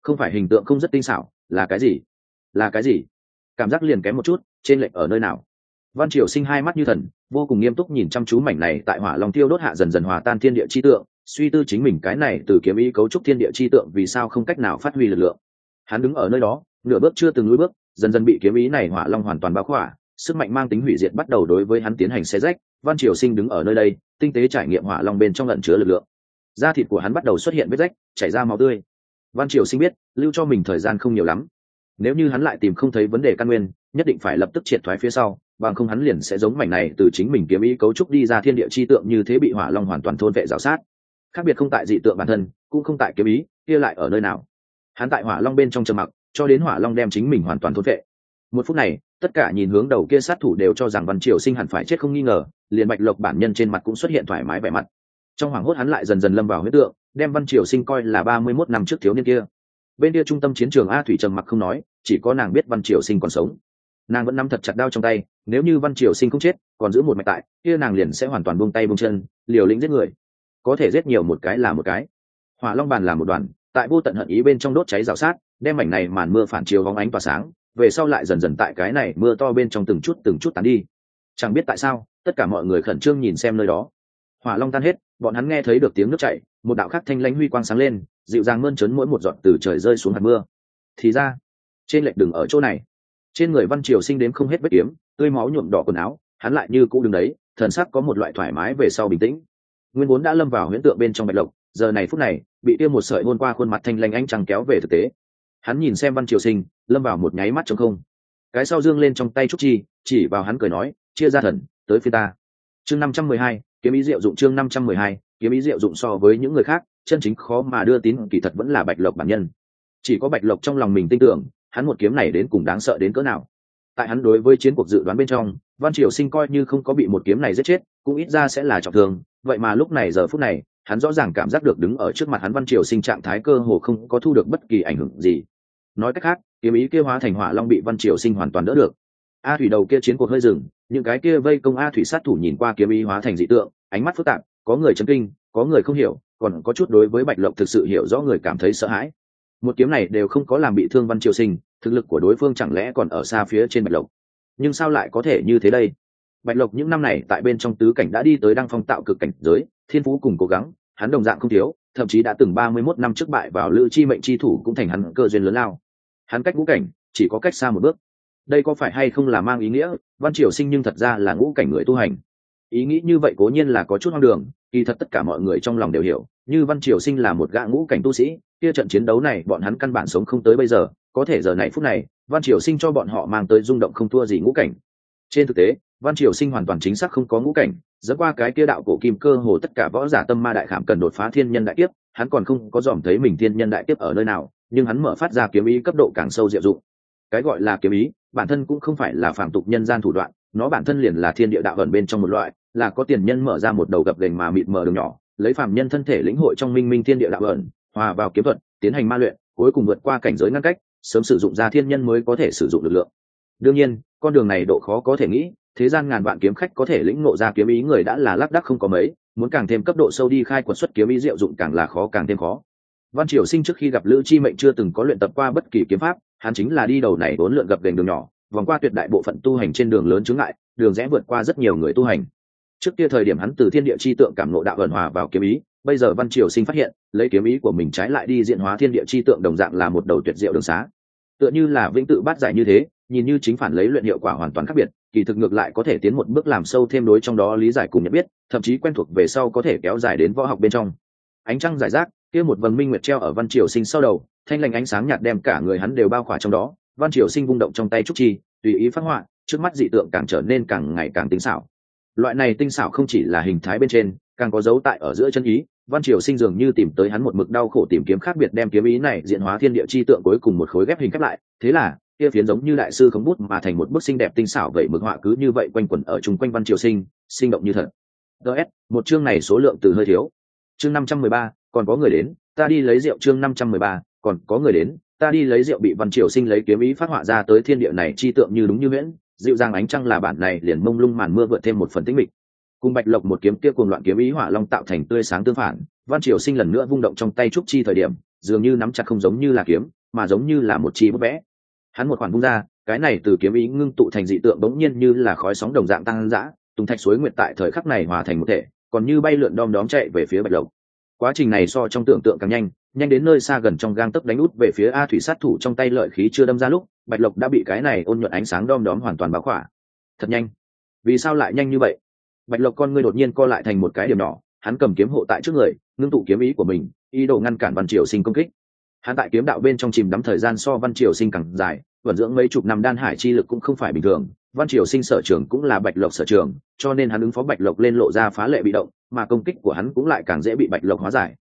Không phải hình tượng không rất tinh xảo, là cái gì? Là cái gì? Cảm giác liền kém một chút, trên lệnh ở nơi nào? Văn triều sinh hai mắt như thần, vô cùng nghiêm túc nhìn chăm chú mảnh này tại hỏa long tiêu đốt hạ dần dần hòa tan thiên địa chi tượng, suy tư chính mình cái này từ kiếm ý cấu trúc thiên địa chi tượng vì sao không cách nào phát huy lực lượng. Hắn đứng ở nơi đó, nửa bước chưa từng lùi bước, dần dần bị kiếm ý này hỏa long hoàn toàn bao khỏa, sức mạnh mang tính hủy diệt bắt đầu đối với hắn tiến hành xe rách, văn triều sinh đứng ở nơi đây, tinh tế trải nghiệm hỏa long bên trong lận chứa lực lượng. Da thịt của hắn bắt đầu xuất hiện vết rách, chảy ra máu tươi. Văn triều sinh biết, lưu cho mình thời gian không nhiều lắm nếu như hắn lại tìm không thấy vấn đề căn nguyên, nhất định phải lập tức triệt thoái phía sau, bằng không hắn liền sẽ giống mảnh này từ chính mình kiếm ý cấu trúc đi ra thiên địa chi tượng như thế bị hỏa long hoàn toàn thôn vệ rào sát. Khác biệt không tại dị tượng bản thân, cũng không tại kiếm ý, kia lại ở nơi nào? Hắn tại hỏa long bên trong trầm mặc, cho đến hỏa long đem chính mình hoàn toàn thôn vệ. Một phút này, tất cả nhìn hướng đầu kia sát thủ đều cho rằng văn triều sinh hẳn phải chết không nghi ngờ, liền bạch lộc bản nhân trên mặt cũng xuất hiện thoải mái vẻ mặt. Trong hoảng hốt hắn lại dần dần lâm vào huyết tượng, đem văn triều sinh coi là ba mươi mốt năm trước thiếu niên kia. Bên kia trung tâm chiến trường a thủy trầm mặc không nói chỉ có nàng biết văn triều sinh còn sống. Nàng vẫn nắm thật chặt đao trong tay, nếu như văn triều sinh không chết, còn giữ một mạch tại, kia nàng liền sẽ hoàn toàn buông tay buông chân, liều lĩnh giết người. Có thể giết nhiều một cái là một cái. Hỏa long bàn là một đoàn, tại vô tận hận ý bên trong đốt cháy rào sát, đem mảnh này màn mưa phản chiếu vóng ánh tỏa sáng, về sau lại dần dần tại cái này mưa to bên trong từng chút từng chút tán đi. Chẳng biết tại sao, tất cả mọi người khẩn trương nhìn xem nơi đó. Hỏa long tan hết, bọn hắn nghe thấy được tiếng nước chảy, một đạo khắc thanh lãnh huy quang sáng lên, dịu dàng mơn trớn mỗi một giọt từ trời rơi xuống hạt mưa. Thì ra trên lệch đừng ở chỗ này. Trên người văn triều sinh đến không hết vết kiếm, tươi máu nhuộm đỏ quần áo, hắn lại như cũ đứng đấy, thần sắc có một loại thoải mái về sau bình tĩnh. Nguyên vốn đã lâm vào huyễn tượng bên trong bạch lộc, giờ này phút này, bị tiêm một sợi hôn qua khuôn mặt thanh lanh anh trăng kéo về thực tế. Hắn nhìn xem văn triều sinh, lâm vào một nháy mắt trong không. Cái sau dương lên trong tay trúc chi, chỉ vào hắn cười nói, chia ra thần, tới phía ta. Chương năm trăm mười hai, kiếm ý diệu dụng chương năm trăm mười hai, kiếm ý diệu dụng so với những người khác, chân chính khó mà đưa tín, kỳ thật vẫn là bạch lộc bản nhân. Chỉ có bạch lộc trong lòng mình tin tưởng hắn một kiếm này đến cùng đáng sợ đến cỡ nào. Tại hắn đối với chiến cuộc dự đoán bên trong, văn triều sinh coi như không có bị một kiếm này giết chết, cũng ít ra sẽ là trọng thương. Vậy mà lúc này giờ phút này, hắn rõ ràng cảm giác được đứng ở trước mặt hắn văn triều sinh trạng thái cơ hồ không có thu được bất kỳ ảnh hưởng gì. Nói cách khác, kiếm ý kia hóa thành hỏa long bị văn triều sinh hoàn toàn đỡ được. A thủy đầu kia chiến cuộc hơi dừng, những cái kia vây công a thủy sát thủ nhìn qua kiếm ý hóa thành dị tượng, ánh mắt phức tạp, có người chấn kinh, có người không hiểu, còn có chút đối với bạch lộc thực sự hiểu rõ người cảm thấy sợ hãi một kiếm này đều không có làm bị thương văn triều sinh, thực lực của đối phương chẳng lẽ còn ở xa phía trên bạch lộc? Nhưng sao lại có thể như thế đây? Bạch lộc những năm này tại bên trong tứ cảnh đã đi tới đăng phong tạo cực cảnh giới, thiên phú cùng cố gắng, hắn đồng dạng không thiếu, thậm chí đã từng ba mươi mốt năm trước bại vào lữ chi mệnh chi thủ cũng thành hắn cơ duyên lớn lao. Hắn cách ngũ cảnh, chỉ có cách xa một bước. Đây có phải hay không là mang ý nghĩa? Văn triều sinh nhưng thật ra là ngũ cảnh người tu hành. Ý nghĩ như vậy cố nhiên là có chút hoang đường, kỳ thật tất cả mọi người trong lòng đều hiểu như văn triều sinh là một gã ngũ cảnh tu sĩ, kia trận chiến đấu này bọn hắn căn bản sống không tới bây giờ, có thể giờ này phút này, văn triều sinh cho bọn họ mang tới rung động không thua gì ngũ cảnh. Trên thực tế, văn triều sinh hoàn toàn chính xác không có ngũ cảnh, dẫn qua cái kia đạo cổ kim cơ hồ tất cả võ giả tâm ma đại khảm cần đột phá thiên nhân đại kiếp, hắn còn không có dòm thấy mình thiên nhân đại kiếp ở nơi nào, nhưng hắn mở phát ra kiếm ý cấp độ càng sâu diệu dụng. Cái gọi là kiếm ý, bản thân cũng không phải là phản tục nhân gian thủ đoạn, nó bản thân liền là thiên địa đạo ẩn bên trong một loại, là có tiền nhân mở ra một đầu gập gành mà mịt mờ đường nhỏ lấy phạm nhân thân thể lĩnh hội trong minh minh thiên địa đạo ẩn, hòa vào kiếm thuật, tiến hành ma luyện, cuối cùng vượt qua cảnh giới ngăn cách, sớm sử dụng ra thiên nhân mới có thể sử dụng lực lượng. Đương nhiên, con đường này độ khó có thể nghĩ, thế gian ngàn vạn kiếm khách có thể lĩnh ngộ ra kiếm ý người đã là lác đắc không có mấy, muốn càng thêm cấp độ sâu đi khai quật xuất kiếm ý diệu dụng càng là khó càng thêm khó. Văn triều sinh trước khi gặp lữ chi mệnh chưa từng có luyện tập qua bất kỳ kiếm pháp, hắn chính là đi đầu này bốn lượn gập gành đường nhỏ, vòng qua tuyệt đại bộ phận tu hành trên đường lớn chướng ngại, đường rẽ vượt qua rất nhiều người tu hành trước kia thời điểm hắn từ thiên địa chi tượng cảm nộ đạo ẩn hòa vào kiếm ý, bây giờ văn triều sinh phát hiện, lấy kiếm ý của mình trái lại đi diện hóa thiên địa chi tượng đồng dạng là một đầu tuyệt diệu đường xá. Tựa như là vĩnh tự bát giải như thế, nhìn như chính phản lấy luyện hiệu quả hoàn toàn khác biệt, kỳ thực ngược lại có thể tiến một bước làm sâu thêm đối trong đó lý giải cùng nhận biết, thậm chí quen thuộc về sau có thể kéo dài đến võ học bên trong. Ánh trăng giải rác, kia một vầng minh nguyệt treo ở văn triều sinh sau đầu, thanh lành ánh sáng nhạt đem cả người hắn đều bao khỏa trong đó, văn triều sinh vung động trong tay trúc chi, tùy ý phát họa, trước mắt dị tượng càng trở nên càng ngày càng tinh xảo loại này tinh xảo không chỉ là hình thái bên trên, càng có dấu tại ở giữa chân ý. Văn triều sinh dường như tìm tới hắn một mực đau khổ tìm kiếm khác biệt đem kiếm ý này diện hóa thiên địa chi tượng cuối cùng một khối ghép hình khép lại. Thế là, kia phiến giống như đại sư khống bút mà thành một bức xinh đẹp tinh xảo vậy mực họa cứ như vậy quanh quẩn ở chung quanh văn triều sinh sinh động như thật. Ts một chương này số lượng từ hơi thiếu. Chương năm trăm mười ba, còn có người đến, ta đi lấy rượu chương năm trăm mười ba, còn có người đến, ta đi lấy rượu bị văn triều sinh lấy kiếm ý phát họa ra tới thiên địa này chi tượng như đúng như nguyễn dịu dàng ánh trăng là bản này liền mông lung màn mưa vượt thêm một phần tĩnh mịch. Cùng bạch lộc một kiếm kia cùng loạn kiếm ý hỏa long tạo thành tươi sáng tương phản, văn triều sinh lần nữa vung động trong tay trúc chi thời điểm, dường như nắm chặt không giống như là kiếm, mà giống như là một chi bút vẽ hắn một khoản vung ra, cái này từ kiếm ý ngưng tụ thành dị tượng bỗng nhiên như là khói sóng đồng dạng tăng dã tùng thạch suối nguyệt tại thời khắc này hòa thành một thể, còn như bay lượn đom đóm chạy về phía bạch lộc. Quá trình này so trong tưởng tượng càng nhanh nhanh đến nơi xa gần trong gang tấc đánh út về phía a thủy sát thủ trong tay lợi khí chưa đâm ra lúc, bạch lộc đã bị cái này ôn nhuận ánh sáng đom đóm hoàn toàn báo khỏa. Thật nhanh. Vì sao lại nhanh như vậy? Bạch lộc con ngươi đột nhiên co lại thành một cái điểm nhỏ, hắn cầm kiếm hộ tại trước người, ngưng tụ kiếm ý của mình, ý đồ ngăn cản văn triều sinh công kích. Hắn tại kiếm đạo bên trong chìm đắm thời gian so văn triều sinh càng dài, vận dưỡng mấy chục năm đan hải chi lực cũng không phải bình thường. Văn triều sinh sở trường cũng là bạch lộc sở trường, cho nên hắn ứng phó bạch lộc lên lộ ra phá lệ bị động, mà công kích của hắn cũng lại càng dễ bị bạch lộc hóa giải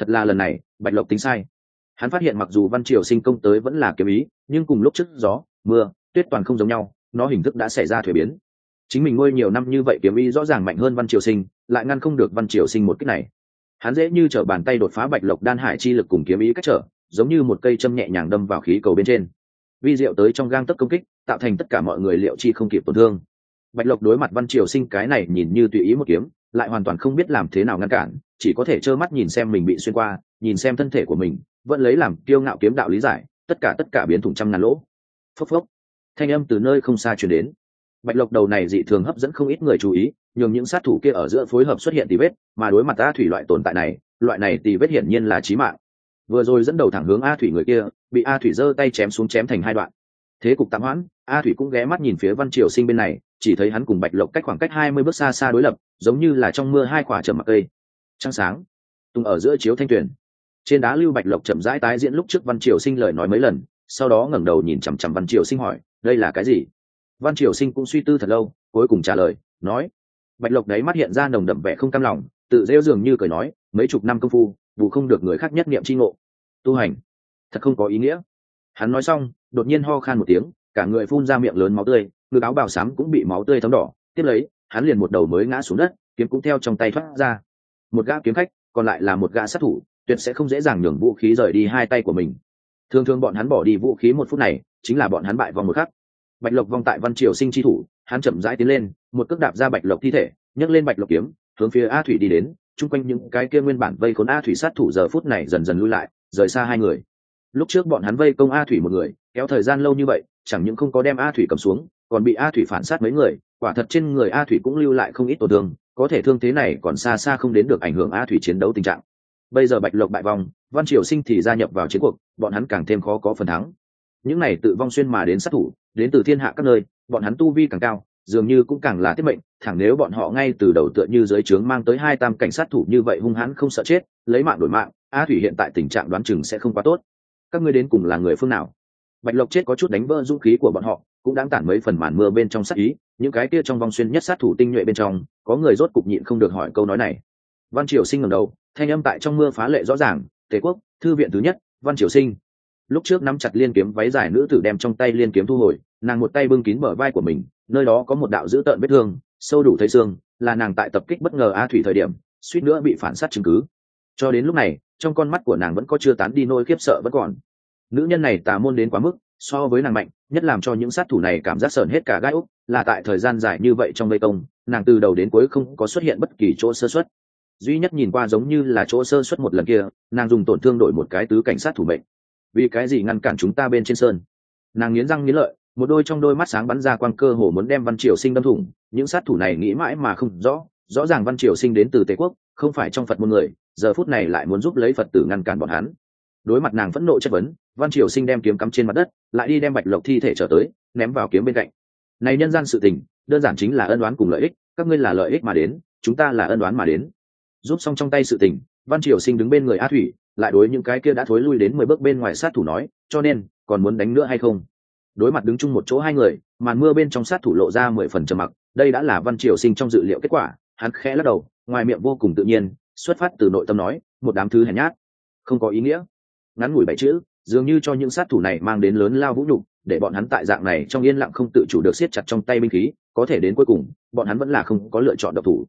thật là lần này, bạch lộc tính sai. Hắn phát hiện mặc dù văn triều sinh công tới vẫn là kiếm ý, nhưng cùng lúc trước gió, mưa, tuyết toàn không giống nhau, nó hình thức đã xảy ra thuế biến. Chính mình nuôi nhiều năm như vậy kiếm ý rõ ràng mạnh hơn văn triều sinh, lại ngăn không được văn triều sinh một cách này. Hắn dễ như t r ở bàn tay đột phá bạch lộc đan hải chi lực cùng kiếm ý cách trở, giống như một cây châm nhẹ nhàng đâm vào khí cầu bên trên. Vi diệu tới trong gang tấc công kích, tạo thành tất cả mọi người liệu chi không kịp tổn thương. Bạch lộc đối mặt văn triều sinh cái này nhìn như tùy ý một kiếm lại hoàn toàn không biết làm thế nào ngăn cản, chỉ có thể trơ mắt nhìn xem mình bị xuyên qua, nhìn xem thân thể của mình, vẫn lấy làm kiêu ngạo kiếm đạo lý giải, tất cả tất cả biến thủng trăm ngàn lỗ. Phốc phốc. Thanh âm từ nơi không xa chuyển đến. Bạch lộc đầu này dị thường hấp dẫn không ít người chú ý, nhường những sát thủ kia ở giữa phối hợp xuất hiện tì vết, mà đối mặt a thủy loại tồn tại này, loại này tì vết hiển nhiên là trí mạng. Vừa rồi dẫn đầu thẳng hướng a thủy người kia, bị a thủy giơ tay chém xuống chém thành hai đoạn. Thế cục tạm hoãn, a thủy cũng ghé mắt nhìn phía văn triều sinh bên này, chỉ thấy hắn cùng bạch lộc cách khoảng cách hai mươi bước xa xa đối lập giống như là trong mưa hai quả trầm mặc cây. Trăng sáng Tùng ở giữa chiếu thanh tuyền. Trên đá lưu bạch lộc chậm rãi tái diễn lúc trước văn triều sinh lời nói mấy lần, sau đó ngẩng đầu nhìn chằm chằm văn triều sinh hỏi, đây là cái gì? Văn triều sinh cũng suy tư thật lâu, cuối cùng trả lời, nói. Bạch lộc đấy mắt hiện ra nồng đậm vẻ không cam lòng, tự rêu dường như cười nói, mấy chục năm công phu vụ không được người khác nhất niệm chi ngộ. Tu hành, thật không có ý nghĩa. Hắn nói xong, đột nhiên ho khan một tiếng, cả người phun ra miệng lớn máu tươi, ngực áo bào xám cũng bị máu tươi thấm đỏ, tiếp lấy hắn liền một đầu mới ngã xuống đất, kiếm cũng theo trong tay thoát ra. Một gã kiếm khách, còn lại là một gã sát thủ, tuyệt sẽ không dễ dàng nhường vũ khí rời đi hai tay của mình. Thường thường bọn hắn bỏ đi vũ khí một phút này, chính là bọn hắn bại vòng một khắc. Bạch lộc vong tại văn triều sinh chi thủ, hắn chậm rãi tiến lên, một cước đạp ra bạch lộc thi thể, nhấc lên bạch lộc kiếm, hướng phía a thủy đi đến, chung quanh những cái kia nguyên bản vây khốn a thủy sát thủ giờ phút này dần dần lui lại, rời xa hai người. Lúc trước bọn hắn vây công a thủy một người, kéo thời gian lâu như vậy, chẳng những không có đem a thủy cầm xuống, còn bị a thủy phản sát mấy người quả thật trên người a thủy cũng lưu lại không ít tổn thương, có thể thương thế này còn xa xa không đến được ảnh hưởng a thủy chiến đấu tình trạng. Bây giờ bạch lộc bại vong, văn triều sinh thì gia nhập vào chiến cuộc, bọn hắn càng thêm khó có phần thắng. Những này tự vong xuyên mà đến sát thủ, đến từ thiên hạ các nơi, bọn hắn tu vi càng cao, dường như cũng càng là tiết mệnh, thẳng nếu bọn họ ngay từ đầu tựa như dưới trướng mang tới hai tam cảnh sát thủ như vậy hung hãn không sợ chết, lấy mạng đổi mạng, a thủy hiện tại tình trạng đoán chừng sẽ không quá tốt. Các ngươi đến cùng là người phương nào? Bạch lộc chết có chút đánh vỡ dũng khí của bọn họ cũng đáng tản mấy phần màn mưa bên trong sát ý, những cái kia trong vòng xuyên nhất sát thủ tinh nhuệ bên trong, có người rốt cục nhịn không được hỏi câu nói này. Văn triều sinh ngẩng đầu, thanh âm tại trong mưa phá lệ rõ ràng, tề quốc, thư viện thứ nhất, văn triều sinh. Lúc trước nắm chặt liên kiếm váy dài nữ tử đem trong tay liên kiếm thu hồi, nàng một tay bưng kín bờ vai của mình, nơi đó có một đạo dữ tợn vết thương, sâu đủ thấy xương, là nàng tại tập kích bất ngờ a thủy thời điểm, suýt nữa bị phản sát chứng cứ. Cho đến lúc này, trong con mắt của nàng vẫn có chưa tán đi nỗi khiếp sợ vẫn còn. Nữ nhân này tà môn đến quá mức so với nàng mạnh, nhất làm cho những sát thủ này cảm giác sờn hết cả gai úc, là tại thời gian dài như vậy trong vây công, nàng từ đầu đến cuối không có xuất hiện bất kỳ chỗ sơ xuất duy nhất nhìn qua giống như là chỗ sơ xuất một lần kia, nàng dùng tổn thương đổi một cái tứ cảnh sát thủ mệnh. Vì cái gì ngăn cản chúng ta bên trên sơn? Nàng nghiến răng nghiến lợi, một đôi trong đôi mắt sáng bắn ra quang cơ hồ muốn đem văn triều sinh đâm thủng, những sát thủ này nghĩ mãi mà không rõ rõ ràng văn triều sinh đến từ tề quốc, không phải trong phật môn người, giờ phút này lại muốn giúp lấy phật tử ngăn cản bọn hắn. Đối mặt nàng phẫn nộ chất vấn văn triều sinh đem kiếm cắm trên mặt đất, lại đi đem bạch lộc thi thể trở tới, ném vào kiếm bên cạnh. Này nhân gian sự tình, đơn giản chính là ân đoán cùng lợi ích, các ngươi là lợi ích mà đến, chúng ta là ân đoán mà đến. Giúp xong trong tay sự tình, văn triều sinh đứng bên người a thủy, lại đối những cái kia đã thối lui đến mười bước bên ngoài sát thủ nói, cho nên, còn muốn đánh nữa hay không? Đối mặt đứng chung một chỗ hai người, màn mưa bên trong sát thủ lộ ra mười phần trầm mặc, đây đã là văn triều sinh trong dự liệu kết quả, hắn khẽ lắc đầu, ngoài miệng vô cùng tự nhiên, xuất phát từ nội tâm nói, một đám thứ hèn nhát, không có ý nghĩa. Ngắn ngủi bảy chữ dường như cho những sát thủ này mang đến lớn lao vũ nhục, để bọn hắn tại dạng này trong yên lặng không tự chủ được siết chặt trong tay binh khí, có thể đến cuối cùng, bọn hắn vẫn là không có lựa chọn độc thủ.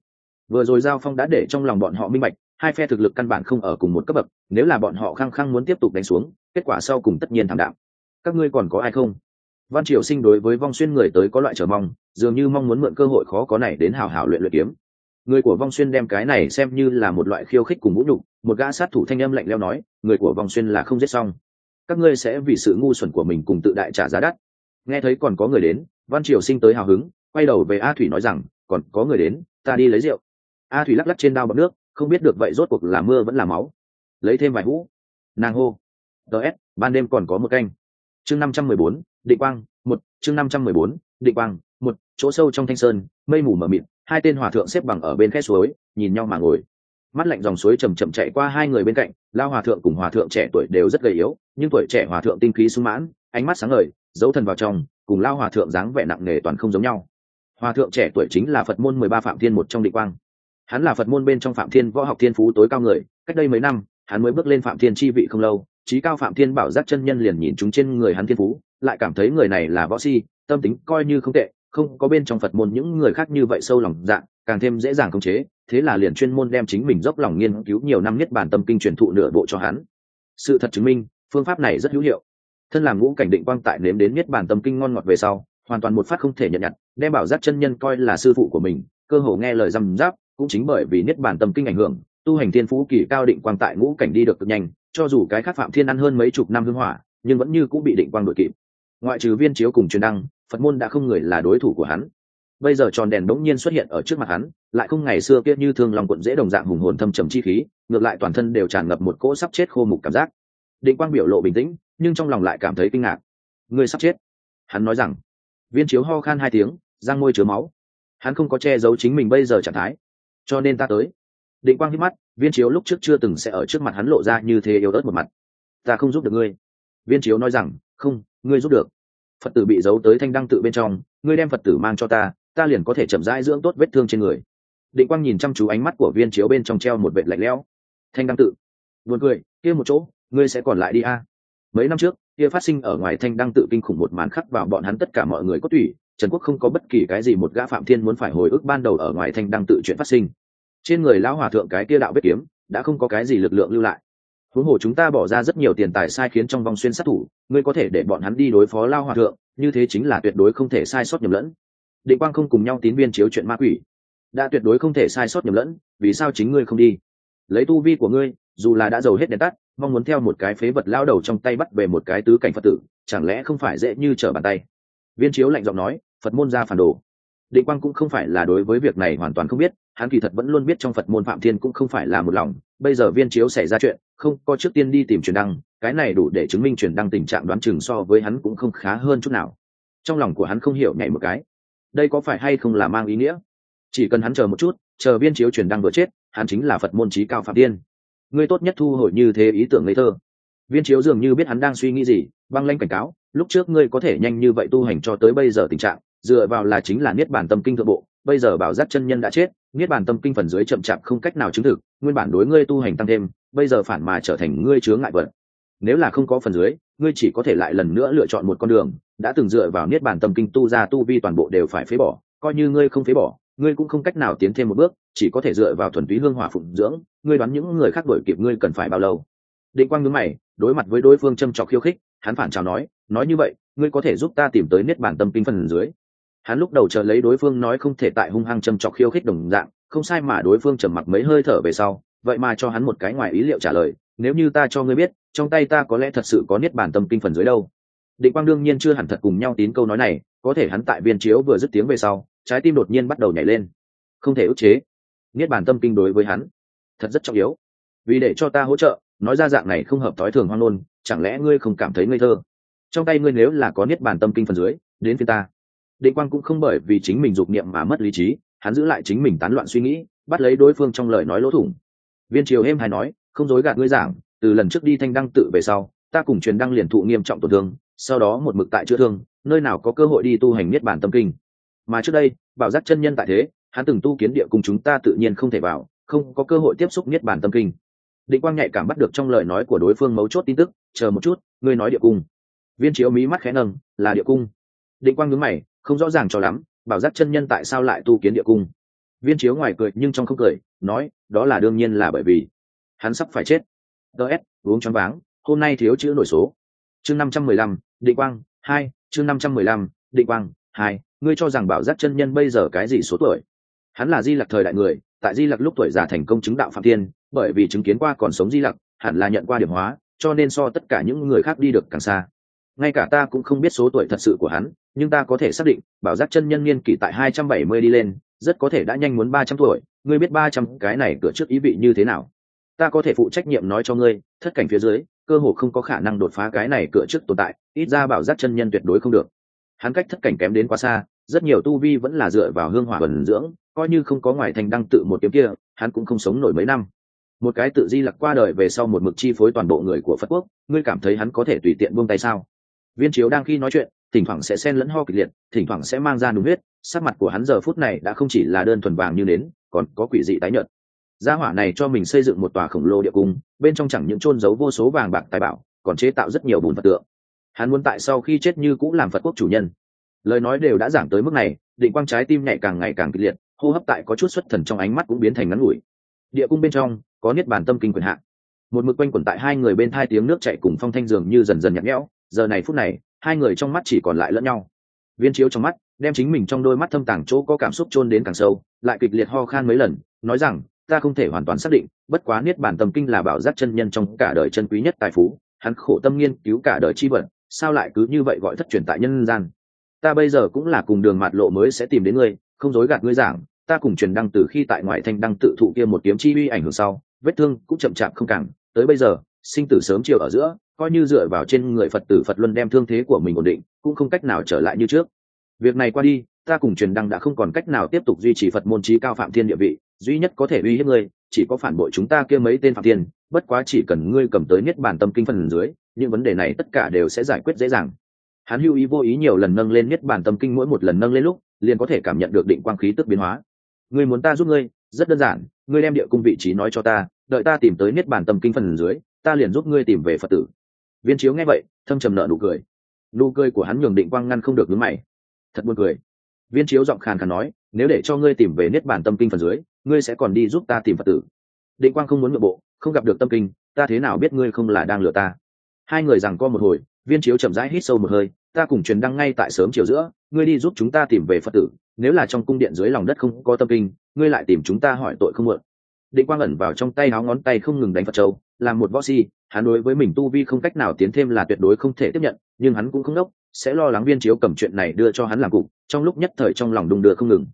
Vừa rồi giao phong đã để trong lòng bọn họ minh bạch, hai phe thực lực căn bản không ở cùng một cấp bậc, nếu là bọn họ khăng khăng muốn tiếp tục đánh xuống, kết quả sau cùng tất nhiên thảm đạm. Các ngươi còn có ai không? Văn triều sinh đối với vong xuyên người tới có loại chờ mong, dường như mong muốn mượn cơ hội khó có này đến hào hào luyện luyện kiếm. Người của vong xuyên đem cái này xem như là một loại khiêu khích cùng vũ nhục, một gã sát thủ thanh âm lạnh leo nói, người của vong xuyên là không giết xong các ngươi sẽ vì sự ngu xuẩn của mình cùng tự đại trả giá đắt. Nghe thấy còn có người đến, văn triều sinh tới hào hứng, quay đầu về a thủy nói rằng, còn có người đến, ta đi lấy rượu. A thủy lắc lắc trên đao bọc nước, không biết được vậy rốt cuộc là mưa vẫn là máu. Lấy thêm vài hũ. Nàng hô. Ts ban đêm còn có một canh. Chương năm trăm mười bốn, định quang, một, chương năm trăm mười bốn, định quang, một, chỗ sâu trong thanh sơn, mây mù mờ mịt, hai tên hòa thượng xếp bằng ở bên khe suối, nhìn nhau mà ngồi mắt lạnh dòng suối chầm chậm chạy qua hai người bên cạnh lao hòa thượng cùng hòa thượng trẻ tuổi đều rất gầy yếu, nhưng tuổi trẻ hòa thượng tinh khí sung mãn, ánh mắt sáng ngời, dấu thần vào trong, cùng lao hòa thượng dáng vẻ nặng nề toàn không giống nhau. Hòa thượng trẻ tuổi chính là phật môn mười ba phạm thiên một trong định quang. Hắn là phật môn bên trong phạm thiên võ học thiên phú tối cao người, cách đây mấy năm, hắn mới bước lên phạm thiên chi vị không lâu, trí cao phạm thiên bảo giác chân nhân liền nhìn chúng trên người hắn thiên phú, lại cảm thấy người này là võ si, tâm tính coi như không tệ không có bên trong phật môn những người khác như vậy sâu lòng dạng càng thêm dễ dàng khống chế, thế là liền chuyên môn đem chính mình dốc lòng nghiên cứu nhiều năm nhất bản tâm kinh truyền thụ nửa bộ cho hắn. Sự thật chứng minh, phương pháp này rất hữu hiệu. Thân làm ngũ cảnh định quang tại nếm đến nhất bản tâm kinh ngon ngọt về sau, hoàn toàn một phát không thể nhận nhận, đem bảo giác chân nhân coi là sư phụ của mình, cơ hồ nghe lời răm giáp cũng chính bởi vì niết bản tâm kinh ảnh hưởng, tu hành thiên phú kỳ cao định quang tại ngũ cảnh đi được cực nhanh, cho dù cái khác phạm thiên ăn hơn mấy chục năm hưng hỏa, nhưng vẫn như cũng bị định quang đội kịp. Ngoại trừ viên chiếu cùng truyền đăng phật môn đã không người là đối thủ của hắn. Bây giờ tròn đèn đống nhiên xuất hiện ở trước mặt hắn, lại không ngày xưa kia như thương lòng quận dễ đồng dạng hùng hồn thâm trầm chi khí, ngược lại toàn thân đều tràn ngập một cỗ sắp chết khô mục cảm giác. Định quang biểu lộ bình tĩnh, nhưng trong lòng lại cảm thấy kinh ngạc. Người sắp chết? Hắn nói rằng. Viên chiếu ho khan hai tiếng, răng môi chứa máu. Hắn không có che giấu chính mình bây giờ trạng thái. Cho nên ta tới. Định quang hít mắt, viên chiếu lúc trước chưa từng sẽ ở trước mặt hắn lộ ra như thế yếu ớt một mặt. Ta không giúp được ngươi. Viên chiếu nói rằng, không, ngươi giúp được phật tử bị giấu tới thanh đăng tự bên trong, ngươi đem phật tử mang cho ta ta liền có thể chậm rãi dưỡng tốt vết thương trên người. Định quang nhìn chăm chú ánh mắt của viên chiếu bên trong treo một vệt lạnh lẽo. Thanh đăng tự. Buồn cười, kia một chỗ, ngươi sẽ còn lại đi a. Mấy năm trước, kia phát sinh ở ngoài thanh đăng tự kinh khủng một màn khắc vào bọn hắn tất cả mọi người có tủy, trần quốc không có bất kỳ cái gì một gã phạm thiên muốn phải hồi ức ban đầu ở ngoài thanh đăng tự chuyện phát sinh. Trên người lão hòa thượng cái kia đạo vết kiếm, đã không có cái gì lực lượng lưu lại huống hồ chúng ta bỏ ra rất nhiều tiền tài sai khiến trong vòng xuyên sát thủ, ngươi có thể để bọn hắn đi đối phó lao hòa thượng, như thế chính là tuyệt đối không thể sai sót nhầm lẫn. Định quang không cùng nhau tín viên chiếu chuyện ma quỷ. Đã tuyệt đối không thể sai sót nhầm lẫn, vì sao chính ngươi không đi? Lấy tu vi của ngươi, dù là đã giàu hết đèn tắt, mong muốn theo một cái phế vật lao đầu trong tay bắt về một cái tứ cảnh phật tử, chẳng lẽ không phải dễ như trở bàn tay? Viên chiếu lạnh giọng nói, phật môn ra phản đồ. Định quang cũng không phải là đối với việc này hoàn toàn không biết, hắn kỳ thật vẫn luôn biết trong phật môn phạm thiên cũng không phải là một lòng bây giờ viên chiếu xảy ra chuyện, không có trước tiên đi tìm truyền đăng, cái này đủ để chứng minh truyền đăng tình trạng đoán chừng so với hắn cũng không khá hơn chút nào. Trong lòng của hắn không hiểu nhảy một cái, đây có phải hay không là mang ý nghĩa? Chỉ cần hắn chờ một chút, chờ viên chiếu truyền đăng vừa chết, hắn chính là phật môn trí cao phạm tiên. Ngươi tốt nhất thu hồi như thế ý tưởng ngây thơ. Viên chiếu dường như biết hắn đang suy nghĩ gì, băng lanh cảnh cáo, lúc trước ngươi có thể nhanh như vậy tu hành cho tới bây giờ tình trạng, dựa vào là chính là niết bản tâm kinh thượng bộ bây giờ bảo giác chân nhân đã chết, niết bản tâm kinh phần dưới chậm chạp không cách nào chứng thực, nguyên bản đối ngươi tu hành tăng thêm, bây giờ phản mà trở thành ngươi chướng ngại vật. Nếu là không có phần dưới, ngươi chỉ có thể lại lần nữa lựa chọn một con đường, đã từng dựa vào niết bản tâm kinh tu ra tu vi toàn bộ đều phải phế bỏ, coi như ngươi không phế bỏ, ngươi cũng không cách nào tiến thêm một bước, chỉ có thể dựa vào thuần túy hương hỏa phụng dưỡng, ngươi đoán những người khác đổi kịp ngươi cần phải bao lâu? Định quang ngưng mày, đối mặt với đối phương châm trọc khiêu khích, hắn phản chào nói nói như vậy, ngươi có thể giúp ta tìm tới niết bản tâm kinh phần dưới hắn lúc đầu chờ lấy đối phương nói không thể tại hung hăng châm chọc khiêu khích đồng dạng, không sai mà đối phương trầm mặc mấy hơi thở về sau, vậy mà cho hắn một cái ngoài ý liệu trả lời, nếu như ta cho ngươi biết, trong tay ta có lẽ thật sự có niết bản tâm kinh phần dưới đâu. Định quang đương nhiên chưa hẳn thật cùng nhau tín câu nói này, có thể hắn tại viên chiếu vừa dứt tiếng về sau, trái tim đột nhiên bắt đầu nhảy lên. Không thể ức chế. Niết bản tâm kinh đối với hắn, thật rất trọng yếu. Vì để cho ta hỗ trợ, nói ra dạng này không hợp thói thường hoang nôn chẳng lẽ ngươi không cảm thấy ngây thơ? Trong tay ngươi nếu là có niết bản tâm kinh phần dưới, đến phía ta định quang cũng không bởi vì chính mình dục niệm mà mất lý trí, hắn giữ lại chính mình tán loạn suy nghĩ, bắt lấy đối phương trong lời nói lỗ thủng. Viên triều êm hay nói, không dối gạt ngươi giảng, từ lần trước đi thanh đăng tự về sau, ta cùng truyền đăng liền thụ nghiêm trọng tổn thương, sau đó một mực tại chữa thương, nơi nào có cơ hội đi tu hành niết bản tâm kinh. Mà trước đây, bảo giác chân nhân tại thế, hắn từng tu kiến địa cùng chúng ta tự nhiên không thể vào, không có cơ hội tiếp xúc niết bàn tâm kinh. Định quang nhạy cảm bắt được trong lời nói của đối phương mấu chốt tin tức, chờ một chút, ngươi nói địa cung. Viên chiếu mí mắt khẽ nâng, là địa cung định quang nhướng mày, không rõ ràng cho lắm, bảo giác chân nhân tại sao lại tu kiến địa cung. Viên chiếu ngoài cười nhưng trong không cười, nói, đó là đương nhiên là bởi vì hắn sắp phải chết. Ts uống choáng váng, hôm nay thiếu chữ nổi số. Chương năm trăm mười lăm, định quang, hai, chương năm trăm mười lăm, định quang, hai, ngươi cho rằng bảo giác chân nhân bây giờ cái gì số tuổi? Hắn là di lặc thời đại người, tại di lặc lúc tuổi già thành công chứng đạo phạm tiên bởi vì chứng kiến qua còn sống di lặc, hẳn là nhận qua điểm hóa, cho nên so tất cả những người khác đi được càng xa ngay cả ta cũng không biết số tuổi thật sự của hắn, nhưng ta có thể xác định, bảo giác chân nhân niên kỷ tại hai trăm bảy mươi đi lên, rất có thể đã nhanh muốn ba trăm tuổi. Ngươi biết ba trăm cái này cửa trước ý vị như thế nào? Ta có thể phụ trách nhiệm nói cho ngươi, thất cảnh phía dưới, cơ hồ không có khả năng đột phá cái này cửa trước tồn tại, ít ra bảo giác chân nhân tuyệt đối không được. Hắn cách thất cảnh kém đến quá xa, rất nhiều tu vi vẫn là dựa vào hương hỏa vần dưỡng, coi như không có ngoài thành đăng tự một kiếm kia, hắn cũng không sống nổi mấy năm. Một cái tự di lặc qua đời về sau một mực chi phối toàn bộ người của phật quốc, ngươi cảm thấy hắn có thể tùy tiện buông tay sao? Viên chiếu đang khi nói chuyện, thỉnh thoảng sẽ xen lẫn ho kịch liệt, thỉnh thoảng sẽ mang ra đúng huyết, sắc mặt của hắn giờ phút này đã không chỉ là đơn thuần vàng như nến, còn có quỷ dị tái nhợt. Gia hỏa này cho mình xây dựng một tòa khổng lồ địa cung, bên trong chẳng những chôn giấu vô số vàng bạc tài bảo, còn chế tạo rất nhiều bùn vật tượng. Hắn muốn tại sau khi chết như cũng làm phật quốc chủ nhân. Lời nói đều đã giảng tới mức này, định quang trái tim nhạy càng ngày càng kịch liệt, hô hấp tại có chút xuất thần trong ánh mắt cũng biến thành ngắn ngủi. Địa cung bên trong, có niết bàn tâm kinh quyền hạn một mực quanh quẩn tại hai người bên hai tiếng nước chạy cùng phong thanh dường như dần dần nhạt nhẽo giờ này phút này, hai người trong mắt chỉ còn lại lẫn nhau. Viên chiếu trong mắt, đem chính mình trong đôi mắt thâm tàng chỗ có cảm xúc chôn đến càng sâu, lại kịch liệt ho khan mấy lần, nói rằng, ta không thể hoàn toàn xác định, bất quá niết bản tâm kinh là bảo giác chân nhân trong cả đời chân quý nhất tài phú, hắn khổ tâm nghiên cứu cả đời chi vận sao lại cứ như vậy gọi thất truyền tại nhân gian? Ta bây giờ cũng là cùng đường mạt lộ mới sẽ tìm đến ngươi, không dối gạt ngươi giảng, ta cùng truyền đăng từ khi tại ngoại thanh đăng tự thụ kia một kiếm chi uy ảnh hưởng sau, vết thương cũng chậm chạp không càng, tới bây giờ, sinh tử sớm chiều ở giữa coi như dựa vào trên người phật tử phật luân đem thương thế của mình ổn định, cũng không cách nào trở lại như trước. Việc này qua đi, ta cùng truyền đăng đã không còn cách nào tiếp tục duy trì phật môn trí cao phạm thiên địa vị, duy nhất có thể uy hiếp ngươi, chỉ có phản bội chúng ta kia mấy tên phạm thiên, bất quá chỉ cần ngươi cầm tới niết bản tâm kinh phần dưới, những vấn đề này tất cả đều sẽ giải quyết dễ dàng. Hắn hưu ý vô ý nhiều lần nâng lên niết bản tâm kinh mỗi một lần nâng lên lúc, liền có thể cảm nhận được định quang khí tức biến hóa. Ngươi muốn ta giúp ngươi, rất đơn giản, ngươi đem địa cung vị trí nói cho ta, đợi ta tìm tới niết bản tâm kinh phần dưới, ta liền giúp ngươi tìm về phật tử viên chiếu nghe vậy, thâm trầm nợ nụ cười. Nụ cười của hắn nhường định quang ngăn không được ngứa mày. Thật buồn cười. Viên chiếu giọng khàn khàn nói, nếu để cho ngươi tìm về niết bản tâm kinh phần dưới, ngươi sẽ còn đi giúp ta tìm phật tử. Định quang không muốn nội bộ, không gặp được tâm kinh, ta thế nào biết ngươi không là đang lừa ta? Hai người rằng co một hồi, viên chiếu chậm rãi hít sâu một hơi, ta cùng truyền đăng ngay tại sớm chiều giữa, ngươi đi giúp chúng ta tìm về phật tử, nếu là trong cung điện dưới lòng đất không có tâm kinh, ngươi lại tìm chúng ta hỏi tội không muộn. Định quang ẩn vào trong tay áo ngón tay không ngừng đánh phật châu làm một võ si, hắn đối với mình tu vi không cách nào tiến thêm là tuyệt đối không thể tiếp nhận, nhưng hắn cũng không đốc, sẽ lo lắng viên chiếu cầm chuyện này đưa cho hắn làm cục, trong lúc nhất thời trong lòng đung đưa không ngừng.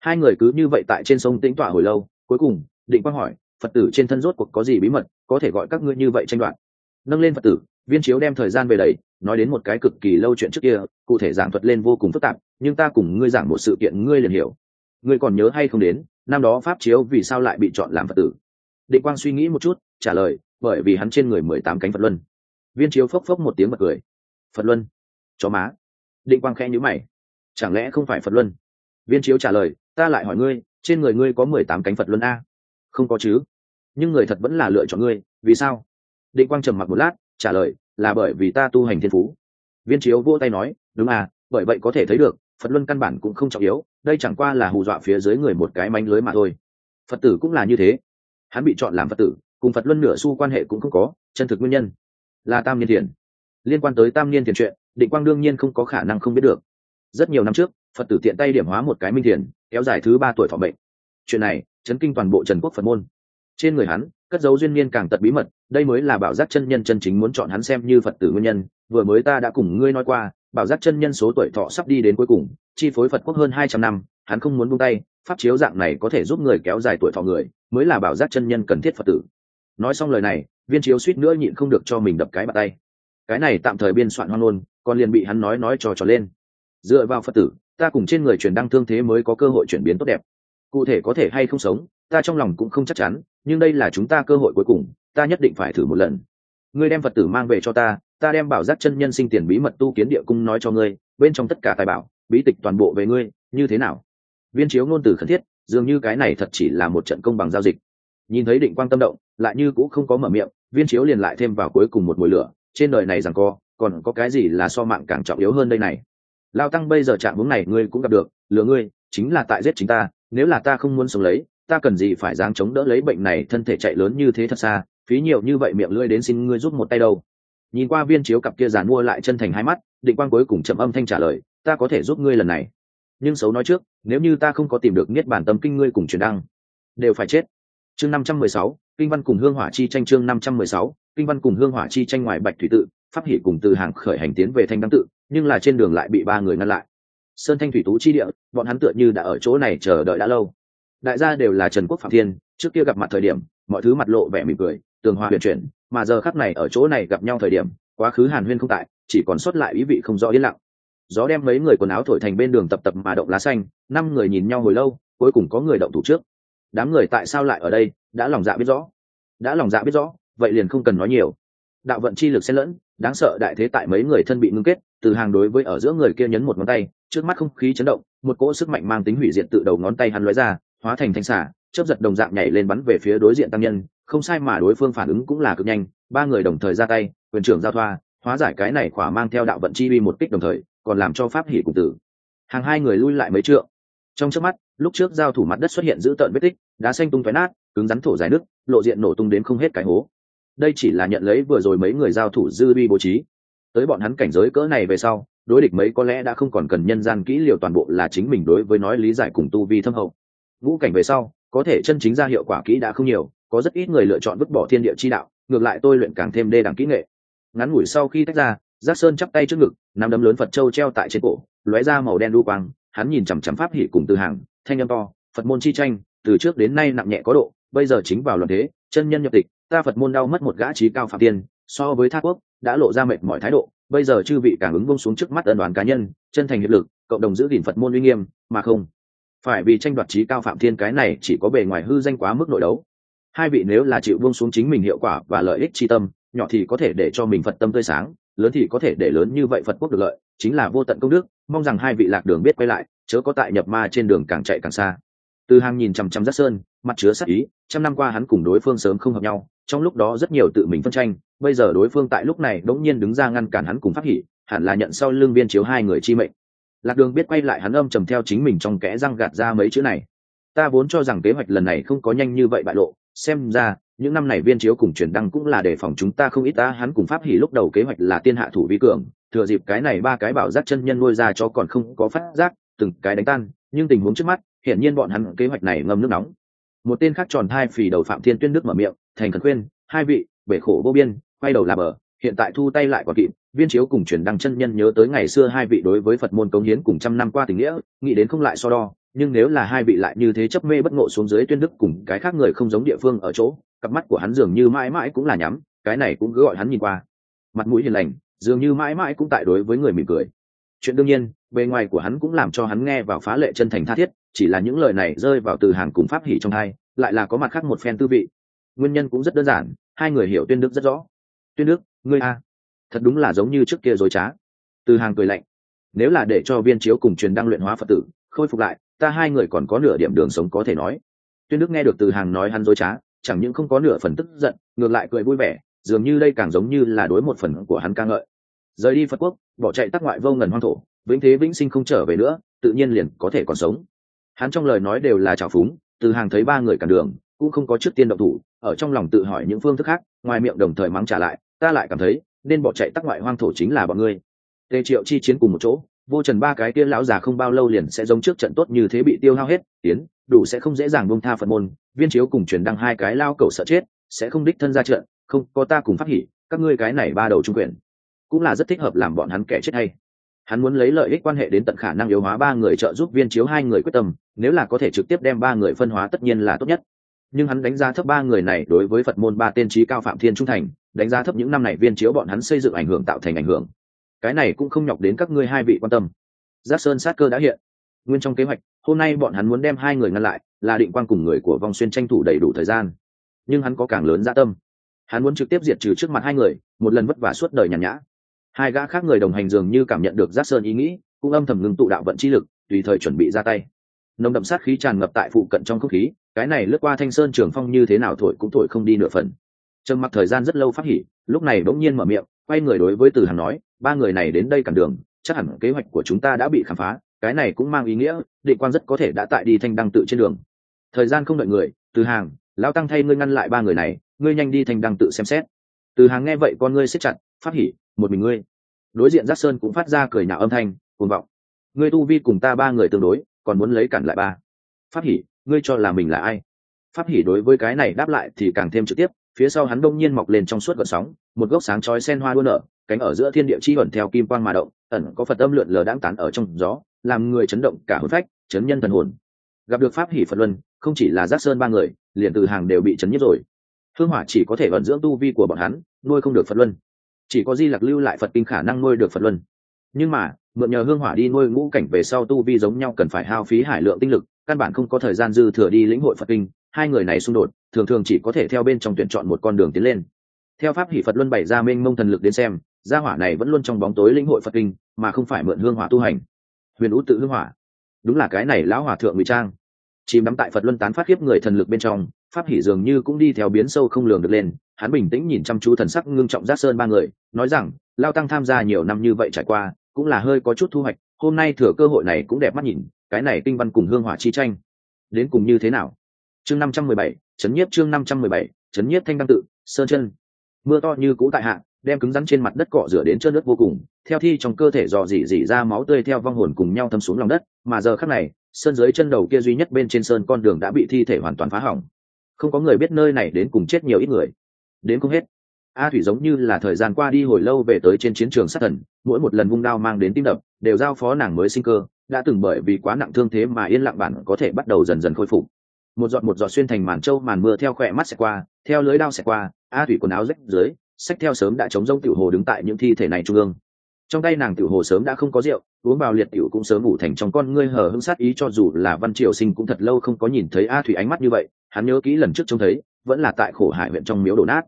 Hai người cứ như vậy tại trên sông tĩnh tọa hồi lâu, cuối cùng, định quang hỏi, phật tử trên thân rốt cuộc có gì bí mật, có thể gọi các ngươi như vậy tranh đoạt? Nâng lên phật tử, viên chiếu đem thời gian về đầy, nói đến một cái cực kỳ lâu chuyện trước kia, cụ thể giảng thuật lên vô cùng phức tạp, nhưng ta cùng ngươi giảng một sự kiện ngươi liền hiểu. Ngươi còn nhớ hay không đến, năm đó pháp chiếu vì sao lại bị chọn làm phật tử? Định quang suy nghĩ một chút, trả lời bởi vì hắn trên người mười tám cánh phật luân. Viên chiếu phốc phốc một tiếng bật cười. Phật luân? Chó má. Định quang khẽ nhữ mày. Chẳng lẽ không phải phật luân? Viên chiếu trả lời, ta lại hỏi ngươi, trên người ngươi có mười tám cánh phật luân a? Không có chứ. Nhưng người thật vẫn là lựa chọn ngươi, vì sao? Định quang trầm mặc một lát, trả lời, là bởi vì ta tu hành thiên phú. Viên chiếu vỗ tay nói, đúng à bởi vậy có thể thấy được, phật luân căn bản cũng không trọng yếu, đây chẳng qua là hù dọa phía dưới người một cái manh lưới mà thôi. Phật tử cũng là như thế. Hắn bị chọn làm phật tử cùng phật luân nửa xu quan hệ cũng không có chân thực nguyên nhân là tam niên thiền liên quan tới tam niên thiền chuyện định quang đương nhiên không có khả năng không biết được rất nhiều năm trước phật tử tiện tay điểm hóa một cái minh thiền kéo dài thứ ba tuổi thọ bệnh chuyện này chấn kinh toàn bộ trần quốc phật môn trên người hắn cất dấu duyên niên càng tật bí mật đây mới là bảo giác chân nhân chân chính muốn chọn hắn xem như phật tử nguyên nhân vừa mới ta đã cùng ngươi nói qua bảo giác chân nhân số tuổi thọ sắp đi đến cuối cùng chi phối phật quốc hơn hai trăm năm hắn không muốn buông tay pháp chiếu dạng này có thể giúp người kéo dài tuổi thọ người mới là bảo giác chân nhân cần thiết phật tử nói xong lời này, viên chiếu suýt nữa nhịn không được cho mình đập cái bàn tay. Cái này tạm thời biên soạn hoan ngôn còn liền bị hắn nói nói trò trò lên. Dựa vào phật tử, ta cùng trên người truyền đăng thương thế mới có cơ hội chuyển biến tốt đẹp. Cụ thể có thể hay không sống, ta trong lòng cũng không chắc chắn, nhưng đây là chúng ta cơ hội cuối cùng, ta nhất định phải thử một lần. Ngươi đem phật tử mang về cho ta ta đem bảo giác chân nhân sinh tiền bí mật tu kiến địa cung nói cho ngươi, bên trong tất cả tài bảo, bí tịch toàn bộ về ngươi, như thế nào? Viên chiếu ngôn từ khẩn thiết, dường như cái này thật chỉ là một trận công bằng giao dịch nhìn thấy định quang tâm động, lại như cũng không có mở miệng, viên chiếu liền lại thêm vào cuối cùng một mùi lửa. Trên đời này rằng co, còn có cái gì là so mạng càng trọng yếu hơn đây này? Lao tăng bây giờ trạng hướng này ngươi cũng gặp được, lừa ngươi, chính là tại giết chính ta, nếu là ta không muốn sống lấy, ta cần gì phải dáng chống đỡ lấy bệnh này thân thể chạy lớn như thế thật xa, phí nhiều như vậy miệng lưỡi đến xin ngươi giúp một tay đâu. Nhìn qua viên chiếu cặp kia giàn mua lại chân thành hai mắt, định quang cuối cùng chậm âm thanh trả lời, ta có thể giúp ngươi lần này. Nhưng xấu nói trước, nếu như ta không có tìm được niết bản tâm kinh ngươi cùng truyền đăng, đều phải chết chương năm trăm mười sáu, kinh văn cùng hương hỏa chi tranh chương năm trăm mười sáu, kinh văn cùng hương hỏa chi tranh ngoài bạch thủy tự, pháp hỷ cùng từ hàng khởi hành tiến về thanh đăng tự, nhưng là trên đường lại bị ba người ngăn lại. Sơn thanh thủy tú chi địa, bọn hắn tựa như đã ở chỗ này chờ đợi đã lâu. Đại gia đều là trần quốc phạm thiên, trước kia gặp mặt thời điểm, mọi thứ mặt lộ vẻ mỉm cười, tường hòa huyền chuyển, mà giờ khắc này ở chỗ này gặp nhau thời điểm, quá khứ hàn huyên không tại, chỉ còn sót lại ý vị không rõ yên lặng. Gió đem mấy người quần áo thổi thành bên đường tập tập mà động lá xanh, năm người nhìn nhau hồi lâu, cuối cùng có người động thủ trước đám người tại sao lại ở đây, đã lòng dạ biết rõ. Đã lòng dạ biết rõ, vậy liền không cần nói nhiều. Đạo vận chi lực xen lẫn, đáng sợ đại thế tại mấy người thân bị ngưng kết, từ hàng đối với ở giữa người kia nhấn một ngón tay, trước mắt không khí chấn động, một cỗ sức mạnh mang tính hủy diệt tự đầu ngón tay hắn lóe ra, hóa thành thanh xả chớp giật đồng dạng nhảy lên bắn về phía đối diện tăng nhân, không sai mà đối phương phản ứng cũng là cực nhanh, ba người đồng thời ra tay, quyền trưởng giao thoa, hóa giải cái này khỏa mang theo đạo vận chi uy một kích đồng thời, còn làm cho pháp hỉ cùng tử. Hàng hai người lui lại mấy trượng. Trong trước mắt lúc trước giao thủ mặt đất xuất hiện giữ tợn vết tích, đá xanh tung tóe nát, cứng rắn thổ dài nước lộ diện nổ tung đến không hết cái hố. Đây chỉ là nhận lấy vừa rồi mấy người giao thủ dư bi bố trí. Tới bọn hắn cảnh giới cỡ này về sau, đối địch mấy có lẽ đã không còn cần nhân gian kỹ liều toàn bộ là chính mình đối với nói lý giải cùng tu vi thâm hậu. Ngũ cảnh về sau, có thể chân chính ra hiệu quả kỹ đã không nhiều, có rất ít người lựa chọn vứt bỏ thiên địa chi đạo, ngược lại tôi luyện càng thêm đê đẳng kỹ nghệ. Ngắn ngủi sau khi tách ra, giác sơn chắp tay trước ngực, nắm đấm lớn phật châu treo tại trên cổ, lóe ra màu đen đu quang, hắn nhìn chằm chằm pháp hỉ cùng từ hàng thanh âm to, phật môn chi tranh, từ trước đến nay nặng nhẹ có độ, bây giờ chính vào luận thế, chân nhân nhập tịch, ta phật môn đau mất một gã trí cao phạm tiên, so với thác quốc, đã lộ ra mệt mỏi thái độ, bây giờ chư vị càng ứng bông xuống trước mắt ân đoàn cá nhân, chân thành hiệp lực, cộng đồng giữ gìn phật môn uy nghiêm, mà không phải vì tranh đoạt trí cao phạm thiên cái này chỉ có bề ngoài hư danh quá mức nội đấu. Hai vị nếu là chịu buông xuống chính mình hiệu quả và lợi ích tri tâm, nhỏ thì có thể để cho mình phật tâm tươi sáng, lớn thì có thể để lớn như vậy phật quốc được lợi, chính là vô tận công đức, mong rằng hai vị lạc đường biết quay lại chớ có tại nhập ma trên đường càng chạy càng xa. Từ hàng nhìn chằm chằm giác sơn, mặt chứa sắc ý, trăm năm qua hắn cùng đối phương sớm không hợp nhau, trong lúc đó rất nhiều tự mình phân tranh, bây giờ đối phương tại lúc này đống nhiên đứng ra ngăn cản hắn cùng pháp hỉ, hẳn là nhận sau lưng viên chiếu hai người chi mệnh. Lạc đường biết quay lại hắn âm trầm theo chính mình trong kẽ răng gạt ra mấy chữ này. Ta vốn cho rằng kế hoạch lần này không có nhanh như vậy bại lộ, xem ra, những năm này viên chiếu cùng truyền đăng cũng là để phòng chúng ta không ít ta, hắn cùng pháp hỉ lúc đầu kế hoạch là tiên hạ thủ vi cường, thừa dịp cái này ba cái bảo giác chân nhân nuôi ra cho còn không có phát giác từng cái đánh tan, nhưng tình huống trước mắt, hiển nhiên bọn hắn kế hoạch này ngâm nước nóng. Một tên khác tròn hai phì đầu phạm thiên tuyên đức mở miệng, thành khẩn khuyên, hai vị, bể khổ vô biên, quay đầu là bờ, hiện tại thu tay lại còn kịp, viên chiếu cùng truyền đăng chân nhân nhớ tới ngày xưa hai vị đối với phật môn cống hiến cùng trăm năm qua tình nghĩa, nghĩ đến không lại so đo, nhưng nếu là hai vị lại như thế chấp mê bất ngộ xuống dưới tuyên đức cùng cái khác người không giống địa phương ở chỗ, cặp mắt của hắn dường như mãi mãi cũng là nhắm, cái này cũng cứ gọi hắn nhìn qua. Mặt mũi hiền lành, dường như mãi mãi cũng tại đối với người mỉm cười chuyện đương nhiên, bề ngoài của hắn cũng làm cho hắn nghe vào phá lệ chân thành tha thiết, chỉ là những lời này rơi vào từ hàng cùng pháp hỉ trong hai, lại là có mặt khác một phen tư vị. Nguyên nhân cũng rất đơn giản, hai người hiểu tuyên đức rất rõ. Tuyên đức, ngươi a, thật đúng là giống như trước kia dối trá. Từ hàng cười lạnh. Nếu là để cho viên chiếu cùng truyền đăng luyện hóa phật tử, khôi phục lại, ta hai người còn có nửa điểm đường sống có thể nói. Tuyên đức nghe được từ hàng nói hắn dối trá, chẳng những không có nửa phần tức giận, ngược lại cười vui vẻ, dường như đây càng giống như là đối một phần của hắn ca ngợi. Rời đi phật quốc bỏ chạy tắc ngoại vô ngần hoang thổ, vĩnh thế vĩnh sinh không trở về nữa, tự nhiên liền có thể còn sống. Hắn trong lời nói đều là trào phúng, từ hàng thấy ba người cản đường, cũng không có trước tiên động thủ, ở trong lòng tự hỏi những phương thức khác, ngoài miệng đồng thời mắng trả lại, ta lại cảm thấy, nên bỏ chạy tắc ngoại hoang thổ chính là bọn ngươi. Tề triệu chi chiến cùng một chỗ, vô trần ba cái kia lão già không bao lâu liền sẽ giống trước trận tốt như thế bị tiêu hao hết, tiến, đủ sẽ không dễ dàng bông tha phật môn, viên chiếu cùng truyền đăng hai cái lao cầu sợ chết, sẽ không đích thân ra trận, không, có ta cùng phát hỉ, các ngươi cái này ba đầu trung quyền cũng là rất thích hợp làm bọn hắn kẻ chết hay. Hắn muốn lấy lợi ích quan hệ đến tận khả năng yếu hóa ba người trợ giúp viên chiếu hai người quyết tâm, nếu là có thể trực tiếp đem ba người phân hóa tất nhiên là tốt nhất. Nhưng hắn đánh giá thấp ba người này đối với phật môn ba tên trí cao phạm thiên trung thành, đánh giá thấp những năm này viên chiếu bọn hắn xây dựng ảnh hưởng tạo thành ảnh hưởng. Cái này cũng không nhọc đến các ngươi hai vị quan tâm. Giác sơn sát cơ đã hiện. Nguyên trong kế hoạch, hôm nay bọn hắn muốn đem hai người ngăn lại, là định quan cùng người của vong xuyên tranh thủ đầy đủ thời gian. Nhưng hắn có càng lớn gia tâm. Hắn muốn trực tiếp diệt trừ trước mặt hai người, một lần vất vả suốt đời nhàn nhã hai gã khác người đồng hành dường như cảm nhận được giác sơn ý nghĩ, cũng âm thầm ngừng tụ đạo vận chi lực, tùy thời chuẩn bị ra tay. Nồng đậm sát khí tràn ngập tại phụ cận trong không khí, cái này lướt qua thanh sơn trường phong như thế nào thổi cũng thổi không đi nửa phần. Trầm mặc thời gian rất lâu phát hỉ, lúc này bỗng nhiên mở miệng, quay người đối với từ hằng nói, ba người này đến đây cản đường, chắc hẳn kế hoạch của chúng ta đã bị khám phá, cái này cũng mang ý nghĩa, định quan rất có thể đã tại đi thanh đăng tự trên đường. Thời gian không đợi người, từ hàng lão tăng thay ngươi ngăn lại ba người này, ngươi nhanh đi thanh đăng tự xem xét. Từ hàng nghe vậy con ngươi siết chặt, phát hỉ một mình ngươi. Đối diện giác sơn cũng phát ra cười nhạo âm thanh, cuồng vọng. Ngươi tu vi cùng ta ba người tương đối, còn muốn lấy cản lại ba. Pháp hỉ, ngươi cho là mình là ai? Pháp hỉ đối với cái này đáp lại thì càng thêm trực tiếp, phía sau hắn đông nhiên mọc lên trong suốt gợn sóng, một gốc sáng chói sen hoa đua nở, cánh ở giữa thiên địa chi ẩn theo kim quang mà động, ẩn có phật âm lượn lờ đáng tán ở trong gió, làm người chấn động cả hồn phách, chấn nhân thần hồn. Gặp được pháp hỉ phật luân, không chỉ là giác sơn ba người, liền từ hàng đều bị chấn nhất rồi. Hương hỏa chỉ có thể vận dưỡng tu vi của bọn hắn, nuôi không được phật luân chỉ có di lặc lưu lại phật kinh khả năng nuôi được phật luân. Nhưng mà, mượn nhờ hương hỏa đi nuôi ngũ cảnh về sau tu vi giống nhau cần phải hao phí hải lượng tinh lực, căn bản không có thời gian dư thừa đi lĩnh hội phật kinh, hai người này xung đột, thường thường chỉ có thể theo bên trong tuyển chọn một con đường tiến lên. Theo pháp hỷ phật luân bày ra mênh mông thần lực đến xem, gia hỏa này vẫn luôn trong bóng tối lĩnh hội phật kinh, mà không phải mượn hương hỏa tu hành. Huyền ú tự hương hỏa. Đúng là cái này lão hòa thượng ngụy trang chìm đắm tại phật luân tán phát khiếp người thần lực bên trong, pháp hỷ dường như cũng đi theo biến sâu không lường được lên, hắn bình tĩnh nhìn chăm chú thần sắc ngưng trọng giác sơn ba người, nói rằng, lao tăng tham gia nhiều năm như vậy trải qua, cũng là hơi có chút thu hoạch, hôm nay thừa cơ hội này cũng đẹp mắt nhìn, cái này kinh văn cùng hương hỏa chi tranh, đến cùng như thế nào? Chương năm trăm mười bảy, chấn nhiếp chương năm trăm mười bảy, chấn nhiếp thanh đăng tự, sơn chân. Mưa to như cũ tại hạ, đem cứng rắn trên mặt đất cọ rửa đến trơn nước vô cùng, theo thi trong cơ thể dò dỉ dỉ ra máu tươi theo vong hồn cùng nhau thấm xuống lòng đất, mà giờ khắc này sơn dưới chân đầu kia duy nhất bên trên sơn con đường đã bị thi thể hoàn toàn phá hỏng. Không có người biết nơi này đến cùng chết nhiều ít người. Đến không hết. A thủy giống như là thời gian qua đi hồi lâu về tới trên chiến trường sát thần, mỗi một lần vung đao mang đến tim đập, đều giao phó nàng mới sinh cơ, đã từng bởi vì quá nặng thương thế mà yên lặng bản có thể bắt đầu dần dần khôi phục. Một giọt một giọt xuyên thành màn trâu màn mưa theo khỏe mắt xẹt qua, theo lưới đao xẹt qua, a thủy quần áo rách dưới, sách theo sớm đã chống rông tiểu hồ đứng tại những thi thể này trung ương trong tay nàng tiểu hồ sớm đã không có rượu, uống vào liệt tiểu cũng sớm ngủ thành trong con ngươi hờ hững sát ý cho dù là văn triều sinh cũng thật lâu không có nhìn thấy a thủy ánh mắt như vậy, hắn nhớ kỹ lần trước trông thấy, vẫn là tại khổ hải huyện trong miếu đổ nát.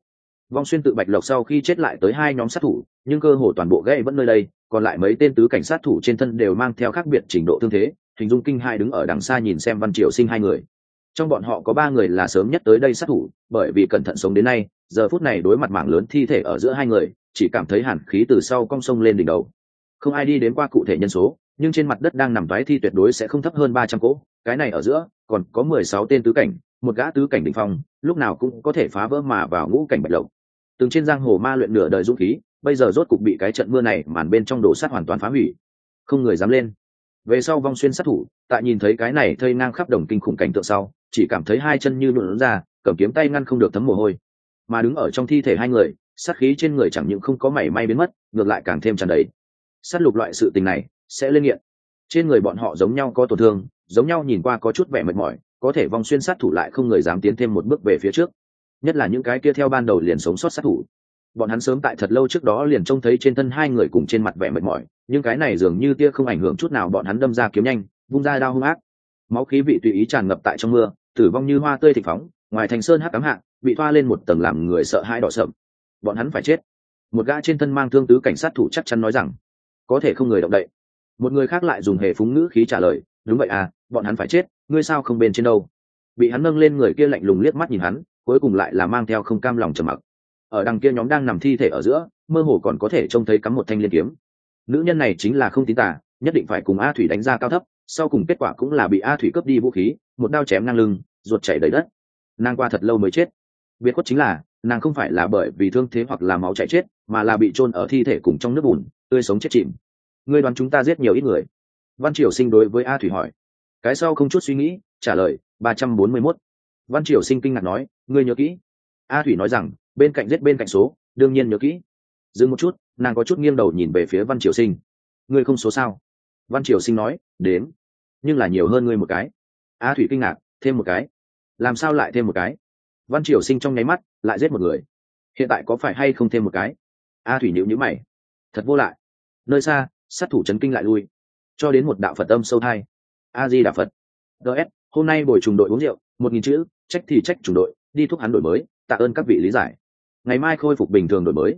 Vong xuyên tự bạch lộc sau khi chết lại tới hai nhóm sát thủ, nhưng cơ hồ toàn bộ gây vẫn nơi đây, còn lại mấy tên tứ cảnh sát thủ trên thân đều mang theo khác biệt trình độ thương thế, hình dung kinh hai đứng ở đằng xa nhìn xem văn triều sinh hai người. Trong bọn họ có ba người là sớm nhất tới đây sát thủ, bởi vì cẩn thận sống đến nay, giờ phút này đối mặt mảng lớn thi thể ở giữa hai người chỉ cảm thấy hàn khí từ sau cong sông lên đỉnh đầu. Không ai đi đến qua cụ thể nhân số, nhưng trên mặt đất đang nằm vái thi tuyệt đối sẽ không thấp hơn ba trăm cỗ, cái này ở giữa, còn có mười sáu tên tứ cảnh, một gã tứ cảnh đ ỉ n h phong, lúc nào cũng có thể phá vỡ mà vào ngũ cảnh bạch lộc. Từng trên giang hồ ma luyện nửa đời dũng khí, bây giờ rốt cục bị cái trận mưa này màn bên trong đổ sát hoàn toàn phá hủy. Không người dám lên. Về sau vong xuyên sát thủ, tại nhìn thấy cái này thây ngang khắp đồng kinh khủng cảnh tượng sau, chỉ cảm thấy hai chân như luận ra, cầm kiếm tay ngăn không được thấm mồ hôi. Mà đứng ở trong thi thể hai người sát khí trên người chẳng những không có mảy may biến mất ngược lại càng thêm tràn đầy. Sát lục loại sự tình này sẽ lên nghiện. Trên người bọn họ giống nhau có tổn thương giống nhau nhìn qua có chút vẻ mệt mỏi có thể vong xuyên sát thủ lại không người dám tiến thêm một bước về phía trước. Nhất là những cái kia theo ban đầu liền sống sót sát thủ. Bọn hắn sớm tại thật lâu trước đó liền trông thấy trên thân hai người cùng trên mặt vẻ mệt mỏi nhưng cái này dường như tia không ảnh hưởng chút nào bọn hắn đâm ra kiếm nhanh vung ra đao hung ác. Máu khí vị tùy ý tràn ngập tại trong mưa tử vong như hoa tươi thịt phóng ngoài thành sơn hắc cắm hạ, bị thoa lên một tầng làm người sợ hãi đỏ sậm bọn hắn phải chết. Một gã trên thân mang thương tứ cảnh sát thủ chắc chắn nói rằng, có thể không người động đậy. Một người khác lại dùng hề phúng ngữ khí trả lời, đúng vậy à bọn hắn phải chết, ngươi sao không bên trên đâu? Bị hắn nâng lên người kia lạnh lùng liếc mắt nhìn hắn, cuối cùng lại là mang theo không cam lòng trầm mặc. Ở đằng kia nhóm đang nằm thi thể ở giữa, mơ hồ còn có thể trông thấy cắm một thanh liên kiếm. Nữ nhân này chính là không tín tả nhất định phải cùng a thủy đánh ra cao thấp, sau cùng kết quả cũng là bị a thủy cướp đi vũ khí, một đao chém ngang lưng, ruột chảy đầy đất. Nàng qua thật lâu mới chết. Biệt khuất chính là nàng không phải là bởi vì thương thế hoặc là máu chảy chết, mà là bị chôn ở thi thể cùng trong nước bùn, tươi sống chết chìm. Ngươi đoán chúng ta giết nhiều ít người? Văn triều sinh đối với a thủy hỏi. Cái sau không chút suy nghĩ, trả lời, ba trăm bốn mươi mốt. Văn triều sinh kinh ngạc nói, ngươi nhớ kỹ. A thủy nói rằng, bên cạnh giết bên cạnh số, đương nhiên nhớ kỹ. Dừng một chút, nàng có chút nghiêng đầu nhìn về phía văn triều sinh. Ngươi không số sao? Văn triều sinh nói đến nhưng là nhiều hơn ngươi một cái. A thủy kinh ngạc, thêm một cái. Làm sao lại thêm một cái? Văn triều sinh trong nháy mắt lại giết một người. Hiện tại có phải hay không thêm một cái? A thủy nhịu nhữ mày. Thật vô lại. Nơi xa, sát thủ chấn kinh lại lui. Cho đến một đạo phật âm sâu thai. A di đà phật. Gs hôm nay buổi trùng đội uống rượu, một nghìn chữ, trách thì trách trùng đội, đi thuốc hắn đổi mới, tạ ơn các vị lý giải. Ngày mai khôi phục bình thường đổi mới.